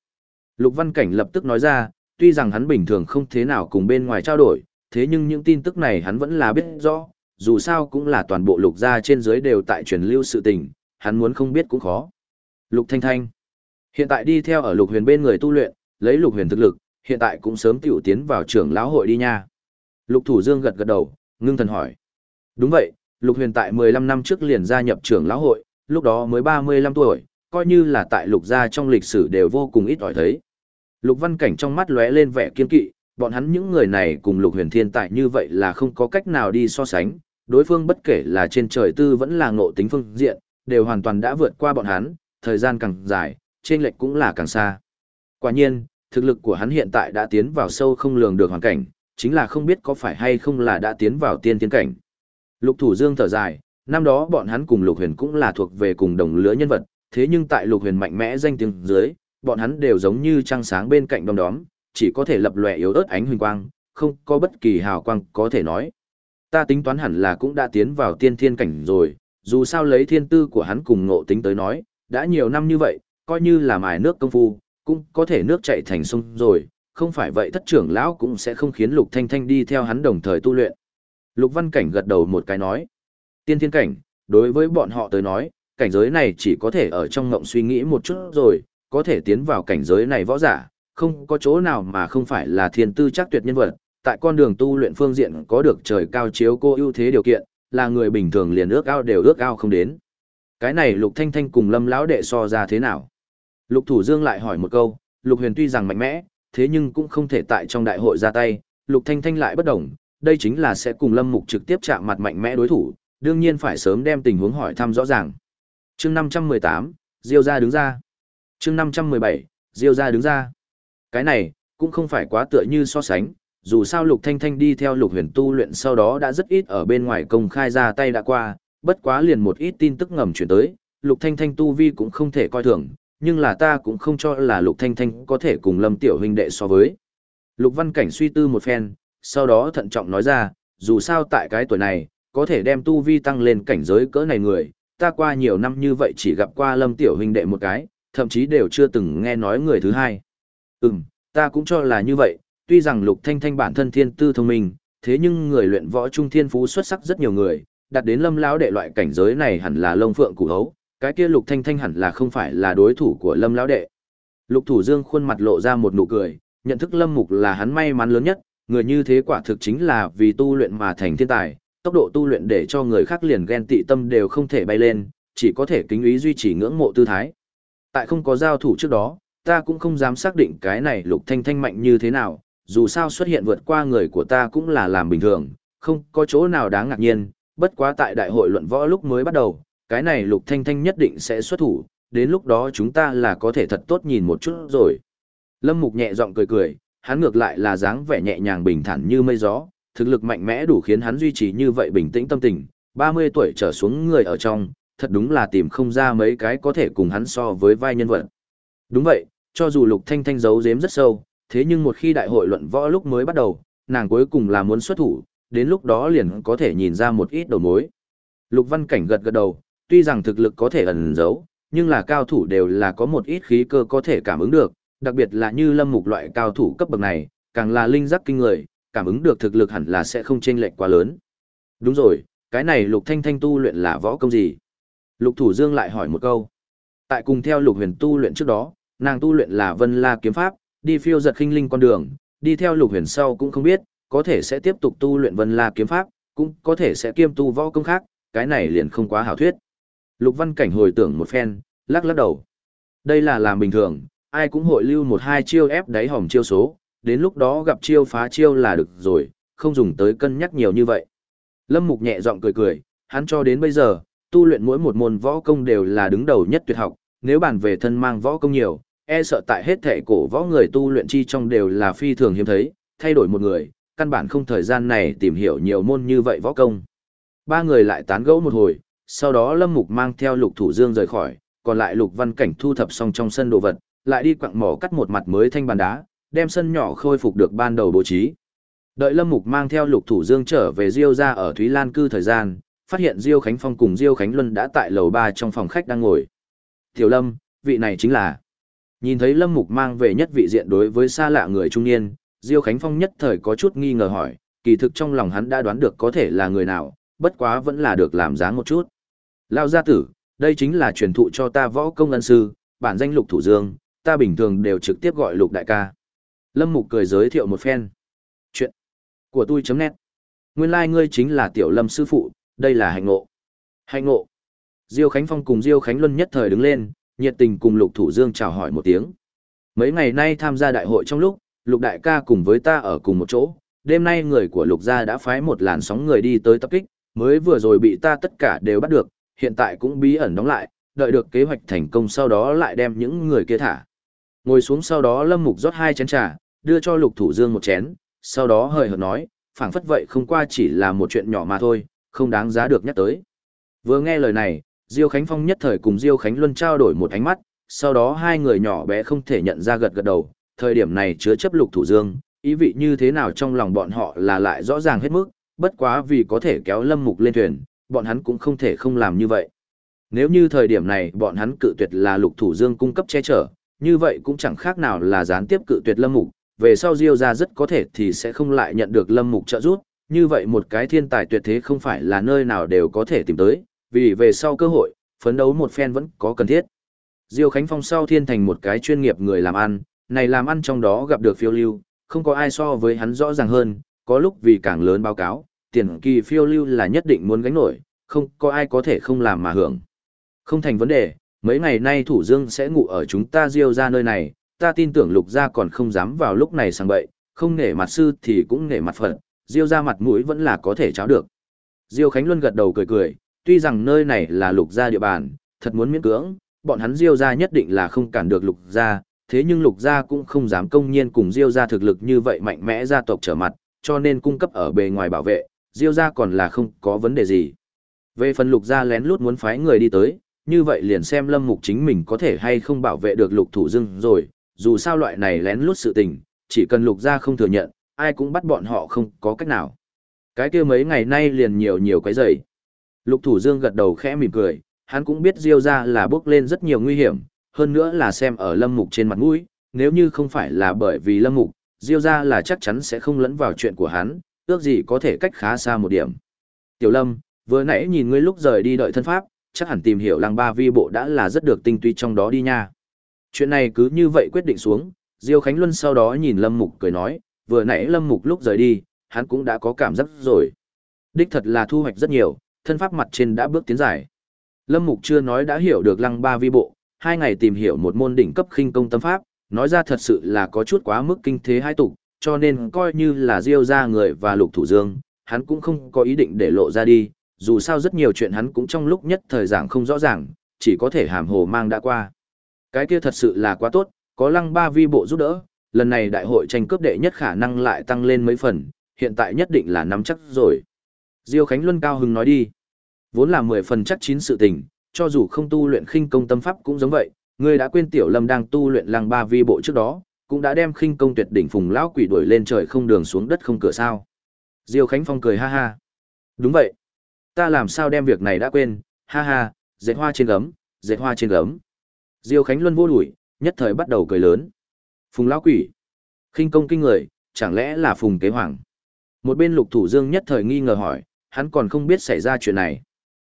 Lục Văn Cảnh lập tức nói ra, tuy rằng hắn bình thường không thế nào cùng bên ngoài trao đổi, thế nhưng những tin tức này hắn vẫn là biết rõ, dù sao cũng là toàn bộ lục gia trên dưới đều tại truyền lưu sự tình, hắn muốn không biết cũng khó. Lục Thanh Thanh hiện tại đi theo ở lục huyền bên người tu luyện, lấy lục huyền thực lực, hiện tại cũng sớm tiểu tiến vào trưởng lão hội đi nha. Lục Thủ Dương gật gật đầu, ngưng thần hỏi. Đúng vậy, lục huyền tại 15 năm trước liền gia nhập trưởng lão hội, lúc đó mới 35 tuổi, coi như là tại lục gia trong lịch sử đều vô cùng ít ỏi thấy. Lục Văn Cảnh trong mắt lóe lên vẻ kiên kỵ, bọn hắn những người này cùng Lục Huyền Thiên tại như vậy là không có cách nào đi so sánh, đối phương bất kể là trên trời tư vẫn là ngộ tính phương diện, đều hoàn toàn đã vượt qua bọn hắn, thời gian càng dài, trên lệch cũng là càng xa. Quả nhiên, thực lực của hắn hiện tại đã tiến vào sâu không lường được hoàn cảnh, chính là không biết có phải hay không là đã tiến vào tiên tiến cảnh. Lục Thủ Dương thở dài, năm đó bọn hắn cùng Lục Huyền cũng là thuộc về cùng đồng lứa nhân vật, thế nhưng tại Lục Huyền mạnh mẽ danh tiếng dưới, bọn hắn đều giống như trăng sáng bên cạnh đom đóm, chỉ có thể lập lòe yếu ớt ánh huỳnh quang, không có bất kỳ hào quang có thể nói. Ta tính toán hẳn là cũng đã tiến vào tiên thiên cảnh rồi, dù sao lấy thiên tư của hắn cùng ngộ tính tới nói, đã nhiều năm như vậy, coi như là mài nước công phu, cũng có thể nước chảy thành sông rồi, không phải vậy thất trưởng lão cũng sẽ không khiến Lục Thanh Thanh đi theo hắn đồng thời tu luyện. Lục Văn Cảnh gật đầu một cái nói, tiên thiên cảnh, đối với bọn họ tới nói, cảnh giới này chỉ có thể ở trong ngộng suy nghĩ một chút rồi, có thể tiến vào cảnh giới này võ giả, không có chỗ nào mà không phải là thiên tư chắc tuyệt nhân vật, tại con đường tu luyện phương diện có được trời cao chiếu cô ưu thế điều kiện, là người bình thường liền ước ao đều ước ao không đến. Cái này Lục Thanh Thanh cùng Lâm lão đệ so ra thế nào? Lục Thủ Dương lại hỏi một câu, Lục Huyền tuy rằng mạnh mẽ, thế nhưng cũng không thể tại trong đại hội ra tay, Lục Thanh Thanh lại bất đồng, đây chính là sẽ cùng Lâm Mục trực tiếp chạm mặt mạnh mẽ đối thủ, đương nhiên phải sớm đem tình huống hỏi thăm rõ ràng. Chương 518, Diêu gia đứng ra. Chương năm trăm mười bảy diêu ra đứng ra. Cái này cũng không phải quá tựa như so sánh dù sao lục thanh thanh đi theo lục huyền tu luyện sau đó đã rất ít ở bên ngoài công khai ra tay đã qua bất quá liền một ít tin tức ngầm chuyển tới lục thanh thanh tu vi cũng không thể coi thường nhưng là ta cũng không cho là lục thanh thanh có thể cùng lâm tiểu huynh đệ so với. Lục văn cảnh suy tư một phen sau đó thận trọng nói ra dù sao tại cái tuổi này có thể đem tu vi tăng lên cảnh giới cỡ này người ta qua nhiều năm như vậy chỉ gặp qua lâm tiểu huynh đệ một cái thậm chí đều chưa từng nghe nói người thứ hai. Ừm, ta cũng cho là như vậy, tuy rằng Lục Thanh Thanh bản thân thiên tư thông minh, thế nhưng người luyện võ trung thiên phú xuất sắc rất nhiều người, đạt đến lâm lão đệ loại cảnh giới này hẳn là lông phượng củ hấu, cái kia Lục Thanh Thanh hẳn là không phải là đối thủ của lâm lão đệ. Lục Thủ Dương khuôn mặt lộ ra một nụ cười, nhận thức lâm mục là hắn may mắn lớn nhất, người như thế quả thực chính là vì tu luyện mà thành thiên tài, tốc độ tu luyện để cho người khác liền ghen tị tâm đều không thể bay lên, chỉ có thể kính ý duy trì ngưỡng mộ tư thái tại không có giao thủ trước đó, ta cũng không dám xác định cái này lục thanh thanh mạnh như thế nào, dù sao xuất hiện vượt qua người của ta cũng là làm bình thường, không có chỗ nào đáng ngạc nhiên, bất quá tại đại hội luận võ lúc mới bắt đầu, cái này lục thanh thanh nhất định sẽ xuất thủ, đến lúc đó chúng ta là có thể thật tốt nhìn một chút rồi. Lâm Mục nhẹ giọng cười cười, hắn ngược lại là dáng vẻ nhẹ nhàng bình thản như mây gió, thực lực mạnh mẽ đủ khiến hắn duy trì như vậy bình tĩnh tâm tình, 30 tuổi trở xuống người ở trong, thật đúng là tìm không ra mấy cái có thể cùng hắn so với vai nhân vật. Đúng vậy, cho dù Lục Thanh Thanh giấu giếm rất sâu, thế nhưng một khi đại hội luận võ lúc mới bắt đầu, nàng cuối cùng là muốn xuất thủ, đến lúc đó liền có thể nhìn ra một ít đầu mối. Lục Văn Cảnh gật gật đầu, tuy rằng thực lực có thể ẩn giấu, nhưng là cao thủ đều là có một ít khí cơ có thể cảm ứng được, đặc biệt là như lâm mục loại cao thủ cấp bậc này, càng là linh giác kinh người, cảm ứng được thực lực hẳn là sẽ không chênh lệch quá lớn. Đúng rồi, cái này Lục Thanh Thanh tu luyện là võ công gì? Lục Thủ Dương lại hỏi một câu. Tại cùng theo Lục Huyền tu luyện trước đó, nàng tu luyện là Vân La kiếm pháp, đi phiêu giật khinh linh con đường, đi theo Lục Huyền sau cũng không biết, có thể sẽ tiếp tục tu luyện Vân La kiếm pháp, cũng có thể sẽ kiêm tu võ công khác, cái này liền không quá hảo thuyết. Lục Văn Cảnh hồi tưởng một phen, lắc lắc đầu. Đây là làm bình thường, ai cũng hội lưu một hai chiêu ép đáy hòm chiêu số, đến lúc đó gặp chiêu phá chiêu là được rồi, không dùng tới cân nhắc nhiều như vậy. Lâm Mục nhẹ giọng cười cười, hắn cho đến bây giờ, tu luyện mỗi một môn võ công đều là đứng đầu nhất tuyệt học, nếu bàn về thân mang võ công nhiều, e sợ tại hết thể cổ võ người tu luyện chi trong đều là phi thường hiếm thấy, thay đổi một người, căn bản không thời gian này tìm hiểu nhiều môn như vậy võ công. Ba người lại tán gẫu một hồi, sau đó Lâm Mục mang theo Lục Thủ Dương rời khỏi, còn lại Lục Văn Cảnh thu thập xong trong sân đồ vật, lại đi quặng mỏ cắt một mặt mới thanh bàn đá, đem sân nhỏ khôi phục được ban đầu bố trí. Đợi Lâm Mục mang theo Lục Thủ Dương trở về Diêu ra ở Thúy Lan cư thời gian, phát hiện Diêu Khánh Phong cùng Diêu Khánh Luân đã tại lầu 3 trong phòng khách đang ngồi. Tiểu Lâm, vị này chính là. Nhìn thấy Lâm Mục mang về nhất vị diện đối với xa lạ người trung niên, Diêu Khánh Phong nhất thời có chút nghi ngờ hỏi, kỳ thực trong lòng hắn đã đoán được có thể là người nào, bất quá vẫn là được làm dáng một chút. Lao gia tử, đây chính là truyền thụ cho ta võ công ân sư, bản danh Lục Thủ Dương, ta bình thường đều trực tiếp gọi Lục đại ca. Lâm Mục cười giới thiệu một phen. Chuyện của tôi chấm nét. Nguyên lai like ngươi chính là Tiểu Lâm sư phụ, đây là hạnh ngộ. Hạnh ngộ. Diêu Khánh Phong cùng Diêu Khánh Luân nhất thời đứng lên, nhiệt tình cùng Lục Thủ Dương chào hỏi một tiếng. Mấy ngày nay tham gia đại hội trong lúc, Lục Đại ca cùng với ta ở cùng một chỗ, đêm nay người của Lục gia đã phái một làn sóng người đi tới tập kích, mới vừa rồi bị ta tất cả đều bắt được, hiện tại cũng bí ẩn đóng lại, đợi được kế hoạch thành công sau đó lại đem những người kia thả. Ngồi xuống sau đó Lâm Mục rót hai chén trà, đưa cho Lục Thủ Dương một chén, sau đó hời hợt nói, phảng phất vậy không qua chỉ là một chuyện nhỏ mà thôi, không đáng giá được nhắc tới. Vừa nghe lời này, Diêu Khánh Phong nhất thời cùng Diêu Khánh Luân trao đổi một ánh mắt, sau đó hai người nhỏ bé không thể nhận ra gật gật đầu, thời điểm này chứa chấp lục thủ dương, ý vị như thế nào trong lòng bọn họ là lại rõ ràng hết mức, bất quá vì có thể kéo lâm mục lên thuyền, bọn hắn cũng không thể không làm như vậy. Nếu như thời điểm này bọn hắn cự tuyệt là lục thủ dương cung cấp che chở, như vậy cũng chẳng khác nào là gián tiếp cự tuyệt lâm mục, về sau Diêu ra rất có thể thì sẽ không lại nhận được lâm mục trợ giúp, như vậy một cái thiên tài tuyệt thế không phải là nơi nào đều có thể tìm tới, vì về sau cơ hội, phấn đấu một phen vẫn có cần thiết. Diêu Khánh Phong sau thiên thành một cái chuyên nghiệp người làm ăn, này làm ăn trong đó gặp được phiêu lưu, không có ai so với hắn rõ ràng hơn, có lúc vì càng lớn báo cáo, tiền kỳ phiêu lưu là nhất định muốn gánh nổi, không có ai có thể không làm mà hưởng. Không thành vấn đề, mấy ngày nay thủ dương sẽ ngủ ở chúng ta Diêu ra nơi này, ta tin tưởng lục gia còn không dám vào lúc này sang bậy, không nể mặt sư thì cũng nể mặt phật, Diêu ra mặt mũi vẫn là có thể cháo được. Diêu Khánh Luân gật đầu cười cười, tuy rằng nơi này là lục gia địa bàn, thật muốn miễn cưỡng, bọn hắn Diêu gia nhất định là không cản được lục gia, thế nhưng lục gia cũng không dám công nhiên cùng Diêu gia thực lực như vậy mạnh mẽ gia tộc trở mặt, cho nên cung cấp ở bề ngoài bảo vệ, Diêu gia còn là không có vấn đề gì. Về phần lục gia lén lút muốn phái người đi tới, như vậy liền xem lâm mục chính mình có thể hay không bảo vệ được lục thủ dưng rồi, dù sao loại này lén lút sự tình, chỉ cần lục gia không thừa nhận, ai cũng bắt bọn họ không có cách nào. Cái kia mấy ngày nay liền nhiều nhiều cái giày. Lục Thủ Dương gật đầu khẽ mỉm cười, hắn cũng biết Diêu gia là bước lên rất nhiều nguy hiểm, hơn nữa là xem ở Lâm Mục trên mặt mũi, nếu như không phải là bởi vì Lâm Mục, Diêu gia là chắc chắn sẽ không lẫn vào chuyện của hắn, ước gì có thể cách khá xa một điểm. Tiểu Lâm, vừa nãy nhìn ngươi lúc rời đi đợi thân pháp, chắc hẳn tìm hiểu lăng ba vi bộ đã là rất được tinh túy trong đó đi nha. Chuyện này cứ như vậy quyết định xuống, Diêu Khánh Luân sau đó nhìn Lâm Mục cười nói, vừa nãy Lâm Mục lúc rời đi, hắn cũng đã có cảm giác rồi. Đích thật là thu hoạch rất nhiều, thân pháp mặt trên đã bước tiến dài Lâm Mục chưa nói đã hiểu được lăng ba vi bộ, hai ngày tìm hiểu một môn đỉnh cấp khinh công tâm pháp, nói ra thật sự là có chút quá mức kinh thế hai tục, cho nên coi như là diêu ra người và lục thủ dương, hắn cũng không có ý định để lộ ra đi, dù sao rất nhiều chuyện hắn cũng trong lúc nhất thời giảng không rõ ràng, chỉ có thể hàm hồ mang đã qua. Cái kia thật sự là quá tốt, có lăng ba vi bộ giúp đỡ, lần này đại hội tranh cướp đệ nhất khả năng lại tăng lên mấy phần, hiện tại nhất định là nắm chắc rồi. Diêu Khánh Luân cao hứng nói đi. Vốn là mười phần chắc chín sự tình, cho dù không tu luyện khinh công tâm pháp cũng giống vậy, ngươi đã quên tiểu lâm đang tu luyện lăng ba vi bộ trước đó, cũng đã đem khinh công tuyệt đỉnh phùng lão quỷ đuổi lên trời không đường xuống đất không cửa sao. Diêu Khánh Phong cười ha ha. Đúng vậy. Ta làm sao đem việc này đã quên, ha ha, dệt hoa trên gấm, dệt hoa trên gấm. Diêu Khánh Luân vô đuổi, nhất thời bắt đầu cười lớn. Phùng lão quỷ. khinh công kinh người, chẳng lẽ là phùng kế hoàng. Một bên lục thủ dương nhất thời nghi ngờ hỏi, hắn còn không biết xảy ra chuyện này.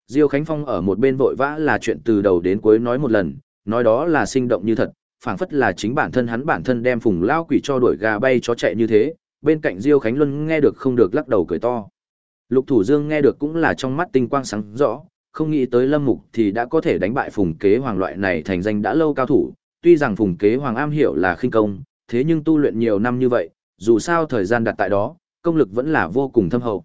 Diêu Khánh Phong ở một bên vội vã là chuyện từ đầu đến cuối nói một lần, nói đó là sinh động như thật, phảng phất là chính bản thân hắn bản thân đem phùng Lão quỷ cho đuổi gà bay chó chạy như thế, bên cạnh Diêu Khánh Luân nghe được không được lắc đầu cười to. Lục Thủ Dương nghe được cũng là trong mắt tinh quang sáng rõ, không nghĩ tới Lâm Mục thì đã có thể đánh bại phùng kế hoàng loại này thành danh đã lâu cao thủ, tuy rằng phùng kế hoàng am hiểu là khinh công, thế nhưng tu luyện nhiều năm như vậy, dù sao thời gian đặt tại đó, công lực vẫn là vô cùng thâm hậu.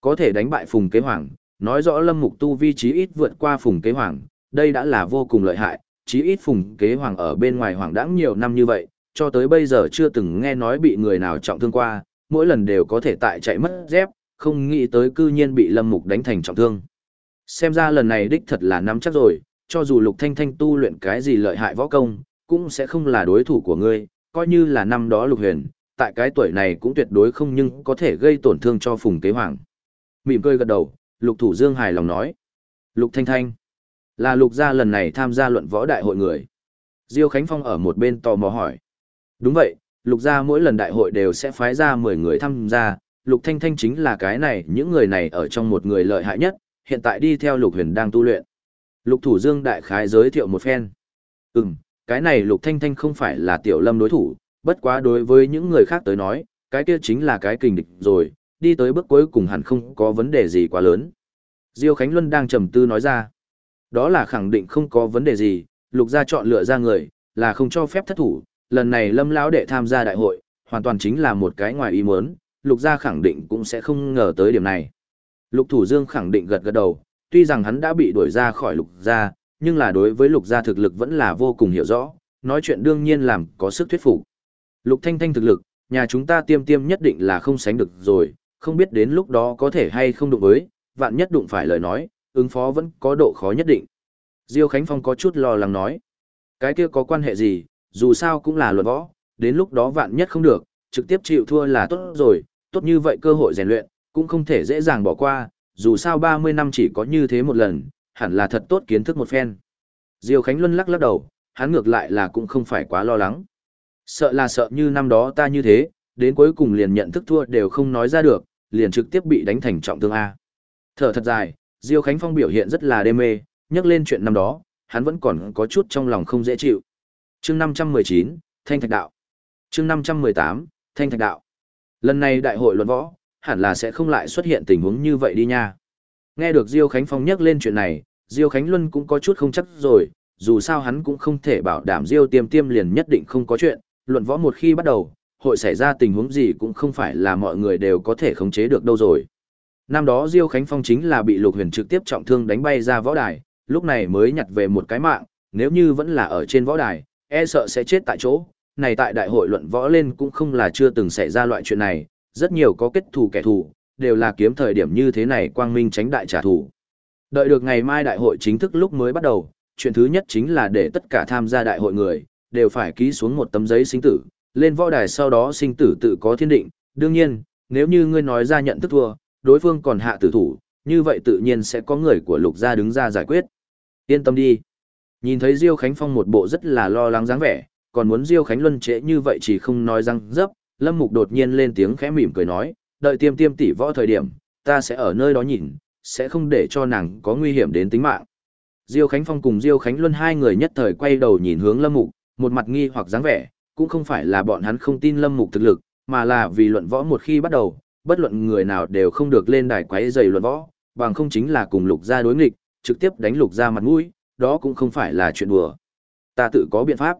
Có thể đánh bại Phùng Kế Hoàng, nói rõ Lâm Mục tu vi trí ít vượt qua Phùng Kế Hoàng, đây đã là vô cùng lợi hại, chí ít Phùng Kế Hoàng ở bên ngoài hoàng đãng nhiều năm như vậy, cho tới bây giờ chưa từng nghe nói bị người nào trọng thương qua, mỗi lần đều có thể tại chạy mất dép, không nghĩ tới cư nhiên bị Lâm Mục đánh thành trọng thương. Xem ra lần này đích thật là nắm chắc rồi, cho dù Lục Thanh Thanh tu luyện cái gì lợi hại võ công, cũng sẽ không là đối thủ của ngươi, coi như là năm đó Lục Huyền, tại cái tuổi này cũng tuyệt đối không nhưng có thể gây tổn thương cho Phùng Kế Hoàng. Mỉm cười gật đầu, Lục Thủ Dương hài lòng nói. Lục Thanh Thanh, là Lục gia lần này tham gia luận võ đại hội người. Diêu Khánh Phong ở một bên tò mò hỏi. Đúng vậy, Lục gia mỗi lần đại hội đều sẽ phái ra 10 người tham gia, Lục Thanh Thanh chính là cái này, những người này ở trong một người lợi hại nhất, hiện tại đi theo Lục Huyền đang tu luyện. Lục Thủ Dương đại khái giới thiệu một phen. Ừm, cái này Lục Thanh Thanh không phải là Tiểu Lâm đối thủ, bất quá đối với những người khác tới nói, cái kia chính là cái kình địch rồi, đi tới bước cuối cùng hẳn không có vấn đề gì quá lớn. Diêu Khánh Luân đang trầm tư nói ra. Đó là khẳng định không có vấn đề gì, Lục gia chọn lựa ra người, là không cho phép thất thủ, lần này Lâm lão đệ tham gia đại hội, hoàn toàn chính là một cái ngoài ý muốn, Lục gia khẳng định cũng sẽ không ngờ tới điểm này. Lục Thủ Dương khẳng định gật gật đầu, tuy rằng hắn đã bị đuổi ra khỏi Lục gia, nhưng là đối với Lục gia thực lực vẫn là vô cùng hiểu rõ, nói chuyện đương nhiên làm có sức thuyết phục. Lục Thanh Thanh thực lực, nhà chúng ta tiêm tiêm nhất định là không sánh được rồi, không biết đến lúc đó có thể hay không đụng với, vạn nhất đụng phải lời nói, ứng phó vẫn có độ khó nhất định. Diêu Khánh Phong có chút lo lắng nói, cái kia có quan hệ gì, dù sao cũng là luận võ, đến lúc đó vạn nhất không được, trực tiếp chịu thua là tốt rồi, tốt như vậy cơ hội rèn luyện, cũng không thể dễ dàng bỏ qua, dù sao 30 năm chỉ có như thế một lần, hẳn là thật tốt kiến thức một phen. Diêu Khánh Luân lắc lắc đầu, hắn ngược lại là cũng không phải quá lo lắng. Sợ là sợ như năm đó ta như thế, đến cuối cùng liền nhận thức thua đều không nói ra được, liền trực tiếp bị đánh thành trọng thương A. Thở thật dài, Diêu Khánh Phong biểu hiện rất là đê mê, nhắc lên chuyện năm đó, hắn vẫn còn có chút trong lòng không dễ chịu. chương 519, Thanh Thạch Đạo. chương 518, Thanh Thạch Đạo. Lần này đại hội luận võ, hẳn là sẽ không lại xuất hiện tình huống như vậy đi nha. Nghe được Diêu Khánh Phong nhắc lên chuyện này, Diêu Khánh Luân cũng có chút không chắc rồi, dù sao hắn cũng không thể bảo đảm Diêu Tiêm Tiêm liền nhất định không có chuyện, luận võ một khi bắt đầu, hội xảy ra tình huống gì cũng không phải là mọi người đều có thể khống chế được đâu rồi. Năm đó Diêu Khánh Phong chính là bị Lục Huyền trực tiếp trọng thương đánh bay ra võ đài, lúc này mới nhặt về một cái mạng, nếu như vẫn là ở trên võ đài, e sợ sẽ chết tại chỗ. Này tại đại hội luận võ lên cũng không là chưa từng xảy ra loại chuyện này, rất nhiều có kết thù kẻ thù, đều là kiếm thời điểm như thế này quang minh tránh đại trả thù. Đợi được ngày mai đại hội chính thức lúc mới bắt đầu, chuyện thứ nhất chính là để tất cả tham gia đại hội người, đều phải ký xuống một tấm giấy sinh tử, lên võ đài sau đó sinh tử tự có thiên định, đương nhiên, nếu như ngươi nói ra nhận thức thua, đối phương còn hạ tử thủ, như vậy tự nhiên sẽ có người của lục gia đứng ra giải quyết. Yên tâm đi. Nhìn thấy Diêu Khánh Phong một bộ rất là lo lắng dáng vẻ, còn muốn Diêu Khánh Luân trễ như vậy chỉ không nói răng dấp, Lâm Mục đột nhiên lên tiếng khẽ mỉm cười nói, đợi tiêm tiêm tỷ võ thời điểm, ta sẽ ở nơi đó nhìn, sẽ không để cho nàng có nguy hiểm đến tính mạng. Diêu Khánh Phong cùng Diêu Khánh Luân hai người nhất thời quay đầu nhìn hướng Lâm Mục, một mặt nghi hoặc dáng vẻ, cũng không phải là bọn hắn không tin Lâm Mục thực lực, mà là vì luận võ một khi bắt đầu, bất luận người nào đều không được lên đài quấy giày luận võ, bằng không chính là cùng lục gia đối nghịch, trực tiếp đánh lục gia mặt mũi, đó cũng không phải là chuyện đùa. Ta tự có biện pháp.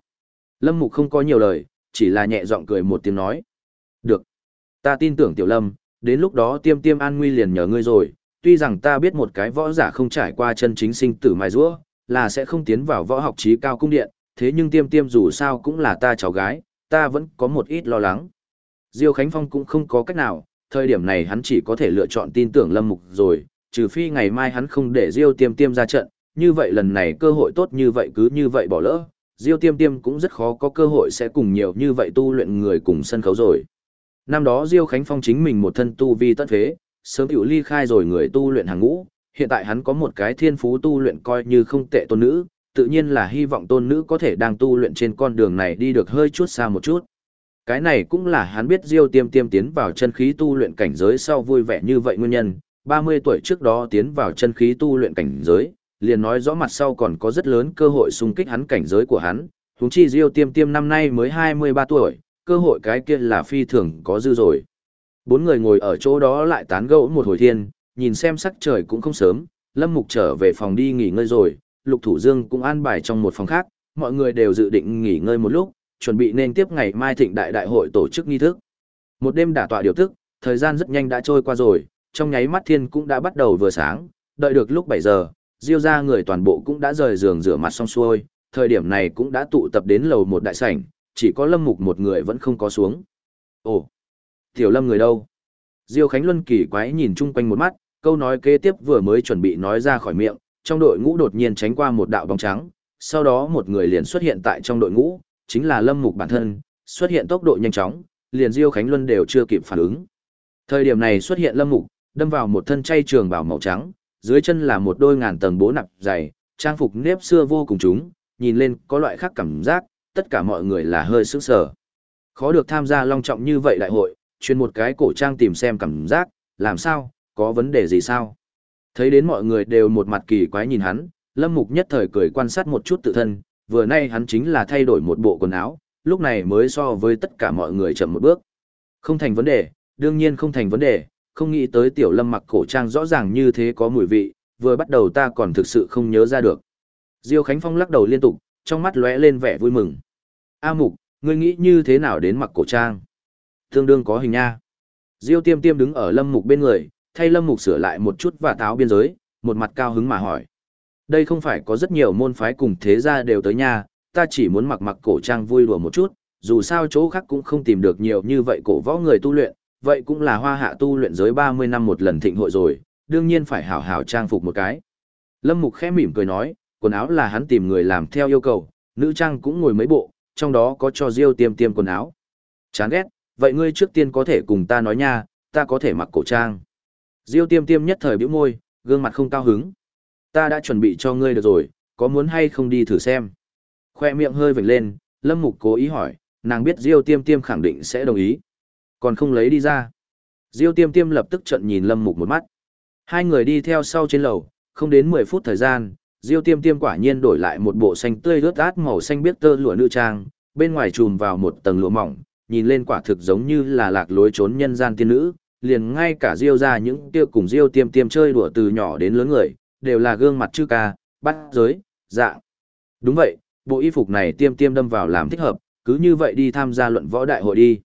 Lâm Mục không có nhiều lời, chỉ là nhẹ giọng cười một tiếng nói. Được. Ta tin tưởng Tiểu Lâm, đến lúc đó tiêm tiêm an nguy liền nhờ ngươi rồi, tuy rằng ta biết một cái võ giả không trải qua chân chính sinh tử mài rũa, là sẽ không tiến vào võ học trí cao cung điện, thế nhưng tiêm tiêm dù sao cũng là ta cháu gái, ta vẫn có một ít lo lắng. Diêu Khánh Phong cũng không có cách nào, thời điểm này hắn chỉ có thể lựa chọn tin tưởng Lâm Mục rồi, trừ phi ngày mai hắn không để Diêu tiêm tiêm ra trận, như vậy lần này cơ hội tốt như vậy cứ như vậy bỏ lỡ, Diêu tiêm tiêm cũng rất khó có cơ hội sẽ cùng nhiều như vậy tu luyện người cùng sân khấu rồi. Năm đó Diêu Khánh Phong chính mình một thân tu vi tất phế, sớm hữu ly khai rồi người tu luyện hàng ngũ, hiện tại hắn có một cái thiên phú tu luyện coi như không tệ tôn nữ, tự nhiên là hy vọng tôn nữ có thể đang tu luyện trên con đường này đi được hơi chút xa một chút. Cái này cũng là hắn biết Diêu Tiêm Tiêm tiến vào chân khí tu luyện cảnh giới sau vui vẻ như vậy nguyên nhân, 30 tuổi trước đó tiến vào chân khí tu luyện cảnh giới, liền nói rõ mặt sau còn có rất lớn cơ hội xung kích hắn cảnh giới của hắn, huống chi Diêu Tiêm Tiêm năm nay mới 23 tuổi, cơ hội cái kia là phi thường có dư rồi. Bốn người ngồi ở chỗ đó lại tán gẫu một hồi thiên, nhìn xem sắc trời cũng không sớm, Lâm Mục trở về phòng đi nghỉ ngơi rồi, Lục Thủ Dương cũng an bài trong một phòng khác, mọi người đều dự định nghỉ ngơi một lúc, chuẩn bị nên tiếp ngày mai thịnh đại đại hội tổ chức nghi thức. Một đêm đả tọa điều tức, thời gian rất nhanh đã trôi qua rồi, trong nháy mắt thiên cũng đã bắt đầu vừa sáng, đợi được lúc 7 giờ, Diêu ra người toàn bộ cũng đã rời giường rửa mặt xong xuôi, thời điểm này cũng đã tụ tập đến lầu một đại sảnh, chỉ có Lâm Mục một người vẫn không có xuống. Ồ, Tiểu Lâm người đâu? Diêu Khánh Luân kỳ quái nhìn chung quanh một mắt, câu nói kế tiếp vừa mới chuẩn bị nói ra khỏi miệng, trong đội ngũ đột nhiên tránh qua một đạo bóng trắng, sau đó một người liền xuất hiện tại trong đội ngũ, chính là Lâm Mục bản thân, xuất hiện tốc độ nhanh chóng, liền Diêu Khánh Luân đều chưa kịp phản ứng. Thời điểm này xuất hiện Lâm Mục, đâm vào một thân chay trường bảo màu trắng, dưới chân là một đôi ngàn tầng bố nạp dày, trang phục nếp xưa vô cùng chúng, nhìn lên có loại khác cảm giác, tất cả mọi người là hơi sững sờ. Khó được tham gia long trọng như vậy đại hội, chuyên một cái cổ trang tìm xem cảm giác, làm sao, có vấn đề gì sao? Thấy đến mọi người đều một mặt kỳ quái nhìn hắn, Lâm Mục nhất thời cười quan sát một chút tự thân, vừa nay hắn chính là thay đổi một bộ quần áo, lúc này mới so với tất cả mọi người chậm một bước. Không thành vấn đề, đương nhiên không thành vấn đề, không nghĩ tới tiểu lâm mặc cổ trang rõ ràng như thế có mùi vị, vừa bắt đầu ta còn thực sự không nhớ ra được. Diêu Khánh Phong lắc đầu liên tục, trong mắt lóe lên vẻ vui mừng. A Mục, ngươi nghĩ như thế nào đến mặc cổ trang? Tương đương có hình nha. Diêu Tiêm Tiêm đứng ở Lâm Mục bên người, thay Lâm Mục sửa lại một chút và táo biên giới, một mặt cao hứng mà hỏi. Đây không phải có rất nhiều môn phái cùng thế gia đều tới nha, ta chỉ muốn mặc mặc cổ trang vui đùa một chút, dù sao chỗ khác cũng không tìm được nhiều như vậy cổ võ người tu luyện, vậy cũng là hoa hạ tu luyện giới 30 năm một lần thịnh hội rồi, đương nhiên phải hảo hảo trang phục một cái. Lâm Mục khẽ mỉm cười nói, quần áo là hắn tìm người làm theo yêu cầu, nữ trang cũng ngồi mấy bộ, trong đó có cho Diêu tiêm tiêm quần áo. Chán ghét, vậy ngươi trước tiên có thể cùng ta nói nha, ta có thể mặc cổ trang. Diêu tiêm tiêm nhất thời bĩu môi, gương mặt không cao hứng. Ta đã chuẩn bị cho ngươi được rồi, có muốn hay không đi thử xem. Khoe miệng hơi vểnh lên, Lâm Mục cố ý hỏi, nàng biết Diêu tiêm tiêm khẳng định sẽ đồng ý. Còn không lấy đi ra. Diêu tiêm tiêm lập tức trận nhìn Lâm Mục một mắt. Hai người đi theo sau trên lầu, không đến 10 phút thời gian, Diêu tiêm tiêm quả nhiên đổi lại một bộ xanh tươi rớt át màu xanh biết tơ lụa nữ trang, bên ngoài trùm vào một tầng lụa mỏng, nhìn lên quả thực giống như là lạc lối trốn nhân gian tiên nữ, liền ngay cả Diêu ra những kia cùng Diêu tiêm tiêm chơi đùa từ nhỏ đến lớn người, đều là gương mặt chư ca, bắt giới, dạng. Đúng vậy, bộ y phục này tiêm tiêm đâm vào làm thích hợp, cứ như vậy đi tham gia luận võ đại hội đi.